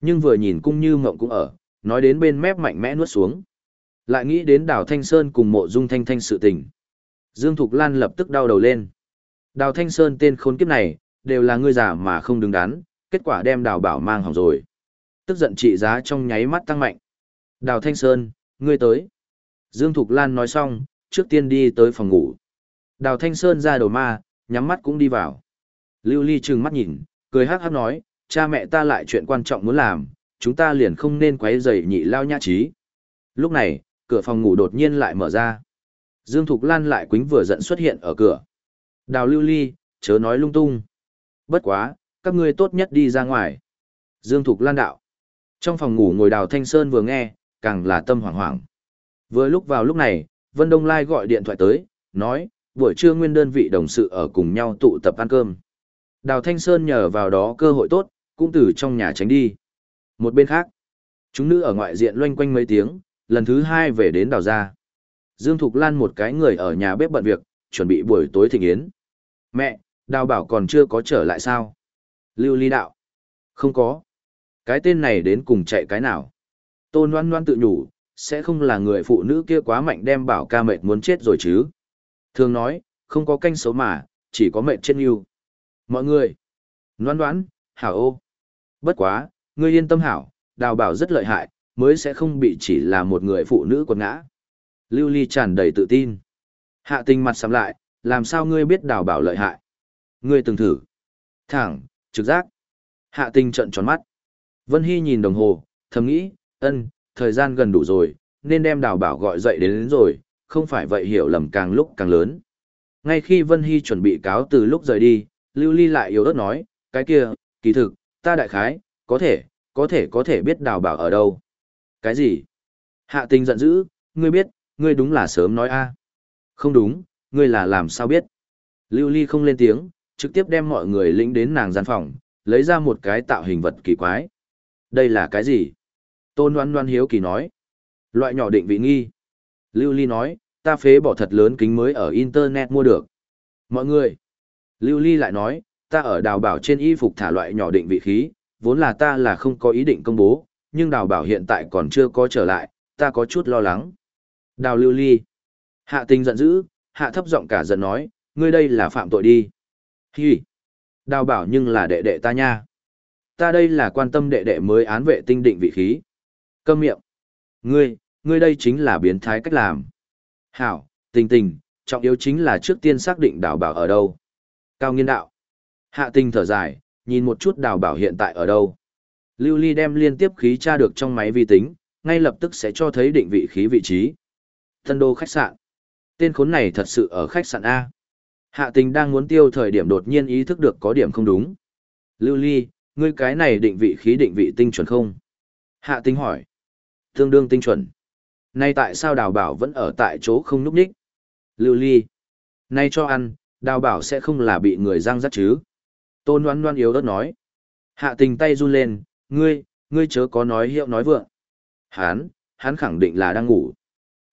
Nhưng vừa nhìn cung như mộng cũng ở, nói đến bên mép mạnh mẽ nuốt xuống. Lại nghĩ đến đào Thanh Sơn cùng mộ dung thanh thanh sự tình. Dương Thục Lan lập tức đau đầu lên. Đào Thanh Sơn tên khốn kiếp này, đều là người giả mà không đứng đắn, kết quả đem đào bảo mang hỏng rồi. Tức giận trị giá trong nháy mắt tăng mạnh. Đào Thanh Sơn, ngươi tới. Dương Thục Lan nói xong, trước tiên đi tới phòng ngủ. Đào Thanh Sơn ra đầu ma, nhắm mắt cũng đi vào. Lưu Ly trừng mắt nhìn, cười hát hát nói, cha mẹ ta lại chuyện quan trọng muốn làm, chúng ta liền không nên quấy rầy nhị lao nhã trí. Lúc này, cửa phòng ngủ đột nhiên lại mở ra. Dương Thục Lan lại quính vừa giận xuất hiện ở cửa. Đào Lưu Ly, chớ nói lung tung. Bất quá, các ngươi tốt nhất đi ra ngoài. Dương Thục Lan đạo. Trong phòng ngủ ngồi Đào Thanh Sơn vừa nghe, càng là tâm hoảng hoảng. Vừa lúc vào lúc này, Vân Đông Lai gọi điện thoại tới, nói, buổi trưa nguyên đơn vị đồng sự ở cùng nhau tụ tập ăn cơm. Đào Thanh Sơn nhờ vào đó cơ hội tốt, cũng từ trong nhà tránh đi. Một bên khác, chúng nữ ở ngoại diện loanh quanh mấy tiếng, lần thứ hai về đến đào gia. Dương Thục Lan một cái người ở nhà bếp bận việc, chuẩn bị buổi tối thịnh yến. Mẹ, đào bảo còn chưa có trở lại sao? Lưu ly đạo. Không có. Cái tên này đến cùng chạy cái nào? Tôn Loan Loan tự nhủ, sẽ không là người phụ nữ kia quá mạnh đem bảo ca mệt muốn chết rồi chứ. Thường nói, không có canh xấu mà, chỉ có mệt chết yêu. Mọi người, Loan đoán, hảo ô. Bất quá, ngươi yên tâm hảo, đào bảo rất lợi hại, mới sẽ không bị chỉ là một người phụ nữ quật ngã. Lưu Ly tràn đầy tự tin. Hạ tình mặt sắm lại, làm sao ngươi biết đào bảo lợi hại? Ngươi từng thử. Thẳng, trực giác. Hạ tình trận tròn mắt. Vân Hy nhìn đồng hồ, thầm nghĩ, ân, thời gian gần đủ rồi, nên đem đào bảo gọi dậy đến, đến rồi, không phải vậy hiểu lầm càng lúc càng lớn. Ngay khi Vân Hy chuẩn bị cáo từ lúc rời đi, Lưu Ly lại yếu ớt nói, cái kia, kỳ thực, ta đại khái, có thể, có thể có thể biết đào bảo ở đâu. Cái gì? Hạ tình giận dữ, ngươi biết, ngươi đúng là sớm nói a. Không đúng, ngươi là làm sao biết? Lưu Ly không lên tiếng, trực tiếp đem mọi người lĩnh đến nàng gian phòng, lấy ra một cái tạo hình vật kỳ quái. Đây là cái gì? Tôn Loan Loan hiếu kỳ nói. Loại nhỏ định vị nghi. Lưu Ly nói, ta phế bỏ thật lớn kính mới ở Internet mua được. Mọi người. Lưu Ly lại nói, ta ở đào bảo trên y phục thả loại nhỏ định vị khí, vốn là ta là không có ý định công bố, nhưng đào bảo hiện tại còn chưa có trở lại, ta có chút lo lắng. Đào lưu ly. Hạ tình giận dữ, hạ thấp giọng cả giận nói, ngươi đây là phạm tội đi. Hi. Đào bảo nhưng là đệ đệ ta nha. Ta đây là quan tâm đệ đệ mới án vệ tinh định vị khí. Câm miệng. Ngươi, ngươi đây chính là biến thái cách làm. Hảo, tình tình, trọng yếu chính là trước tiên xác định đào bảo ở đâu. Cao nghiên đạo. Hạ tình thở dài, nhìn một chút đào bảo hiện tại ở đâu. Lưu Ly đem liên tiếp khí tra được trong máy vi tính, ngay lập tức sẽ cho thấy định vị khí vị trí. thân đô khách sạn. Tên khốn này thật sự ở khách sạn A. Hạ tình đang muốn tiêu thời điểm đột nhiên ý thức được có điểm không đúng. Lưu Ly, ngươi cái này định vị khí định vị tinh chuẩn không? Hạ tình hỏi. Tương đương tinh chuẩn. Nay tại sao đào bảo vẫn ở tại chỗ không núp đích? Lưu Ly. Nay cho ăn, đào bảo sẽ không là bị người răng rắt chứ? Tôn oan oan yếu đất nói. Hạ tình tay run lên, ngươi, ngươi chớ có nói hiệu nói vượng. Hán, hắn khẳng định là đang ngủ.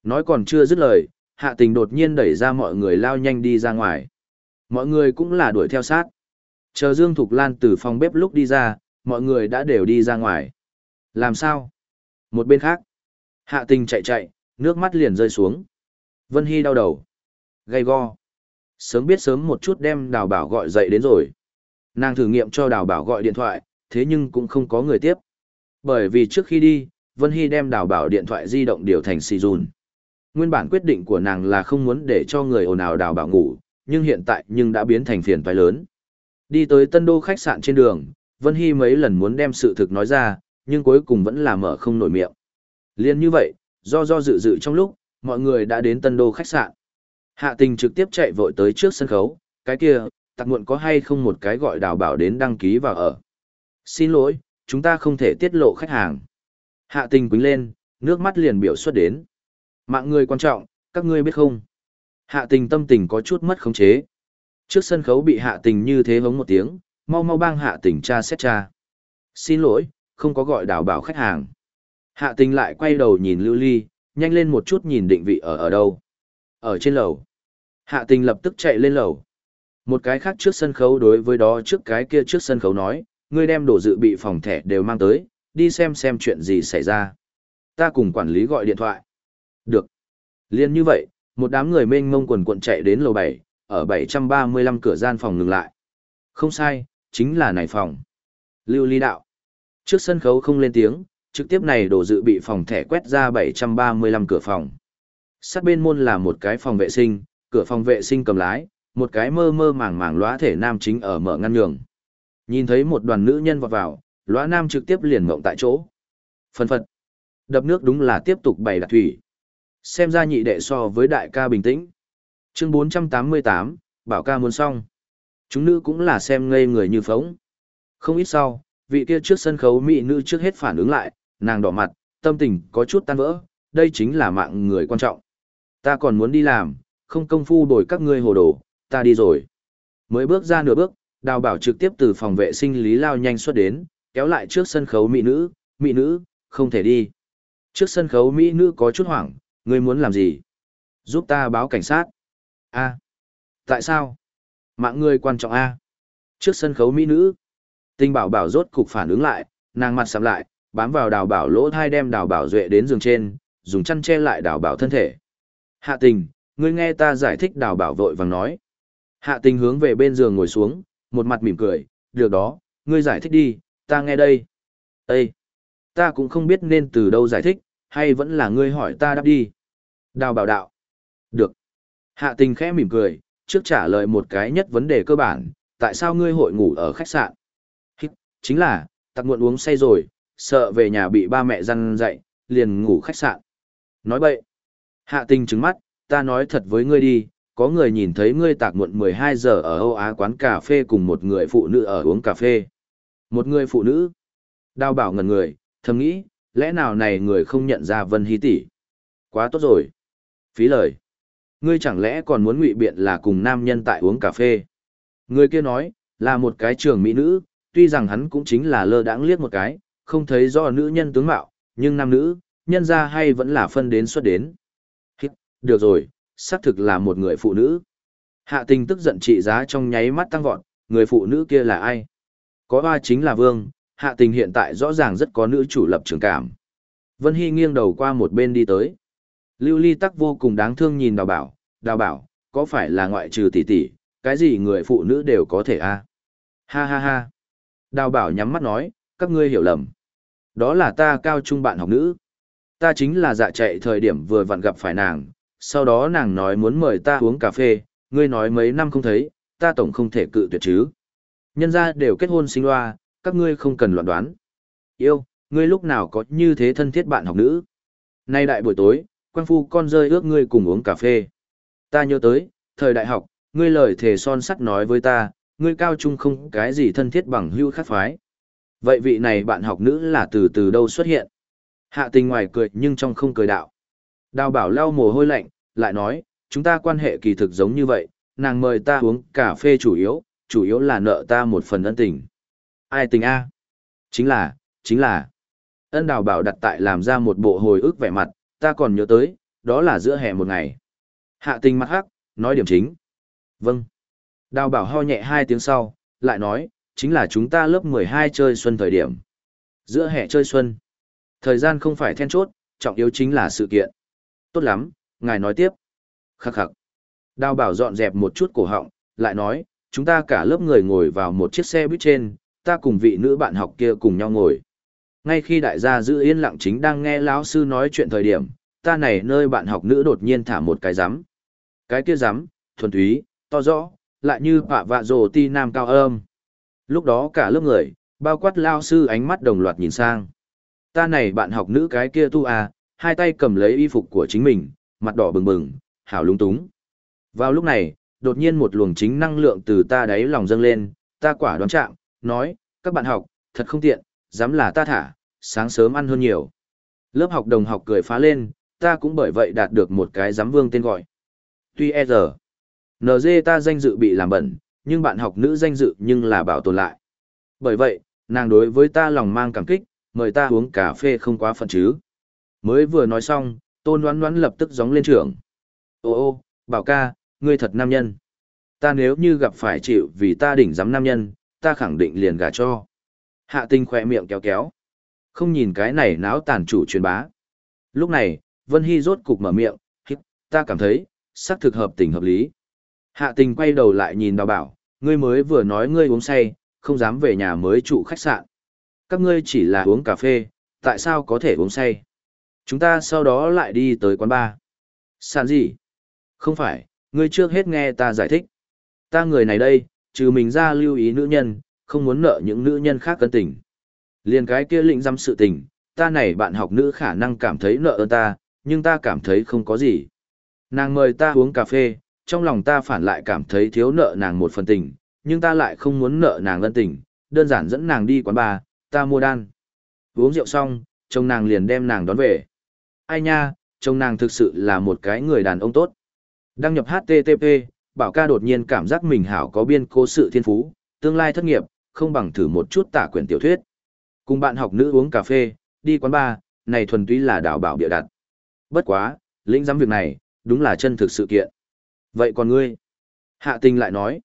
Nói còn chưa dứt lời, hạ tình đột nhiên đẩy ra mọi người lao nhanh đi ra ngoài. Mọi người cũng là đuổi theo sát. Chờ Dương Thục Lan từ phòng bếp lúc đi ra, mọi người đã đều đi ra ngoài. Làm sao? Một bên khác, hạ tình chạy chạy, nước mắt liền rơi xuống. Vân Hy đau đầu. Gây go. Sớm biết sớm một chút đem đào bảo gọi dậy đến rồi. Nàng thử nghiệm cho đào bảo gọi điện thoại, thế nhưng cũng không có người tiếp. Bởi vì trước khi đi, Vân Hy đem đào bảo điện thoại di động điều thành xì dùn. Nguyên bản quyết định của nàng là không muốn để cho người ồn ào đào bảo ngủ, nhưng hiện tại nhưng đã biến thành phiền toái lớn. Đi tới Tân Đô khách sạn trên đường, Vân Hy mấy lần muốn đem sự thực nói ra, nhưng cuối cùng vẫn là mở không nổi miệng. Liên như vậy, do do dự dự trong lúc, mọi người đã đến Tân Đô khách sạn. Hạ tình trực tiếp chạy vội tới trước sân khấu, cái kia, tặc muộn có hay không một cái gọi đào bảo đến đăng ký vào ở. Xin lỗi, chúng ta không thể tiết lộ khách hàng. Hạ tình quính lên, nước mắt liền biểu xuất đến. Mạng người quan trọng, các ngươi biết không? Hạ tình tâm tình có chút mất khống chế. Trước sân khấu bị hạ tình như thế hống một tiếng, mau mau bang hạ tình cha xét cha. Xin lỗi, không có gọi đào bảo khách hàng. Hạ tình lại quay đầu nhìn lưu ly, nhanh lên một chút nhìn định vị ở ở đâu. Ở trên lầu. Hạ tình lập tức chạy lên lầu. Một cái khác trước sân khấu đối với đó trước cái kia trước sân khấu nói, ngươi đem đồ dự bị phòng thẻ đều mang tới, đi xem xem chuyện gì xảy ra. Ta cùng quản lý gọi điện thoại. Được. Liên như vậy, một đám người mênh mông quần cuộn chạy đến lầu 7, ở 735 cửa gian phòng ngừng lại. Không sai, chính là này phòng. Lưu ly đạo. Trước sân khấu không lên tiếng, trực tiếp này đồ dự bị phòng thẻ quét ra 735 cửa phòng. Sát bên môn là một cái phòng vệ sinh, cửa phòng vệ sinh cầm lái, một cái mơ mơ màng màng lóa thể nam chính ở mở ngăn nhường. Nhìn thấy một đoàn nữ nhân vọt vào, lóa nam trực tiếp liền mộng tại chỗ. Phân phật. Đập nước đúng là tiếp tục bày đặt thủy. Xem ra nhị đệ so với đại ca bình tĩnh. Chương 488, bảo ca muốn xong. Chúng nữ cũng là xem ngây người như phóng. Không ít sau, vị kia trước sân khấu mỹ nữ trước hết phản ứng lại, nàng đỏ mặt, tâm tình có chút tan vỡ, đây chính là mạng người quan trọng. Ta còn muốn đi làm, không công phu đổi các ngươi hồ đồ, ta đi rồi. Mới bước ra nửa bước, đào bảo trực tiếp từ phòng vệ sinh lý lao nhanh xuất đến, kéo lại trước sân khấu mỹ nữ, mỹ nữ, không thể đi. Trước sân khấu mỹ nữ có chút hoảng, ngươi muốn làm gì? Giúp ta báo cảnh sát. A. Tại sao? Mạng ngươi quan trọng A. Trước sân khấu mỹ nữ. Tinh bảo bảo rốt cục phản ứng lại, nàng mặt sầm lại, bám vào đào bảo lỗ thai đem đào bảo duệ đến giường trên, dùng chăn che lại đào bảo thân thể. Hạ tình, ngươi nghe ta giải thích đào bảo vội vàng nói. Hạ tình hướng về bên giường ngồi xuống, một mặt mỉm cười, được đó, ngươi giải thích đi, ta nghe đây. Ê! Ta cũng không biết nên từ đâu giải thích, hay vẫn là ngươi hỏi ta đáp đi. Đào bảo đạo. Được. Hạ tình khẽ mỉm cười, trước trả lời một cái nhất vấn đề cơ bản, tại sao ngươi hội ngủ ở khách sạn? Hít, chính là, tặc muộn uống say rồi, sợ về nhà bị ba mẹ răn dậy, liền ngủ khách sạn. Nói bậy. Hạ tình trứng mắt, ta nói thật với ngươi đi, có người nhìn thấy ngươi tạc muộn 12 giờ ở Âu Á quán cà phê cùng một người phụ nữ ở uống cà phê. Một người phụ nữ. Đào bảo ngần người, thầm nghĩ, lẽ nào này người không nhận ra Vân Hy tỷ? Quá tốt rồi. Phí lời. Ngươi chẳng lẽ còn muốn ngụy biện là cùng nam nhân tại uống cà phê? Người kia nói, là một cái trường mỹ nữ, tuy rằng hắn cũng chính là lơ đãng liếc một cái, không thấy do nữ nhân tướng mạo, nhưng nam nữ, nhân ra hay vẫn là phân đến xuất đến. Được rồi, xác thực là một người phụ nữ. Hạ tình tức giận trị giá trong nháy mắt tăng vọt, người phụ nữ kia là ai? Có ba chính là Vương, hạ tình hiện tại rõ ràng rất có nữ chủ lập trường cảm. Vân Hy nghiêng đầu qua một bên đi tới. Lưu Ly tắc vô cùng đáng thương nhìn đào bảo, đào bảo, có phải là ngoại trừ tỷ tỷ, cái gì người phụ nữ đều có thể a à? Ha ha ha. Đào bảo nhắm mắt nói, các ngươi hiểu lầm. Đó là ta cao trung bạn học nữ. Ta chính là dạ chạy thời điểm vừa vặn gặp phải nàng, sau đó nàng nói muốn mời ta uống cà phê, ngươi nói mấy năm không thấy, ta tổng không thể cự tuyệt chứ. Nhân ra đều kết hôn sinh loa, các ngươi không cần loạn đoán. Yêu, ngươi lúc nào có như thế thân thiết bạn học nữ. Nay đại buổi tối, quan phu con rơi ước ngươi cùng uống cà phê. Ta nhớ tới, thời đại học, ngươi lời thề son sắt nói với ta, ngươi cao trung không cái gì thân thiết bằng hưu khắc phái. Vậy vị này bạn học nữ là từ từ đâu xuất hiện? Hạ tình ngoài cười nhưng trong không cười đạo. Đào bảo lau mồ hôi lạnh, lại nói, chúng ta quan hệ kỳ thực giống như vậy, nàng mời ta uống cà phê chủ yếu, chủ yếu là nợ ta một phần ân tình. Ai tình a? Chính là, chính là. Ân đào bảo đặt tại làm ra một bộ hồi ức vẻ mặt, ta còn nhớ tới, đó là giữa hè một ngày. Hạ tình mặt hắc, nói điểm chính. Vâng. Đào bảo ho nhẹ hai tiếng sau, lại nói, chính là chúng ta lớp 12 chơi xuân thời điểm. Giữa hè chơi xuân, thời gian không phải then chốt, trọng yếu chính là sự kiện. Tốt lắm, ngài nói tiếp. Khắc khắc. Đào bảo dọn dẹp một chút cổ họng, lại nói, chúng ta cả lớp người ngồi vào một chiếc xe buýt trên, ta cùng vị nữ bạn học kia cùng nhau ngồi. Ngay khi đại gia giữ yên lặng chính đang nghe lão sư nói chuyện thời điểm, ta này nơi bạn học nữ đột nhiên thả một cái rắm. Cái kia rắm, thuần túy, to rõ, lại như bạ vạ rồ ti nam cao âm. Lúc đó cả lớp người, bao quát lao sư ánh mắt đồng loạt nhìn sang. Ta này bạn học nữ cái kia tu à, hai tay cầm lấy y phục của chính mình, mặt đỏ bừng bừng, hảo lung túng. Vào lúc này, đột nhiên một luồng chính năng lượng từ ta đáy lòng dâng lên, ta quả đoán chạm, nói, các bạn học, thật không tiện, dám là ta thả, sáng sớm ăn hơn nhiều. Lớp học đồng học cười phá lên, ta cũng bởi vậy đạt được một cái giám vương tên gọi. Tuy e giờ, NG ta danh dự bị làm bẩn, nhưng bạn học nữ danh dự nhưng là bảo tồn lại. Bởi vậy, nàng đối với ta lòng mang cảm kích, mời ta uống cà phê không quá phận chứ. Mới vừa nói xong, tôn đoán đoán lập tức gióng lên trưởng Ô ô, bảo ca, ngươi thật nam nhân. Ta nếu như gặp phải chịu vì ta đỉnh giám nam nhân, ta khẳng định liền gả cho. Hạ tinh khỏe miệng kéo kéo. Không nhìn cái này náo tàn chủ truyền bá. Lúc này, Vân Hy rốt cục mở miệng, hít, ta cảm thấy, xác thực hợp tình hợp lý. Hạ tình quay đầu lại nhìn đào bảo, ngươi mới vừa nói ngươi uống say, không dám về nhà mới trụ khách sạn. Các ngươi chỉ là uống cà phê, tại sao có thể uống say? Chúng ta sau đó lại đi tới quán bar. Sàn gì? Không phải, ngươi trước hết nghe ta giải thích. Ta người này đây, trừ mình ra lưu ý nữ nhân, không muốn nợ những nữ nhân khác cân tình. Liên cái kia lĩnh dăm sự tình, ta này bạn học nữ khả năng cảm thấy nợ ơn ta, nhưng ta cảm thấy không có gì. Nàng mời ta uống cà phê, trong lòng ta phản lại cảm thấy thiếu nợ nàng một phần tình, nhưng ta lại không muốn nợ nàng ân tình, đơn giản dẫn nàng đi quán bar, ta mua đan. Uống rượu xong, chồng nàng liền đem nàng đón về. Ai nha, chồng nàng thực sự là một cái người đàn ông tốt. Đăng nhập HTTP, bảo ca đột nhiên cảm giác mình hảo có biên cố sự thiên phú, tương lai thất nghiệp, không bằng thử một chút tả quyển tiểu thuyết. Cùng bạn học nữ uống cà phê, đi quán bar, này thuần túy là đảo bảo bịa đặt. Bất quá, lĩnh giám việc này, đúng là chân thực sự kiện. Vậy còn ngươi? Hạ tình lại nói,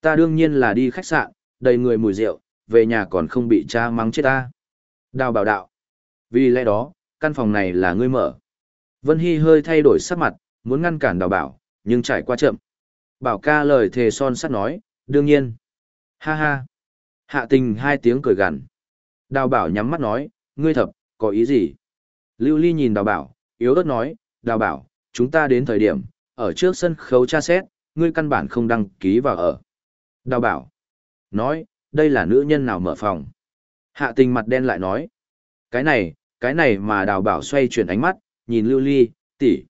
ta đương nhiên là đi khách sạn, đầy người mùi rượu, về nhà còn không bị cha mắng chết ta. Đào bảo đạo. Vì lẽ đó, căn phòng này là ngươi mở. Vân Hy hơi thay đổi sắc mặt, muốn ngăn cản đào bảo, nhưng trải qua chậm. Bảo ca lời thề son sắt nói, đương nhiên. Ha ha. Hạ tình hai tiếng cười gằn. Đào bảo nhắm mắt nói, ngươi thập, có ý gì? Lưu Ly nhìn đào bảo, yếu ớt nói, đào bảo, chúng ta đến thời điểm, ở trước sân khấu tra xét, ngươi căn bản không đăng ký vào ở. Đào bảo, nói, đây là nữ nhân nào mở phòng. Hạ tình mặt đen lại nói, cái này, cái này mà đào bảo xoay chuyển ánh mắt, nhìn Lưu Ly, tỷ.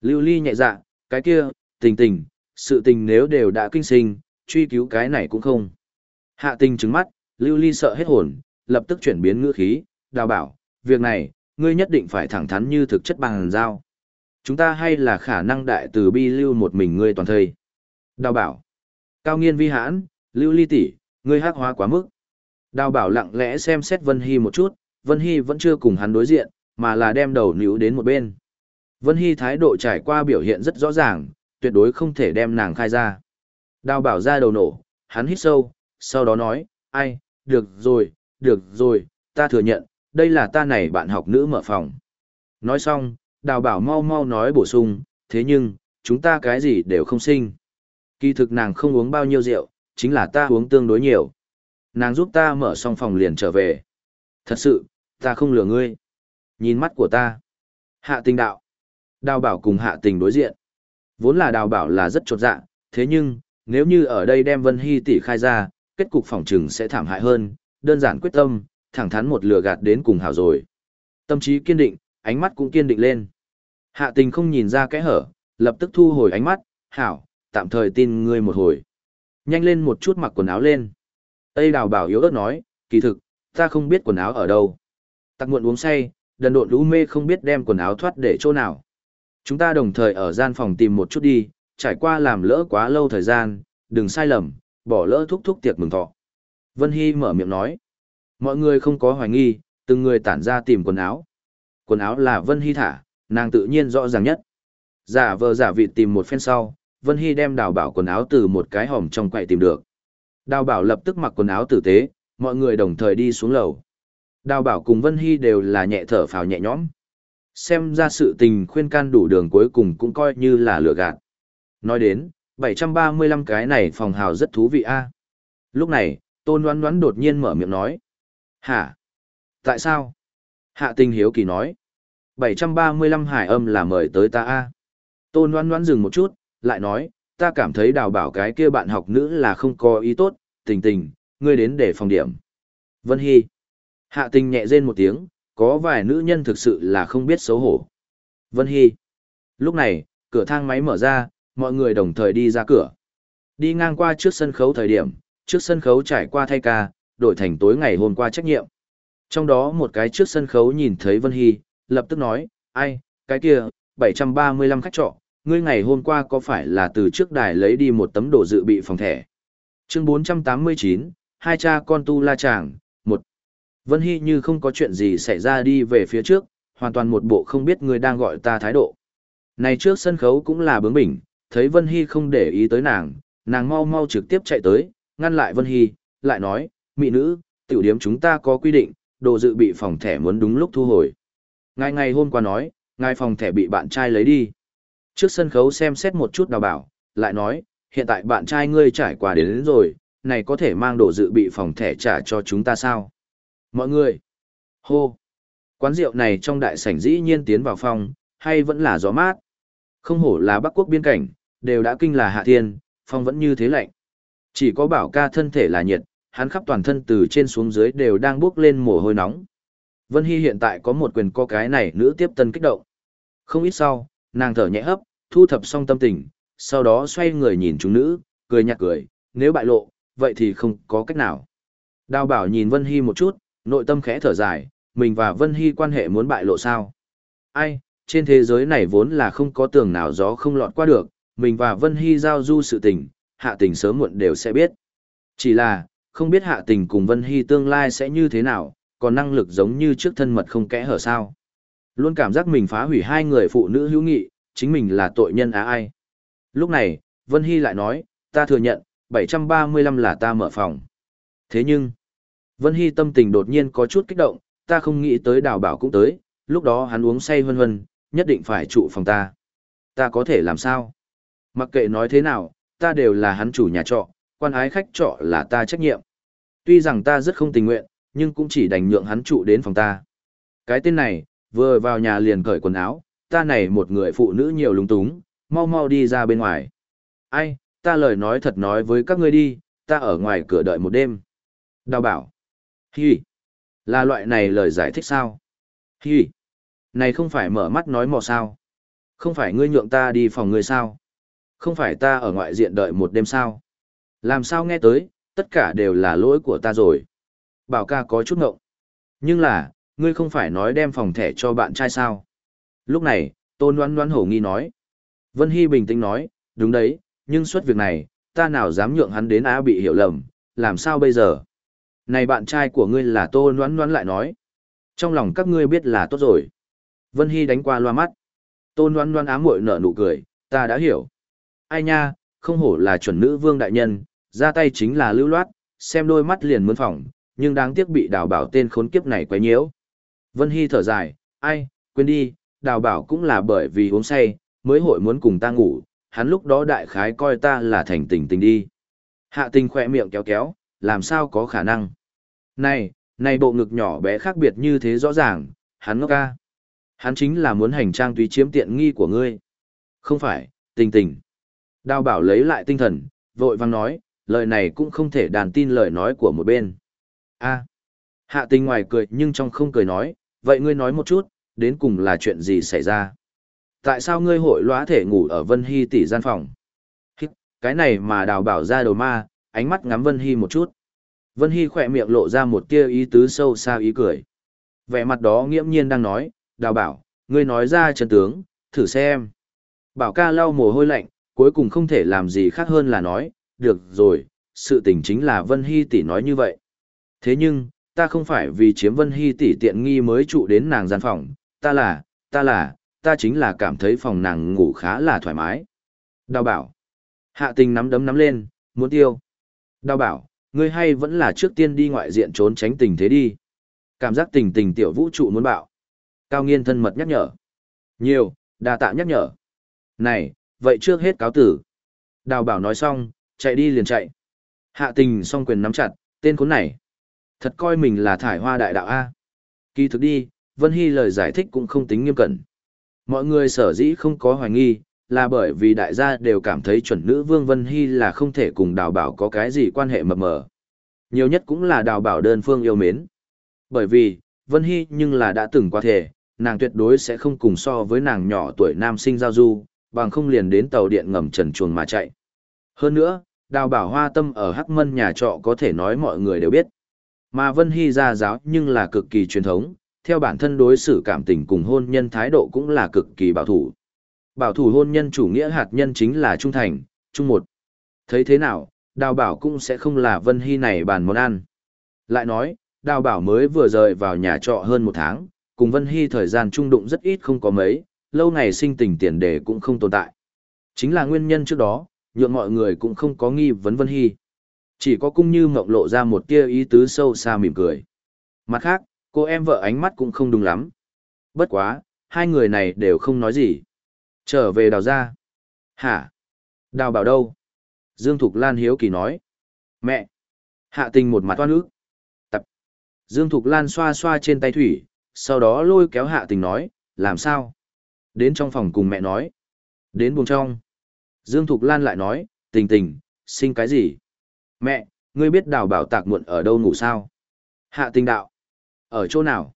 Lưu Ly nhẹ dạ, cái kia, tình tình, sự tình nếu đều đã kinh sinh, truy cứu cái này cũng không. Hạ tình trứng mắt, Lưu Ly sợ hết hồn, lập tức chuyển biến ngữ khí, đào bảo, việc này, ngươi nhất định phải thẳng thắn như thực chất bằng giao. Chúng ta hay là khả năng đại từ bi lưu một mình ngươi toàn thời. Đào bảo. Cao nghiên vi hãn, lưu ly tỷ, ngươi hắc hóa quá mức. Đào bảo lặng lẽ xem xét Vân Hy một chút, Vân Hy vẫn chưa cùng hắn đối diện, mà là đem đầu níu đến một bên. Vân Hy thái độ trải qua biểu hiện rất rõ ràng, tuyệt đối không thể đem nàng khai ra. Đào bảo ra đầu nổ, hắn hít sâu, sau đó nói, ai, được rồi, được rồi, ta thừa nhận, đây là ta này bạn học nữ mở phòng. Nói xong, đào bảo mau mau nói bổ sung, thế nhưng, chúng ta cái gì đều không sinh. Kỳ thực nàng không uống bao nhiêu rượu, chính là ta uống tương đối nhiều. Nàng giúp ta mở xong phòng liền trở về. Thật sự, ta không lừa ngươi. Nhìn mắt của ta. Hạ tình đạo. Đào bảo cùng hạ tình đối diện. Vốn là đào bảo là rất trột dạ, thế nhưng, nếu như ở đây đem Vân Hy tỷ khai ra, kết cục phòng trừng sẽ thảm hại hơn, đơn giản quyết tâm, thẳng thắn một lừa gạt đến cùng hảo rồi. Tâm trí kiên định, ánh mắt cũng kiên định lên. Hạ tình không nhìn ra kẽ hở, lập tức thu hồi ánh mắt, hảo, tạm thời tin ngươi một hồi. Nhanh lên một chút mặc quần áo lên. Tây đào bảo yếu ớt nói, kỳ thực, ta không biết quần áo ở đâu. Tặc muộn uống say, đần độn lũ mê không biết đem quần áo thoát để chỗ nào. Chúng ta đồng thời ở gian phòng tìm một chút đi, trải qua làm lỡ quá lâu thời gian, đừng sai lầm, bỏ lỡ thúc thúc tiệc mừng thọ. Vân Hy mở miệng nói. Mọi người không có hoài nghi, từng người tản ra tìm quần áo. Quần áo là Vân Hy thả, nàng tự nhiên rõ ràng nhất. Giả vờ giả vị tìm một phen sau, Vân Hy đem đào bảo quần áo từ một cái hòm trong quậy tìm được. Đào bảo lập tức mặc quần áo tử tế, mọi người đồng thời đi xuống lầu. Đào bảo cùng Vân Hy đều là nhẹ thở phào nhẹ nhõm. Xem ra sự tình khuyên can đủ đường cuối cùng cũng coi như là lừa gạt. Nói đến, 735 cái này phòng hào rất thú vị a. Lúc này, Tôn đoán đoán đột nhiên mở miệng nói. Hả? Tại sao? Hạ tình hiếu kỳ nói. 735 hải âm là mời tới ta a. Tôn đoán đoán dừng một chút, lại nói, ta cảm thấy đào bảo cái kia bạn học nữ là không có ý tốt, tình tình, ngươi đến để phòng điểm. Vân Hy. Hạ tình nhẹ rên một tiếng, có vài nữ nhân thực sự là không biết xấu hổ. Vân Hy. Lúc này, cửa thang máy mở ra, mọi người đồng thời đi ra cửa. Đi ngang qua trước sân khấu thời điểm, trước sân khấu trải qua thay ca, đổi thành tối ngày hôm qua trách nhiệm. Trong đó một cái trước sân khấu nhìn thấy Vân Hy, lập tức nói, ai, cái kia, 735 khách trọ, ngươi ngày hôm qua có phải là từ trước đài lấy đi một tấm đồ dự bị phòng thẻ. Chương 489, hai cha con tu la chàng. Vân Hy như không có chuyện gì xảy ra đi về phía trước, hoàn toàn một bộ không biết người đang gọi ta thái độ. Này trước sân khấu cũng là bướng bỉnh, thấy Vân Hy không để ý tới nàng, nàng mau mau trực tiếp chạy tới, ngăn lại Vân Hy, lại nói, mỹ nữ, tiểu điếm chúng ta có quy định, đồ dự bị phòng thẻ muốn đúng lúc thu hồi. Ngày ngày hôm qua nói, ngài phòng thẻ bị bạn trai lấy đi. Trước sân khấu xem xét một chút đào bảo, lại nói, hiện tại bạn trai ngươi trải qua đến, đến rồi, này có thể mang đồ dự bị phòng thẻ trả cho chúng ta sao? Mọi người! Hô! Quán rượu này trong đại sảnh dĩ nhiên tiến vào phòng, hay vẫn là gió mát? Không hổ là Bắc Quốc biên cảnh, đều đã kinh là hạ thiên, phong vẫn như thế lạnh. Chỉ có bảo ca thân thể là nhiệt, hắn khắp toàn thân từ trên xuống dưới đều đang bước lên mồ hôi nóng. Vân Hy hiện tại có một quyền co cái này nữ tiếp tân kích động. Không ít sau, nàng thở nhẹ hấp, thu thập xong tâm tình, sau đó xoay người nhìn chúng nữ, cười nhạt cười, nếu bại lộ, vậy thì không có cách nào. Đào bảo nhìn Vân Hy một chút, nội tâm khẽ thở dài, mình và Vân Hy quan hệ muốn bại lộ sao? Ai, trên thế giới này vốn là không có tường nào gió không lọt qua được, mình và Vân Hy giao du sự tình, hạ tình sớm muộn đều sẽ biết. Chỉ là, không biết hạ tình cùng Vân Hy tương lai sẽ như thế nào, còn năng lực giống như trước thân mật không kẽ hở sao. Luôn cảm giác mình phá hủy hai người phụ nữ hữu nghị, chính mình là tội nhân á ai. Lúc này, Vân Hy lại nói, ta thừa nhận, 735 là ta mở phòng. Thế nhưng, Vân Hy tâm tình đột nhiên có chút kích động, ta không nghĩ tới đào bảo cũng tới, lúc đó hắn uống say vân vân, nhất định phải trụ phòng ta. Ta có thể làm sao? Mặc kệ nói thế nào, ta đều là hắn chủ nhà trọ, quan ái khách trọ là ta trách nhiệm. Tuy rằng ta rất không tình nguyện, nhưng cũng chỉ đành nhượng hắn trụ đến phòng ta. Cái tên này, vừa vào nhà liền cởi quần áo, ta này một người phụ nữ nhiều lúng túng, mau mau đi ra bên ngoài. Ai, ta lời nói thật nói với các ngươi đi, ta ở ngoài cửa đợi một đêm. Đào bảo. Hi. Là loại này lời giải thích sao? Hi. Này không phải mở mắt nói mò sao? Không phải ngươi nhượng ta đi phòng ngươi sao? Không phải ta ở ngoại diện đợi một đêm sao? Làm sao nghe tới, tất cả đều là lỗi của ta rồi. Bảo ca có chút ngộng. Nhưng là, ngươi không phải nói đem phòng thẻ cho bạn trai sao? Lúc này, tôn đoán đoán hổ nghi nói. Vân Hy bình tĩnh nói, đúng đấy, nhưng suốt việc này, ta nào dám nhượng hắn đến á bị hiểu lầm, làm sao bây giờ? Này bạn trai của ngươi là tôn đoán đoán lại nói. Trong lòng các ngươi biết là tốt rồi. Vân Hy đánh qua loa mắt. Tôn đoán đoán ám muội nở nụ cười, ta đã hiểu. Ai nha, không hổ là chuẩn nữ vương đại nhân, ra tay chính là lưu loát, xem đôi mắt liền mướn phỏng nhưng đáng tiếc bị đào bảo tên khốn kiếp này quấy nhiễu. Vân Hy thở dài, ai, quên đi, đào bảo cũng là bởi vì uống say, mới hội muốn cùng ta ngủ, hắn lúc đó đại khái coi ta là thành tình tình đi. Hạ tình khỏe miệng kéo kéo, làm sao có khả năng. Này, này bộ ngực nhỏ bé khác biệt như thế rõ ràng, hắn ngốc ca. Hắn chính là muốn hành trang tùy chiếm tiện nghi của ngươi. Không phải, tình tình. Đào bảo lấy lại tinh thần, vội vang nói, lời này cũng không thể đàn tin lời nói của một bên. a hạ tình ngoài cười nhưng trong không cười nói, vậy ngươi nói một chút, đến cùng là chuyện gì xảy ra? Tại sao ngươi hội lóa thể ngủ ở Vân Hy tỷ gian phòng? Cái này mà đào bảo ra đầu ma, ánh mắt ngắm Vân Hy một chút. Vân Hy khỏe miệng lộ ra một tia ý tứ sâu xa ý cười. Vẻ mặt đó nghiễm nhiên đang nói, đào bảo, ngươi nói ra chân tướng, thử xem. Bảo ca lau mồ hôi lạnh, cuối cùng không thể làm gì khác hơn là nói, được rồi, sự tình chính là Vân Hy tỷ nói như vậy. Thế nhưng, ta không phải vì chiếm Vân Hy tỷ tiện nghi mới trụ đến nàng gian phòng, ta là, ta là, ta chính là cảm thấy phòng nàng ngủ khá là thoải mái. Đào bảo. Hạ tình nắm đấm nắm lên, muốn tiêu. Đào bảo, Ngươi hay vẫn là trước tiên đi ngoại diện trốn tránh tình thế đi. Cảm giác tình tình tiểu vũ trụ muốn bạo. Cao nghiên thân mật nhắc nhở. Nhiều, đa tạ nhắc nhở. Này, vậy trước hết cáo tử. Đào bảo nói xong, chạy đi liền chạy. Hạ tình song quyền nắm chặt, tên khốn này. Thật coi mình là thải hoa đại đạo A. Kỳ thực đi, Vân Hy lời giải thích cũng không tính nghiêm cẩn. Mọi người sở dĩ không có hoài nghi, là bởi vì đại gia đều cảm thấy chuẩn nữ Vương Vân Hy là không thể cùng đào bảo có cái gì quan hệ mập mờ. Nhiều nhất cũng là đào bảo đơn phương yêu mến. Bởi vì, Vân Hy nhưng là đã từng qua thể, nàng tuyệt đối sẽ không cùng so với nàng nhỏ tuổi nam sinh giao du, bằng không liền đến tàu điện ngầm trần chuồng mà chạy. Hơn nữa, đào bảo hoa tâm ở Hắc Mân nhà trọ có thể nói mọi người đều biết. Mà Vân Hy gia giáo nhưng là cực kỳ truyền thống, theo bản thân đối xử cảm tình cùng hôn nhân thái độ cũng là cực kỳ bảo thủ. Bảo thủ hôn nhân chủ nghĩa hạt nhân chính là trung thành, trung một. Thấy thế nào, đào bảo cũng sẽ không là Vân Hy này bàn món ăn. Lại nói, đào bảo mới vừa rời vào nhà trọ hơn một tháng, cùng Vân Hy thời gian trung đụng rất ít không có mấy, lâu ngày sinh tình tiền đề cũng không tồn tại. Chính là nguyên nhân trước đó, nhượng mọi người cũng không có nghi vấn Vân Hy. Chỉ có cung như mộng lộ ra một tia ý tứ sâu xa mỉm cười. Mặt khác, cô em vợ ánh mắt cũng không đúng lắm. Bất quá, hai người này đều không nói gì. Trở về đào ra. Hả? Đào bảo đâu? Dương Thục Lan hiếu kỳ nói. Mẹ! Hạ tình một mặt toan ức. Tập. Dương Thục Lan xoa xoa trên tay thủy, sau đó lôi kéo hạ tình nói, làm sao? Đến trong phòng cùng mẹ nói. Đến buồng trong. Dương Thục Lan lại nói, tình tình, sinh cái gì? Mẹ, ngươi biết đào bảo tạc muộn ở đâu ngủ sao? Hạ tình đạo. Ở chỗ nào?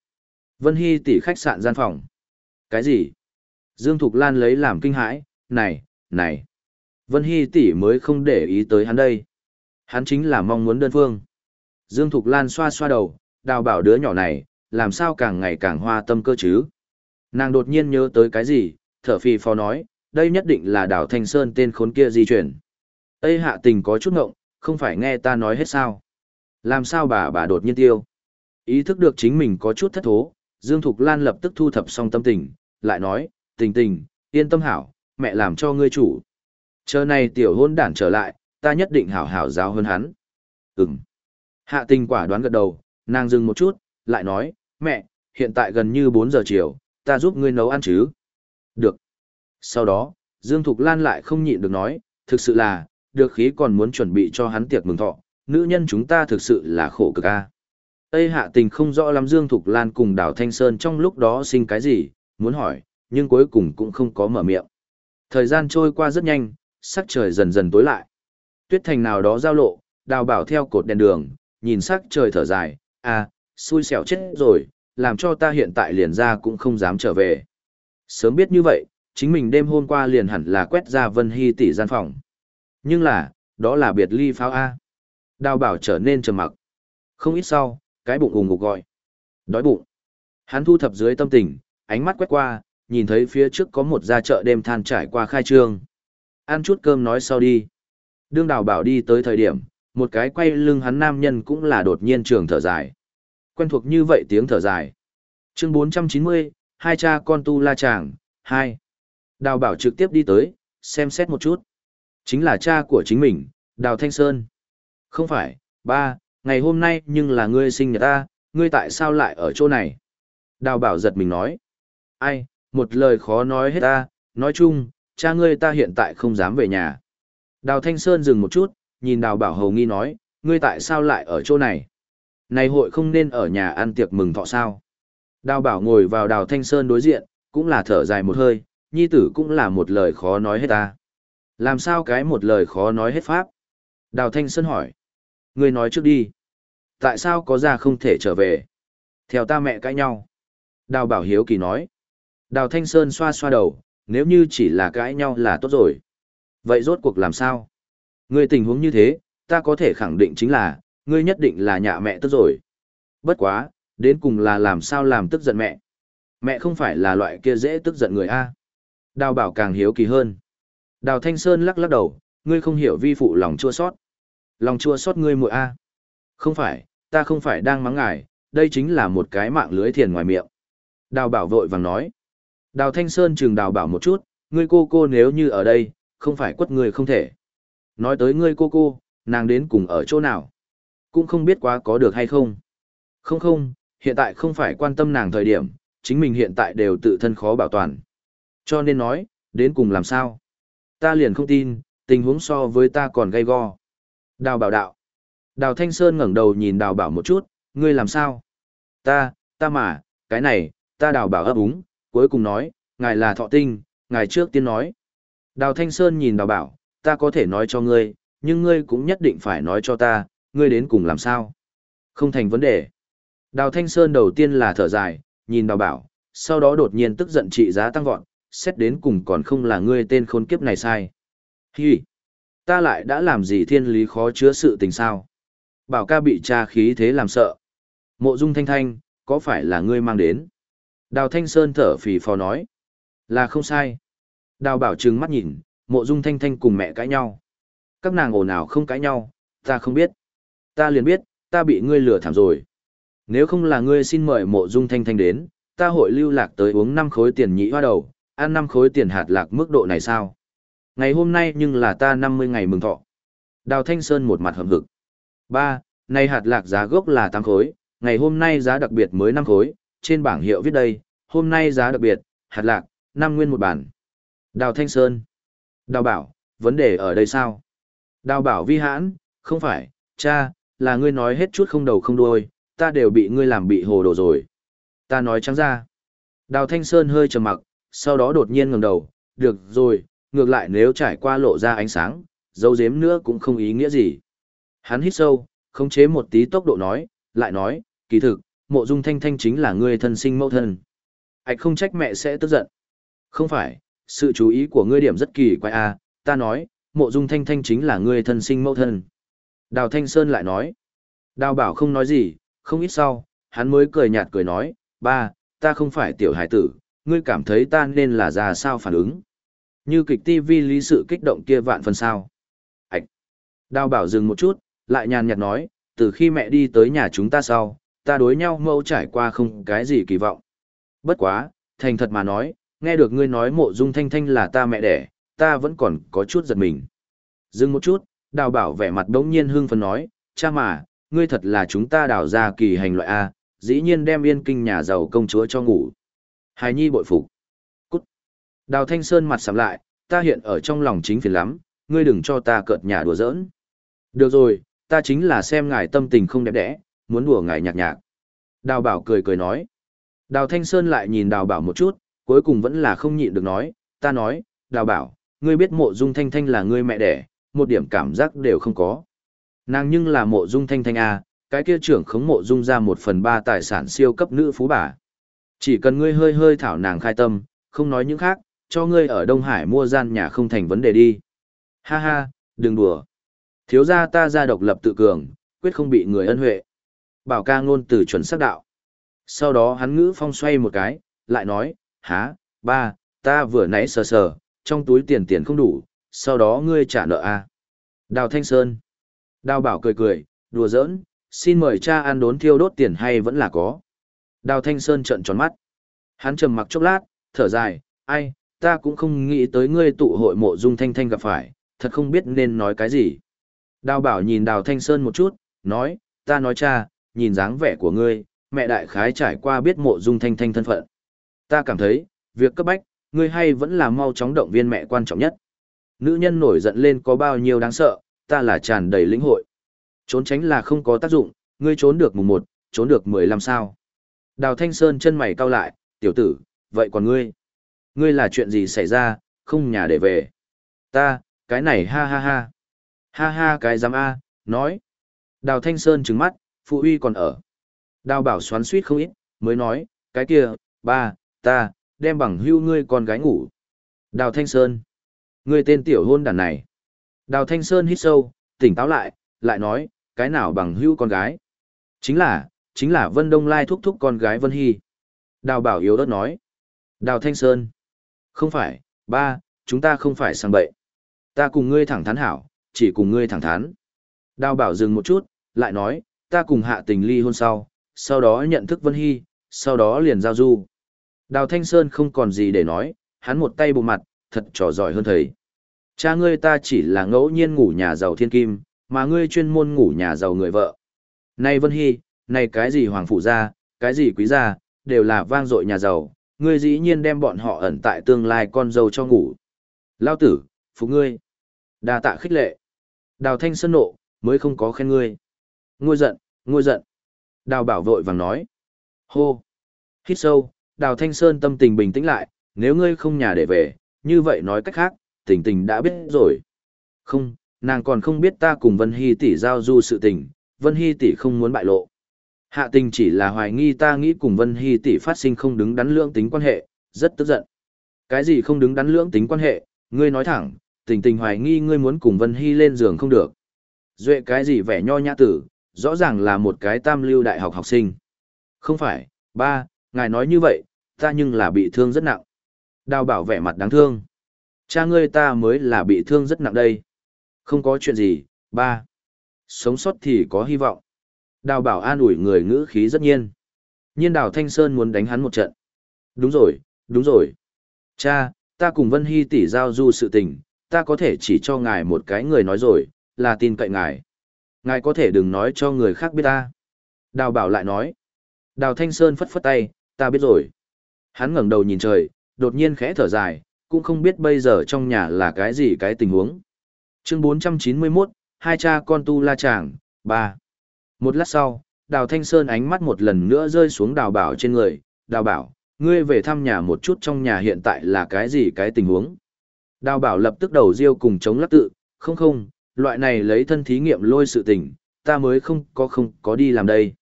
Vân Hy tỷ khách sạn gian phòng. Cái gì? Dương Thục Lan lấy làm kinh hãi, này, này. Vân Hy tỷ mới không để ý tới hắn đây. Hắn chính là mong muốn đơn phương. Dương Thục Lan xoa xoa đầu, đào bảo đứa nhỏ này, làm sao càng ngày càng hoa tâm cơ chứ. Nàng đột nhiên nhớ tới cái gì, thở phì phò nói, đây nhất định là đào Thanh Sơn tên khốn kia di chuyển. Tây hạ tình có chút ngộng, không phải nghe ta nói hết sao. Làm sao bà bà đột nhiên tiêu. Ý thức được chính mình có chút thất thố, Dương Thục Lan lập tức thu thập xong tâm tình, lại nói, tình tình, yên tâm hảo, mẹ làm cho ngươi chủ. Chờ này tiểu hôn đản trở lại, ta nhất định hảo hảo giáo hơn hắn. Ừm. Hạ tình quả đoán gật đầu, nàng dừng một chút, lại nói, mẹ, hiện tại gần như 4 giờ chiều, ta giúp ngươi nấu ăn chứ. Được. Sau đó, Dương Thục Lan lại không nhịn được nói, thực sự là, được khí còn muốn chuẩn bị cho hắn tiệc mừng thọ, nữ nhân chúng ta thực sự là khổ cực a. Tây hạ tình không rõ lắm Dương Thục Lan cùng Đào Thanh Sơn trong lúc đó sinh cái gì, muốn hỏi, nhưng cuối cùng cũng không có mở miệng. Thời gian trôi qua rất nhanh, sắc trời dần dần tối lại. Tuyết thành nào đó giao lộ, đào bảo theo cột đèn đường, nhìn sắc trời thở dài, à, xui xẻo chết rồi, làm cho ta hiện tại liền ra cũng không dám trở về. Sớm biết như vậy, chính mình đêm hôm qua liền hẳn là quét ra Vân Hy tỷ gian phòng. Nhưng là, đó là biệt ly pháo A. Đào bảo trở nên trầm mặc. Không ít sau, cái bụng ủng ngục gọi. Đói bụng. Hắn thu thập dưới tâm tình, ánh mắt quét qua, nhìn thấy phía trước có một gia chợ đêm than trải qua khai trương. Ăn chút cơm nói sau đi. Đương đào bảo đi tới thời điểm, một cái quay lưng hắn nam nhân cũng là đột nhiên trường thở dài. Quen thuộc như vậy tiếng thở dài. Chương 490, hai cha con tu la chàng, hai. Đào bảo trực tiếp đi tới, xem xét một chút. Chính là cha của chính mình, Đào Thanh Sơn. Không phải, ba, ngày hôm nay nhưng là ngươi sinh nhật ta, ngươi tại sao lại ở chỗ này? Đào bảo giật mình nói. Ai, một lời khó nói hết ta, nói chung, cha ngươi ta hiện tại không dám về nhà. Đào Thanh Sơn dừng một chút, nhìn đào bảo hầu nghi nói, ngươi tại sao lại ở chỗ này? Này hội không nên ở nhà ăn tiệc mừng thọ sao? Đào bảo ngồi vào đào Thanh Sơn đối diện, cũng là thở dài một hơi, nhi tử cũng là một lời khó nói hết ta. Làm sao cái một lời khó nói hết pháp? Đào Thanh Sơn hỏi. Ngươi nói trước đi. Tại sao có ra không thể trở về? Theo ta mẹ cãi nhau. Đào Bảo Hiếu Kỳ nói. Đào Thanh Sơn xoa xoa đầu, nếu như chỉ là cãi nhau là tốt rồi. Vậy rốt cuộc làm sao? Ngươi tình huống như thế, ta có thể khẳng định chính là, ngươi nhất định là nhà mẹ tức rồi. Bất quá, đến cùng là làm sao làm tức giận mẹ. Mẹ không phải là loại kia dễ tức giận người A. Đào Bảo càng hiếu kỳ hơn. Đào Thanh Sơn lắc lắc đầu, ngươi không hiểu vi phụ lòng chua sót. Lòng chua sót ngươi muội A. Không phải, ta không phải đang mắng ngài, đây chính là một cái mạng lưới thiền ngoài miệng. Đào bảo vội vàng nói. Đào Thanh Sơn chừng đào bảo một chút, ngươi cô cô nếu như ở đây, không phải quất người không thể. Nói tới ngươi cô cô, nàng đến cùng ở chỗ nào? cũng không biết quá có được hay không. Không không, hiện tại không phải quan tâm nàng thời điểm, chính mình hiện tại đều tự thân khó bảo toàn. Cho nên nói, đến cùng làm sao? Ta liền không tin, tình huống so với ta còn gay go. Đào bảo đạo. Đào Thanh Sơn ngẩng đầu nhìn đào bảo một chút, ngươi làm sao? Ta, ta mà, cái này, ta đào bảo ấp úng, cuối cùng nói, ngài là thọ tinh, ngài trước tiên nói. Đào Thanh Sơn nhìn đào bảo, ta có thể nói cho ngươi, nhưng ngươi cũng nhất định phải nói cho ta, ngươi đến cùng làm sao? Không thành vấn đề. Đào Thanh Sơn đầu tiên là thở dài, nhìn đào bảo, sau đó đột nhiên tức giận trị giá tăng vọt, xét đến cùng còn không là ngươi tên khốn kiếp này sai. Hi! Ta lại đã làm gì thiên lý khó chứa sự tình sao? Bảo ca bị tra khí thế làm sợ. Mộ dung thanh thanh, có phải là ngươi mang đến? Đào Thanh Sơn thở phì phò nói. Là không sai. Đào bảo trừng mắt nhìn, mộ dung thanh thanh cùng mẹ cãi nhau. Các nàng ồn ào không cãi nhau, ta không biết. Ta liền biết, ta bị ngươi lừa thảm rồi. Nếu không là ngươi xin mời mộ dung thanh thanh đến, ta hội lưu lạc tới uống 5 khối tiền nhị hoa đầu, ăn 5 khối tiền hạt lạc mức độ này sao? Ngày hôm nay nhưng là ta 50 ngày mừng thọ. Đào Thanh Sơn một mặt hầm hực. Ba, Này hạt lạc giá gốc là 8 khối, ngày hôm nay giá đặc biệt mới 5 khối, trên bảng hiệu viết đây, hôm nay giá đặc biệt, hạt lạc, 5 nguyên một bản. Đào Thanh Sơn. Đào bảo, vấn đề ở đây sao? Đào bảo vi hãn, không phải, cha, là ngươi nói hết chút không đầu không đuôi, ta đều bị ngươi làm bị hồ đồ rồi. Ta nói trắng ra. Đào Thanh Sơn hơi trầm mặc, sau đó đột nhiên ngẩng đầu, được rồi, ngược lại nếu trải qua lộ ra ánh sáng, dấu giếm nữa cũng không ý nghĩa gì. Hắn hít sâu, khống chế một tí tốc độ nói, lại nói, kỳ thực, mộ dung thanh thanh chính là ngươi thân sinh mẫu thân. Ảch không trách mẹ sẽ tức giận. Không phải, sự chú ý của ngươi điểm rất kỳ quái à, ta nói, mộ dung thanh thanh chính là ngươi thân sinh mẫu thân. Đào Thanh Sơn lại nói, đào bảo không nói gì, không ít sau, hắn mới cười nhạt cười nói, ba, ta không phải tiểu hải tử, ngươi cảm thấy ta nên là ra sao phản ứng. Như kịch TV lý sự kích động kia vạn phần sao. Ảch! Đào bảo dừng một chút, lại nhàn nhạt nói, từ khi mẹ đi tới nhà chúng ta sau, ta đối nhau mâu trải qua không cái gì kỳ vọng. Bất quá, thành thật mà nói, nghe được ngươi nói mộ dung thanh thanh là ta mẹ đẻ, ta vẫn còn có chút giật mình. Dừng một chút, đào bảo vẻ mặt đống nhiên hưng phấn nói, cha mà, ngươi thật là chúng ta đào ra kỳ hành loại A, dĩ nhiên đem yên kinh nhà giàu công chúa cho ngủ. Hài nhi bội phục. Cút. Đào Thanh Sơn mặt sầm lại, ta hiện ở trong lòng chính phiền lắm, ngươi đừng cho ta cợt nhà đùa giỡn. Được rồi, ta chính là xem ngài tâm tình không đẹp đẽ, muốn đùa ngài nhạc nhạc. Đào bảo cười cười nói. Đào Thanh Sơn lại nhìn đào bảo một chút, cuối cùng vẫn là không nhịn được nói, ta nói, đào bảo, ngươi biết mộ dung thanh thanh là ngươi mẹ đẻ, một điểm cảm giác đều không có. Nàng nhưng là mộ dung thanh thanh A, cái kia trưởng khống mộ dung ra một phần ba tài sản siêu cấp nữ phú bà. Chỉ cần ngươi hơi hơi thảo nàng khai tâm, không nói những khác, cho ngươi ở Đông Hải mua gian nhà không thành vấn đề đi. Ha ha, đừng đùa. Thiếu gia ta ra độc lập tự cường, quyết không bị người ân huệ. Bảo ca ngôn từ chuẩn xác đạo. Sau đó hắn ngữ phong xoay một cái, lại nói, há, ba, ta vừa nãy sờ sờ, trong túi tiền tiền không đủ, sau đó ngươi trả nợ a. À? Đào Thanh Sơn. Đào bảo cười cười, đùa giỡn, xin mời cha ăn đốn thiêu đốt tiền hay vẫn là có. Đào Thanh Sơn trợn tròn mắt. Hắn trầm mặc chốc lát, thở dài, ai, ta cũng không nghĩ tới ngươi tụ hội mộ dung thanh thanh gặp phải, thật không biết nên nói cái gì. Đào bảo nhìn đào Thanh Sơn một chút, nói, ta nói cha, nhìn dáng vẻ của ngươi, mẹ đại khái trải qua biết mộ dung thanh thanh thân phận. Ta cảm thấy, việc cấp bách, ngươi hay vẫn là mau chóng động viên mẹ quan trọng nhất. Nữ nhân nổi giận lên có bao nhiêu đáng sợ, ta là tràn đầy lĩnh hội. Trốn tránh là không có tác dụng, ngươi trốn được mùng 1, trốn được 15 sao. Đào Thanh Sơn chân mày cau lại, tiểu tử, vậy còn ngươi? Ngươi là chuyện gì xảy ra, không nhà để về? Ta, cái này ha ha ha. Ha ha cái dám a, nói. Đào Thanh Sơn trừng mắt, phụ uy còn ở. Đào bảo xoắn suýt không ít, mới nói, cái kia, ba, ta, đem bằng hưu ngươi con gái ngủ. Đào Thanh Sơn. Ngươi tên tiểu hôn đàn này. Đào Thanh Sơn hít sâu, tỉnh táo lại, lại nói, cái nào bằng hưu con gái? Chính là, chính là Vân Đông Lai thúc thúc con gái Vân Hy. Đào bảo yếu đất nói. Đào Thanh Sơn. Không phải, ba, chúng ta không phải sang bậy. Ta cùng ngươi thẳng thắn hảo, chỉ cùng ngươi thẳng thắn. Đào bảo dừng một chút, lại nói, ta cùng hạ tình ly hôn sau, sau đó nhận thức Vân Hy, sau đó liền giao du. Đào Thanh Sơn không còn gì để nói, hắn một tay bộ mặt, thật trò giỏi hơn thầy. Cha ngươi ta chỉ là ngẫu nhiên ngủ nhà giàu thiên kim, mà ngươi chuyên môn ngủ nhà giàu người vợ. Này Vân Hy, này cái gì hoàng phủ gia, cái gì quý gia, đều là vang dội nhà giàu, ngươi dĩ nhiên đem bọn họ ẩn tại tương lai con dâu cho ngủ. Lao tử, phục ngươi. đa tạ khích lệ. Đào Thanh Sơn nộ, mới không có khen ngươi. Ngôi giận, ngôi giận. Đào bảo vội vàng nói. Hô. Hít sâu, Đào Thanh Sơn tâm tình bình tĩnh lại, nếu ngươi không nhà để về, như vậy nói cách khác, tình tình đã biết rồi. Không, nàng còn không biết ta cùng Vân Hy tỷ giao du sự tình, Vân Hy tỷ không muốn bại lộ. Hạ tình chỉ là hoài nghi ta nghĩ cùng Vân Hy tỷ phát sinh không đứng đắn lưỡng tính quan hệ, rất tức giận. Cái gì không đứng đắn lưỡng tính quan hệ, ngươi nói thẳng, tình tình hoài nghi ngươi muốn cùng Vân Hy lên giường không được. Duệ cái gì vẻ nho nhã tử, rõ ràng là một cái tam lưu đại học học sinh. Không phải, ba, ngài nói như vậy, ta nhưng là bị thương rất nặng. Đào bảo vẻ mặt đáng thương. Cha ngươi ta mới là bị thương rất nặng đây. Không có chuyện gì, ba. Sống sót thì có hy vọng. Đào bảo an ủi người ngữ khí rất nhiên. Nhiên đào Thanh Sơn muốn đánh hắn một trận. Đúng rồi, đúng rồi. Cha, ta cùng Vân Hy tỷ giao du sự tình, ta có thể chỉ cho ngài một cái người nói rồi, là tin cậy ngài. Ngài có thể đừng nói cho người khác biết ta. Đào bảo lại nói. Đào Thanh Sơn phất phất tay, ta biết rồi. Hắn ngẩng đầu nhìn trời, đột nhiên khẽ thở dài, cũng không biết bây giờ trong nhà là cái gì cái tình huống. Chương 491, hai cha con tu la chàng, ba. Một lát sau, Đào Thanh Sơn ánh mắt một lần nữa rơi xuống Đào Bảo trên người, Đào Bảo, ngươi về thăm nhà một chút trong nhà hiện tại là cái gì cái tình huống. Đào Bảo lập tức đầu riêu cùng chống lắc tự, không không, loại này lấy thân thí nghiệm lôi sự tình, ta mới không có không có đi làm đây.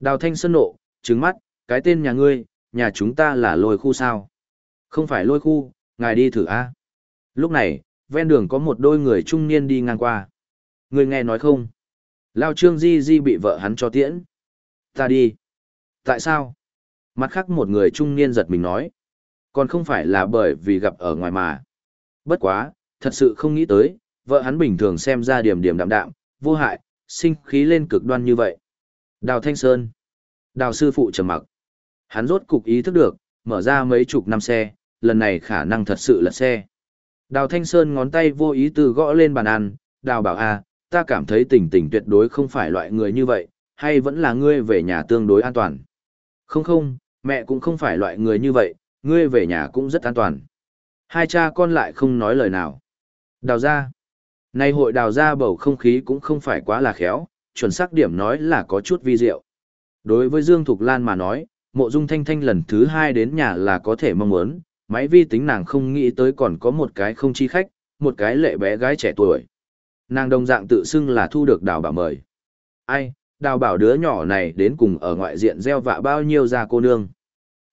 Đào Thanh Sơn nộ, trứng mắt, cái tên nhà ngươi, nhà chúng ta là lôi khu sao? Không phải lôi khu, ngài đi thử a. Lúc này, ven đường có một đôi người trung niên đi ngang qua. Người nghe nói không? Lao Trương Di Di bị vợ hắn cho tiễn. Ta đi. Tại sao? Mặt khác một người trung niên giật mình nói. Còn không phải là bởi vì gặp ở ngoài mà. Bất quá, thật sự không nghĩ tới, vợ hắn bình thường xem ra điểm điểm đạm đạm, vô hại, sinh khí lên cực đoan như vậy. Đào Thanh Sơn. Đào sư phụ trầm mặc. Hắn rốt cục ý thức được, mở ra mấy chục năm xe, lần này khả năng thật sự là xe. Đào Thanh Sơn ngón tay vô ý từ gõ lên bàn ăn, đào bảo a, à, ta cảm thấy tình tình tuyệt đối không phải loại người như vậy, hay vẫn là ngươi về nhà tương đối an toàn. Không không, mẹ cũng không phải loại người như vậy, ngươi về nhà cũng rất an toàn. Hai cha con lại không nói lời nào. Đào ra. Nay hội đào ra bầu không khí cũng không phải quá là khéo, chuẩn xác điểm nói là có chút vi diệu. Đối với Dương Thục Lan mà nói, mộ dung thanh thanh lần thứ hai đến nhà là có thể mong muốn, máy vi tính nàng không nghĩ tới còn có một cái không chi khách, một cái lệ bé gái trẻ tuổi. Nàng đồng dạng tự xưng là thu được đào bảo mời. Ai, đào bảo đứa nhỏ này đến cùng ở ngoại diện gieo vạ bao nhiêu ra cô nương.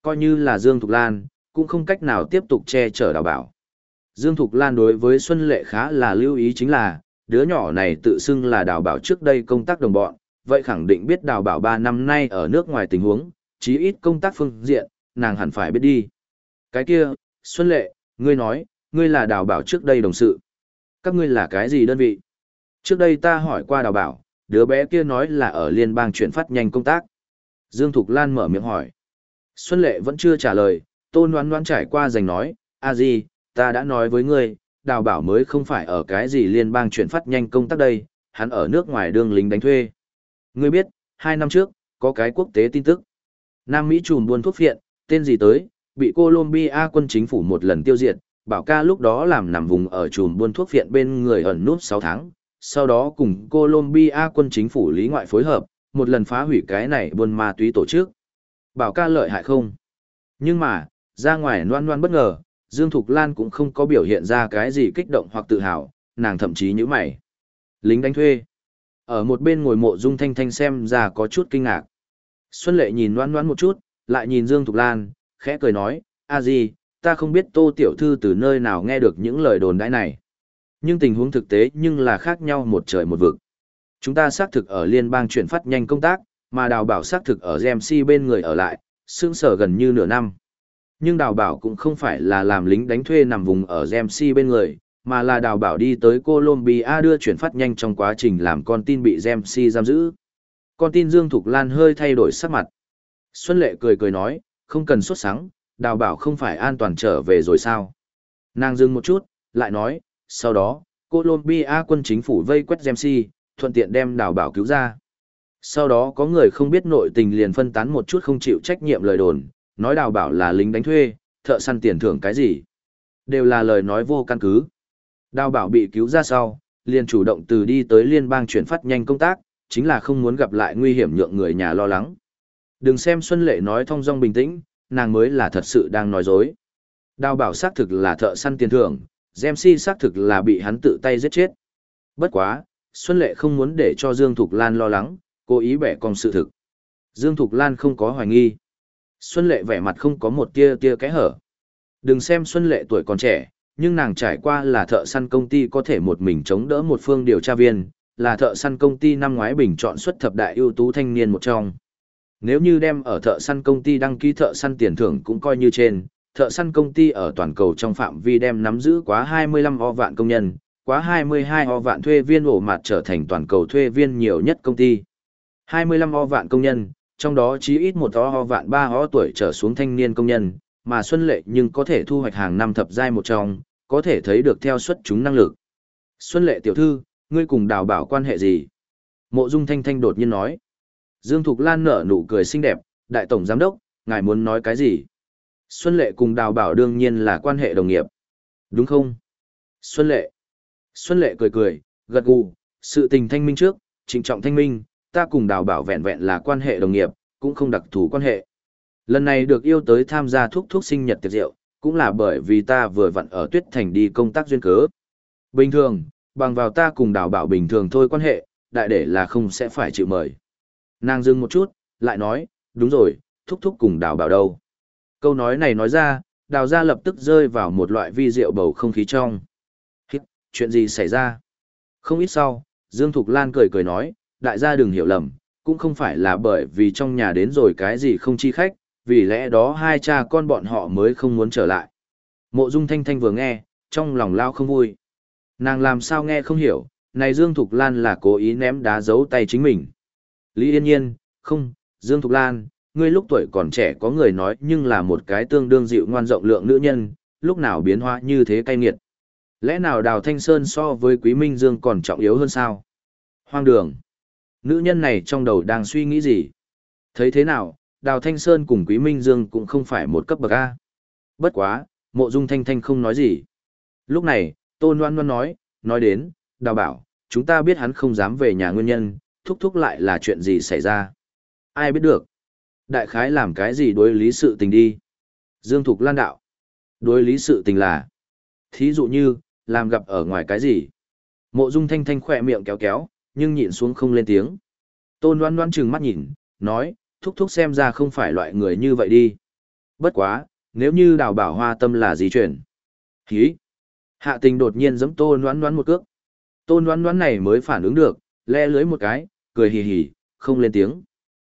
Coi như là Dương Thục Lan, cũng không cách nào tiếp tục che chở đào bảo. Dương Thục Lan đối với Xuân Lệ khá là lưu ý chính là, đứa nhỏ này tự xưng là đào bảo trước đây công tác đồng bọn, vậy khẳng định biết đào bảo 3 năm nay ở nước ngoài tình huống, chí ít công tác phương diện, nàng hẳn phải biết đi. Cái kia, Xuân Lệ, ngươi nói, ngươi là đào bảo trước đây đồng sự. Các ngươi là cái gì đơn vị? Trước đây ta hỏi qua đào bảo, đứa bé kia nói là ở liên bang chuyển phát nhanh công tác. Dương Thục Lan mở miệng hỏi. Xuân Lệ vẫn chưa trả lời, tôn đoán đoán trải qua giành nói, a gì, ta đã nói với ngươi, đào bảo mới không phải ở cái gì liên bang chuyển phát nhanh công tác đây, hắn ở nước ngoài đương lính đánh thuê. Ngươi biết, hai năm trước, có cái quốc tế tin tức. Nam Mỹ trùm buôn thuốc phiện, tên gì tới, bị Colombia quân chính phủ một lần tiêu diệt, bảo ca lúc đó làm nằm vùng ở trùm buôn thuốc phiện bên người ẩn nút 6 tháng, sau đó cùng Colombia quân chính phủ lý ngoại phối hợp, một lần phá hủy cái này buôn ma túy tổ chức. Bảo ca lợi hại không? Nhưng mà, ra ngoài loan loan bất ngờ, Dương Thục Lan cũng không có biểu hiện ra cái gì kích động hoặc tự hào, nàng thậm chí như mày. Lính đánh thuê. Ở một bên ngồi mộ dung thanh thanh xem ra có chút kinh ngạc. Xuân lệ nhìn noan noan một chút, lại nhìn Dương Thục Lan, khẽ cười nói, a gì, ta không biết tô tiểu thư từ nơi nào nghe được những lời đồn đãi này. Nhưng tình huống thực tế nhưng là khác nhau một trời một vực. Chúng ta xác thực ở liên bang chuyển phát nhanh công tác, mà đào bảo xác thực ở GMC bên người ở lại, sương sở gần như nửa năm. Nhưng đào bảo cũng không phải là làm lính đánh thuê nằm vùng ở GMC bên người, mà là đào bảo đi tới Colombia đưa chuyển phát nhanh trong quá trình làm con tin bị GMC giam giữ. Con tin Dương Thục Lan hơi thay đổi sắc mặt. Xuân Lệ cười cười nói, không cần xuất sáng, đào bảo không phải an toàn trở về rồi sao. Nàng dừng một chút, lại nói, sau đó, Colombia quân chính phủ vây quét Gemsi, thuận tiện đem đào bảo cứu ra. Sau đó có người không biết nội tình liền phân tán một chút không chịu trách nhiệm lời đồn, nói đào bảo là lính đánh thuê, thợ săn tiền thưởng cái gì. Đều là lời nói vô căn cứ. Đào bảo bị cứu ra sau, liền chủ động từ đi tới liên bang chuyển phát nhanh công tác, chính là không muốn gặp lại nguy hiểm nhượng người nhà lo lắng. Đừng xem Xuân Lệ nói thong dong bình tĩnh, nàng mới là thật sự đang nói dối. Đào bảo xác thực là thợ săn tiền thưởng, Jemsi xác thực là bị hắn tự tay giết chết. Bất quá, Xuân Lệ không muốn để cho Dương Thục Lan lo lắng, cố ý bẻ cong sự thực. Dương Thục Lan không có hoài nghi. Xuân Lệ vẻ mặt không có một tia tia kẽ hở. Đừng xem Xuân Lệ tuổi còn trẻ, nhưng nàng trải qua là thợ săn công ty có thể một mình chống đỡ một phương điều tra viên, là thợ săn công ty năm ngoái bình chọn xuất thập đại ưu tú thanh niên một trong. Nếu như đem ở thợ săn công ty đăng ký thợ săn tiền thưởng cũng coi như trên, thợ săn công ty ở toàn cầu trong phạm vi đem nắm giữ quá 25 o vạn công nhân, quá 22 o vạn thuê viên ổ mặt trở thành toàn cầu thuê viên nhiều nhất công ty. 25 o vạn công nhân, trong đó chí ít một ho vạn ba ho tuổi trở xuống thanh niên công nhân, mà Xuân Lệ nhưng có thể thu hoạch hàng năm thập giai một trong, có thể thấy được theo suất chúng năng lực. Xuân Lệ tiểu thư, ngươi cùng đào bảo quan hệ gì? Mộ Dung Thanh Thanh đột nhiên nói. Dương Thục Lan nở nụ cười xinh đẹp, đại tổng giám đốc, ngài muốn nói cái gì? Xuân Lệ cùng đào bảo đương nhiên là quan hệ đồng nghiệp. Đúng không? Xuân Lệ. Xuân Lệ cười cười, gật gù, sự tình thanh minh trước, trịnh trọng thanh minh, ta cùng đào bảo vẹn vẹn là quan hệ đồng nghiệp, cũng không đặc thù quan hệ. Lần này được yêu tới tham gia thuốc thuốc sinh nhật tiệc rượu, cũng là bởi vì ta vừa vặn ở Tuyết Thành đi công tác duyên cớ. Bình thường, bằng vào ta cùng đào bảo bình thường thôi quan hệ, đại để là không sẽ phải chịu mời. Nàng dừng một chút, lại nói, đúng rồi, thúc thúc cùng đào bảo đâu. Câu nói này nói ra, đào ra lập tức rơi vào một loại vi rượu bầu không khí trong. Hít, chuyện gì xảy ra? Không ít sau, Dương Thục Lan cười cười nói, đại gia đừng hiểu lầm, cũng không phải là bởi vì trong nhà đến rồi cái gì không chi khách, vì lẽ đó hai cha con bọn họ mới không muốn trở lại. Mộ Dung Thanh Thanh vừa nghe, trong lòng lao không vui. Nàng làm sao nghe không hiểu, này Dương Thục Lan là cố ý ném đá giấu tay chính mình. Lý Yên Nhiên, không, Dương Thục Lan, ngươi lúc tuổi còn trẻ có người nói nhưng là một cái tương đương dịu ngoan rộng lượng nữ nhân, lúc nào biến hóa như thế cay nghiệt. Lẽ nào Đào Thanh Sơn so với Quý Minh Dương còn trọng yếu hơn sao? Hoang đường. Nữ nhân này trong đầu đang suy nghĩ gì? Thấy thế nào, Đào Thanh Sơn cùng Quý Minh Dương cũng không phải một cấp bậc A. Bất quá, mộ dung thanh thanh không nói gì. Lúc này, Tôn Loan Loan nói, nói đến, Đào bảo, chúng ta biết hắn không dám về nhà nguyên nhân, thúc thúc lại là chuyện gì xảy ra. Ai biết được. Đại khái làm cái gì đối lý sự tình đi. Dương Thục Lan đạo. Đối lý sự tình là. Thí dụ như, làm gặp ở ngoài cái gì. Mộ dung thanh thanh khỏe miệng kéo kéo, nhưng nhịn xuống không lên tiếng. Tôn đoán đoán trừng mắt nhìn, nói, thúc thúc xem ra không phải loại người như vậy đi. Bất quá, nếu như đào bảo hoa tâm là gì chuyển. Hí! Hạ tình đột nhiên giẫm tôn đoán đoán một cước. Tôn đoán đoán này mới phản ứng được, le lưới một cái, cười hì hì, không lên tiếng.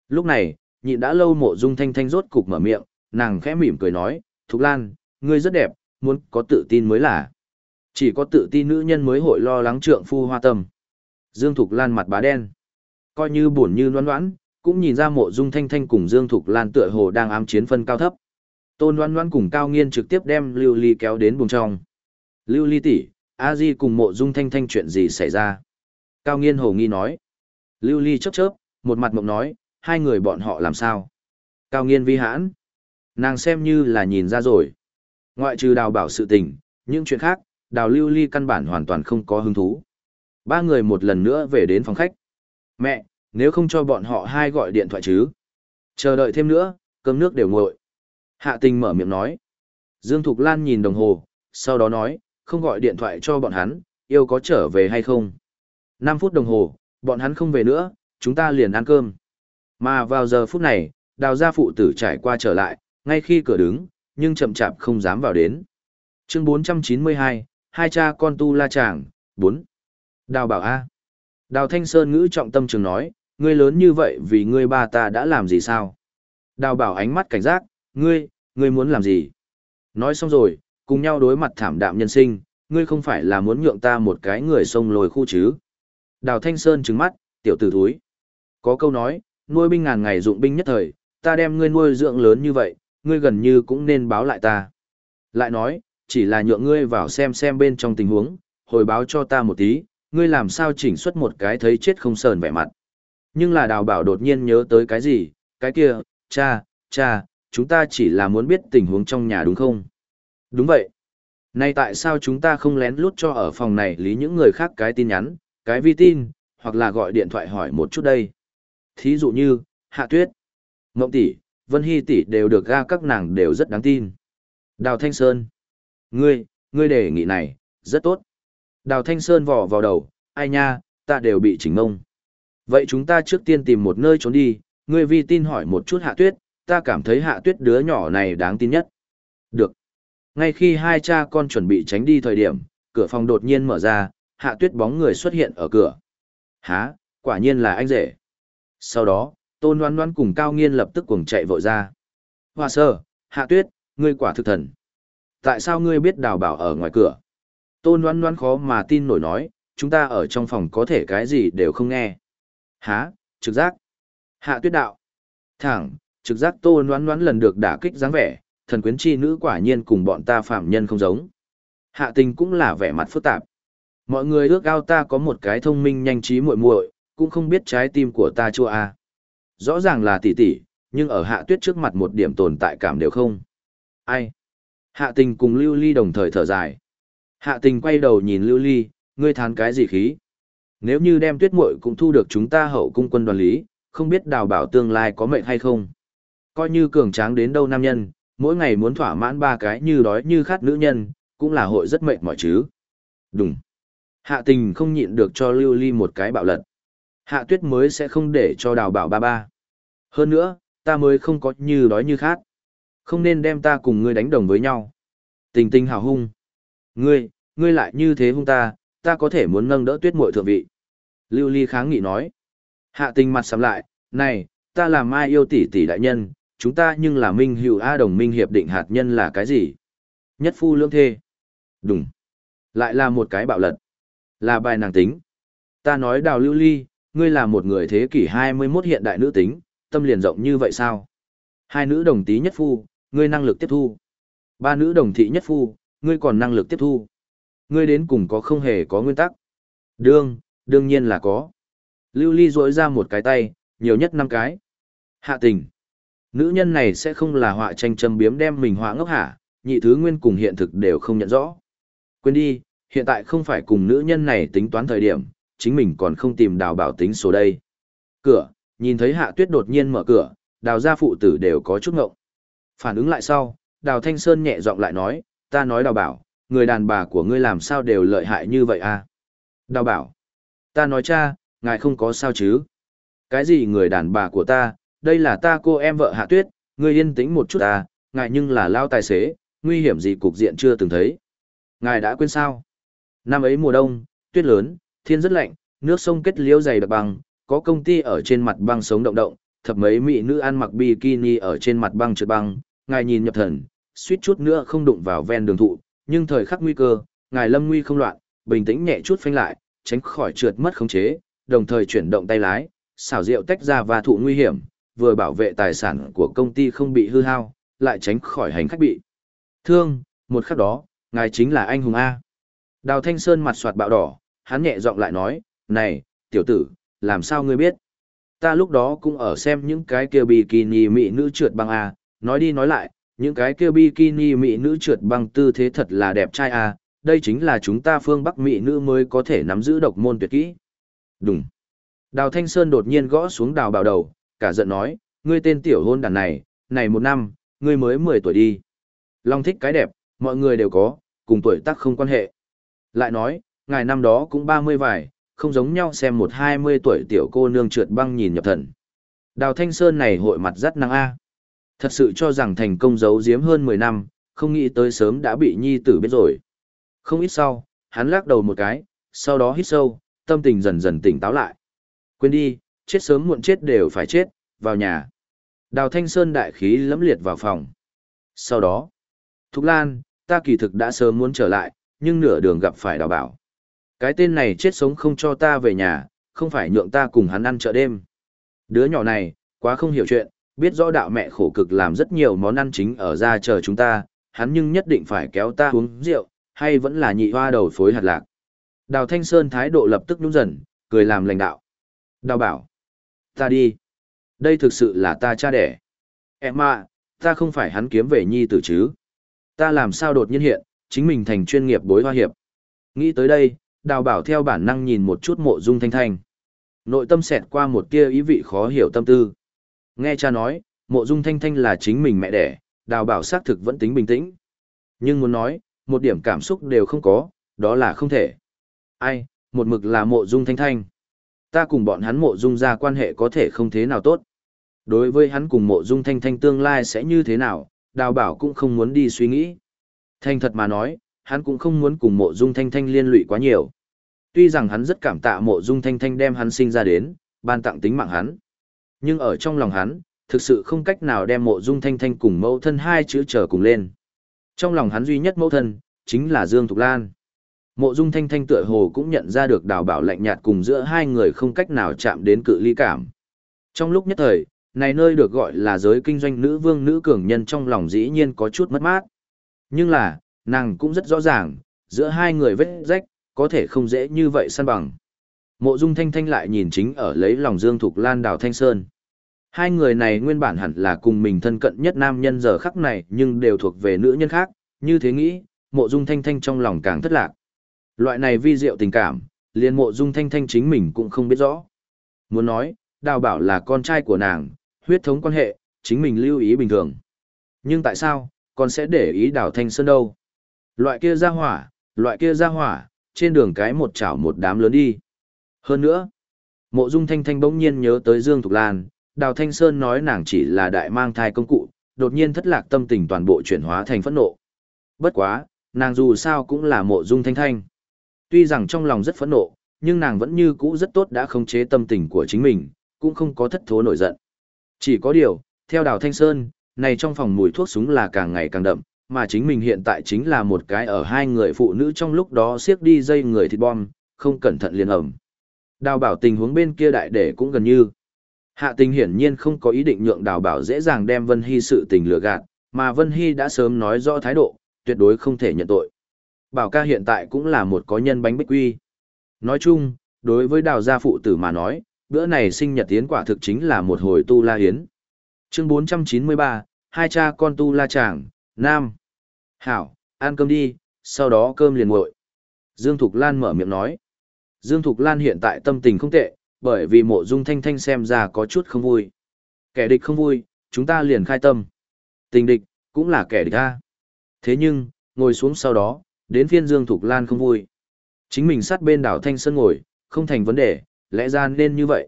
Lúc này, nhịn đã lâu mộ dung thanh thanh rốt cục mở miệng, nàng khẽ mỉm cười nói, Thục Lan, ngươi rất đẹp, muốn có tự tin mới là. Chỉ có tự tin nữ nhân mới hội lo lắng trượng phu hoa tâm. Dương Thục Lan mặt bá đen. Coi như buồn như noan noãn, cũng nhìn ra mộ dung thanh thanh cùng Dương Thục Lan tựa hồ đang ám chiến phân cao thấp. Tôn noan noan cùng Cao Nghiên trực tiếp đem Lưu Ly kéo đến buồng trong. Lưu Ly tỷ, A Di cùng mộ dung thanh thanh chuyện gì xảy ra? Cao Nghiên hồ nghi nói. Lưu Ly chớp chớp, một mặt mộng nói, hai người bọn họ làm sao? Cao Nghiên vi hãn. Nàng xem như là nhìn ra rồi. Ngoại trừ đào bảo sự tình, những chuyện khác, đào Lưu Ly căn bản hoàn toàn không có hứng thú. Ba người một lần nữa về đến phòng khách. Mẹ, nếu không cho bọn họ hai gọi điện thoại chứ. Chờ đợi thêm nữa, cơm nước đều nguội. Hạ tình mở miệng nói. Dương Thục Lan nhìn đồng hồ, sau đó nói, không gọi điện thoại cho bọn hắn, yêu có trở về hay không. 5 phút đồng hồ, bọn hắn không về nữa, chúng ta liền ăn cơm. Mà vào giờ phút này, đào gia phụ tử trải qua trở lại, ngay khi cửa đứng, nhưng chậm chạp không dám vào đến. Chương 492, hai cha con tu la chàng, 4. Đào bảo A. Đào Thanh Sơn ngữ trọng tâm trường nói, ngươi lớn như vậy vì ngươi ba ta đã làm gì sao? Đào bảo ánh mắt cảnh giác, ngươi, ngươi muốn làm gì? Nói xong rồi, cùng nhau đối mặt thảm đạm nhân sinh, ngươi không phải là muốn nhượng ta một cái người sông lồi khu chứ? Đào Thanh Sơn trừng mắt, tiểu tử thúi. Có câu nói, nuôi binh ngàn ngày dụng binh nhất thời, ta đem ngươi nuôi dưỡng lớn như vậy, ngươi gần như cũng nên báo lại ta. Lại nói, chỉ là nhượng ngươi vào xem xem bên trong tình huống, hồi báo cho ta một tí, ngươi làm sao chỉnh xuất một cái thấy chết không sờn vẻ mặt. Nhưng là đào bảo đột nhiên nhớ tới cái gì, cái kia, cha, cha, chúng ta chỉ là muốn biết tình huống trong nhà đúng không? Đúng vậy. Nay tại sao chúng ta không lén lút cho ở phòng này lý những người khác cái tin nhắn, cái vi tin, hoặc là gọi điện thoại hỏi một chút đây? Thí dụ như, Hạ Tuyết, Mộng tỷ, Vân Hy tỷ đều được ga các nàng đều rất đáng tin. Đào Thanh Sơn, ngươi, ngươi đề nghị này, rất tốt. Đào Thanh Sơn vò vào đầu, ai nha, ta đều bị chỉnh ngông. Vậy chúng ta trước tiên tìm một nơi trốn đi, ngươi vi tin hỏi một chút Hạ Tuyết, ta cảm thấy Hạ Tuyết đứa nhỏ này đáng tin nhất. Được. Ngay khi hai cha con chuẩn bị tránh đi thời điểm, cửa phòng đột nhiên mở ra, Hạ Tuyết bóng người xuất hiện ở cửa. Hả, quả nhiên là anh rể. Sau đó, Tôn Loan Loan cùng Cao Nghiên lập tức cuồng chạy vội ra. Hoa sơ, Hạ Tuyết, ngươi quả thực thần. Tại sao ngươi biết đào bảo ở ngoài cửa? Tôn Loan Loan khó mà tin nổi nói, chúng ta ở trong phòng có thể cái gì đều không nghe. Hả, trực giác. Hạ Tuyết đạo. Thẳng, trực giác Tôn Loan Loan lần được đả kích dáng vẻ, thần quyến chi nữ quả nhiên cùng bọn ta phạm nhân không giống. Hạ tình cũng là vẻ mặt phức tạp. Mọi người ước ao ta có một cái thông minh nhanh trí muội muội, cũng không biết trái tim của ta chua à. Rõ ràng là tỷ tỷ, nhưng ở hạ tuyết trước mặt một điểm tồn tại cảm đều không. Ai? Hạ tình cùng Lưu Ly đồng thời thở dài. Hạ tình quay đầu nhìn Lưu Ly, ngươi thán cái gì khí? Nếu như đem tuyết muội cũng thu được chúng ta hậu cung quân đoàn lý, không biết đào bảo tương lai có mệnh hay không? Coi như cường tráng đến đâu nam nhân, mỗi ngày muốn thỏa mãn ba cái như đói như khát nữ nhân, cũng là hội rất mệt mỏi chứ. Đúng. Hạ tình không nhịn được cho Lưu Ly một cái bạo lật. Hạ tuyết mới sẽ không để cho đào bảo ba ba. Hơn nữa, ta mới không có như đói như khát. Không nên đem ta cùng ngươi đánh đồng với nhau. Tình tình hào hung. Ngươi, ngươi lại như thế hung ta, ta có thể muốn nâng đỡ tuyết muội thượng vị. Lưu Ly kháng nghị nói. Hạ tình mặt sắm lại, này, ta làm ai yêu tỷ tỷ đại nhân, chúng ta nhưng là minh hữu A đồng minh hiệp định hạt nhân là cái gì? Nhất phu lương thê. Đúng. Lại là một cái bạo lật. Là bài nàng tính. Ta nói đào lưu ly, ngươi là một người thế kỷ 21 hiện đại nữ tính, tâm liền rộng như vậy sao? Hai nữ đồng tí nhất phu, ngươi năng lực tiếp thu. Ba nữ đồng thị nhất phu, ngươi còn năng lực tiếp thu. Ngươi đến cùng có không hề có nguyên tắc. Đương, đương nhiên là có. Lưu ly rỗi ra một cái tay, nhiều nhất năm cái. Hạ tình. Nữ nhân này sẽ không là họa tranh châm biếm đem mình họa ngốc hả, nhị thứ nguyên cùng hiện thực đều không nhận rõ. Quên đi, hiện tại không phải cùng nữ nhân này tính toán thời điểm, chính mình còn không tìm đào bảo tính số đây. Cửa, nhìn thấy hạ tuyết đột nhiên mở cửa, đào gia phụ tử đều có chút ngộng. Phản ứng lại sau, đào thanh sơn nhẹ giọng lại nói, ta nói đào bảo, người đàn bà của ngươi làm sao đều lợi hại như vậy à? Đào bảo, ta nói cha, ngài không có sao chứ? Cái gì người đàn bà của ta, đây là ta cô em vợ hạ tuyết, ngươi yên tĩnh một chút à, ngài nhưng là lao tài xế, nguy hiểm gì cục diện chưa từng thấy. Ngài đã quên sao? Năm ấy mùa đông, tuyết lớn, thiên rất lạnh, nước sông kết liễu dày đặc băng, có công ty ở trên mặt băng sống động động, thập mấy mỹ nữ ăn mặc bikini ở trên mặt băng trượt băng, ngài nhìn nhập thần, suýt chút nữa không đụng vào ven đường thụ, nhưng thời khắc nguy cơ, ngài lâm nguy không loạn, bình tĩnh nhẹ chút phanh lại, tránh khỏi trượt mất khống chế, đồng thời chuyển động tay lái, xảo diệu tách ra và thụ nguy hiểm, vừa bảo vệ tài sản của công ty không bị hư hao, lại tránh khỏi hành khách bị thương, một khắc đó, ngài chính là anh hùng A. Đào Thanh Sơn mặt soạt bạo đỏ, hắn nhẹ giọng lại nói, này, tiểu tử, làm sao ngươi biết? Ta lúc đó cũng ở xem những cái kia bikini mỹ nữ trượt băng A, nói đi nói lại, những cái kia bikini mỹ nữ trượt băng tư thế thật là đẹp trai à? đây chính là chúng ta phương Bắc mỹ nữ mới có thể nắm giữ độc môn tuyệt kỹ. Đúng. Đào Thanh Sơn đột nhiên gõ xuống đào bảo đầu, cả giận nói, ngươi tên tiểu hôn đàn này, này một năm, ngươi mới 10 tuổi đi. Long thích cái đẹp, mọi người đều có, cùng tuổi tác không quan hệ. Lại nói, ngài năm đó cũng 30 vài, không giống nhau xem một 20 tuổi tiểu cô nương trượt băng nhìn nhập thần. Đào Thanh Sơn này hội mặt rất năng A. Thật sự cho rằng thành công giấu giếm hơn 10 năm, không nghĩ tới sớm đã bị nhi tử biết rồi. Không ít sau, hắn lắc đầu một cái, sau đó hít sâu, tâm tình dần dần tỉnh táo lại. Quên đi, chết sớm muộn chết đều phải chết, vào nhà. Đào Thanh Sơn đại khí lẫm liệt vào phòng. Sau đó, Thục Lan, ta kỳ thực đã sớm muốn trở lại, nhưng nửa đường gặp phải đào bảo. Cái tên này chết sống không cho ta về nhà, không phải nhượng ta cùng hắn ăn chợ đêm. Đứa nhỏ này, quá không hiểu chuyện, biết rõ đạo mẹ khổ cực làm rất nhiều món ăn chính ở ra chờ chúng ta, hắn nhưng nhất định phải kéo ta uống rượu, hay vẫn là nhị hoa đầu phối hạt lạc. Đào Thanh Sơn thái độ lập tức nhún dần, cười làm lãnh đạo. Đào bảo, Ta đi. Đây thực sự là ta cha đẻ. Em à, ta không phải hắn kiếm về nhi tử chứ. Ta làm sao đột nhiên hiện, chính mình thành chuyên nghiệp bối hoa hiệp. Nghĩ tới đây, đào bảo theo bản năng nhìn một chút mộ dung thanh thanh. Nội tâm xẹt qua một tia ý vị khó hiểu tâm tư. Nghe cha nói, mộ dung thanh thanh là chính mình mẹ đẻ, đào bảo xác thực vẫn tính bình tĩnh. Nhưng muốn nói, một điểm cảm xúc đều không có, đó là không thể. Ai, một mực là mộ dung thanh thanh. Ta cùng bọn hắn mộ dung ra quan hệ có thể không thế nào tốt. Đối với hắn cùng mộ dung thanh thanh tương lai sẽ như thế nào, đào bảo cũng không muốn đi suy nghĩ. Thanh thật mà nói, hắn cũng không muốn cùng mộ dung thanh thanh liên lụy quá nhiều. Tuy rằng hắn rất cảm tạ mộ dung thanh thanh đem hắn sinh ra đến, ban tặng tính mạng hắn. Nhưng ở trong lòng hắn, thực sự không cách nào đem mộ dung thanh thanh cùng mẫu thân hai chữ trở cùng lên. Trong lòng hắn duy nhất mẫu thân, chính là Dương Thục Lan. Mộ dung thanh thanh tựa hồ cũng nhận ra được đào bảo lạnh nhạt cùng giữa hai người không cách nào chạm đến cự ly cảm. Trong lúc nhất thời, này nơi được gọi là giới kinh doanh nữ vương nữ cường nhân trong lòng dĩ nhiên có chút mất mát. Nhưng là, nàng cũng rất rõ ràng, giữa hai người vết rách, có thể không dễ như vậy săn bằng. Mộ Dung Thanh Thanh lại nhìn chính ở lấy lòng Dương Thục Lan Đào Thanh Sơn. Hai người này nguyên bản hẳn là cùng mình thân cận nhất nam nhân giờ khắc này nhưng đều thuộc về nữ nhân khác, như thế nghĩ, Mộ Dung Thanh Thanh trong lòng càng thất lạc. Loại này vi diệu tình cảm, liền Mộ Dung Thanh Thanh chính mình cũng không biết rõ. Muốn nói, Đào Bảo là con trai của nàng, huyết thống quan hệ, chính mình lưu ý bình thường. Nhưng tại sao, con sẽ để ý Đào Thanh Sơn đâu? Loại kia ra hỏa, loại kia ra hỏa, trên đường cái một chảo một đám lớn đi. Hơn nữa, mộ dung thanh thanh bỗng nhiên nhớ tới Dương Thục Lan, Đào Thanh Sơn nói nàng chỉ là đại mang thai công cụ, đột nhiên thất lạc tâm tình toàn bộ chuyển hóa thành phẫn nộ. Bất quá, nàng dù sao cũng là mộ dung thanh thanh. Tuy rằng trong lòng rất phẫn nộ, nhưng nàng vẫn như cũ rất tốt đã khống chế tâm tình của chính mình, cũng không có thất thố nổi giận. Chỉ có điều, theo Đào Thanh Sơn, này trong phòng mùi thuốc súng là càng ngày càng đậm, mà chính mình hiện tại chính là một cái ở hai người phụ nữ trong lúc đó siết đi dây người thịt bom, không cẩn thận liền ẩm. Đào bảo tình huống bên kia đại để cũng gần như. Hạ tình hiển nhiên không có ý định nhượng đào bảo dễ dàng đem Vân Hy sự tình lừa gạt, mà Vân Hy đã sớm nói rõ thái độ, tuyệt đối không thể nhận tội. Bảo ca hiện tại cũng là một có nhân bánh bích quy. Nói chung, đối với đào gia phụ tử mà nói, bữa này sinh nhật tiến quả thực chính là một hồi tu la hiến. Chương 493, hai cha con tu la chàng, Nam. Hảo, ăn cơm đi, sau đó cơm liền nguội. Dương Thục Lan mở miệng nói. Dương Thục Lan hiện tại tâm tình không tệ, bởi vì mộ dung thanh thanh xem ra có chút không vui. Kẻ địch không vui, chúng ta liền khai tâm. Tình địch, cũng là kẻ địch ta. Thế nhưng, ngồi xuống sau đó, đến phiên Dương Thục Lan không vui. Chính mình sát bên đảo Thanh Sơn ngồi, không thành vấn đề, lẽ ra nên như vậy.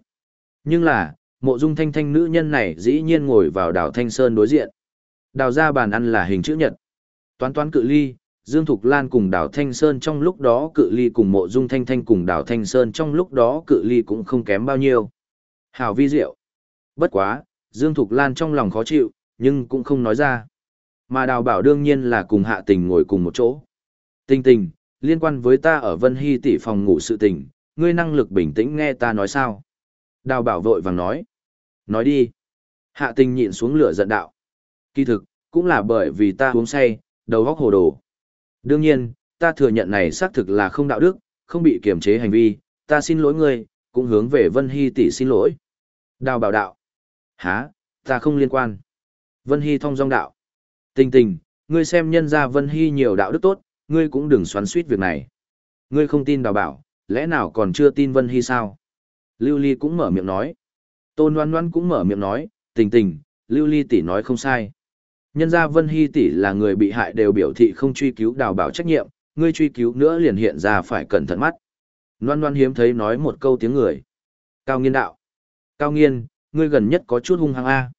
Nhưng là, mộ dung thanh thanh nữ nhân này dĩ nhiên ngồi vào đảo Thanh Sơn đối diện. Đào ra bàn ăn là hình chữ nhật. Toán toán cự ly, Dương Thục Lan cùng Đào Thanh Sơn trong lúc đó cự ly cùng mộ dung thanh thanh cùng Đào Thanh Sơn trong lúc đó cự ly cũng không kém bao nhiêu. Hảo vi diệu. Bất quá, Dương Thục Lan trong lòng khó chịu, nhưng cũng không nói ra. Mà Đào Bảo đương nhiên là cùng hạ tình ngồi cùng một chỗ. Tình tình, liên quan với ta ở Vân Hy tỷ phòng ngủ sự tình, ngươi năng lực bình tĩnh nghe ta nói sao. Đào Bảo vội vàng nói. Nói đi. Hạ tình nhịn xuống lửa giận đạo. Kỳ thực, cũng là bởi vì ta uống say, đầu óc hồ đồ. Đương nhiên, ta thừa nhận này xác thực là không đạo đức, không bị kiềm chế hành vi, ta xin lỗi ngươi, cũng hướng về Vân Hy tỷ xin lỗi. Đào bảo đạo. Hả, ta không liên quan. Vân Hy thông dong đạo. Tình tình, ngươi xem nhân ra Vân Hy nhiều đạo đức tốt, ngươi cũng đừng xoắn suýt việc này. Ngươi không tin đào bảo, lẽ nào còn chưa tin Vân Hy sao? Lưu Ly cũng mở miệng nói. Tôn Loan Loan cũng mở miệng nói, tình tình, Lưu Ly tỷ nói không sai. Nhân gia Vân Hy tỷ là người bị hại đều biểu thị không truy cứu đào bảo trách nhiệm, ngươi truy cứu nữa liền hiện ra phải cẩn thận mắt. Loan Loan hiếm thấy nói một câu tiếng người. Cao nghiên đạo. Cao nghiên, ngươi gần nhất có chút hung hăng A.